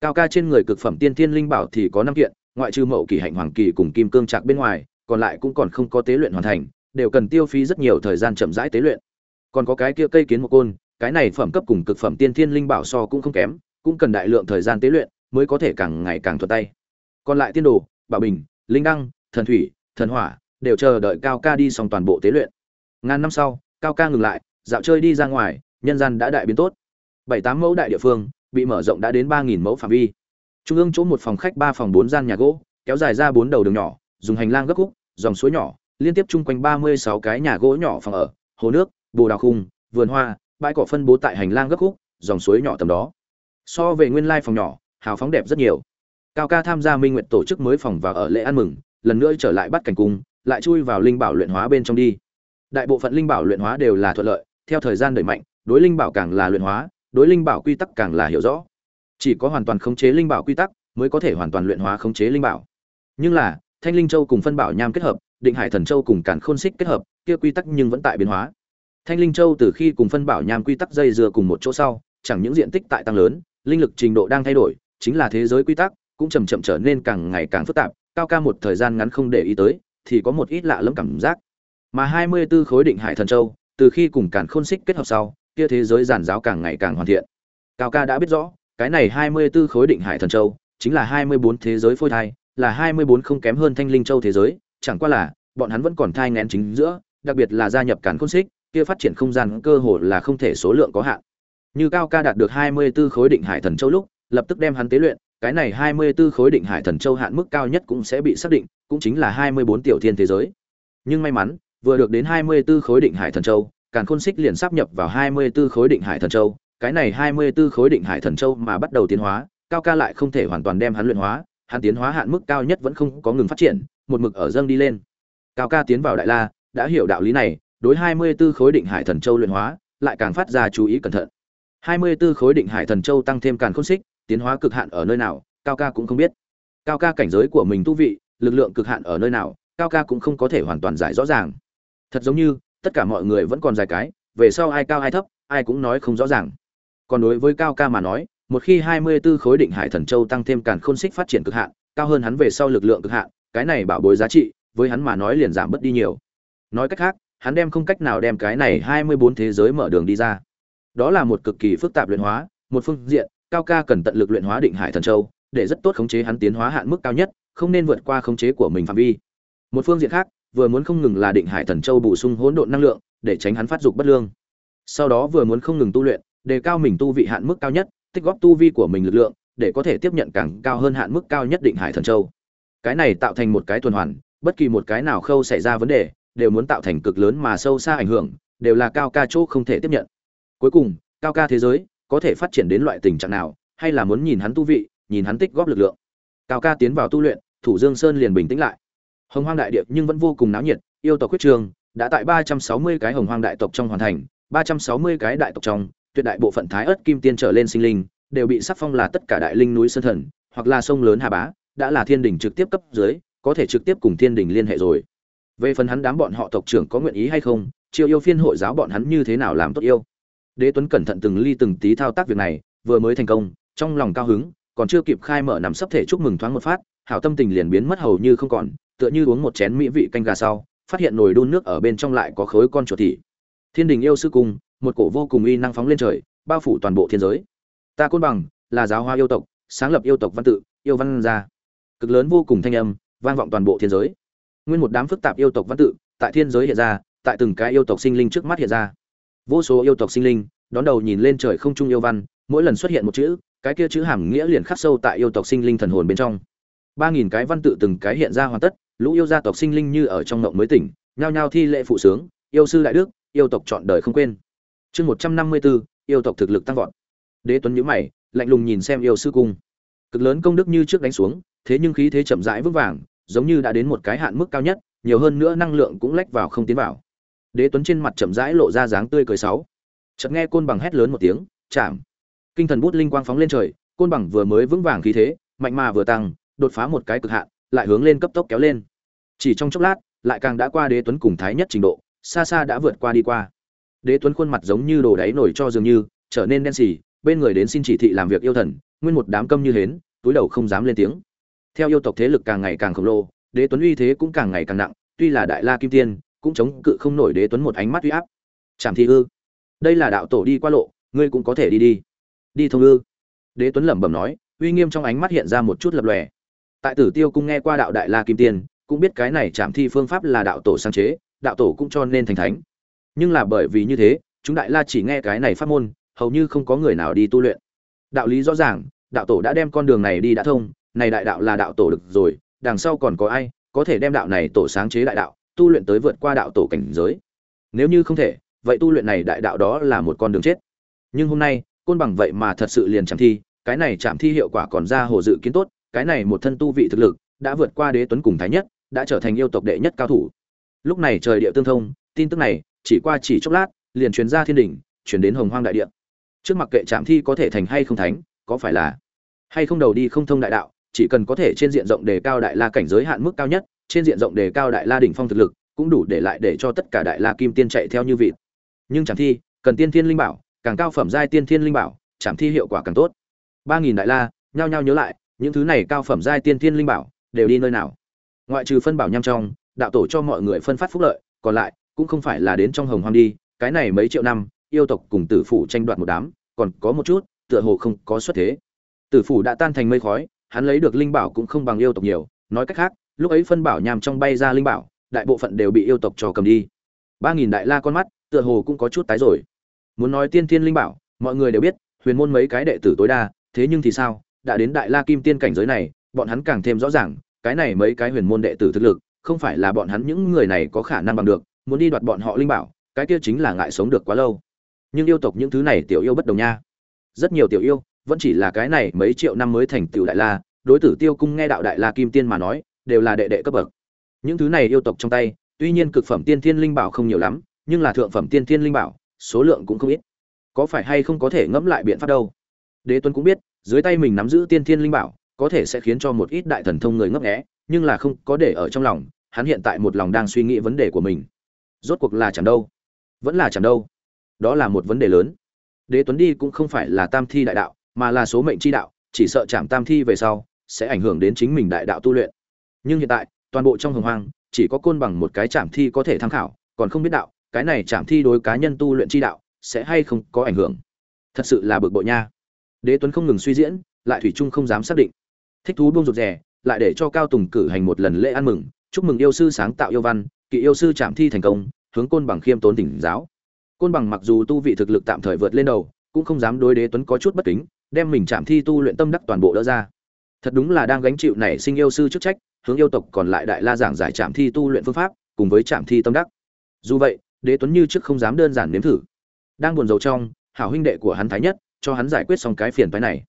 Cao ca trên người cực phẩm tiên thiên linh bảo thì có năm kiện, ngoại trừ mậu kỳ hạnh hoàng kỳ cùng kim cương trạc bên ngoài, còn lại cũng còn không có tế luyện hoàn thành, đều cần tiêu phí rất nhiều thời gian chậm rãi tế luyện còn có cái kia cây kiến một côn, cái này phẩm cấp cùng cực phẩm tiên thiên linh bảo so cũng không kém, cũng cần đại lượng thời gian tế luyện mới có thể càng ngày càng thuận tay. Còn lại tiên đồ, bảo bình, linh đăng, thần thủy, thần hỏa đều chờ đợi cao ca đi xong toàn bộ tế luyện. Ngàn năm sau, cao ca ngừng lại, dạo chơi đi ra ngoài, nhân gian đã đại biến tốt. Bảy tám mẫu đại địa phương, bị mở rộng đã đến ba nghìn mẫu phạm vi. Trung ương chỗ một phòng khách, ba phòng bốn gian nhà gỗ, kéo dài ra bốn đầu đường nhỏ, dùng hành lang gấp khúc, dòng suối nhỏ, liên tiếp chung quanh ba mươi sáu cái nhà gỗ nhỏ phòng ở, hồ nước bồ đào khung, vườn hoa, bãi cỏ phân bố tại hành lang gấp khúc, dòng suối nhỏ tầm đó. So về nguyên lai phòng nhỏ, hào phóng đẹp rất nhiều. Cao ca tham gia minh nguyện tổ chức mới phòng và ở lễ ăn mừng, lần nữa trở lại bắt cảnh cung, lại chui vào linh bảo luyện hóa bên trong đi. Đại bộ phận linh bảo luyện hóa đều là thuận lợi, theo thời gian đẩy mạnh, đối linh bảo càng là luyện hóa, đối linh bảo quy tắc càng là hiểu rõ. Chỉ có hoàn toàn khống chế linh bảo quy tắc, mới có thể hoàn toàn luyện hóa khống chế linh bảo. Nhưng là, thanh linh châu cùng phân bảo nham kết hợp, định hải thần châu cùng cản khôn xích kết hợp, kia quy tắc nhưng vẫn tại biến hóa thanh linh châu từ khi cùng phân bảo nham quy tắc dây dưa cùng một chỗ sau, chẳng những diện tích tại tăng lớn, linh lực trình độ đang thay đổi, chính là thế giới quy tắc cũng chậm chậm trở nên càng ngày càng phức tạp, cao ca một thời gian ngắn không để ý tới, thì có một ít lạ lẫm cảm giác. Mà hai mươi 24 khối định hải thần châu, từ khi cùng cản khôn xích kết hợp sau, kia thế giới giản giáo càng ngày càng hoàn thiện. Cao ca đã biết rõ, cái này hai mươi 24 khối định hải thần châu, chính là hai mươi bốn thế giới phôi thai, là hai mươi bốn không kém hơn thanh linh châu thế giới, chẳng qua là, bọn hắn vẫn còn thai nghén chính giữa, đặc biệt là gia nhập cản khôn xích kia phát triển không gian cơ hồ là không thể số lượng có hạn như cao ca đạt được 24 khối định hải thần châu lúc lập tức đem hắn tế luyện cái này 24 khối định hải thần châu hạn mức cao nhất cũng sẽ bị xác định cũng chính là hai mươi bốn tiểu thiên thế giới nhưng may mắn vừa được đến 24 khối định hải thần châu càn khôn xích liền sắp nhập vào 24 khối định hải thần châu, cái này 24 khối định hải thần châu mà bắt đầu tiến hóa, cao ca lại không thể hoàn toàn đem hắn luyện hóa, hắn tiến hóa hạn mức cao nhất vẫn không có ngừng phát triển, một mực ở dâng đi lên. Cao ca tiến vào đại la, đã hiểu đạo lý này, đối 24 khối định hải thần châu luyện hóa, lại càng phát ra chú ý cẩn thận. 24 khối định hải thần châu tăng thêm càn khôn xích, tiến hóa cực hạn ở nơi nào, cao ca cũng không biết. Cao ca cảnh giới của mình tu vị, lực lượng cực hạn ở nơi nào, cao ca cũng không có thể hoàn toàn giải rõ ràng. Thật giống như, tất cả mọi người vẫn còn dài cái về sau ai cao ai thấp ai cũng nói không rõ ràng còn đối với cao ca mà nói một khi 24 khối định hải thần châu tăng thêm càn khôn xích phát triển cực hạn cao hơn hắn về sau lực lượng cực hạn cái này bảo bối giá trị với hắn mà nói liền giảm bất đi nhiều nói cách khác hắn đem không cách nào đem cái này hai mươi bốn thế giới mở đường đi ra. Đó là một cực kỳ phức tạp luyện hóa, một phương diện, cao ca cần tận lực luyện hóa định hải thần châu, để rất tốt khống chế hắn tiến hóa hạn mức cao nhất, không nên vượt qua khống chế của mình phạm vi. Một phương diện khác, vừa muốn không ngừng là định hải thần châu bổ sung hỗn độn năng lượng, để tránh hắn phát dục bất lương. Sau đó vừa muốn không ngừng tu luyện, đề cao mình tu vị hạn mức cao nhất, tích góp tu vi của mình lực lượng, để có thể tiếp nhận càng cao hơn hạn mức cao nhất định hải thần châu. Cái này tạo thành một cái tuần hoàn, bất kỳ một cái nào khâu xảy ra vấn đề đều muốn tạo thành cực lớn mà sâu xa ảnh hưởng, đều là cao ca chỗ không thể tiếp nhận. Cuối cùng, cao ca thế giới có thể phát triển đến loại tình trạng nào, hay là muốn nhìn hắn tu vị, nhìn hắn tích góp lực lượng. Cao ca tiến vào tu luyện, thủ dương sơn liền bình tĩnh lại. Hồng hoang đại địa nhưng vẫn vô cùng náo nhiệt, yêu tộc quyết trường đã tại ba trăm sáu mươi cái hồng hoang đại tộc trong hoàn thành, ba trăm sáu mươi cái đại tộc trong, tuyệt đại bộ phận thái ớt kim tiên trở lên sinh linh đều bị sắc phong là tất cả đại linh núi sơn thần, hoặc là sông lớn hà bá, đã là thiên đình trực tiếp cấp dưới, có thể trực tiếp cùng thiên đình liên hệ rồi về phần hắn đám bọn họ tộc trưởng có nguyện ý hay không triệu yêu phiên hội giáo bọn hắn như thế nào làm tốt yêu? Đế tuấn cẩn thận từng ly từng tí thao tác việc này, vừa mới thành công, trong lòng cao hứng, còn chưa kịp khai mở nằm sấp thể chúc mừng thoáng một phát, hảo tâm tình liền biến mất hầu như không còn, tựa như uống một chén mỹ vị canh gà sau, phát hiện nồi đun nước ở bên trong lại có khối con chuột thị. Thiên đình yêu sư cung một cổ vô cùng uy năng phóng lên trời, bao phủ toàn bộ thiên giới. Ta côn bằng, là giáo hoa yêu tộc, sáng lập yêu tộc văn tự, yêu văn gia. Cực lớn vô cùng thanh âm, vang vọng toàn bộ thiên giới nguyên một đám phức tạp yêu tộc văn tự tại thiên giới hiện ra, tại từng cái yêu tộc sinh linh trước mắt hiện ra. Vô số yêu tộc sinh linh đón đầu nhìn lên trời không trung yêu văn, mỗi lần xuất hiện một chữ, cái kia chữ hàm nghĩa liền khắc sâu tại yêu tộc sinh linh thần hồn bên trong. Ba nghìn cái văn tự từng cái hiện ra hoàn tất, lũ yêu gia tộc sinh linh như ở trong ngộng mới tỉnh, nhao nhao thi lệ phụ sướng, yêu sư đại đức, yêu tộc chọn đời không quên. Chương một trăm năm mươi bốn, yêu tộc thực lực tăng vọt. Đế tuấn nhữ mày, lạnh lùng nhìn xem yêu sư cung. Cực lớn công đức như trước đánh xuống, thế nhưng khí thế chậm rãi vững vàng giống như đã đến một cái hạn mức cao nhất, nhiều hơn nữa năng lượng cũng lách vào không tiến vào. Đế tuấn trên mặt chậm rãi lộ ra dáng tươi cười sáu. Chợt nghe côn bằng hét lớn một tiếng, chạm! Kinh thần bút linh quang phóng lên trời, côn bằng vừa mới vững vàng khí thế, mạnh mà vừa tăng, đột phá một cái cực hạn, lại hướng lên cấp tốc kéo lên. Chỉ trong chốc lát, lại càng đã qua đế tuấn cùng thái nhất trình độ, xa xa đã vượt qua đi qua. Đế tuấn khuôn mặt giống như đồ đáy nổi cho dường như, trở nên đen sì. bên người đến xin chỉ thị làm việc yêu thần, nguyên một đám câm như hến, túi đầu không dám lên tiếng theo yêu tộc thế lực càng ngày càng khổng lồ, đế tuấn uy thế cũng càng ngày càng nặng, tuy là đại la kim tiên, cũng chống cự không nổi đế tuấn một ánh mắt uy áp. Chảm thi ư? Đây là đạo tổ đi qua lộ, ngươi cũng có thể đi đi. Đi thông ư? Đế tuấn lẩm bẩm nói, uy nghiêm trong ánh mắt hiện ra một chút lập lòe. Tại tử tiêu cung nghe qua đạo đại la kim tiên, cũng biết cái này chạm thi phương pháp là đạo tổ sáng chế, đạo tổ cũng cho nên thành thánh. Nhưng là bởi vì như thế, chúng đại la chỉ nghe cái này pháp môn, hầu như không có người nào đi tu luyện. Đạo lý rõ ràng, đạo tổ đã đem con đường này đi đã thông này đại đạo là đạo tổ được rồi, đằng sau còn có ai có thể đem đạo này tổ sáng chế đại đạo, tu luyện tới vượt qua đạo tổ cảnh giới? Nếu như không thể, vậy tu luyện này đại đạo đó là một con đường chết. Nhưng hôm nay, côn bằng vậy mà thật sự liền chạm thi, cái này chạm thi hiệu quả còn ra hồ dự kiến tốt, cái này một thân tu vị thực lực đã vượt qua đế tuấn cùng thái nhất, đã trở thành yêu tộc đệ nhất cao thủ. Lúc này trời địa tương thông, tin tức này chỉ qua chỉ chốc lát, liền truyền ra thiên đình truyền đến hồng hoang đại địa. Trước mặt kệ chạm thi có thể thành hay không thánh, có phải là hay không đầu đi không thông đại đạo chỉ cần có thể trên diện rộng đề cao đại la cảnh giới hạn mức cao nhất, trên diện rộng đề cao đại la đỉnh phong thực lực, cũng đủ để lại để cho tất cả đại la kim tiên chạy theo như vịt. Nhưng chẳng thi, cần tiên thiên linh bảo, càng cao phẩm giai tiên thiên linh bảo, chạm thi hiệu quả càng tốt. Ba nghìn đại la, nhao nhao nhớ lại, những thứ này cao phẩm giai tiên thiên linh bảo, đều đi nơi nào? Ngoại trừ phân bảo nham trong, đạo tổ cho mọi người phân phát phúc lợi, còn lại, cũng không phải là đến trong hồng hoang đi, cái này mấy triệu năm, yêu tộc cùng tử phủ tranh đoạt một đám, còn có một chút, tựa hồ không có xuất thế. Tử phủ đã tan thành mây khói hắn lấy được linh bảo cũng không bằng yêu tộc nhiều, nói cách khác, lúc ấy phân bảo nhàm trong bay ra linh bảo, đại bộ phận đều bị yêu tộc trò cầm đi. Ba nghìn đại la con mắt, tựa hồ cũng có chút tái rồi. Muốn nói tiên thiên linh bảo, mọi người đều biết, huyền môn mấy cái đệ tử tối đa, thế nhưng thì sao, đã đến đại la kim tiên cảnh giới này, bọn hắn càng thêm rõ ràng, cái này mấy cái huyền môn đệ tử thực lực, không phải là bọn hắn những người này có khả năng bằng được, muốn đi đoạt bọn họ linh bảo, cái kia chính là ngại sống được quá lâu. Nhưng yêu tộc những thứ này tiểu yêu bất đồng nha. Rất nhiều tiểu yêu vẫn chỉ là cái này mấy triệu năm mới thành tiểu đại la, đối tử tiêu cung nghe đạo đại la kim tiên mà nói, đều là đệ đệ cấp bậc. Những thứ này yêu tộc trong tay, tuy nhiên cực phẩm tiên thiên linh bảo không nhiều lắm, nhưng là thượng phẩm tiên thiên linh bảo, số lượng cũng không ít. Có phải hay không có thể ngẫm lại biện pháp đâu? Đế tuấn cũng biết, dưới tay mình nắm giữ tiên thiên linh bảo, có thể sẽ khiến cho một ít đại thần thông người ngấp nghé, nhưng là không có để ở trong lòng, hắn hiện tại một lòng đang suy nghĩ vấn đề của mình. Rốt cuộc là chẳng đâu. Vẫn là chẳng đâu. Đó là một vấn đề lớn. Đế tuấn đi cũng không phải là tam thi đại đạo mà là số mệnh chi đạo, chỉ sợ chạm tam thi về sau sẽ ảnh hưởng đến chính mình đại đạo tu luyện. Nhưng hiện tại, toàn bộ trong hồng hoang, chỉ có côn bằng một cái chạm thi có thể tham khảo, còn không biết đạo, cái này chạm thi đối cá nhân tu luyện chi đạo sẽ hay không có ảnh hưởng. Thật sự là bực bội nha. Đế tuấn không ngừng suy diễn, lại thủy trung không dám xác định. Thích thú buông rụt rè, lại để cho cao tùng cử hành một lần lễ ăn mừng, chúc mừng yêu sư sáng tạo yêu văn, kỵ yêu sư chạm thi thành công, hướng côn bằng khiêm tốn tỉnh giáo. Côn bằng mặc dù tu vị thực lực tạm thời vượt lên đầu, cũng không dám đối đế tuấn có chút bất kính đem mình chạm thi tu luyện tâm đắc toàn bộ đỡ ra. Thật đúng là đang gánh chịu nảy sinh yêu sư chức trách, hướng yêu tộc còn lại đại la giảng giải chạm thi tu luyện phương pháp, cùng với chạm thi tâm đắc. Dù vậy, đế tuấn như trước không dám đơn giản nếm thử. Đang buồn rầu trong, hảo huynh đệ của hắn thái nhất, cho hắn giải quyết xong cái phiền phái này.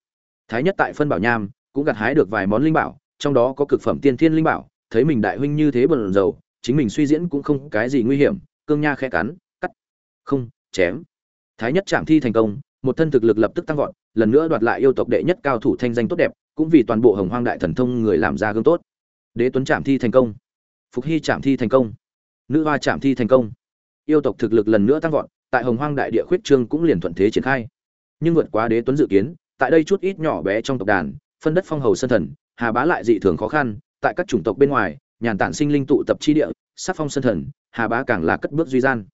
Thái nhất tại phân bảo nham, cũng gặt hái được vài món linh bảo, trong đó có cực phẩm tiên thiên linh bảo, thấy mình đại huynh như thế buồn rầu, chính mình suy diễn cũng không cái gì nguy hiểm, cương nha khẽ cắn, cắt. Không, chém. Thái nhất chạm thi thành công một thân thực lực lập tức tăng vọt, lần nữa đoạt lại yêu tộc đệ nhất cao thủ thanh danh tốt đẹp, cũng vì toàn bộ hồng hoang đại thần thông người làm ra gương tốt. Đế tuấn chạm thi thành công. Phục hy chạm thi thành công. Nữ hoa chạm thi thành công. Yêu tộc thực lực lần nữa tăng vọt, tại hồng hoang đại địa khuyết trương cũng liền thuận thế triển khai. Nhưng vượt quá đế tuấn dự kiến, tại đây chút ít nhỏ bé trong tộc đàn, phân đất phong hầu sân thần, hà bá lại dị thường khó khăn, tại các chủng tộc bên ngoài, nhàn tản sinh linh tụ tập chi địa sát phong sân thần, hà bá càng là cất bước duy gian.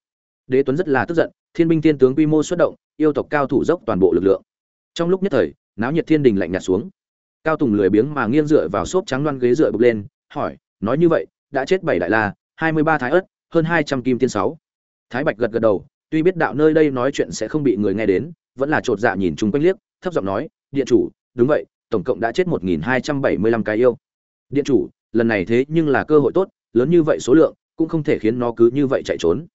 Đế tuấn rất là tức giận, thiên binh thiên tướng quy mô xuất động yêu tộc cao thủ dốc toàn bộ lực lượng. Trong lúc nhất thời, náo nhiệt thiên đình lạnh nhạt xuống. Cao tùng lười biếng mà nghiêng dựa vào xốp trắng loan ghế dựa bục lên, hỏi, nói như vậy, đã chết bảy đại la, hai mươi ba thái ất hơn hai trăm kim tiên sáu? Thái bạch gật gật đầu, tuy biết đạo nơi đây nói chuyện sẽ không bị người nghe đến, vẫn là chột dạ nhìn chung quanh liếc, thấp giọng nói, điện chủ, đúng vậy, tổng cộng đã chết một nghìn hai trăm bảy mươi lăm cái yêu. Điện chủ, lần này thế nhưng là cơ hội tốt, lớn như vậy số lượng, cũng không thể khiến nó cứ như vậy chạy trốn.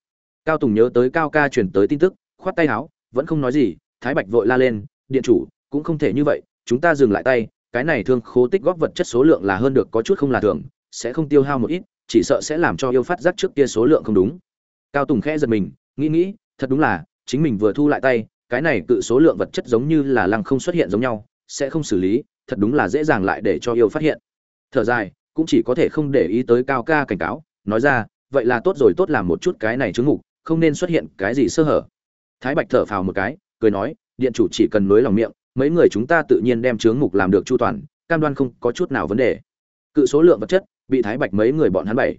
Cao tùng nhớ tới cao ca truyền tới tin tức, khoát tay áo vẫn không nói gì, thái bạch vội la lên, điện chủ, cũng không thể như vậy, chúng ta dừng lại tay, cái này thương khố tích góp vật chất số lượng là hơn được có chút không là thường, sẽ không tiêu hao một ít, chỉ sợ sẽ làm cho yêu phát giác trước kia số lượng không đúng. Cao tùng khẽ giật mình, nghĩ nghĩ, thật đúng là, chính mình vừa thu lại tay, cái này cự số lượng vật chất giống như là lăng không xuất hiện giống nhau, sẽ không xử lý, thật đúng là dễ dàng lại để cho yêu phát hiện. Thở dài, cũng chỉ có thể không để ý tới cao ca cảnh cáo, nói ra, vậy là tốt rồi, tốt làm một chút cái này chứng ngục không nên xuất hiện cái gì sơ hở thái bạch thở phào một cái, cười nói, điện chủ chỉ cần nối lòng miệng, mấy người chúng ta tự nhiên đem chướng mục làm được chu toàn, cam đoan không có chút nào vấn đề. Cự số lượng vật chất bị thái bạch mấy người bọn hắn bảy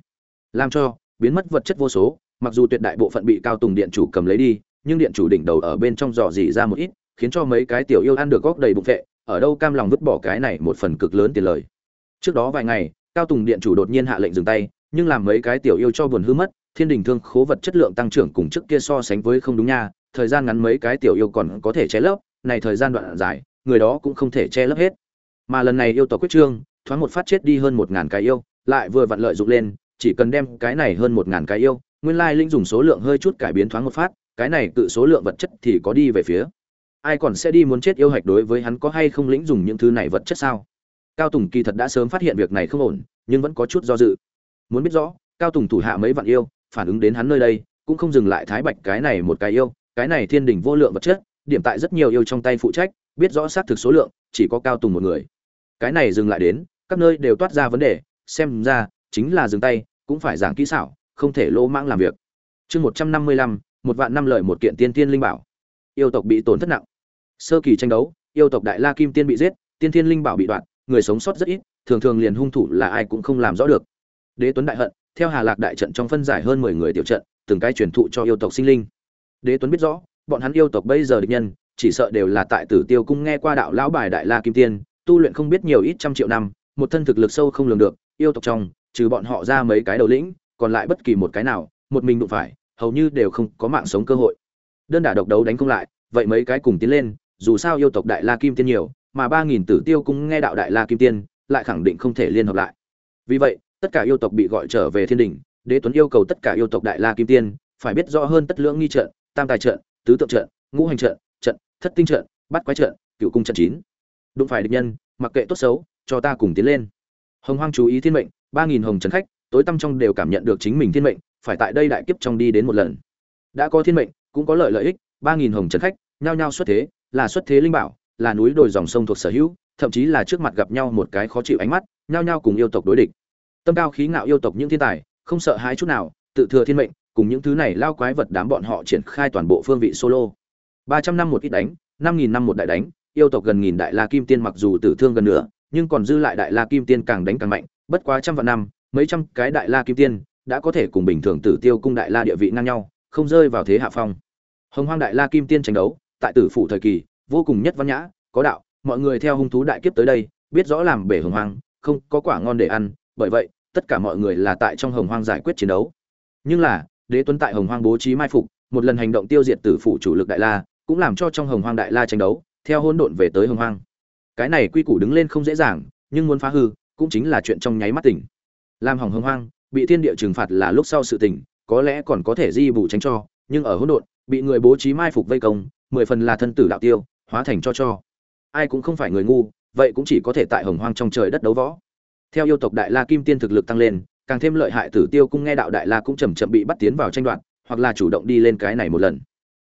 làm cho, biến mất vật chất vô số, mặc dù tuyệt đại bộ phận bị cao tùng điện chủ cầm lấy đi, nhưng điện chủ đỉnh đầu ở bên trong dò dỉ ra một ít, khiến cho mấy cái tiểu yêu ăn được góc đầy bụng vệ ở đâu cam lòng vứt bỏ cái này một phần cực lớn tiền lời. Trước đó vài ngày, cao tùng điện chủ đột nhiên hạ lệnh dừng tay, nhưng làm mấy cái tiểu yêu cho buồn hư mất, thiên đình thương khố vật chất lượng tăng trưởng cùng trước kia so sánh với không đúng nha thời gian ngắn mấy cái tiểu yêu còn có thể che lấp, này thời gian đoạn dài, người đó cũng không thể che lấp hết. Mà lần này yêu tộc quyết trương, thoáng một phát chết đi hơn một ngàn cái yêu, lại vừa vặn lợi dụng lên, chỉ cần đem cái này hơn một ngàn cái yêu, nguyên lai linh dùng số lượng hơi chút cải biến thoáng một phát, cái này tự số lượng vật chất thì có đi về phía. Ai còn sẽ đi muốn chết yêu hạch đối với hắn có hay không lĩnh dùng những thứ này vật chất sao? Cao tùng kỳ thật đã sớm phát hiện việc này không ổn, nhưng vẫn có chút do dự. Muốn biết rõ, cao tùng thủ hạ mấy vạn yêu, phản ứng đến hắn nơi đây, cũng không dừng lại thái bạch cái này một cái yêu cái này thiên đỉnh vô lượng vật chất, điểm tại rất nhiều yêu trong tay phụ trách, biết rõ xác thực số lượng, chỉ có cao tùng một người. Cái này dừng lại đến, các nơi đều toát ra vấn đề, xem ra, chính là dừng tay, cũng phải giảng kỹ xảo, không thể lỗ mãng làm việc. Chương một trăm năm mươi lăm, một vạn năm lợi một kiện tiên tiên linh bảo. Yêu tộc bị tổn thất nặng. Sơ kỳ tranh đấu, yêu tộc đại la kim tiên bị giết, tiên thiên linh bảo bị đoạn người sống sót rất ít, thường thường liền hung thủ là ai cũng không làm rõ được. Đế tuấn đại hận, theo hà lạc đại trận trong phân giải hơn mười người tiểu trận, từng cái truyền thụ cho yêu tộc sinh linh đế tuấn biết rõ, bọn hắn yêu tộc bây giờ địch nhân, chỉ sợ đều là tại tử tiêu cung nghe qua đạo lão bài đại la kim tiên, tu luyện không biết nhiều ít trăm triệu năm, một thân thực lực sâu không lường được, yêu tộc trong, trừ bọn họ ra mấy cái đầu lĩnh, còn lại bất kỳ một cái nào, một mình đụng phải, hầu như đều không có mạng sống cơ hội. Đơn đả độc đấu đánh không lại, vậy mấy cái cùng tiến lên, dù sao yêu tộc đại la kim tiên nhiều, mà ba nghìn tử tiêu cung nghe đạo đại la kim tiên, lại khẳng định không thể liên hợp lại. Vì vậy, tất cả yêu tộc bị gọi trở về thiên đình, đế tuấn yêu cầu tất cả yêu tộc đại la kim tiên phải biết rõ hơn tất lưỡng nghi trận, tam tài trận, tứ tượng trận, ngũ hành trận trận, thất tinh trận bắt quái trận cựu cung trận chín. Đụng phải địch nhân, mặc kệ tốt xấu, cho ta cùng tiến lên. Hồng hoang chú ý thiên mệnh, ba nghìn hồng trần khách, tối tâm trong đều cảm nhận được chính mình thiên mệnh, phải tại đây đại kiếp trong đi đến một lần. Đã có thiên mệnh, cũng có lợi lợi ích, ba nghìn hồng trần khách, nhao nhao xuất thế, là xuất thế linh bảo, là núi đồi dòng sông thuộc sở hữu, thậm chí là trước mặt gặp nhau một cái khó chịu ánh mắt, nhao nhao cùng yêu tộc đối địch. Tâm cao khí ngạo yêu tộc những thiên tài, không sợ hãi chút nào, tự thừa thiên mệnh cùng những thứ này lao quái vật đám bọn họ triển khai toàn bộ phương vị solo. Ba trăm năm một ít đánh, năm nghìn năm một đại đánh, yêu tộc gần nghìn đại la kim tiên mặc dù tử thương gần nữa nhưng còn dư lại đại la kim tiên càng đánh càng mạnh, bất quá trăm vạn năm, mấy trăm cái đại la kim tiên đã có thể cùng bình thường tử tiêu cung đại la địa vị ngang nhau, không rơi vào thế hạ phong. Hồng hoang đại la kim tiên tranh đấu, tại tử phủ thời kỳ, vô cùng nhất văn nhã, có đạo, mọi người theo hung thú đại kiếp tới đây, biết rõ làm bể hồng hoang, không có quả ngon để ăn, bởi vậy, tất cả mọi người là tại trong hồng hoang giải quyết chiến đấu. Nhưng là đế tuấn tại hồng hoang bố trí mai phục, một lần hành động tiêu diệt tử phủ chủ lực đại la, cũng làm cho trong hồng hoang đại la tranh đấu, theo hỗn độn về tới hồng hoang. Cái này quy củ đứng lên không dễ dàng, nhưng muốn phá hư, cũng chính là chuyện trong nháy mắt tỉnh. Làm hỏng hồng hoang, bị thiên địa trừng phạt là lúc sau sự tỉnh, có lẽ còn có thể di bù tránh cho, nhưng ở hỗn độn, bị người bố trí mai phục vây công, mười phần là thân tử đạo tiêu, hóa thành cho cho. Ai cũng không phải người ngu, vậy cũng chỉ có thể tại hồng hoang trong trời đất đấu võ. Theo yêu tộc đại la kim tiên thực lực tăng lên càng thêm lợi hại tử tiêu cung nghe đạo đại la cũng chầm chậm bị bắt tiến vào tranh đoạt, hoặc là chủ động đi lên cái này một lần.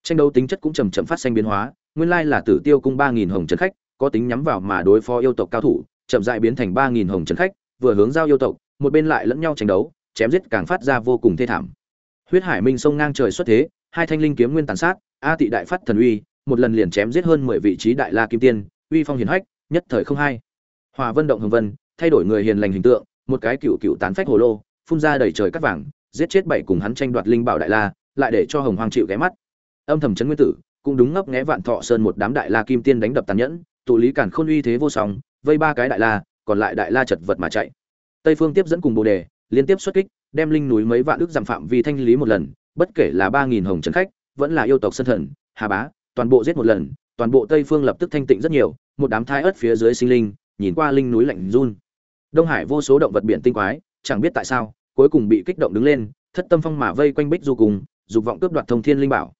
Tranh đấu tính chất cũng chầm chậm phát sinh biến hóa, nguyên lai là tử tiêu cung ba nghìn hồng trần khách, có tính nhắm vào mà đối phó yêu tộc cao thủ, chậm dại biến thành ba nghìn hồng trần khách, vừa hướng giao yêu tộc, một bên lại lẫn nhau tranh đấu, chém giết càng phát ra vô cùng thê thảm. Huyết hải minh sông ngang trời xuất thế, hai thanh linh kiếm nguyên tàn sát, a tị đại phát thần uy, một lần liền chém giết hơn mười vị trí đại la kim tiên, uy phong hiển hách, nhất thời không hai hòa vân động hồng vân, thay đổi người hiền lành hình tượng một cái cựu cựu tán phách hồ lô, phun ra đầy trời cắt vàng, giết chết bảy cùng hắn tranh đoạt linh bảo đại la, lại để cho hồng hoàng chịu ghé mắt. Âm thầm chấn nguyên tử, cũng đúng ngấp nghé vạn thọ sơn một đám đại la kim tiên đánh đập tàn nhẫn, tụ lý cản khôn uy thế vô song, vây ba cái đại la, còn lại đại la chật vật mà chạy. Tây phương tiếp dẫn cùng bồ đề, liên tiếp xuất kích, đem linh núi mấy vạn ước giảm phạm vi thanh lý một lần, bất kể là ba nghìn hồng trấn khách, vẫn là yêu tộc sân thần, hà bá, toàn bộ giết một lần, toàn bộ tây phương lập tức thanh tịnh rất nhiều, một đám thai ớt phía dưới sinh linh, nhìn qua linh núi lạnh run đông hải vô số động vật biển tinh quái chẳng biết tại sao cuối cùng bị kích động đứng lên thất tâm phong mà vây quanh bích du cùng dục vọng cướp đoạt thông thiên linh bảo.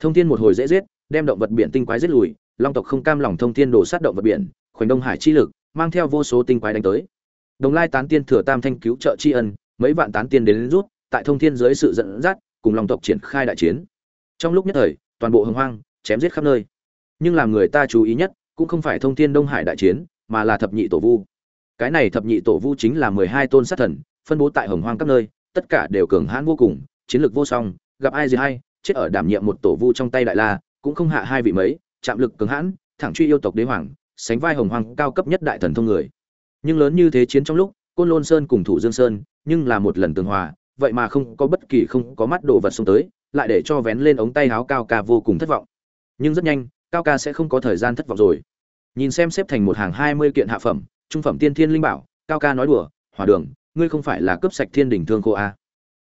Thông thiên một hồi dễ giết đem động vật biển tinh quái giết lùi long tộc không cam lòng thông thiên đổ sát động vật biển khoảnh đông hải chi lực mang theo vô số tinh quái đánh tới. Đồng lai tán tiên thừa tam thanh cứu trợ tri ân mấy vạn tán tiên đến, đến rút tại thông thiên dưới sự dẫn dắt cùng long tộc triển khai đại chiến. Trong lúc nhất thời toàn bộ hồng hoang chém giết khắp nơi. Nhưng làm người ta chú ý nhất cũng không phải thông thiên đông hải đại chiến mà là thập nhị tổ vu cái này thập nhị tổ vu chính là mười hai tôn sát thần, phân bố tại hồng hoang các nơi, tất cả đều cường hãn vô cùng, chiến lược vô song, gặp ai gì hay, chết ở đảm nhiệm một tổ vu trong tay đại la, cũng không hạ hai vị mấy, chạm lực cường hãn, thẳng truy yêu tộc đế hoàng, sánh vai hồng hoang cao cấp nhất đại thần thông người. Nhưng lớn như thế chiến trong lúc, côn lôn sơn cùng thủ dương sơn, nhưng là một lần tường hòa, vậy mà không có bất kỳ không có mắt đồ vật xông tới, lại để cho vén lên ống tay áo cao ca vô cùng thất vọng. Nhưng rất nhanh, cao ca sẽ không có thời gian thất vọng rồi. Nhìn xem xếp thành một hàng hai mươi kiện hạ phẩm trung phẩm tiên thiên linh bảo, cao ca nói đùa hòa đường, ngươi không phải là cướp sạch thiên Đình thương khô a à?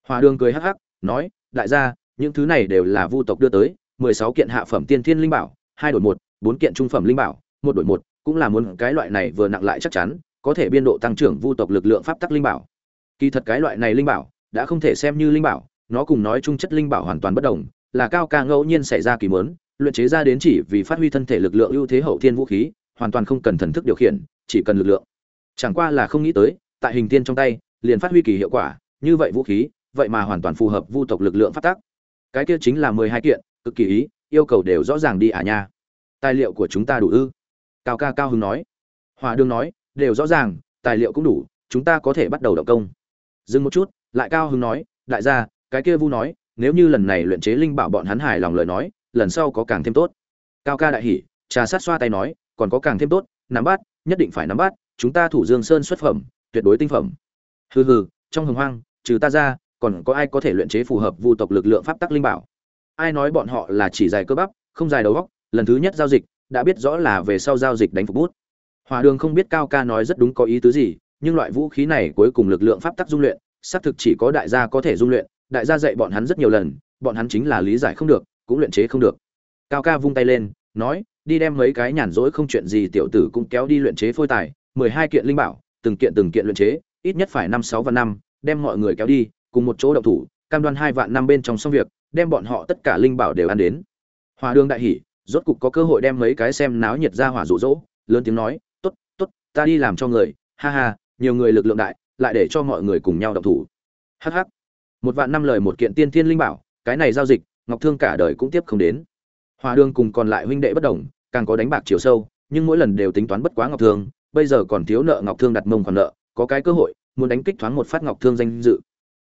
hòa đường cười hắc hắc, nói, đại gia, những thứ này đều là vu tộc đưa tới, mười sáu kiện hạ phẩm tiên thiên linh bảo, hai đổi một, bốn kiện trung phẩm linh bảo, một đổi một, cũng là muốn cái loại này vừa nặng lại chắc chắn, có thể biên độ tăng trưởng vu tộc lực lượng pháp tắc linh bảo kỳ thật cái loại này linh bảo, đã không thể xem như linh bảo, nó cùng nói chung chất linh bảo hoàn toàn bất đồng, là cao ca ngẫu nhiên xảy ra kỳ mớn luyện chế ra đến chỉ vì phát huy thân thể lực lượng ưu thế hậu thiên vũ khí, hoàn toàn không cần thần thức điều khiển chỉ cần lực lượng. Chẳng qua là không nghĩ tới, tại hình tiên trong tay, liền phát huy kỳ hiệu quả, như vậy vũ khí, vậy mà hoàn toàn phù hợp vu tộc lực lượng phát tác cái kia chính là mười hai kiện, cực kỳ ý, yêu cầu đều rõ ràng đi à nha. Tài liệu của chúng ta đủ ư? Cao ca cao hưng nói. Hòa đương nói, đều rõ ràng, tài liệu cũng đủ, chúng ta có thể bắt đầu động công. Dừng một chút, lại cao hưng nói, đại gia, cái kia vu nói, nếu như lần này luyện chế linh bảo bọn hắn hài lòng lời nói, lần sau có càng thêm tốt. Cao ca đại hỉ, trà sát xoa tay nói, còn có càng thêm tốt, nắm bắt nhất định phải nắm bắt, chúng ta thủ dương sơn xuất phẩm, tuyệt đối tinh phẩm. Hừ hừ, trong hồng hoang, trừ ta ra, còn có ai có thể luyện chế phù hợp vu tộc lực lượng pháp tắc linh bảo? Ai nói bọn họ là chỉ dài cơ bắp, không dài đầu góc lần thứ nhất giao dịch, đã biết rõ là về sau giao dịch đánh phục bút. Hòa đường không biết cao ca nói rất đúng có ý tứ gì, nhưng loại vũ khí này cuối cùng lực lượng pháp tắc dung luyện, xác thực chỉ có đại gia có thể dung luyện, đại gia dạy bọn hắn rất nhiều lần, bọn hắn chính là lý giải không được, cũng luyện chế không được. Cao ca vung tay lên, nói đi đem mấy cái nhàn rỗi không chuyện gì tiểu tử cũng kéo đi luyện chế phôi tài mười hai kiện linh bảo từng kiện từng kiện luyện chế ít nhất phải năm sáu vạn năm đem mọi người kéo đi cùng một chỗ động thủ cam đoan hai vạn năm bên trong xong việc đem bọn họ tất cả linh bảo đều ăn đến. Hòa đường đại hỉ rốt cục có cơ hội đem mấy cái xem náo nhiệt ra hỏa rụ rỗ lớn tiếng nói tốt tốt ta đi làm cho người ha ha nhiều người lực lượng đại lại để cho mọi người cùng nhau động thủ. Hắc hắc, một vạn năm lời một kiện tiên thiên linh bảo cái này giao dịch ngọc thương cả đời cũng tiếp không đến hòa đường cùng còn lại huynh đệ bất đồng, càng có đánh bạc chiều sâu, nhưng mỗi lần đều tính toán bất quá ngọc thương, bây giờ còn thiếu nợ ngọc thương đặt mông khoản nợ, có cái cơ hội, muốn đánh kích thoáng một phát ngọc thương danh dự.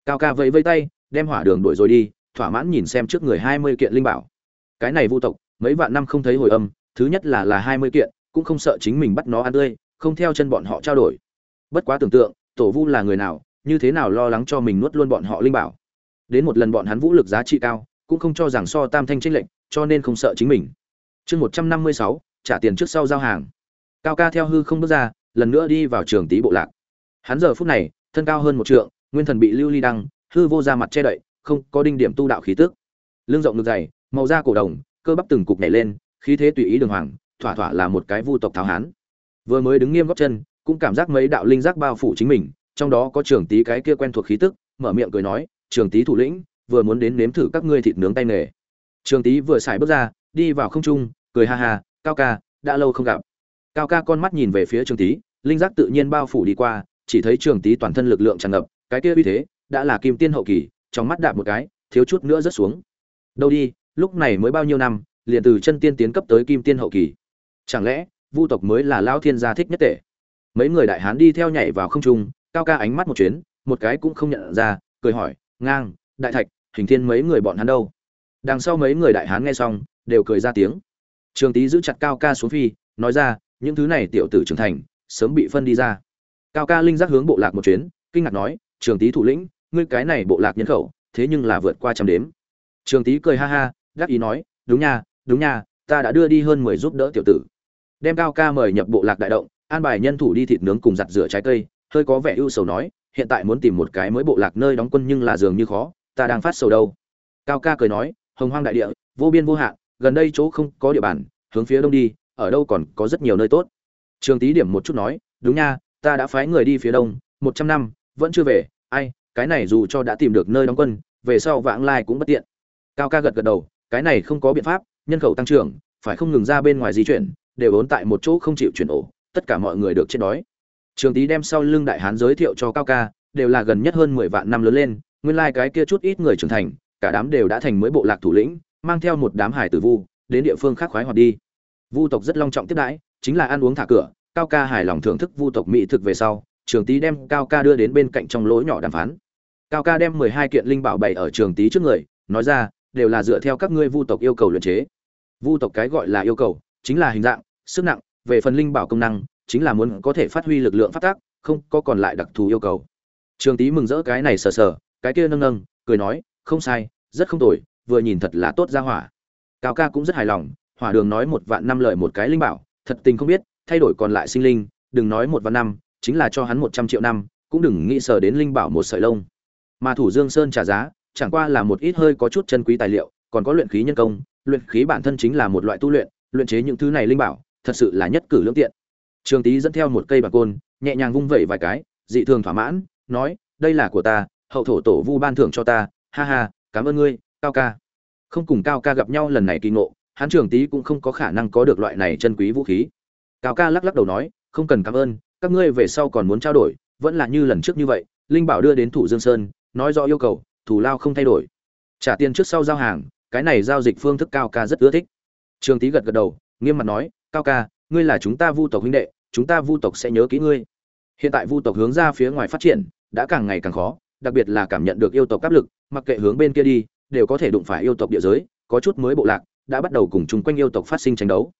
Cao ca vẫy vây tay, đem hỏa đường đuổi rồi đi, thỏa mãn nhìn xem trước người hai mươi kiện linh bảo. Cái này vu tộc, mấy vạn năm không thấy hồi âm, thứ nhất là là hai mươi kiện, cũng không sợ chính mình bắt nó ăn tươi, không theo chân bọn họ trao đổi. Bất quá tưởng tượng, tổ vu là người nào, như thế nào lo lắng cho mình nuốt luôn bọn họ linh bảo. Đến một lần bọn hắn vũ lực giá trị cao cũng không cho rằng so tam thanh chênh lệnh cho nên không sợ chính mình. Chương một trăm năm mươi sáu, trả tiền trước sau giao hàng. Cao ca theo hư không bước ra, lần nữa đi vào trường tý bộ lạc. Hắn giờ phút này, thân cao hơn một trượng, nguyên thần bị lưu ly đăng, hư vô ra mặt che đậy, không có đinh điểm tu đạo khí tức. Lưng rộng ngực dày, màu da cổ đồng, cơ bắp từng cục nhảy lên, khí thế tùy ý đường hoàng, thỏa thỏa là một cái vu tộc tháo hán. Vừa mới đứng nghiêm góc chân, cũng cảm giác mấy đạo linh giác bao phủ chính mình, trong đó có trường tý cái kia quen thuộc khí tức, mở miệng cười nói, trường tý thủ lĩnh vừa muốn đến nếm thử các ngươi thịt nướng tay nghề. Trường tý vừa xài bước ra, đi vào không trung, cười ha ha, cao ca, đã lâu không gặp. Cao ca con mắt nhìn về phía trường tý, linh giác tự nhiên bao phủ đi qua, chỉ thấy trường tý toàn thân lực lượng tràn ngập, cái kia uy thế, đã là kim tiên hậu kỳ, trong mắt đạp một cái, thiếu chút nữa rớt xuống. Đâu đi, lúc này mới bao nhiêu năm, liền từ chân tiên tiến cấp tới kim tiên hậu kỳ. Chẳng lẽ, vu tộc mới là lao thiên gia thích nhất tệ mấy người đại hán đi theo nhảy vào không trung, cao ca ánh mắt một chuyến, một cái cũng không nhận ra, cười hỏi, ngang đại thạch, hình thiên mấy người bọn hắn đâu? Đằng sau mấy người đại hán nghe xong, đều cười ra tiếng. Trường tý giữ chặt cao ca xuống phi, nói ra, những thứ này tiểu tử trưởng thành, sớm bị phân đi ra. Cao ca linh giác hướng bộ lạc một chuyến, kinh ngạc nói, trường tý thủ lĩnh, ngươi cái này bộ lạc nhân khẩu, thế nhưng là vượt qua trăm đếm. Trường tý cười ha ha, gác ý nói, đúng nha đúng nha, ta đã đưa đi hơn mười giúp đỡ tiểu tử. Đem cao ca mời nhập bộ lạc đại động, an bài nhân thủ đi thịt nướng cùng giặt rửa trái cây, hơi có vẻ ưu sầu nói, hiện tại muốn tìm một cái mới bộ lạc nơi đóng quân nhưng là dường như khó ta đang phát sầu đâu. Cao ca cười nói, hồng hoang đại địa, vô biên vô hạn, gần đây chỗ không có địa bàn, hướng phía đông đi, ở đâu còn có rất nhiều nơi tốt. Trường tý điểm một chút nói, đúng nha, ta đã phái người đi phía đông, một trăm năm, vẫn chưa về, ai, cái này dù cho đã tìm được nơi đóng quân, về sau vãng lai cũng bất tiện. Cao ca gật gật đầu, cái này không có biện pháp, nhân khẩu tăng trưởng, phải không ngừng ra bên ngoài di chuyển, đều ốn tại một chỗ không chịu chuyển ổ, tất cả mọi người được chết đói. Trường tý đem sau lưng đại hán giới thiệu cho cao ca, đều là gần nhất hơn mười vạn năm lớn lên nguyên lai cái kia chút ít người trưởng thành, cả đám đều đã thành mới bộ lạc thủ lĩnh, mang theo một đám hải tử vu, đến địa phương khác khoái hoạt đi. Vu tộc rất long trọng tiếp đãi, chính là ăn uống thả cửa, cao ca hài lòng thưởng thức vu tộc mỹ thực về sau, trường tý đem cao ca đưa đến bên cạnh trong lỗ nhỏ đàm phán. Cao ca đem mười hai kiện linh bảo bày ở trường tý trước người, nói ra, đều là dựa theo các ngươi vu tộc yêu cầu luyện chế. Vu tộc cái gọi là yêu cầu, chính là hình dạng, sức nặng, về phần linh bảo công năng, chính là muốn có thể phát huy lực lượng phát tác, không có còn lại đặc thù yêu cầu. Trường tý mừng rỡ cái này sờ sờ cái kia nâng nâng, cười nói, không sai, rất không tồi, vừa nhìn thật là tốt ra hỏa. Cao ca cũng rất hài lòng, hỏa đường nói một vạn năm lời một cái linh bảo, thật tình không biết, thay đổi còn lại sinh linh, đừng nói một vạn năm, chính là cho hắn một trăm triệu năm, cũng đừng nghĩ sờ đến linh bảo một sợi lông. Mà thủ dương sơn trả giá, chẳng qua là một ít hơi có chút chân quý tài liệu, còn có luyện khí nhân công, luyện khí bản thân chính là một loại tu luyện luyện chế những thứ này linh bảo, thật sự là nhất cử lưỡng tiện. Trường tý dẫn theo một cây bạc côn, nhẹ nhàng vung vẩy vài cái, dị thường thỏa mãn, nói, đây là của ta hậu thổ tổ vu ban thưởng cho ta, ha ha, cảm ơn ngươi, cao ca. Không cùng cao ca gặp nhau lần này kỳ ngộ, hắn trường tý cũng không có khả năng có được loại này chân quý vũ khí. Cao ca lắc lắc đầu nói, không cần cảm ơn, các ngươi về sau còn muốn trao đổi, vẫn là như lần trước như vậy. Linh bảo đưa đến thủ dương sơn, nói rõ yêu cầu, thủ lao không thay đổi. Trả tiền trước sau giao hàng, cái này giao dịch phương thức cao ca rất ưa thích. Trường tý gật gật đầu, nghiêm mặt nói, cao ca, ngươi là chúng ta vu tộc huynh đệ, chúng ta vu tộc sẽ nhớ kỹ ngươi. Hiện tại vu tộc hướng ra phía ngoài phát triển, đã càng ngày càng khó đặc biệt là cảm nhận được yêu tộc áp lực, mặc kệ hướng bên kia đi, đều có thể đụng phải yêu tộc địa giới, có chút mới bộ lạc, đã bắt đầu cùng chung quanh yêu tộc phát sinh tranh đấu.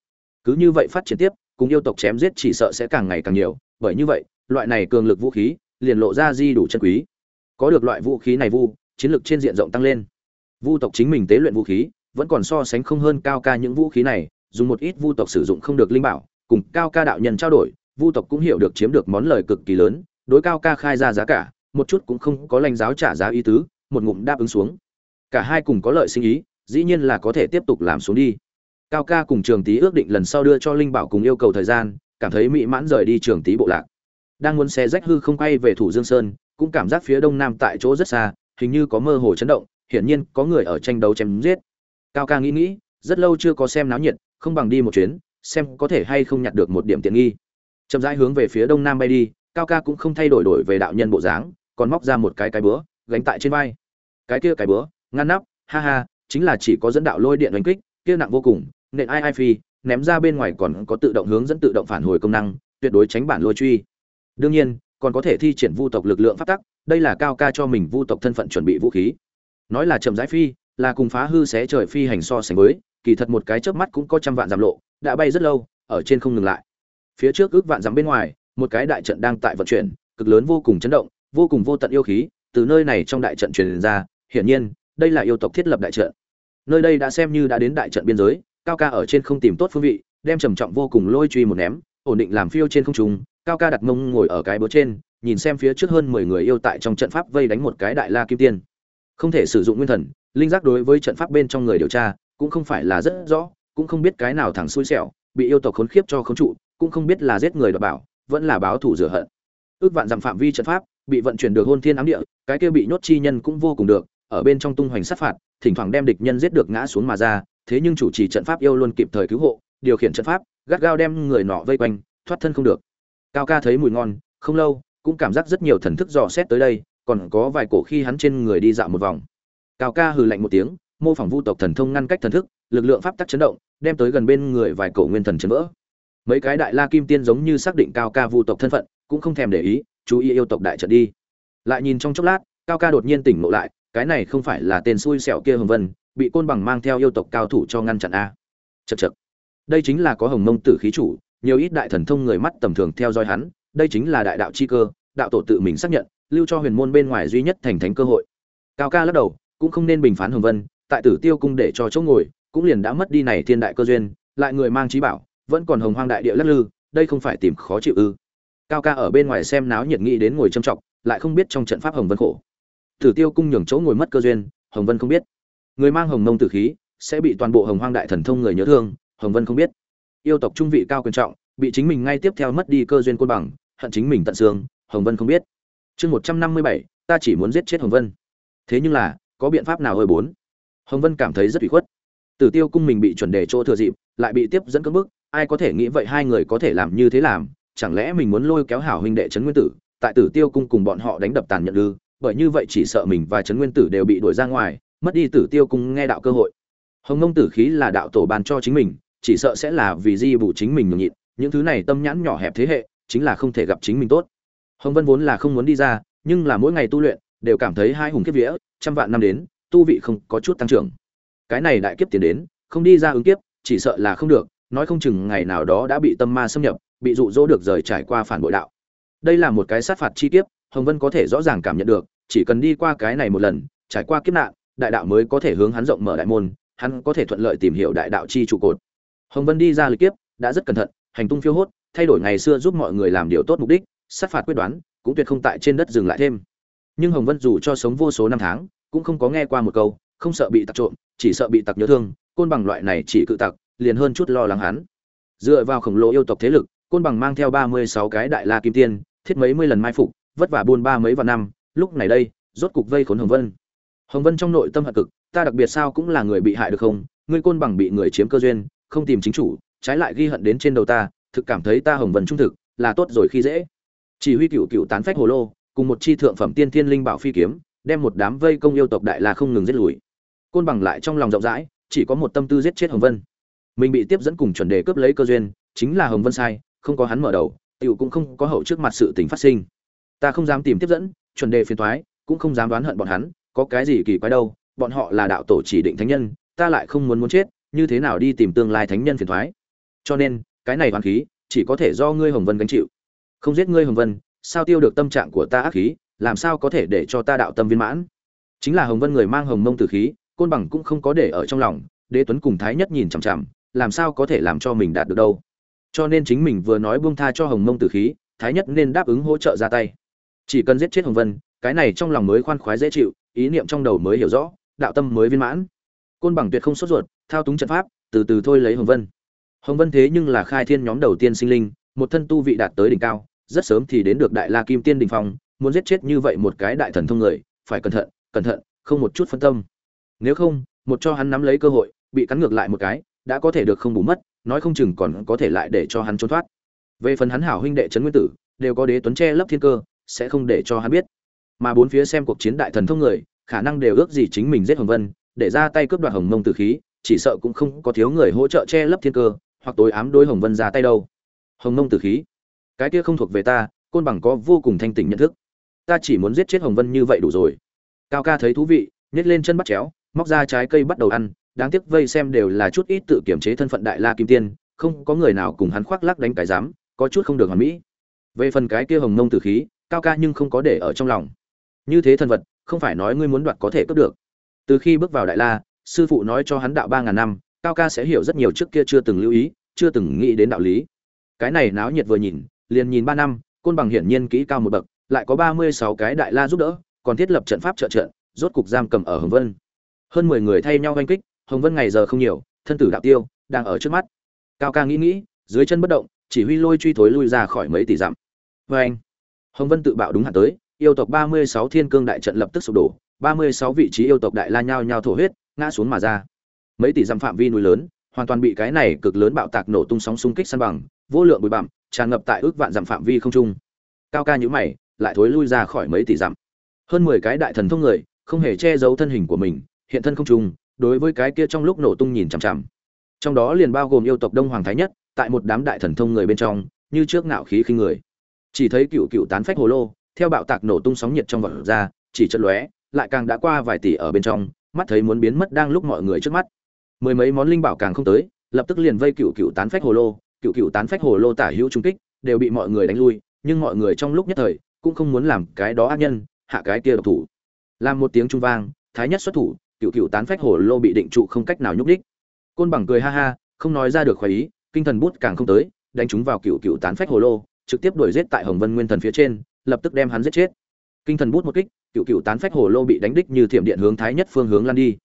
Cứ như vậy phát triển tiếp, cùng yêu tộc chém giết chỉ sợ sẽ càng ngày càng nhiều, bởi như vậy, loại này cường lực vũ khí liền lộ ra di đủ chân quý. Có được loại vũ khí này vu, chiến lược trên diện rộng tăng lên. Vu tộc chính mình tế luyện vũ khí, vẫn còn so sánh không hơn cao ca những vũ khí này, dùng một ít vu tộc sử dụng không được linh bảo, cùng cao ca đạo nhân trao đổi, vu tộc cũng hiểu được chiếm được món lời cực kỳ lớn, đối cao ca khai ra giá cả một chút cũng không có lãnh giáo trả giá ý tứ, một ngụm đáp ứng xuống. Cả hai cùng có lợi sinh ý, dĩ nhiên là có thể tiếp tục làm xuống đi. Cao ca cùng trường tý ước định lần sau đưa cho linh bảo cùng yêu cầu thời gian, cảm thấy mỹ mãn rời đi trường tý bộ lạc. Đang muốn xe rách hư không quay về thủ dương sơn, cũng cảm giác phía đông nam tại chỗ rất xa, hình như có mơ hồ chấn động, hiển nhiên có người ở tranh đấu chém giết. Cao ca nghĩ nghĩ, rất lâu chưa có xem náo nhiệt, không bằng đi một chuyến, xem có thể hay không nhặt được một điểm tiện nghi. Chậm rãi hướng về phía đông nam bay đi, cao ca cũng không thay đổi đổi về đạo nhân bộ dáng còn móc ra một cái cái búa, gánh tại trên vai. Cái kia cái búa, ngăn nắp, ha ha, chính là chỉ có dẫn đạo lôi điện đánh kích, kia nặng vô cùng, nện ai ai phi, ném ra bên ngoài còn có tự động hướng dẫn tự động phản hồi công năng, tuyệt đối tránh bản lôi truy. Đương nhiên, còn có thể thi triển vu tộc lực lượng phát tắc, đây là cao ca cho mình vu tộc thân phận chuẩn bị vũ khí. Nói là chậm rãi phi, là cùng phá hư xé trời phi hành so sánh với, kỳ thật một cái chớp mắt cũng có trăm vạn giảm lộ, đã bay rất lâu, ở trên không ngừng lại. Phía trước ước vạn dặm bên ngoài, một cái đại trận đang tại vận chuyển, cực lớn vô cùng chấn động vô cùng vô tận yêu khí từ nơi này trong đại trận truyền ra, hiển nhiên, đây là yêu tộc thiết lập đại trận. Nơi đây đã xem như đã đến đại trận biên giới, cao ca ở trên không tìm tốt phương vị, đem trầm trọng vô cùng lôi truy một ném, ổn định làm phiêu trên không trung, cao ca đặt mông ngồi ở cái búa trên, nhìn xem phía trước hơn mười người yêu tại trong trận pháp vây đánh một cái đại la kim tiên. Không thể sử dụng nguyên thần, linh giác đối với trận pháp bên trong người điều tra, cũng không phải là rất rõ, cũng không biết cái nào thẳng xui xẻo, bị yêu tộc khốn khiếp cho khốn trụ, cũng không biết là giết người đoạt bảo, vẫn là báo thù rửa hận. Ước vạn dặm phạm vi trận pháp bị vận chuyển được hôn thiên ám địa, cái kia bị nhốt chi nhân cũng vô cùng được, ở bên trong tung hoành sát phạt, thỉnh thoảng đem địch nhân giết được ngã xuống mà ra, thế nhưng chủ trì trận pháp yêu luôn kịp thời cứu hộ, điều khiển trận pháp, gắt gao đem người nọ vây quanh, thoát thân không được. Cao ca thấy mùi ngon, không lâu, cũng cảm giác rất nhiều thần thức dò xét tới đây, còn có vài cổ khi hắn trên người đi dạo một vòng. Cao ca hừ lạnh một tiếng, mô phỏng vu tộc thần thông ngăn cách thần thức, lực lượng pháp tắc chấn động, đem tới gần bên người vài cổ nguyên thần chấn vỡ. Mấy cái đại la kim tiên giống như xác định cao ca vu tộc thân phận, cũng không thèm để ý chú ý yêu tộc đại trận đi. Lại nhìn trong chốc lát, cao ca đột nhiên tỉnh ngộ lại, cái này không phải là tên xui xẻo kia hồng vân, bị côn bằng mang theo yêu tộc cao thủ cho ngăn chặn a. Chật chật đây chính là có hồng mông tử khí chủ, nhiều ít đại thần thông người mắt tầm thường theo dõi hắn, đây chính là đại đạo chi cơ, đạo tổ tự mình xác nhận, lưu cho huyền môn bên ngoài duy nhất thành thánh cơ hội. Cao ca lắc đầu, cũng không nên bình phán hồng vân, tại tử tiêu cung để cho chỗ ngồi, cũng liền đã mất đi này thiên đại cơ duyên, lại người mang trí bảo, vẫn còn hồng hoang đại địa lắc lư, đây không phải tìm khó chịu ư cao ca ở bên ngoài xem náo nhiệt nghĩ đến ngồi châm trọng lại không biết trong trận pháp hồng vân khổ. Tử tiêu cung nhường chỗ ngồi mất cơ duyên, hồng vân không biết. Người mang hồng mông tử khí, sẽ bị toàn bộ hồng hoang đại thần thông người nhớ thương, hồng vân không biết. Yêu tộc trung vị cao quyền trọng, bị chính mình ngay tiếp theo mất đi cơ duyên côn bằng, hận chính mình tận xương, hồng vân không biết. Chương một trăm năm mươi bảy, ta chỉ muốn giết chết hồng vân. Thế nhưng là, có biện pháp nào hơi bốn? Hồng vân cảm thấy rất ủy khuất. Tử tiêu cung mình bị chuẩn đề chỗ thừa dịp, lại bị tiếp dẫn cưỡng bức, ai có thể nghĩ vậy hai người có thể làm như thế làm chẳng lẽ mình muốn lôi kéo hảo huynh đệ trấn nguyên tử, tại tử tiêu cung cùng bọn họ đánh đập tàn nhẫn ư? Bởi như vậy chỉ sợ mình và trấn nguyên tử đều bị đuổi ra ngoài, mất đi tử tiêu cung nghe đạo cơ hội. Hồng nông tử khí là đạo tổ ban cho chính mình, chỉ sợ sẽ là vì di bù chính mình nhường nhịn, những thứ này tâm nhãn nhỏ hẹp thế hệ, chính là không thể gặp chính mình tốt. Hồng vân vốn là không muốn đi ra, nhưng là mỗi ngày tu luyện, đều cảm thấy hai hùng kiếp vía, trăm vạn năm đến, tu vị không có chút tăng trưởng. Cái này đại kiếp tiến đến, không đi ra ứng kiếp, chỉ sợ là không được, nói không chừng ngày nào đó đã bị tâm ma xâm nhập bị dụ dỗ được rời trải qua phản bội đạo. Đây là một cái sát phạt chi kiếp, hồng vân có thể rõ ràng cảm nhận được, chỉ cần đi qua cái này một lần, trải qua kiếp nạn, đại đạo mới có thể hướng hắn rộng mở đại môn, hắn có thể thuận lợi tìm hiểu đại đạo chi trụ cột. Hồng vân đi ra lịch kiếp, đã rất cẩn thận, hành tung phiêu hốt, thay đổi ngày xưa giúp mọi người làm điều tốt mục đích, sát phạt quyết đoán, cũng tuyệt không tại trên đất dừng lại thêm. Nhưng hồng vân dù cho sống vô số năm tháng, cũng không có nghe qua một câu, không sợ bị tặc trộm, chỉ sợ bị tặc nhớ thương, côn bằng loại này chỉ cự tặc, liền hơn chút lo lắng hắn. Dựa vào khổng lồ yêu tộc thế lực côn bằng mang theo ba mươi sáu cái đại la kim tiên, thiết mấy mươi lần mai phục, vất vả buôn ba mấy vạn năm, lúc này đây, rốt cục vây khốn hồng vân. Hồng vân trong nội tâm hận cực, ta đặc biệt sao cũng là người bị hại được không? Ngươi côn bằng bị người chiếm cơ duyên, không tìm chính chủ, trái lại ghi hận đến trên đầu ta, thực cảm thấy ta hồng vân trung thực, là tốt rồi khi dễ. Chỉ huy cựu cựu tán phách hồ lô, cùng một chi thượng phẩm tiên thiên linh bảo phi kiếm, đem một đám vây công yêu tộc đại la không ngừng giết lùi. Côn bằng lại trong lòng rộng rãi, chỉ có một tâm tư giết chết hồng vân. Mình bị tiếp dẫn cùng chuẩn đề cướp lấy cơ duyên, chính là hồng vân sai không có hắn mở đầu, tiểu cũng không có hậu trước mặt sự tình phát sinh. Ta không dám tìm tiếp dẫn, chuẩn đề phiền toái, cũng không dám đoán hận bọn hắn, có cái gì kỳ quái đâu, bọn họ là đạo tổ chỉ định thánh nhân, ta lại không muốn muốn chết, như thế nào đi tìm tương lai thánh nhân phiền toái? Cho nên, cái này hoàn khí, chỉ có thể do ngươi hồng vân gánh chịu. Không giết ngươi hồng vân, sao tiêu được tâm trạng của ta ác khí, làm sao có thể để cho ta đạo tâm viên mãn? Chính là hồng vân người mang hồng mông tử khí, côn bằng cũng không có để ở trong lòng, đế tuấn cùng thái nhất nhìn chằm chằm, làm sao có thể làm cho mình đạt được đâu? Cho nên chính mình vừa nói buông tha cho hồng mông tử khí, thái nhất nên đáp ứng hỗ trợ ra tay. Chỉ cần giết chết hồng vân, cái này trong lòng mới khoan khoái dễ chịu, ý niệm trong đầu mới hiểu rõ, đạo tâm mới viên mãn. Côn bằng tuyệt không sốt ruột, thao túng trận pháp, từ từ thôi lấy hồng vân. Hồng vân thế nhưng là khai thiên nhóm đầu tiên sinh linh, một thân tu vị đạt tới đỉnh cao, rất sớm thì đến được đại la kim tiên đình phong, muốn giết chết như vậy một cái đại thần thông người, phải cẩn thận cẩn thận, không một chút phân tâm. Nếu không, một cho hắn nắm lấy cơ hội, bị cắn ngược lại một cái đã có thể được không bù mất, nói không chừng còn có thể lại để cho hắn trốn thoát. Về phần hắn hảo huynh đệ trấn nguyên tử, đều có đế tuấn che lấp thiên cơ, sẽ không để cho hắn biết. Mà bốn phía xem cuộc chiến đại thần thông người, khả năng đều ước gì chính mình giết hồng vân, để ra tay cướp đoạt hồng mông tử khí, chỉ sợ cũng không có thiếu người hỗ trợ che lấp thiên cơ, hoặc tối ám đối hồng vân ra tay đâu. Hồng mông tử khí, cái kia không thuộc về ta, côn bằng có vô cùng thanh tỉnh nhận thức. Ta chỉ muốn giết chết hồng vân như vậy đủ rồi. Cao ca thấy thú vị nhét lên chân bắt chéo, móc ra trái cây bắt đầu ăn đáng tiếc vây xem đều là chút ít tự kiểm chế thân phận đại la kim tiên, không có người nào cùng hắn khoác lắc đánh cái dám có chút không được hoàn mỹ. Về phần cái kia hồng mông tử khí, cao ca nhưng không có để ở trong lòng. Như thế thần vật, không phải nói ngươi muốn đoạt có thể cướp được. Từ khi bước vào đại la, sư phụ nói cho hắn đạo ba ngàn năm, cao ca sẽ hiểu rất nhiều trước kia chưa từng lưu ý, chưa từng nghĩ đến đạo lý. Cái này náo nhiệt vừa nhìn, liền nhìn ba năm, côn bằng hiển nhiên kỹ cao một bậc, lại có ba mươi sáu cái đại la giúp đỡ, còn thiết lập trận pháp trợ trận rốt cục giam cầm ở hồng vân. Hơn mười người thay nhau oanh kích hồng vân ngày giờ không nhiều, thân tử đạo tiêu, đang ở trước mắt. Cao ca nghĩ nghĩ, dưới chân bất động, chỉ huy lôi truy thối lui ra khỏi mấy tỷ dặm. Vê anh, hồng vân tự bạo đúng hạn tới, yêu tộc ba mươi sáu thiên cương đại trận lập tức sụp đổ, ba mươi sáu vị trí yêu tộc đại la nhao nhao thổ huyết, ngã xuống mà ra. Mấy tỷ dặm phạm vi núi lớn, hoàn toàn bị cái này cực lớn bạo tạc nổ tung sóng xung kích săn bằng, vô lượng bụi bặm, tràn ngập tại ước vạn dặm phạm vi không trung. Cao ca nhữ mày, lại thối lui ra khỏi mấy tỷ dặm. Hơn mười cái đại thần thông người, không hề che giấu thân hình của mình, hiện thân không trung đối với cái kia trong lúc nổ tung nhìn chằm chằm. Trong đó liền bao gồm yêu tộc đông hoàng thái nhất, tại một đám đại thần thông người bên trong, như trước ngạo khí khinh người. Chỉ thấy cựu cựu tán phách hồ lô, theo bạo tạc nổ tung sóng nhiệt trong vật ra, chỉ chật lóe, lại càng đã qua vài tỷ ở bên trong, mắt thấy muốn biến mất đang lúc mọi người trước mắt. Mười mấy món linh bảo càng không tới, lập tức liền vây cựu cựu tán phách hồ lô, cựu cựu tán phách hồ lô tả hữu trung kích, đều bị mọi người đánh lui, nhưng mọi người trong lúc nhất thời, cũng không muốn làm cái đó ác nhân, hạ cái kia độc thủ. Làm một tiếng trung vang, thái nhất xuất thủ cựu cựu tán phách hồ lô bị định trụ không cách nào nhúc đích côn bằng cười ha ha, không nói ra được khoái ý, kinh thần bút càng không tới, đánh chúng vào cựu cựu tán phách hồ lô, trực tiếp đuổi giết tại hồng vân nguyên thần phía trên, lập tức đem hắn giết chết. Kinh thần bút một kích, cựu cựu tán phách hồ lô bị đánh đích như thiểm điện hướng thái nhất phương hướng lan đi.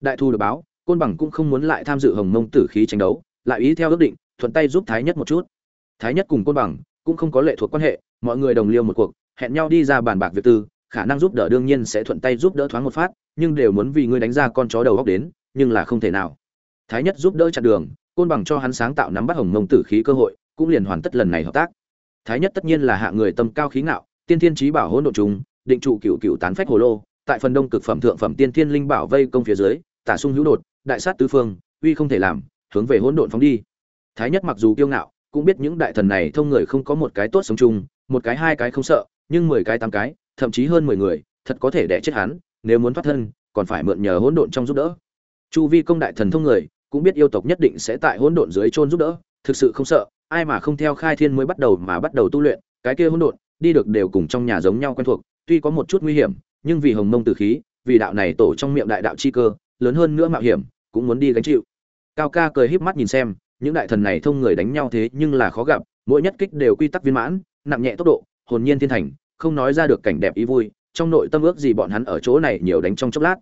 Đại thu được báo, côn bằng cũng không muốn lại tham dự hồng mông tử khí tranh đấu, lại ý theo ước định, thuận tay giúp thái nhất một chút. Thái nhất cùng côn bằng cũng không có lệ thuộc quan hệ, mọi người đồng liêu một cuộc, hẹn nhau đi ra bàn bạc việc tư khả năng giúp đỡ đương nhiên sẽ thuận tay giúp đỡ thoáng một phát, nhưng đều muốn vì ngươi đánh ra con chó đầu góc đến, nhưng là không thể nào. Thái nhất giúp đỡ chặn đường, côn bằng cho hắn sáng tạo nắm bắt hồng mông tử khí cơ hội, cũng liền hoàn tất lần này hợp tác. Thái nhất tất nhiên là hạ người tâm cao khí ngạo, tiên thiên trí bảo hỗn độ chúng định trụ cựu cựu tán phách hồ lô, tại phần đông cực phẩm thượng phẩm tiên thiên linh bảo vây công phía dưới, tả sung hữu đột, đại sát tứ phương, uy không thể làm, hướng về hỗn độn phóng đi. Thái nhất mặc dù kiêu ngạo, cũng biết những đại thần này thông người không có một cái tốt sống chung, một cái hai cái không sợ, nhưng mười cái tám cái thậm chí hơn mười người, thật có thể đè chết hắn, nếu muốn thoát thân, còn phải mượn nhờ hỗn độn trong giúp đỡ. Chu vi công đại thần thông người, cũng biết yêu tộc nhất định sẽ tại hỗn độn dưới chôn giúp đỡ, thực sự không sợ, ai mà không theo khai thiên mới bắt đầu mà bắt đầu tu luyện, cái kia hỗn độn, đi được đều cùng trong nhà giống nhau quen thuộc, tuy có một chút nguy hiểm, nhưng vì hồng mông tử khí, vì đạo này tổ trong miệng đại đạo chi cơ, lớn hơn nữa mạo hiểm, cũng muốn đi gánh chịu. Cao ca cười híp mắt nhìn xem, những đại thần này thông người đánh nhau thế nhưng là khó gặp, mỗi nhất kích đều quy tắc viên mãn, nặng nhẹ tốc độ, hồn nhiên thiên thành không nói ra được cảnh đẹp ý vui, trong nội tâm ước gì bọn hắn ở chỗ này nhiều đánh trong chốc lát.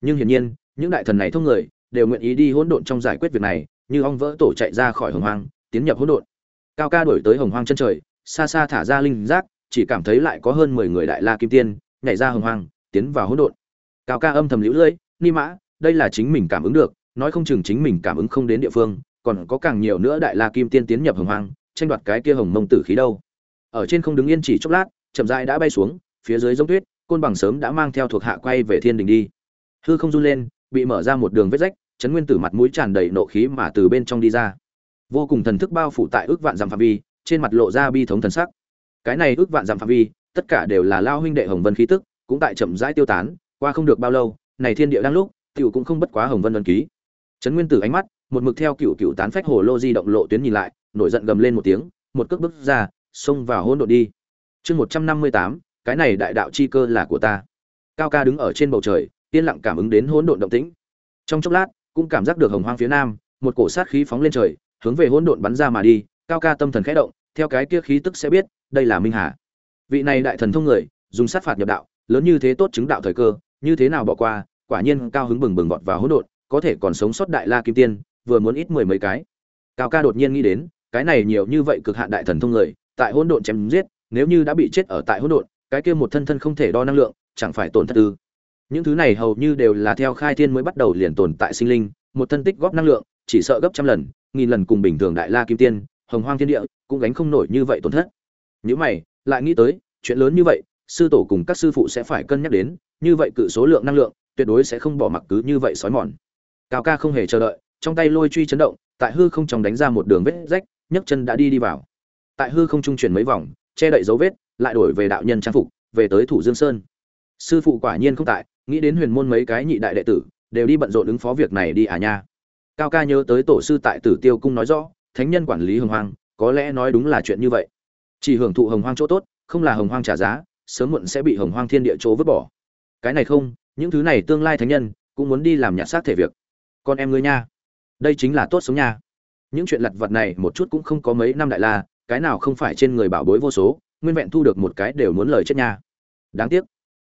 Nhưng hiển nhiên, những đại thần này thông người, đều nguyện ý đi hỗn độn trong giải quyết việc này, như ong vỡ tổ chạy ra khỏi hồng hoang, tiến nhập hỗn độn. Cao ca đổi tới hồng hoang chân trời, xa xa thả ra linh giác, chỉ cảm thấy lại có hơn mười người đại la kim tiên, nhảy ra hồng hoang, tiến vào hỗn độn. Cao ca âm thầm liễu lưỡi, ni mã, đây là chính mình cảm ứng được, nói không chừng chính mình cảm ứng không đến địa phương, còn có càng nhiều nữa đại la kim tiên tiến nhập hồng hoang, tranh đoạt cái kia hồng mông tử khí đâu. Ở trên không đứng yên chỉ chốc lát chậm rãi đã bay xuống, phía dưới giống tuyết, côn bằng sớm đã mang theo thuộc hạ quay về thiên đình đi. Hư không run lên, bị mở ra một đường vết rách, chấn nguyên tử mặt mũi tràn đầy nộ khí mà từ bên trong đi ra. Vô cùng thần thức bao phủ tại ước vạn dặm phạm vi, trên mặt lộ ra bi thống thần sắc. Cái này ước vạn dặm phạm vi, tất cả đều là lao huynh đệ hồng vân khí tức, cũng tại chậm rãi tiêu tán, qua không được bao lâu, này thiên địa đang lúc, tiểu cũng không bất quá hồng vân ấn ký. Trấn nguyên tử ánh mắt, một mực theo cựu cựu tán phách hồ lô di động lộ tuyến nhìn lại, nổi giận gầm lên một tiếng, một cước bước ra, xông vào hỗn độn đi chương một trăm năm mươi tám, cái này đại đạo chi cơ là của ta. Cao ca đứng ở trên bầu trời, yên lặng cảm ứng đến hỗn độn động tĩnh. Trong chốc lát, cũng cảm giác được hồng hoang phía nam, một cổ sát khí phóng lên trời, hướng về hỗn độn bắn ra mà đi. Cao ca tâm thần khẽ động, theo cái kia khí tức sẽ biết, đây là minh hà. Vị này đại thần thông người, dùng sát phạt nhập đạo, lớn như thế tốt chứng đạo thời cơ, như thế nào bỏ qua, quả nhiên cao hứng bừng bừng vọt vào hỗn độn, có thể còn sống sót đại la kim tiên, vừa muốn ít mười mấy cái. Cao ca đột nhiên nghĩ đến, cái này nhiều như vậy cực hạn đại thần thông người, tại hỗn độn chém giết nếu như đã bị chết ở tại hỗn độn, cái kia một thân thân không thể đo năng lượng, chẳng phải tổn thất ư? Những thứ này hầu như đều là theo khai thiên mới bắt đầu liền tồn tại sinh linh, một thân tích góp năng lượng, chỉ sợ gấp trăm lần, nghìn lần cùng bình thường đại la kim tiên, hồng hoang thiên địa, cũng gánh không nổi như vậy tổn thất. Những mày, lại nghĩ tới, chuyện lớn như vậy, sư tổ cùng các sư phụ sẽ phải cân nhắc đến, như vậy cự số lượng năng lượng, tuyệt đối sẽ không bỏ mặc cứ như vậy sói mòn. Cao ca không hề chờ đợi, trong tay lôi truy chấn động, tại hư không trong đánh ra một đường vết rách, nhấc chân đã đi đi vào. Tại hư không trung chuyển mấy vòng che đậy dấu vết, lại đổi về đạo nhân trang phục, về tới thủ dương sơn. Sư phụ quả nhiên không tại, nghĩ đến huyền môn mấy cái nhị đại đệ tử, đều đi bận rộn ứng phó việc này đi à nha. Cao ca nhớ tới tổ sư tại tử tiêu cung nói rõ, thánh nhân quản lý hồng hoang, có lẽ nói đúng là chuyện như vậy. Chỉ hưởng thụ hồng hoang chỗ tốt, không là hồng hoang trả giá, sớm muộn sẽ bị hồng hoang thiên địa chỗ vứt bỏ. Cái này không, những thứ này tương lai thánh nhân, cũng muốn đi làm nhặt xác thể việc. Con em ngươi nha. Đây chính là tốt sống nha. Những chuyện lặt vặt này một chút cũng không có mấy năm đại la cái nào không phải trên người bảo bối vô số, nguyên vẹn thu được một cái đều muốn lời chết nha. Đáng tiếc.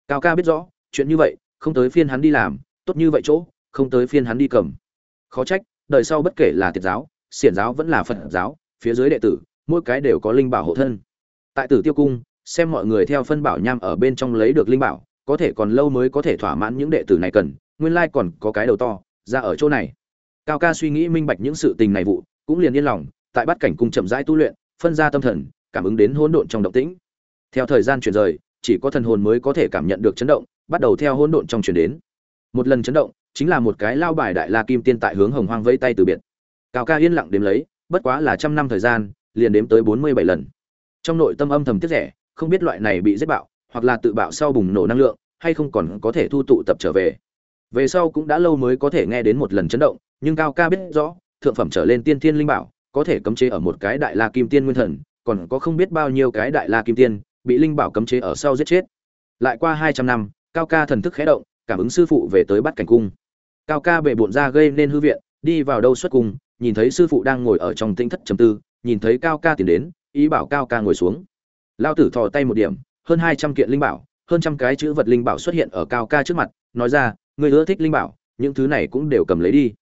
Cao ca biết rõ, chuyện như vậy, không tới phiên hắn đi làm, tốt như vậy chỗ, không tới phiên hắn đi cầm. Khó trách, đời sau bất kể là tiệt giáo, xiển giáo vẫn là phật giáo, phía dưới đệ tử, mỗi cái đều có linh bảo hộ thân. Tại tử tiêu cung, xem mọi người theo phân bảo nham ở bên trong lấy được linh bảo, có thể còn lâu mới có thể thỏa mãn những đệ tử này cần, nguyên lai còn có cái đầu to, ra ở chỗ này. Cao ca suy nghĩ minh bạch những sự tình này vụ, cũng liền yên lòng, tại bắt cảnh cung chậm rãi tu luyện phân ra tâm thần, cảm ứng đến hỗn độn trong động tĩnh. Theo thời gian chuyển rời, chỉ có thần hồn mới có thể cảm nhận được chấn động, bắt đầu theo hỗn độn trong chuyển đến. Một lần chấn động, chính là một cái lao bài đại la kim tiên tại hướng hồng hoang vẫy tay từ biệt. Cao ca yên lặng đếm lấy, bất quá là trăm năm thời gian, liền đếm tới bốn mươi bảy lần. Trong nội tâm âm thầm tiếc rẻ, không biết loại này bị giết bạo, hoặc là tự bạo sau bùng nổ năng lượng, hay không còn có thể thu tụ tập trở về. Về sau cũng đã lâu mới có thể nghe đến một lần chấn động, nhưng cao ca biết rõ, thượng phẩm trở lên tiên thiên linh bảo có thể cấm chế ở một cái đại la kim tiên nguyên thần, còn có không biết bao nhiêu cái đại la kim tiên, bị linh bảo cấm chế ở sau giết chết. Lại qua hai trăm năm, cao ca thần thức khẽ động, cảm ứng sư phụ về tới bắt cảnh cung. Cao ca bệ bộn ra gây nên hư viện, đi vào đâu xuất cung, nhìn thấy sư phụ đang ngồi ở trong tinh thất trầm tư, nhìn thấy cao ca tiến đến, ý bảo cao ca ngồi xuống. Lao tử thò tay một điểm, hơn hai trăm kiện linh bảo, hơn trăm cái chữ vật linh bảo xuất hiện ở cao ca trước mặt, nói ra người ưa thích linh bảo, những thứ này cũng đều cầm lấy đi.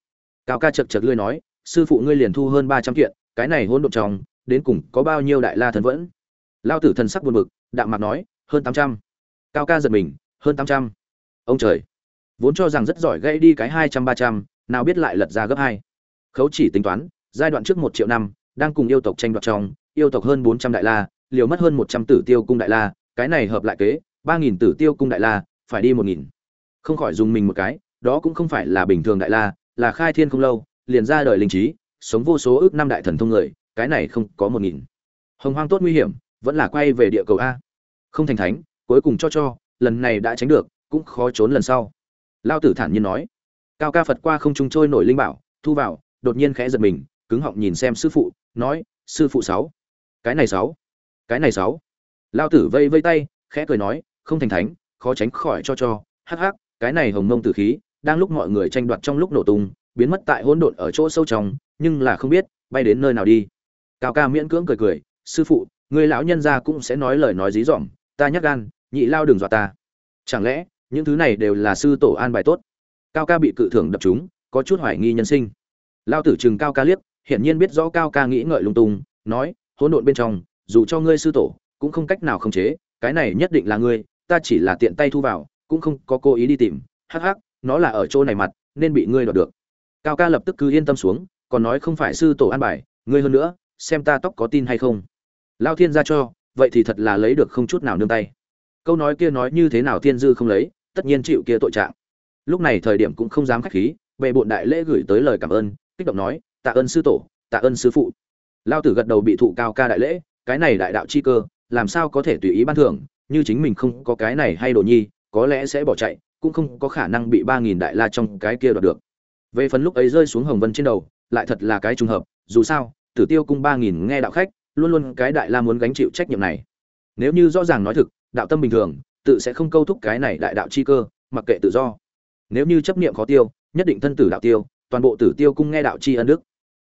Cao ca chật chật lươi nói sư phụ ngươi liền thu hơn ba trăm kiện, cái này hỗn độn trong, đến cùng có bao nhiêu đại la thần vẫn? Lao tử thần sắc buồn bực, đạm mặt nói, hơn tám trăm. Cao ca giật mình, hơn tám trăm. Ông trời, vốn cho rằng rất giỏi gãy đi cái hai trăm ba trăm, nào biết lại lật ra gấp hai. Khấu chỉ tính toán, giai đoạn trước một triệu năm, đang cùng yêu tộc tranh đoạt trong, yêu tộc hơn bốn trăm đại la, liều mất hơn một trăm tử tiêu cung đại la, cái này hợp lại kế, ba nghìn tử tiêu cung đại la, phải đi một nghìn. Không khỏi dùng mình một cái, đó cũng không phải là bình thường đại la, là khai thiên không lâu liền ra đời linh trí, sống vô số ước năm đại thần thông người, cái này không có một nghìn. Hồng hoang tốt nguy hiểm, vẫn là quay về địa cầu a. Không thành thánh, cuối cùng cho cho, lần này đã tránh được, cũng khó trốn lần sau. Lao tử thản nhiên nói. Cao ca phật qua không trung trôi nổi linh bảo, thu vào, đột nhiên khẽ giật mình, cứng họng nhìn xem sư phụ, nói, sư phụ sáu. Cái này sáu. Cái này sáu. Lao tử vây vây tay, khẽ cười nói, không thành thánh, khó tránh khỏi cho cho. Hắc hắc, cái này hồng mông tử khí, đang lúc mọi người tranh đoạt trong lúc nổ tung biến mất tại hỗn độn ở chỗ sâu trong, nhưng là không biết, bay đến nơi nào đi. Cao ca miễn cưỡng cười cười, sư phụ, người lão nhân gia cũng sẽ nói lời nói dí dỏm, ta nhắc gan, nhị lao đừng dọa ta. Chẳng lẽ, những thứ này đều là sư tổ an bài tốt? Cao ca bị cự thưởng đập chúng, có chút hoài nghi nhân sinh. Lao tử trừng cao ca liếc, hiển nhiên biết rõ cao ca nghĩ ngợi lung tung, nói, hỗn độn bên trong, dù cho ngươi sư tổ, cũng không cách nào khống chế, cái này nhất định là ngươi, ta chỉ là tiện tay thu vào, cũng không có cố ý đi tìm, hắc hắc, nó là ở chỗ này mặt, nên bị ngươi đoạt được cao ca lập tức cứ yên tâm xuống, còn nói không phải sư tổ an bài, ngươi hơn nữa, xem ta tóc có tin hay không. Lao thiên ra cho, vậy thì thật là lấy được không chút nào nương tay. Câu nói kia nói như thế nào thiên dư không lấy, tất nhiên chịu kia tội trạng. Lúc này thời điểm cũng không dám khách khí, bệ bộn đại lễ gửi tới lời cảm ơn, kích động nói, tạ ơn sư tổ, tạ ơn sư phụ. Lao tử gật đầu bị thụ cao ca đại lễ, cái này đại đạo chi cơ, làm sao có thể tùy ý ban thưởng, như chính mình không có cái này hay đồ nhi, có lẽ sẽ bỏ chạy, cũng không có khả năng bị ba nghìn đại la trong cái kia đoạt được về phần lúc ấy rơi xuống hồng vân trên đầu, lại thật là cái trùng hợp, dù sao, tử tiêu cung ba nghìn nghe đạo khách, luôn luôn cái đại la muốn gánh chịu trách nhiệm này. Nếu như rõ ràng nói thực, đạo tâm bình thường, tự sẽ không câu thúc cái này đại đạo chi cơ, mặc kệ tự do. Nếu như chấp niệm khó tiêu, nhất định thân tử đạo tiêu, toàn bộ tử tiêu cung nghe đạo chi ân đức.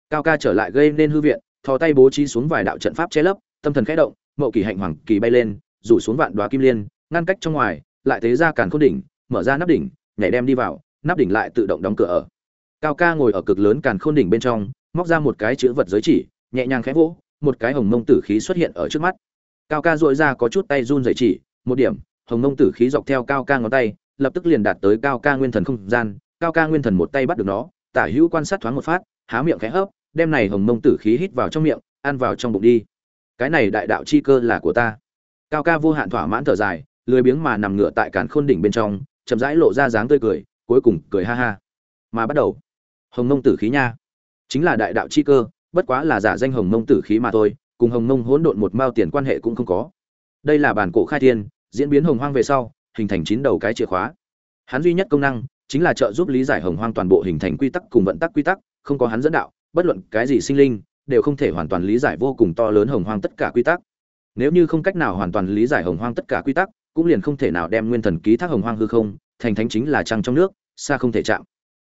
Cao ca trở lại gây nên hư viện, thò tay bố trí xuống vài đạo trận pháp che lấp, tâm thần khẽ động, mậu kỳ hạnh hoàng kỳ bay lên, rủ xuống vạn đoá kim liên, ngăn cách trong ngoài, lại thế ra càn khôn đỉnh, mở ra nắp đỉnh, nhảy đem đi vào, nắp đỉnh lại tự động đóng cửa ở cao ca ngồi ở cực lớn càn khôn đỉnh bên trong, móc ra một cái chữ vật giới chỉ, nhẹ nhàng khẽ vỗ, một cái hồng mông tử khí xuất hiện ở trước mắt. Cao ca dội ra có chút tay run dày chỉ, một điểm, hồng mông tử khí dọc theo cao ca ngón tay, lập tức liền đạt tới cao ca nguyên thần không gian, cao ca nguyên thần một tay bắt được nó, tả hữu quan sát thoáng một phát, há miệng khẽ hấp đem này hồng mông tử khí hít vào trong miệng, ăn vào trong bụng đi. Cái này đại đạo chi cơ là của ta. Cao ca vô hạn thỏa mãn thở dài, lười biếng mà nằm ngửa tại càn khôn đỉnh bên trong, chậm rãi lộ ra dáng tươi cười, cuối cùng cười ha ha. Mà bắt đầu hồng mông tử khí nha. Chính là đại đạo chi cơ, bất quá là giả danh hồng mông tử khí mà thôi, cùng hồng mông hỗn độn một mao tiền quan hệ cũng không có. Đây là bản cổ khai thiên, diễn biến hồng hoang về sau, hình thành chín đầu cái chìa khóa. Hắn duy nhất công năng, chính là trợ giúp lý giải hồng hoang toàn bộ hình thành quy tắc cùng vận tắc quy tắc, không có hắn dẫn đạo, bất luận cái gì sinh linh, đều không thể hoàn toàn lý giải vô cùng to lớn hồng hoang tất cả quy tắc. Nếu như không cách nào hoàn toàn lý giải hồng hoang tất cả quy tắc, cũng liền không thể nào đem nguyên thần ký thác hồng hoang hư không, thành thánh chính là trăng trong nước, xa không thể chạm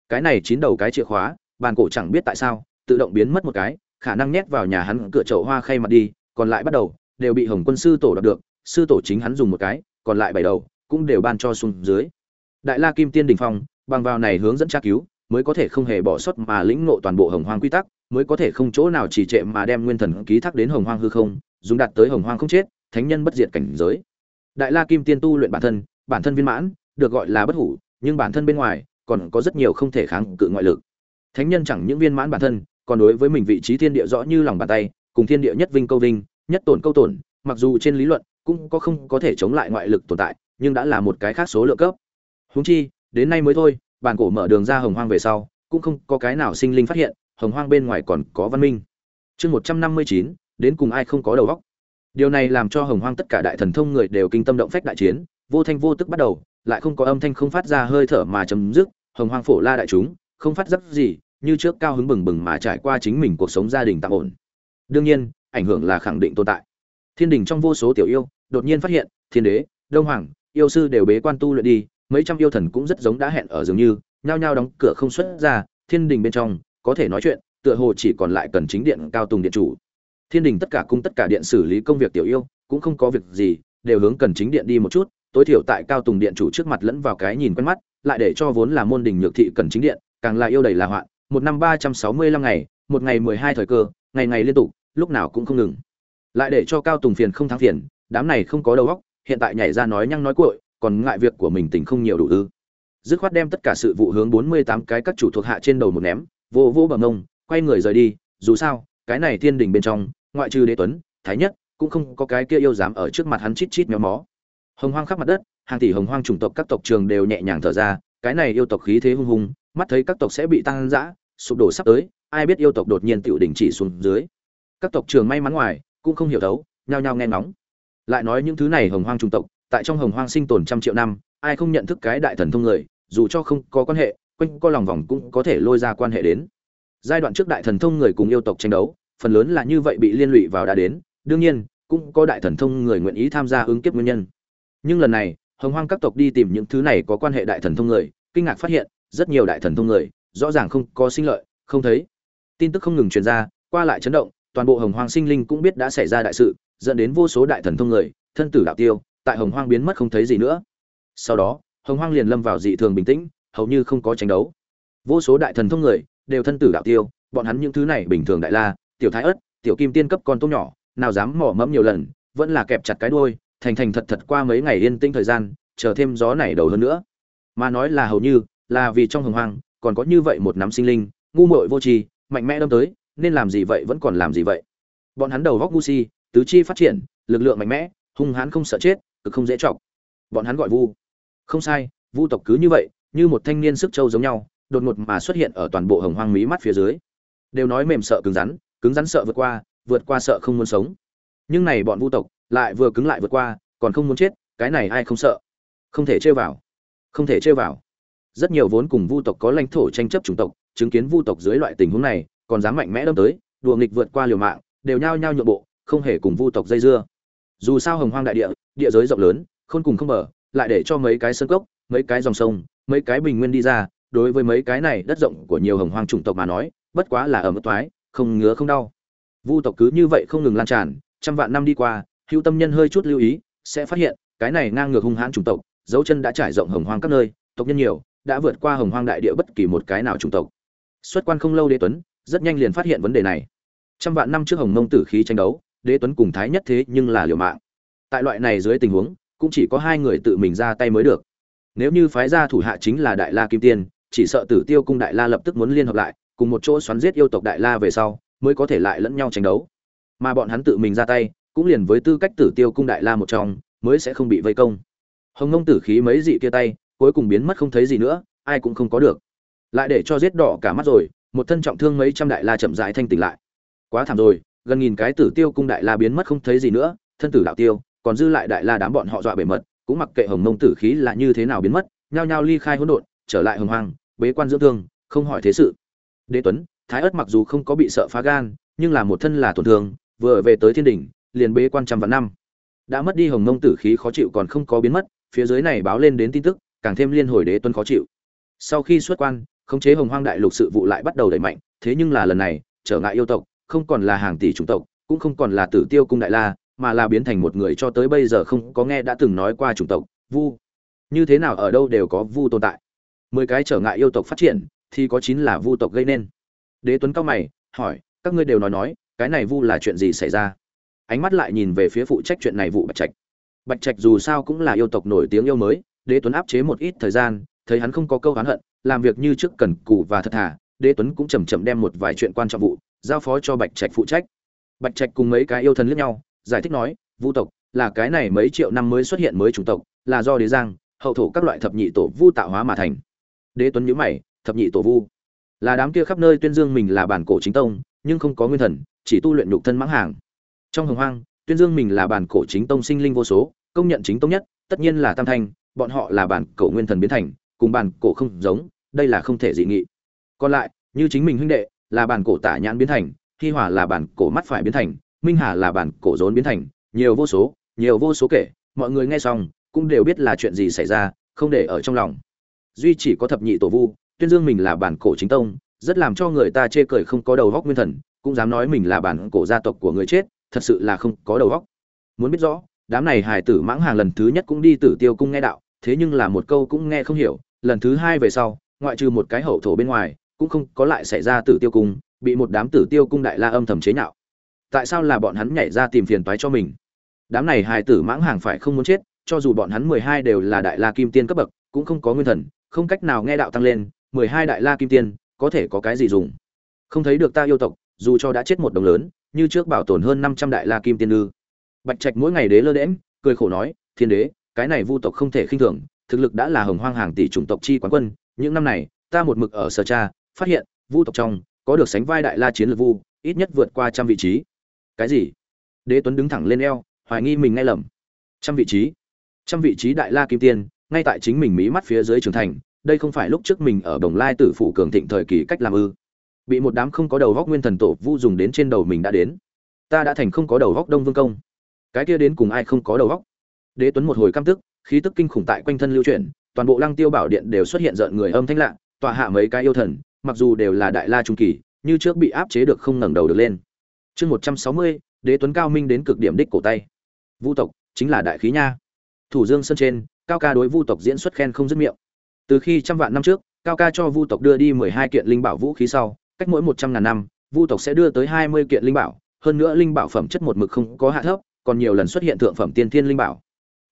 cái này chín đầu cái chìa khóa, bàn cổ chẳng biết tại sao, tự động biến mất một cái, khả năng nhét vào nhà hắn cửa chậu hoa khay mặt đi, còn lại bắt đầu đều bị hồng quân sư tổ đọc được, sư tổ chính hắn dùng một cái, còn lại bảy đầu cũng đều ban cho xuống dưới. Đại la kim tiên đình phong, bằng vào này hướng dẫn tra cứu, mới có thể không hề bỏ sót mà lĩnh ngộ toàn bộ hồng hoang quy tắc, mới có thể không chỗ nào trì trệ mà đem nguyên thần ký thác đến hồng hoang hư không, dùng đạt tới hồng hoang không chết, thánh nhân bất diệt cảnh giới. Đại la kim tiên tu luyện bản thân bản thân viên mãn, được gọi là bất hủ, nhưng bản thân bên ngoài còn có rất nhiều không thể kháng cự ngoại lực. Thánh nhân chẳng những viên mãn bản thân, còn đối với mình vị trí thiên địa rõ như lòng bàn tay, cùng thiên địa nhất vinh câu vinh, nhất tổn câu tổn, mặc dù trên lý luận cũng có không có thể chống lại ngoại lực tồn tại, nhưng đã là một cái khác số lượng cấp. Huống chi, đến nay mới thôi, bản cổ mở đường ra hồng hoang về sau, cũng không có cái nào sinh linh phát hiện, hồng hoang bên ngoài còn có văn minh. Chương một trăm năm mươi chín, đến cùng ai không có đầu óc? Điều này làm cho hồng hoang tất cả đại thần thông người đều kinh tâm động phách đại chiến, vô thanh vô tức bắt đầu, lại không có âm thanh không phát ra hơi thở mà chấm dứt hồng hoang phổ la đại chúng, không phát giác gì, như trước cao hứng bừng bừng mà trải qua chính mình cuộc sống gia đình tạm ổn. Đương nhiên, ảnh hưởng là khẳng định tồn tại. Thiên đình trong vô số tiểu yêu, đột nhiên phát hiện, thiên đế, đông hoàng, yêu sư đều bế quan tu luyện đi, mấy trăm yêu thần cũng rất giống đã hẹn ở dường như, nhao nhao đóng cửa không xuất ra, thiên đình bên trong, có thể nói chuyện, tựa hồ chỉ còn lại cần chính điện, cao tùng điện chủ. Thiên đình tất cả cung tất cả điện xử lý công việc tiểu yêu, cũng không có việc gì, đều hướng cần chính điện đi một chút, tối thiểu tại cao tùng điện chủ trước mặt lẫn vào cái nhìn quen mắt lại để cho vốn là môn đình nhược thị cần chính điện, càng là yêu đầy là hoạn. Một năm ba trăm sáu mươi lăm ngày, một ngày mười hai thời cơ, ngày ngày liên tục, lúc nào cũng không ngừng. Lại để cho cao tùng phiền không thắng phiền, đám này không có đầu óc, hiện tại nhảy ra nói nhăng nói cuội, còn ngại việc của mình tình không nhiều đủ ư. Dứt khoát đem tất cả sự vụ hướng bốn mươi tám cái các chủ thuộc hạ trên đầu một ném, vô vô bằng ông quay người rời đi, dù sao, cái này thiên đình bên trong, ngoại trừ đế tuấn, thái nhất, cũng không có cái kia yêu dám ở trước mặt hắn chít chít méo mó hồng hoang khắp mặt đất, hàng tỷ hồng hoang chủng tộc các tộc trường đều nhẹ nhàng thở ra, cái này yêu tộc khí thế hung hùng, mắt thấy các tộc sẽ bị tăng dã, sụp đổ sắp tới, ai biết yêu tộc đột nhiên tựu đình chỉ xuống dưới. Các tộc trường may mắn ngoài, cũng không hiểu thấu, nhao nhao nghe ngóng. Lại nói những thứ này hồng hoang chủng tộc, tại trong hồng hoang sinh tồn trăm triệu năm, ai không nhận thức cái đại thần thông người, dù cho không có quan hệ, quanh co lòng vòng cũng có thể lôi ra quan hệ đến. Giai đoạn trước đại thần thông người cùng yêu tộc tranh đấu, phần lớn là như vậy bị liên lụy vào đã đến, đương nhiên, cũng có đại thần thông người nguyện ý tham gia ứng kiếp nguyên nhân nhưng lần này, hồng hoang các tộc đi tìm những thứ này có quan hệ đại thần thông người, kinh ngạc phát hiện, rất nhiều đại thần thông người, rõ ràng không có sinh lợi, không thấy. Tin tức không ngừng truyền ra, qua lại chấn động, toàn bộ hồng hoang sinh linh cũng biết đã xảy ra đại sự, dẫn đến vô số đại thần thông người, thân tử đạo tiêu, tại hồng hoang biến mất không thấy gì nữa. Sau đó, hồng hoang liền lâm vào dị thường bình tĩnh, hầu như không có tranh đấu. Vô số đại thần thông người, đều thân tử đạo tiêu, bọn hắn những thứ này bình thường đại la, tiểu thái ớt, tiểu kim tiên cấp con tôm nhỏ, nào dám mỏ mẫm nhiều lần, vẫn là kẹp chặt cái đuôi thành thành thật thật qua mấy ngày yên tĩnh thời gian, chờ thêm gió này đầu hơn nữa. Mà nói là hầu như, là vì trong hồng hoang, còn có như vậy một nắm sinh linh, ngu muội vô tri, mạnh mẽ đâm tới, nên làm gì vậy vẫn còn làm gì vậy. Bọn hắn đầu góc ngu si, tứ chi phát triển, lực lượng mạnh mẽ, hung hãn không sợ chết, cực không dễ chọc. Bọn hắn gọi vu. Không sai, vu tộc cứ như vậy, như một thanh niên sức trâu giống nhau, đột ngột mà xuất hiện ở toàn bộ hồng hoang mỹ mắt phía dưới. Đều nói mềm sợ cứng rắn cứng rắn sợ vượt qua vượt qua sợ không muốn sống. Nhưng này bọn vu tộc lại vừa cứng lại vượt qua, còn không muốn chết, cái này ai không sợ? Không thể chơi vào. Không thể chơi vào. Rất nhiều vốn cùng vu tộc có lãnh thổ tranh chấp chủng tộc, chứng kiến vu tộc dưới loại tình huống này, còn dám mạnh mẽ đâm tới, đùa nghịch vượt qua liều mạng, đều nhao nhao nhượng bộ, không hề cùng vu tộc dây dưa. Dù sao hồng hoang đại địa địa giới rộng lớn không cùng không mở, lại để cho mấy cái sân cốc, mấy cái dòng sông, mấy cái bình nguyên đi ra, đối với mấy cái này đất rộng của nhiều hồng hoang chủng tộc mà nói, bất quá là ở mức toái, không ngứa không đau. Vu tộc cứ như vậy không ngừng lan tràn, trăm vạn năm đi qua hữu tâm nhân hơi chút lưu ý, sẽ phát hiện, cái này ngang ngược hung hãn chủng tộc, dấu chân đã trải rộng hồng hoang các nơi, tộc nhân nhiều, đã vượt qua hồng hoang đại địa bất kỳ một cái nào chủng tộc. Xuất quan không lâu đế tuấn, rất nhanh liền phát hiện vấn đề này. Trăm vạn năm trước hồng mông tử khí tranh đấu, đế tuấn cùng thái nhất thế nhưng là liều mạng. Tại loại này dưới tình huống, cũng chỉ có hai người tự mình ra tay mới được. Nếu như phái gia thủ hạ chính là đại la kim tiên, chỉ sợ tử tiêu cung đại la lập tức muốn liên hợp lại, cùng một chỗ xoắn giết yêu tộc đại la về sau, mới có thể lại lẫn nhau tranh đấu. Mà bọn hắn tự mình ra tay cũng liền với tư cách tử tiêu cung đại la một trong, mới sẽ không bị vây công. Hồng ngông tử khí mấy dị kia tay, cuối cùng biến mất không thấy gì nữa, ai cũng không có được. Lại để cho giết đỏ cả mắt rồi, một thân trọng thương mấy trăm đại la chậm rãi thanh tỉnh lại. Quá thảm rồi, gần nghìn cái tử tiêu cung đại la biến mất không thấy gì nữa, thân tử đạo tiêu, còn dư lại đại la đám bọn họ dọa bể mật, cũng mặc kệ hồng mông tử khí là như thế nào biến mất, nhao nhao ly khai hỗn độn, trở lại hồng hoang, bế quan dưỡng thương, không hỏi thế sự. Đế tuấn, thái ất mặc dù không có bị sợ phá gan, nhưng là một thân là tổn thương, vừa về tới thiên đỉnh liền bế quan trăm vạn năm. Đã mất đi hồng mông tử khí khó chịu còn không có biến mất, phía dưới này báo lên đến tin tức, càng thêm liên hồi đế tuân khó chịu. Sau khi xuất quan, khống chế hồng hoang đại lục sự vụ lại bắt đầu đẩy mạnh, thế nhưng là lần này, trở ngại yêu tộc, không còn là hàng tỷ chủng tộc, cũng không còn là tử tiêu cung đại la, mà là biến thành một người cho tới bây giờ không có nghe đã từng nói qua chủng tộc, vu. Như thế nào ở đâu đều có vu tồn tại. Mười cái trở ngại yêu tộc phát triển, thì có chín là vu tộc gây nên. Đế tuấn cao mày, hỏi, các ngươi đều nói nói, cái này vu là chuyện gì xảy ra? Ánh mắt lại nhìn về phía phụ trách chuyện này vụ bạch trạch. Bạch trạch dù sao cũng là yêu tộc nổi tiếng yêu mới, đế tuấn áp chế một ít thời gian, thấy hắn không có câu oán hận, làm việc như trước cần cù và thật thà, đế tuấn cũng chầm chậm đem một vài chuyện quan trọng vụ, giao phó cho bạch trạch phụ trách. Bạch trạch cùng mấy cái yêu thần liếc nhau, giải thích nói, vu tộc là cái này mấy triệu năm mới xuất hiện mới chủng tộc, là do đế giang, hậu thổ các loại thập nhị tổ vu tạo hóa mà thành. Đế tuấn nhíu mày, thập nhị tổ vu? Là đám kia khắp nơi tuyên dương mình là bản cổ chính tông, nhưng không có nguyên thần, chỉ tu luyện nhục thân mãng hàng trong hồng hoang, tuyên dương mình là bản cổ chính tông sinh linh vô số, công nhận chính tông nhất, tất nhiên là tam thanh, bọn họ là bản cổ nguyên thần biến thành, cùng bản cổ không giống, đây là không thể dị nghị. Còn lại, như chính mình huynh đệ, là bản cổ tả nhãn biến thành thi hỏa là bản cổ mắt phải biến thành, minh hà là bản cổ rốn biến thành, nhiều vô số, nhiều vô số kể, mọi người nghe xong, cũng đều biết là chuyện gì xảy ra, không để ở trong lòng. Duy chỉ có thập nhị tổ vu, tuyên dương mình là bản cổ chính tông, rất làm cho người ta chê cười không có đầu góc nguyên thần, cũng dám nói mình là bản cổ gia tộc của người chết thật sự là không có đầu óc. muốn biết rõ, đám này hài tử mãng hàng lần thứ nhất cũng đi tử tiêu cung nghe đạo, thế nhưng là một câu cũng nghe không hiểu, lần thứ hai về sau, ngoại trừ một cái hậu thổ bên ngoài, cũng không có lại xảy ra tử tiêu cung, bị một đám tử tiêu cung đại la âm thầm chế nhạo. Tại sao là bọn hắn nhảy ra tìm phiền toái cho mình? Đám này hài tử mãng hàng phải không muốn chết, cho dù bọn hắn mười hai đều là đại la kim tiên cấp bậc, cũng không có nguyên thần, không cách nào nghe đạo tăng lên, mười hai đại la kim tiên, có thể có cái gì dùng? Không thấy được ta yêu tộc, dù cho đã chết một đồng lớn như trước bảo tồn hơn năm trăm đại la kim tiên ư. Bạch trạch mỗi ngày đế lơ đễm cười khổ nói, thiên đế, cái này vu tộc không thể khinh thường, thực lực đã là hồng hoang hàng tỷ chủng tộc chi quán quân. Những năm này, ta một mực ở sở cha phát hiện, vu tộc trong, có được sánh vai đại la chiến lược vu, ít nhất vượt qua trăm vị trí. Cái gì? Đế tuấn đứng thẳng lên eo, hoài nghi mình nghe lầm. Trăm vị trí? Trăm vị trí đại la kim tiên, ngay tại chính mình mí mắt phía dưới trưởng thành, đây không phải lúc trước mình ở đồng lai tử phụ cường thịnh thời kỳ cách làm ư? Bị một đám không có đầu góc nguyên thần tổ vu dùng đến trên đầu mình đã đến. Ta đã thành không có đầu góc đông vương công. Cái kia đến cùng ai không có đầu góc? Đế tuấn một hồi căm tức, khí tức kinh khủng tại quanh thân lưu chuyển, toàn bộ lăng tiêu bảo điện đều xuất hiện rợn người âm thanh lạ, tọa hạ mấy cái yêu thần, mặc dù đều là đại la trung kỳ, như trước bị áp chế được không ngẩng đầu được lên. Chương một trăm sáu mươi, đế tuấn cao minh đến cực điểm đích cổ tay. Vu tộc, chính là đại khí nha. Thủ dương sân trên, cao ca đối vu tộc diễn xuất khen không dứt miệng. Từ khi trăm vạn năm trước, cao ca cho vu tộc đưa đi mười hai kiện linh bảo vũ khí sau cách mỗi một trăm ngàn năm, vu tộc sẽ đưa tới hai mươi kiện linh bảo, hơn nữa linh bảo phẩm chất một mực không có hạ thấp, còn nhiều lần xuất hiện thượng phẩm tiên thiên linh bảo.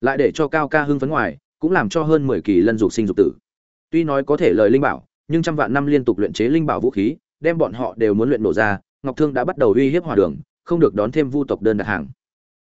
Lại để cho cao ca hưng phấn ngoài, cũng làm cho hơn mười kỳ lân dục sinh dục tử. Tuy nói có thể lời linh bảo, nhưng trăm vạn năm liên tục luyện chế linh bảo vũ khí, đem bọn họ đều muốn luyện nổ ra, ngọc thương đã bắt đầu uy hiếp hòa đường, không được đón thêm vu tộc đơn đặt hàng.